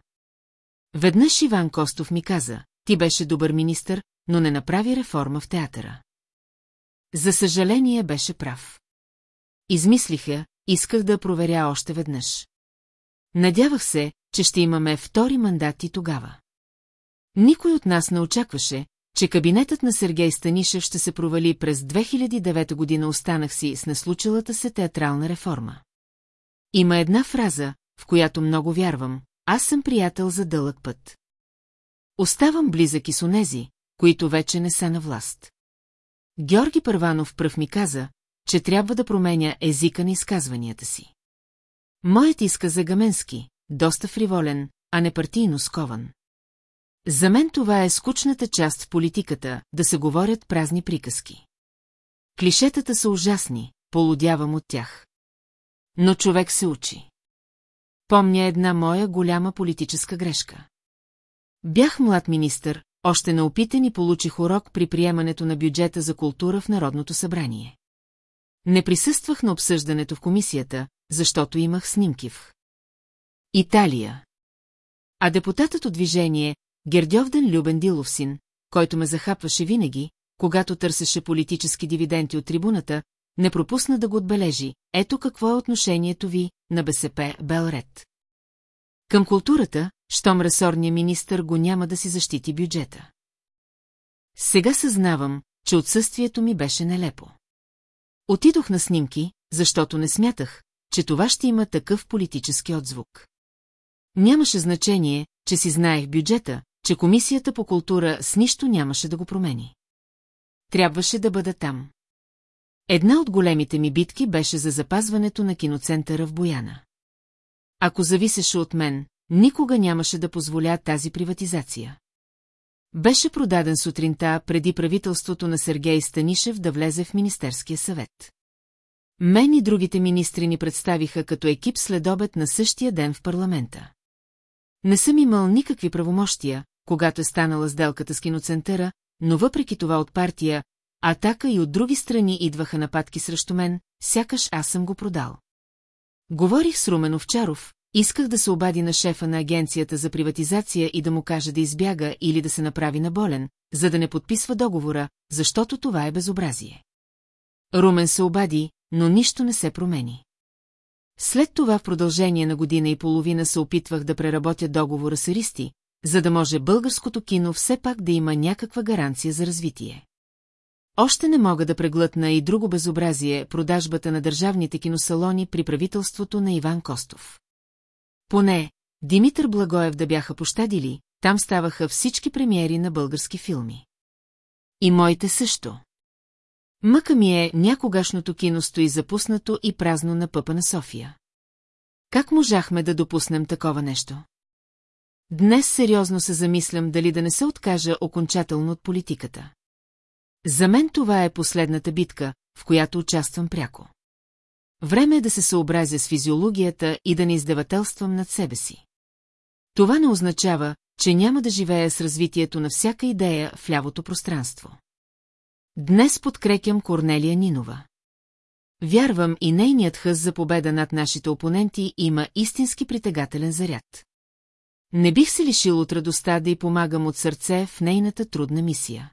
Веднъж Иван Костов ми каза, ти беше добър министър, но не направи реформа в театъра. За съжаление беше прав. Измислиха, исках да проверя още веднъж. Надявах се, че ще имаме втори мандат и тогава. Никой от нас не очакваше, че кабинетът на Сергей Станишев ще се провали през 2009 година останах си с неслучилата се театрална реформа. Има една фраза, в която много вярвам, аз съм приятел за дълъг път. Оставам близък и с онези, които вече не са на власт. Георги Първанов пръв ми каза, че трябва да променя езика на изказванията си. Моят изказ е гаменски, доста фриволен, а не партийно скован. За мен това е скучната част в политиката, да се говорят празни приказки. Клишетата са ужасни, полудявам от тях. Но човек се учи. Помня една моя голяма политическа грешка. Бях млад министър, още неопитен и получих урок при приемането на бюджета за култура в Народното събрание. Не присъствах на обсъждането в комисията, защото имах снимки в Италия. А депутатът от движение, Гердьовден Любен Диловсин, който ме захапваше винаги, когато търсеше политически дивиденти от трибуната, не пропусна да го отбележи. Ето какво е отношението ви на БСП Белред. Към културата, щом ресорния министър го няма да си защити бюджета. Сега съзнавам, че отсъствието ми беше нелепо. Отидох на снимки, защото не смятах, че това ще има такъв политически отзвук. Нямаше значение, че си знаех бюджета, че Комисията по култура с нищо нямаше да го промени. Трябваше да бъда там. Една от големите ми битки беше за запазването на киноцентъра в Бояна. Ако зависеше от мен, никога нямаше да позволя тази приватизация. Беше продаден сутринта преди правителството на Сергей Станишев да влезе в Министерския съвет. Мен и другите министри ни представиха като екип следобед на същия ден в парламента. Не съм имал никакви правомощия, когато е станала сделката с киноцентъра, но въпреки това от партия атака и от други страни идваха нападки срещу мен, сякаш аз съм го продал. Говорих с Румен Овчаров, исках да се обади на шефа на агенцията за приватизация и да му каже да избяга или да се направи на болен, за да не подписва договора, защото това е безобразие. Румен се обади, но нищо не се промени. След това в продължение на година и половина се опитвах да преработя договора с Аристи, за да може българското кино все пак да има някаква гаранция за развитие. Още не мога да преглътна и друго безобразие продажбата на държавните киносалони при правителството на Иван Костов. Поне, Димитър Благоев да бяха пощадили, там ставаха всички премиери на български филми. И моите също. Мъка ми е, някогашното кино стои запуснато и празно на пъпа на София. Как можахме да допуснем такова нещо? Днес сериозно се замислям дали да не се откажа окончателно от политиката. За мен това е последната битка, в която участвам пряко. Време е да се съобразя с физиологията и да не издевателствам над себе си. Това не означава, че няма да живея с развитието на всяка идея в лявото пространство. Днес подкрепям Корнелия Нинова. Вярвам и нейният хъз за победа над нашите опоненти има истински притегателен заряд. Не бих се лишил от радостта да й помагам от сърце в нейната трудна мисия.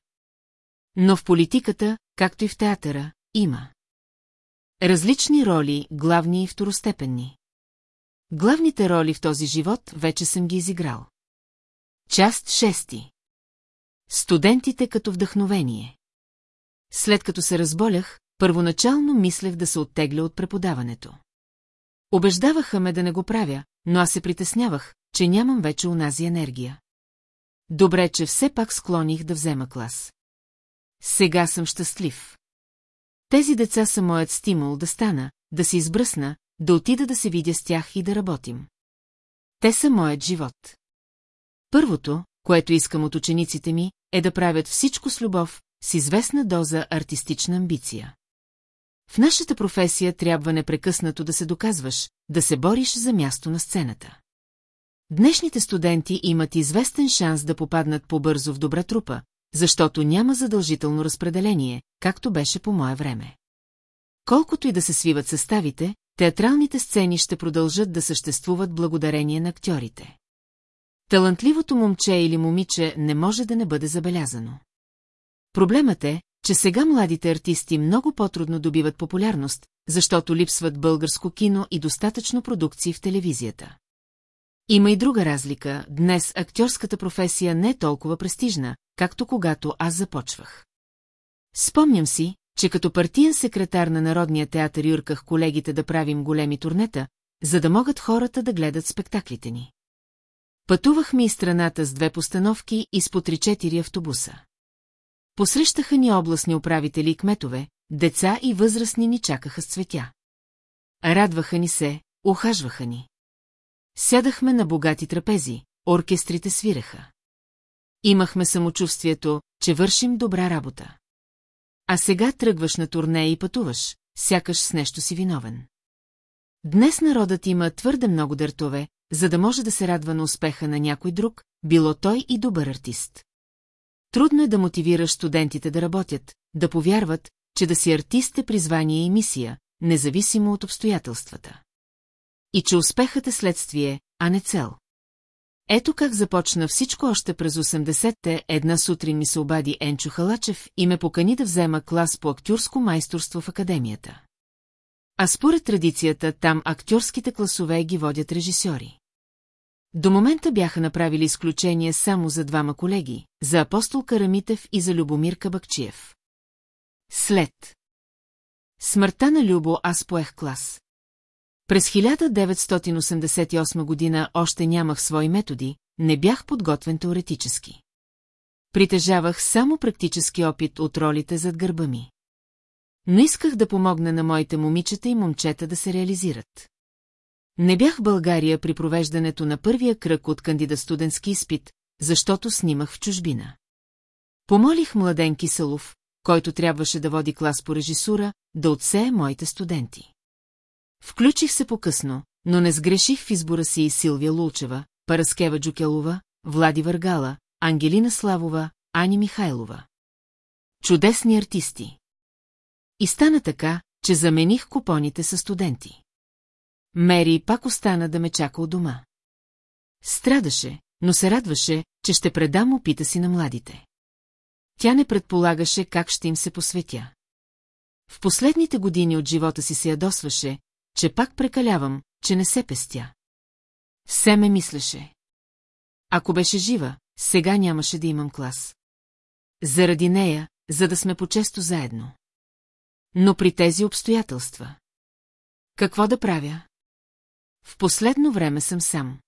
Но в политиката, както и в театъра, има. Различни роли, главни и второстепенни. Главните роли в този живот вече съм ги изиграл. Част шести. Студентите като вдъхновение. След като се разболях, първоначално мислех да се оттегля от преподаването. Обеждаваха ме да не го правя, но аз се притеснявах, че нямам вече унази енергия. Добре, че все пак склоних да взема клас. Сега съм щастлив. Тези деца са моят стимул да стана, да се избръсна, да отида да се видя с тях и да работим. Те са моят живот. Първото, което искам от учениците ми, е да правят всичко с любов, с известна доза артистична амбиция. В нашата професия трябва непрекъснато да се доказваш, да се бориш за място на сцената. Днешните студенти имат известен шанс да попаднат по-бързо в добра трупа, защото няма задължително разпределение, както беше по мое време. Колкото и да се свиват съставите, театралните сцени ще продължат да съществуват благодарение на актьорите. Талантливото момче или момиче не може да не бъде забелязано. Проблемът е, че сега младите артисти много по-трудно добиват популярност, защото липсват българско кино и достатъчно продукции в телевизията. Има и друга разлика, днес актьорската професия не е толкова престижна, както когато аз започвах. Спомням си, че като партиен секретар на Народния театър юрках колегите да правим големи турнета, за да могат хората да гледат спектаклите ни. Пътувахме и страната с две постановки и с по 3-4 автобуса. Посрещаха ни областни управители и кметове, деца и възрастни ни чакаха с цветя. Радваха ни се, ухажваха ни. Сядахме на богати трапези, оркестрите свиреха. Имахме самочувствието, че вършим добра работа. А сега тръгваш на турне и пътуваш, сякаш с нещо си виновен. Днес народът има твърде много дъртове, за да може да се радва на успеха на някой друг, било той и добър артист. Трудно е да мотивираш студентите да работят, да повярват, че да си артист е призвание и мисия, независимо от обстоятелствата. И че успехът е следствие, а не цел. Ето как започна всичко още през 80-те, една сутрин ми се обади Енчо Халачев и ме покани да взема клас по актьорско майсторство в академията. А според традицията, там актьорските класове ги водят режисьори. До момента бяха направили изключение само за двама колеги, за апостол Карамитев и за Любомир Кабакчиев. След смъртта на Любо аз поех клас. През 1988 година още нямах свои методи, не бях подготвен теоретически. Притежавах само практически опит от ролите зад гърба ми. Но исках да помогна на моите момичета и момчета да се реализират. Не бях в България при провеждането на първия кръг от кандида студентски изпит, защото снимах в чужбина. Помолих младен Киселов, който трябваше да води клас по режисура, да отсее моите студенти. Включих се по-късно, но не сгреших в избора си и Силвия Лулчева, Параскева Джукелова, Влади Въргала, Ангелина Славова, Ани Михайлова. Чудесни артисти. И стана така, че замених купоните с студенти. Мери пак остана да ме чака от дома. Страдаше, но се радваше, че ще предам опита си на младите. Тя не предполагаше как ще им се посветя. В последните години от живота си се ядосваше, че пак прекалявам, че не се пестя. Все ме мислеше. Ако беше жива, сега нямаше да имам клас. Заради нея, за да сме по-често заедно. Но при тези обстоятелства. Какво да правя? В последно време съм сам.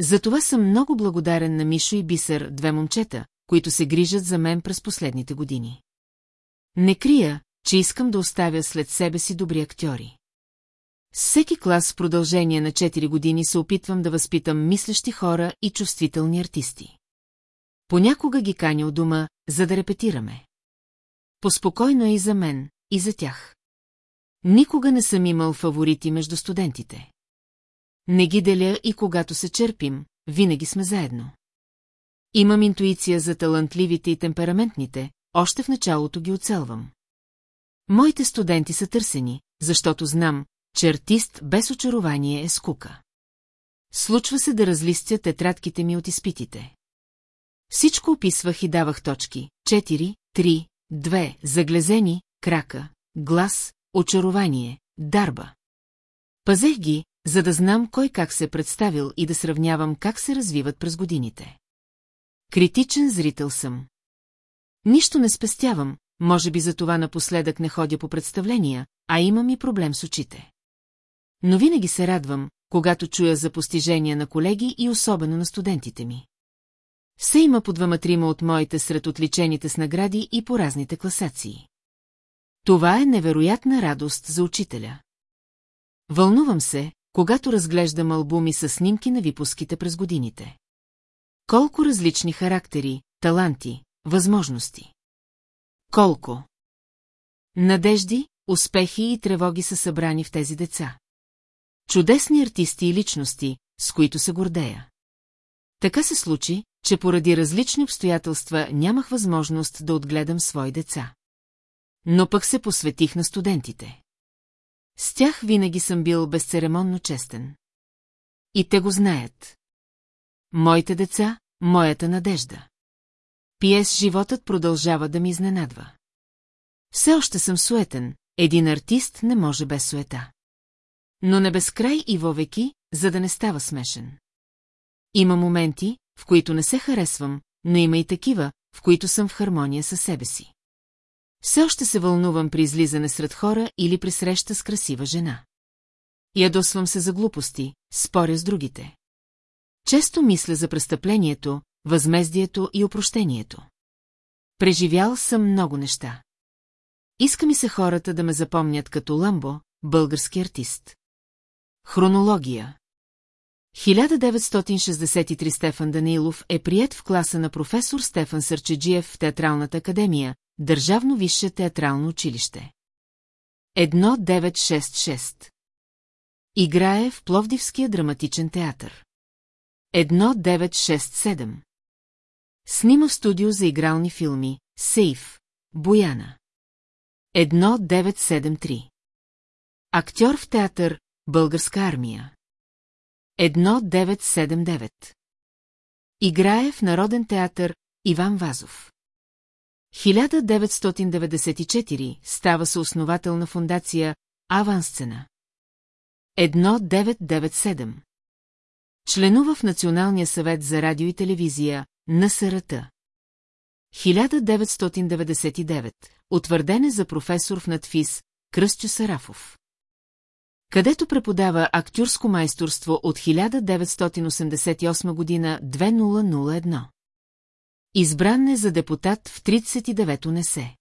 Затова съм много благодарен на Мишо и Бисър, две момчета, които се грижат за мен през последните години. Не крия, че искам да оставя след себе си добри актьори. Всеки клас в продължение на 4 години се опитвам да възпитам мислещи хора и чувствителни артисти. Понякога ги каня от дома, за да репетираме. Поспокойно е и за мен, и за тях. Никога не съм имал фаворити между студентите. Не ги деля и когато се черпим, винаги сме заедно. Имам интуиция за талантливите и темпераментните, още в началото ги оцелвам. Моите студенти са търсени, защото знам, че артист без очарование е скука. Случва се да разлистя тетрадките ми от изпитите. Всичко описвах и давах точки. 4, 3, 2, заглезени, крака, глас, очарование, дарба. Пазех ги, за да знам кой как се е представил и да сравнявам как се развиват през годините. Критичен зрител съм. Нищо не спестявам, може би за това напоследък не ходя по представления, а имам и проблем с очите. Но винаги се радвам, когато чуя за постижения на колеги и особено на студентите ми. Все има по двама-трима от моите сред отличените с награди и по разните класации. Това е невероятна радост за учителя. Вълнувам се, когато разглеждам албуми с снимки на випуските през годините. Колко различни характери, таланти, възможности. Колко. Надежди, успехи и тревоги са събрани в тези деца. Чудесни артисти и личности, с които се гордея. Така се случи, че поради различни обстоятелства нямах възможност да отгледам свои деца. Но пък се посветих на студентите. С тях винаги съм бил безцеремонно честен. И те го знаят. Моите деца, моята надежда. Пиес животът продължава да ми изненадва. Все още съм суетен, един артист не може без суета. Но не безкрай и вовеки, за да не става смешен. Има моменти, в които не се харесвам, но има и такива, в които съм в хармония със себе си. Все още се вълнувам при излизане сред хора или при среща с красива жена. Ядосвам се за глупости, споря с другите. Често мисля за престъплението, възмездието и опрощението. Преживял съм много неща. Иска ми се хората да ме запомнят като Ламбо, български артист. Хронология 1963 Стефан Данилов е прият в класа на професор Стефан Сърчеджиев в Театралната академия, Държавно висше театрално училище. 1966 Играе в Пловдивския драматичен театър. 1967 Снима в студио за игрални филми Сейф, Бояна. 1973 Актьор в театър Българска армия. 1979 Играе в Народен театър Иван Вазов. 1994 става съосновател на фундация Авансцена. 1997 Членува в Националния съвет за радио и телевизия НСРТ. 1999 Утвърден е за професор в надфис Кръстю Сарафов където преподава актюрско майсторство от 1988 година 2001. Избран е за депутат в 39-то несе.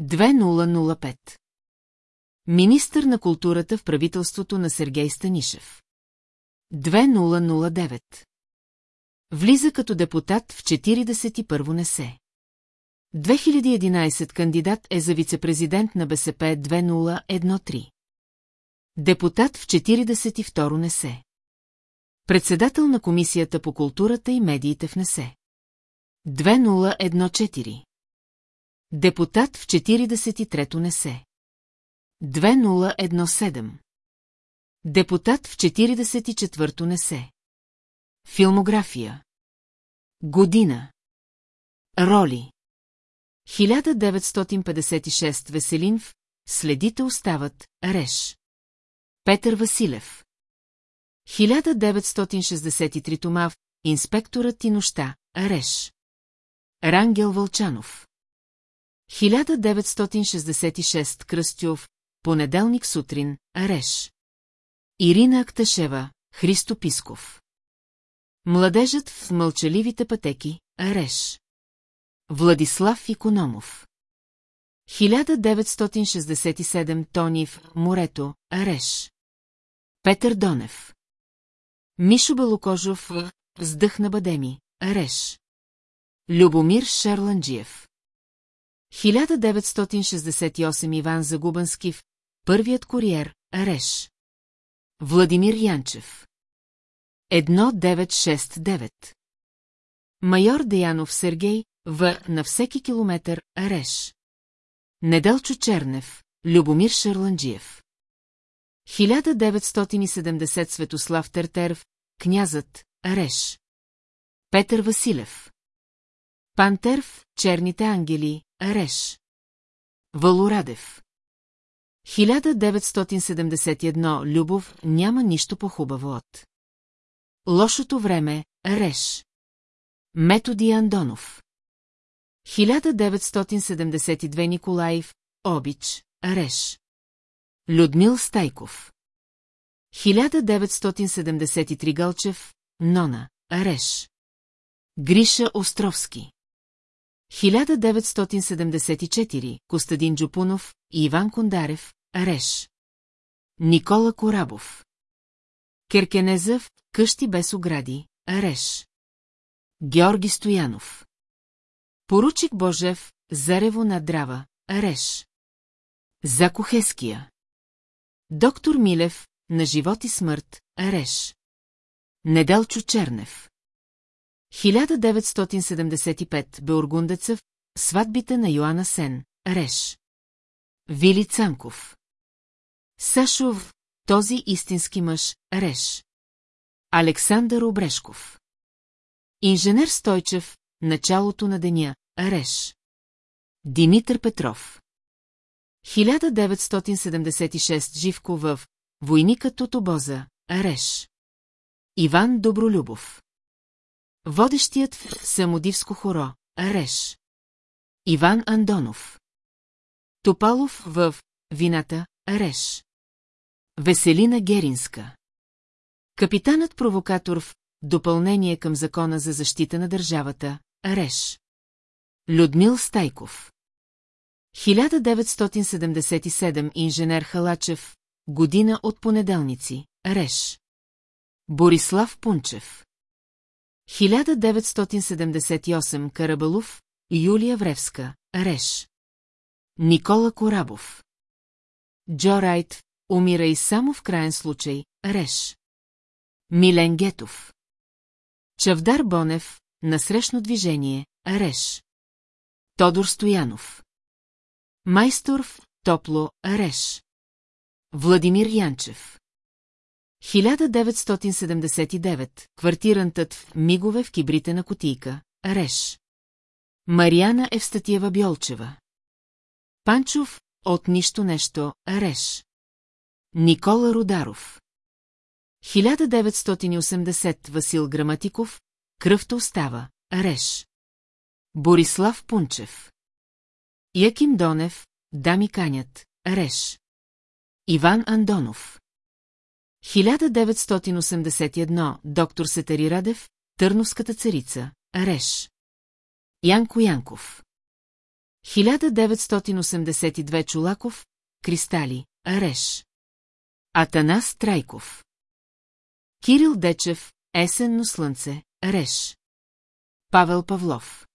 2005. Министър на културата в правителството на Сергей Станишев. 2009. Влиза като депутат в 41-во несе. 2011 кандидат е за вице-президент на БСП 2013. Депутат в 42 НЕСЕ. Председател на Комисията по културата и медиите в НЕСЕ. 2014. Депутат в 43-то несе. 2017. Депутат в 44-то несе. Филмография. Година. Роли. 1956 Веселинов, следите остават, Реш. Петър Василев. 1963 Томав, инспекторът и нощта, Реш. Рангел Вълчанов. 1966 Кръстюв, понеделник сутрин, Реш. Ирина Акташева, Христо Писков. Младежът в мълчаливите пътеки, Реш. Владислав Икономов. 1967 Тонив, Морето, Реш. Петър Донев. Мишо Белокожов, Вздъх на Бадеми, Реш. Любомир Шарланджиев. 1968 Иван Загубански в Първият куриер, Реш. Владимир Янчев. 1969. Майор Деянов Сергей, В. На всеки километър, Реш. Неделчо Чернев, Любомир Шарланджиев. 1970 Светослав Тертерв, Князът, Реш. Петър Василев. Пантерв, Черните ангели, Реш. Валорадев. 1971 Любов няма нищо по-хубаво от. Лошото време, Реш. Методи Андонов. 1972 Николаев, Обич, Реш. Людмил Стайков. 1973 Гълчев, Нона, Реш. Гриша Островски. 1974 Костадин Джопунов и Иван Кондарев, Реш. Никола Корабов. Керкенезъв, къщи без огради, Реш. Георги Стоянов. Поручик Божев, Зарево на Драва, Реш. Зако Хеския. Доктор Милев, на живот и смърт, Реш. Неделчо Чернев. 1975 Беоргундецъв, сватбите на Йоанна Сен, Реш. Вили Цанков. Сашов, този истински мъж, Реш. Александър Обрешков. Инженер Стойчев, началото на деня, Реш. Димитър Петров. 1976 Живко в Войникът от обоза, Реш. Иван Добролюбов. Водещият в Самодивско хоро, Реш. Иван Андонов. Топалов в Вината, Реш. Веселина Геринска. Капитанът-провокатор в Допълнение към Закона за защита на държавата, Реш. Людмил Стайков. 1977 инженер Халачев, година от понеделници, Реш. Борислав Пунчев. 1978 Карабалов, Юлия Вревска, Реш. Никола Корабов. Джо Райт, умира и само в крайен случай, Реш. Милен Гетов. Чавдар Бонев, насрещно движение, Реш. Тодор Стоянов. Майсторф, топло, Реш. Владимир Янчев. 1979, квартирантът в Мигове в кибрите на котийка, Реш. Мариана Евстатиева Бьолчева. Панчов, от нищо нещо, Реш. Никола Рударов. 1980 Васил Граматиков, Кръвта остава, Реш. Борислав Пунчев. Яким Донев, Дами канят, Реш. Иван Андонов. 1981 доктор Сетари Радев, Търновската царица, Реш. Янко Янков. 1982 Чулаков, Кристали, Реш. Атанас Трайков. Кирил Дечев, Есенно слънце, Реш. Павел Павлов.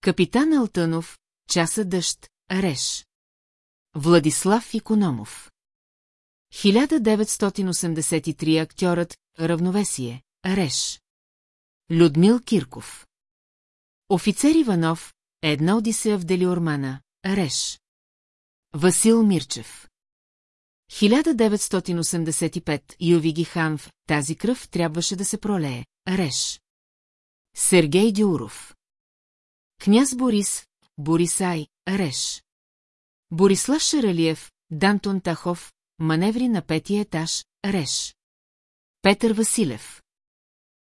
Капитан Алтънов, Часа дъжд, Реш. Владислав Икономов. 1983 актьорът Равновесие, Реш. Людмил Кирков. Офицер Иванов, една Одисея в Делиормана, Реш. Васил Мирчев 1985 Ювиги Ханв, тази кръв трябваше да се пролее, Реш. Сергей Дюров Княз Борис, Борисай, Реш. Борислав Шаралиев, Дантон Тахов, маневри на петия етаж, Реш. Петър Василев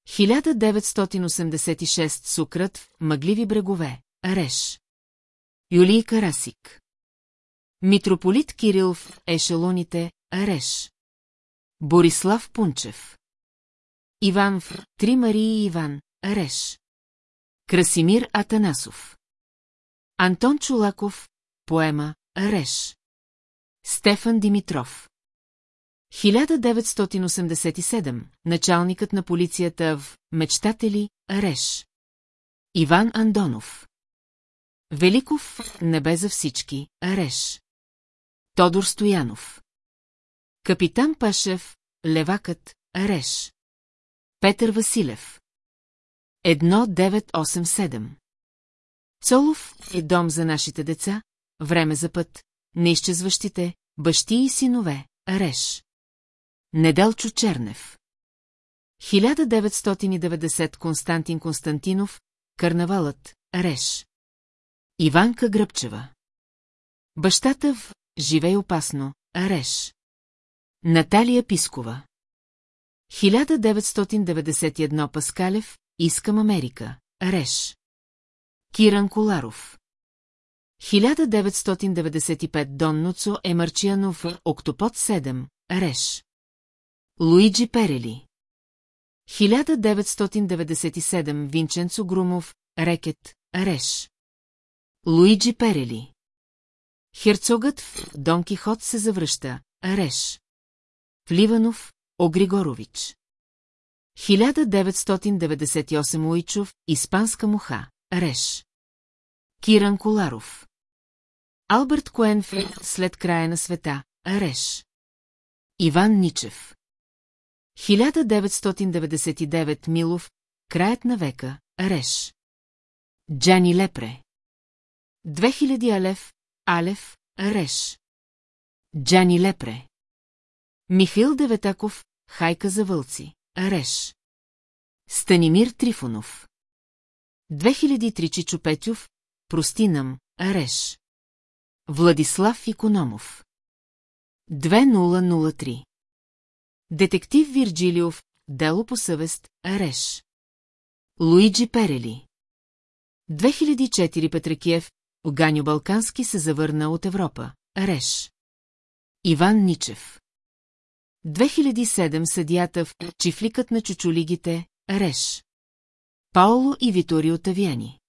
1986 Сукрът, Мъгливи брегове, Реш. Юлий Карасик Митрополит Кирил в Ешелоните, Реш. Борислав Пунчев Иван в Три Марии Иван, Реш. Красимир Атанасов Антон Чулаков, поема Реш. Стефан Димитров 1987, началникът на полицията в Мечтатели, Реш. Иван Андонов. Великов, небе за всички, Реш. Тодор Стоянов. Капитан Пашев, Левакът, Реш. Петър Василев. 1987. Цолов е дом за нашите деца, време за път, неизчезващите, бащи и синове, Реш. Неделчо Чернев 1990 Константин Константинов, Карнавалът, Реш. Иванка Гръбчева Бащата в Живей опасно, Реш. Наталия Пискова 1991 Паскалев, Искам Америка, Реш. Киран Коларов 1995 Дон Нуцо е Марчианов, Октопод 7, Реш. Луиджи Перели 1997 Винченцо Грумов, Рекет, Реш. Луиджи Перели Херцогът в Дон Кихот се завръща, Реш. Вливанов, Огригорович 1998 Уичов, Испанска муха, Реш. Киран Коларов. Алберт Коенфри след края на света, Реш. Иван Ничев. 1999 Милов, краят на века, Реш. Джани Лепре. 2000 Алев, Алев, Реш. Джани Лепре. Михаил Деветаков, Хайка за вълци, Реш. Станимир Трифонов 2003 Чичо Петюв, Простинам, Реш. Владислав Икономов 2003 Детектив Вирджилиов, дело по съвест, Реш. Луиджи Перели 2004 Петракиев, Оганю Балкански се завърна от Европа, Реш. Иван Ничев 2007 съдията в Чифликът на чучулигите, Реш. Пауло и Виторио Тавяни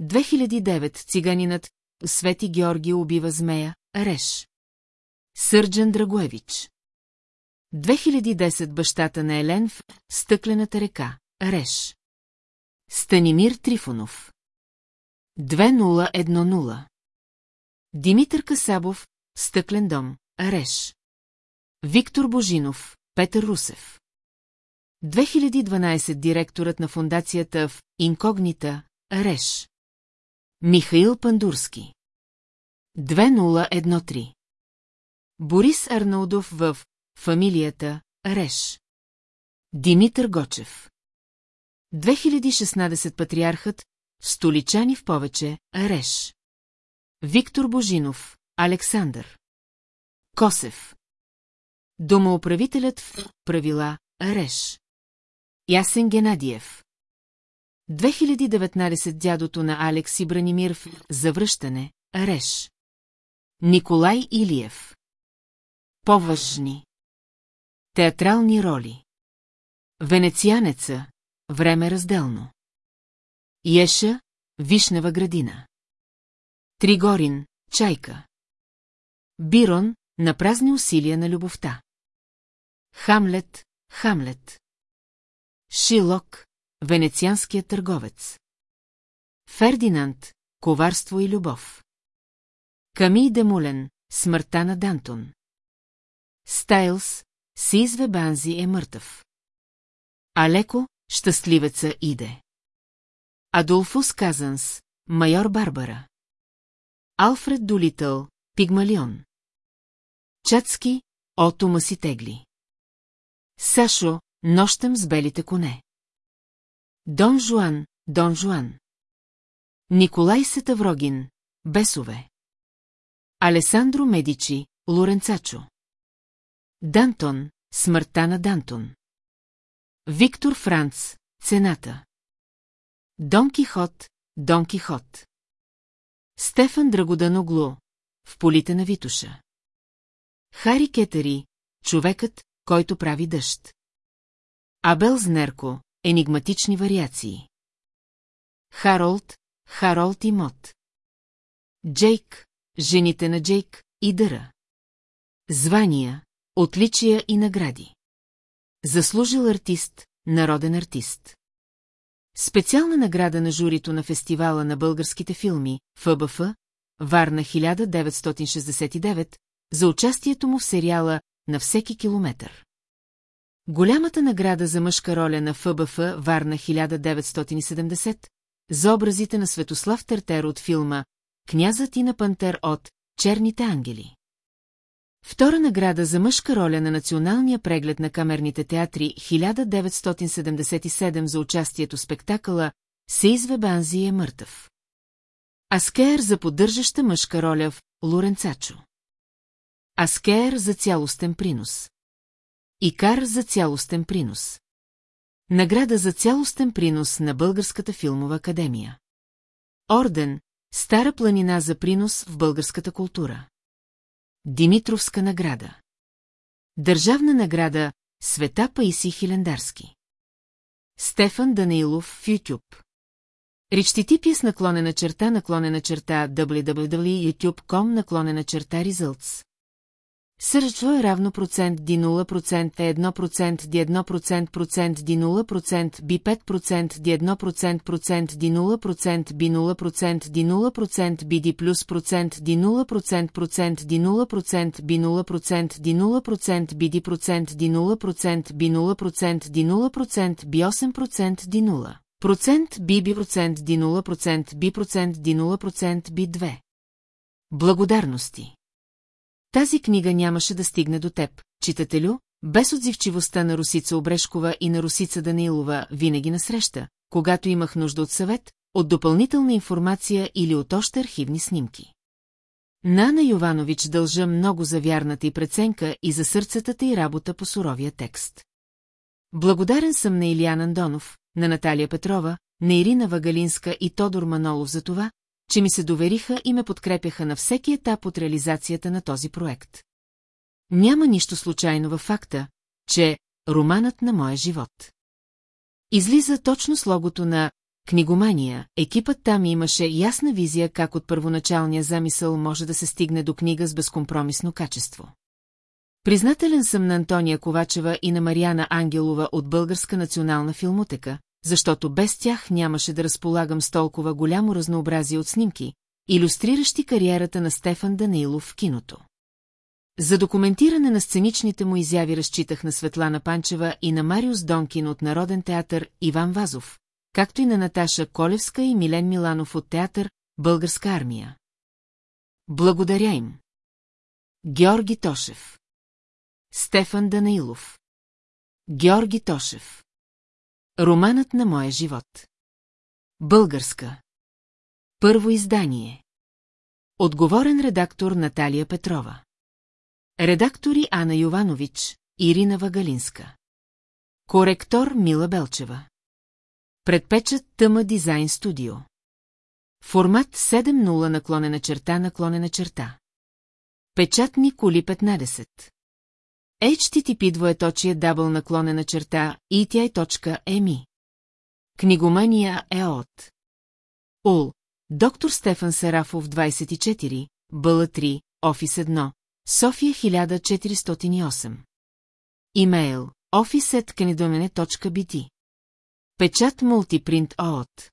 2009 циганинът Свети Георги убива змея, Реш. Сърджан Драгоевич 2010 бащата на Елен в Стъклената река, Реш. Станимир Трифонов 2010 Димитър Касабов, Стъклен дом, Реш. Виктор Божинов, Петър Русев 2012 директорът на фундацията в Инкогнита, Реш. Михаил Пандурски. 2013 Борис Арнаудов в Фамилията Реш. Димитър Гочев. 2016 Патриархът Столичани в повече Реш. Виктор Божинов Александър. Косев. Домоуправителят в Правила Реш Ясен Генадиев 2019 дядото на Алекс и Бранимир в Завръщане, Реш. Николай Илиев. Повъжни. Театрални роли. Венецианеца. Време разделно. Еша. Вишнева градина. Тригорин. Чайка. Бирон. На празни усилия на любовта. Хамлет. Хамлет. Шилок. Венецианският търговец. Фердинанд, коварство и любов. Ками Демулен, смъртта на Дантон. Стайлс, Сизве Банзи е мъртъв. Алеко, щастливеца иде. Адолфус Казанс, майор Барбара. Алфред Долитъл, Пигмалион. Чацки, Ото Маси тегли. Сашо, нощем с белите коне. Дон Жуан, Дон Жуан. Николай Сетаврогин, Бесове. Алесандро Медичи, Лоренцачо. Дантон, смъртта на Дантон. Виктор Франц, цената. Дон Кихот, Дон Кихот. Стефан Драгоданоглу, в полите на Витуша. Хари Кетери, човекът, който прави дъжд. Абел Знерко, енигматични вариации. Харолд, Харолд и Мот. Джейк, жените на Джейк и Дъра. Звания, отличия и награди. Заслужил артист, народен артист. Специална награда на журито на фестивала на българските филми, ФБФ, Варна 1969, за участието му в сериала «На всеки километър». Голямата награда за мъжка роля на ФБФ Варна 1970 за образите на Светослав Тертер от филма «Князът и на Пантер» от «Черните ангели». Втора награда за мъжка роля на националния преглед на камерните театри 1977 за участието в спектакъла Сейзве Банзи е мъртъв. Аскер за поддържаща мъжка роля в Лоренцачо. Аскер за цялостен принос. Икар за цялостен принос. Награда за цялостен принос на Българската филмова академия. Орден – Стара планина за принос в българската култура. Димитровска награда. Държавна награда Света Паиси Хилендарски. Стефан Данаилов в YouTube. Ричтитипия с наклонена черта наклонена черта www.youtube.com наклонена черта results. Сърчво е равно процент ди 0% е 1% ди 1% процент ди 0% би 5% ди 1% процент ди 0% би 0% ди 0% би ди плюс процент ди 0% процент ди 0% би 0% ди 0% би ди процент ди 0% би 0% ди 0% би 8% ди 0. Процент би би процент ди 0% би процент ди 0% би 2. Благодарности тази книга нямаше да стигне до теб, читателю, без отзивчивостта на Русица Обрешкова и на Русица Данилова винаги насреща, когато имах нужда от съвет, от допълнителна информация или от още архивни снимки. Нана Йованович дължа много за вярната и преценка и за сърцата и работа по суровия текст. Благодарен съм на Илиян Андонов, на Наталия Петрова, на Ирина Вагалинска и Тодор Манолов за това, че ми се довериха и ме подкрепяха на всеки етап от реализацията на този проект. Няма нищо случайно във факта, че романът на моя живот. Излиза точно с логото на книгомания, екипът там имаше ясна визия как от първоначалния замисъл може да се стигне до книга с безкомпромисно качество. Признателен съм на Антония Ковачева и на Мариана Ангелова от Българска национална филмотека, защото без тях нямаше да разполагам с толкова голямо разнообразие от снимки, иллюстриращи кариерата на Стефан Данилов в киното. За документиране на сценичните му изяви разчитах на Светлана Панчева и на Мариус Донкин от Народен театър Иван Вазов, както и на Наташа Колевска и Милен Миланов от театър Българска армия. Благодаря им. Георги Тошев Стефан Данаилов Георги Тошев Романът на моя живот. Българска. Първо издание. Отговорен редактор Наталия Петрова. Редактори Ана Йованович, Ирина Вагалинска. Коректор Мила Белчева. Предпечат Тъма Дизайн Студио. Формат 7.0 наклонена черта наклонена черта. Печатни коли 15. HTTP двоеточие дабл наклонена черта eti.emi. Книгомания е от Ул, доктор Стефан Сарафов 24, Бъла 3, Офис 1, София 1408. Имейл ofice.canidомene.bt Печат мултипринт ООТ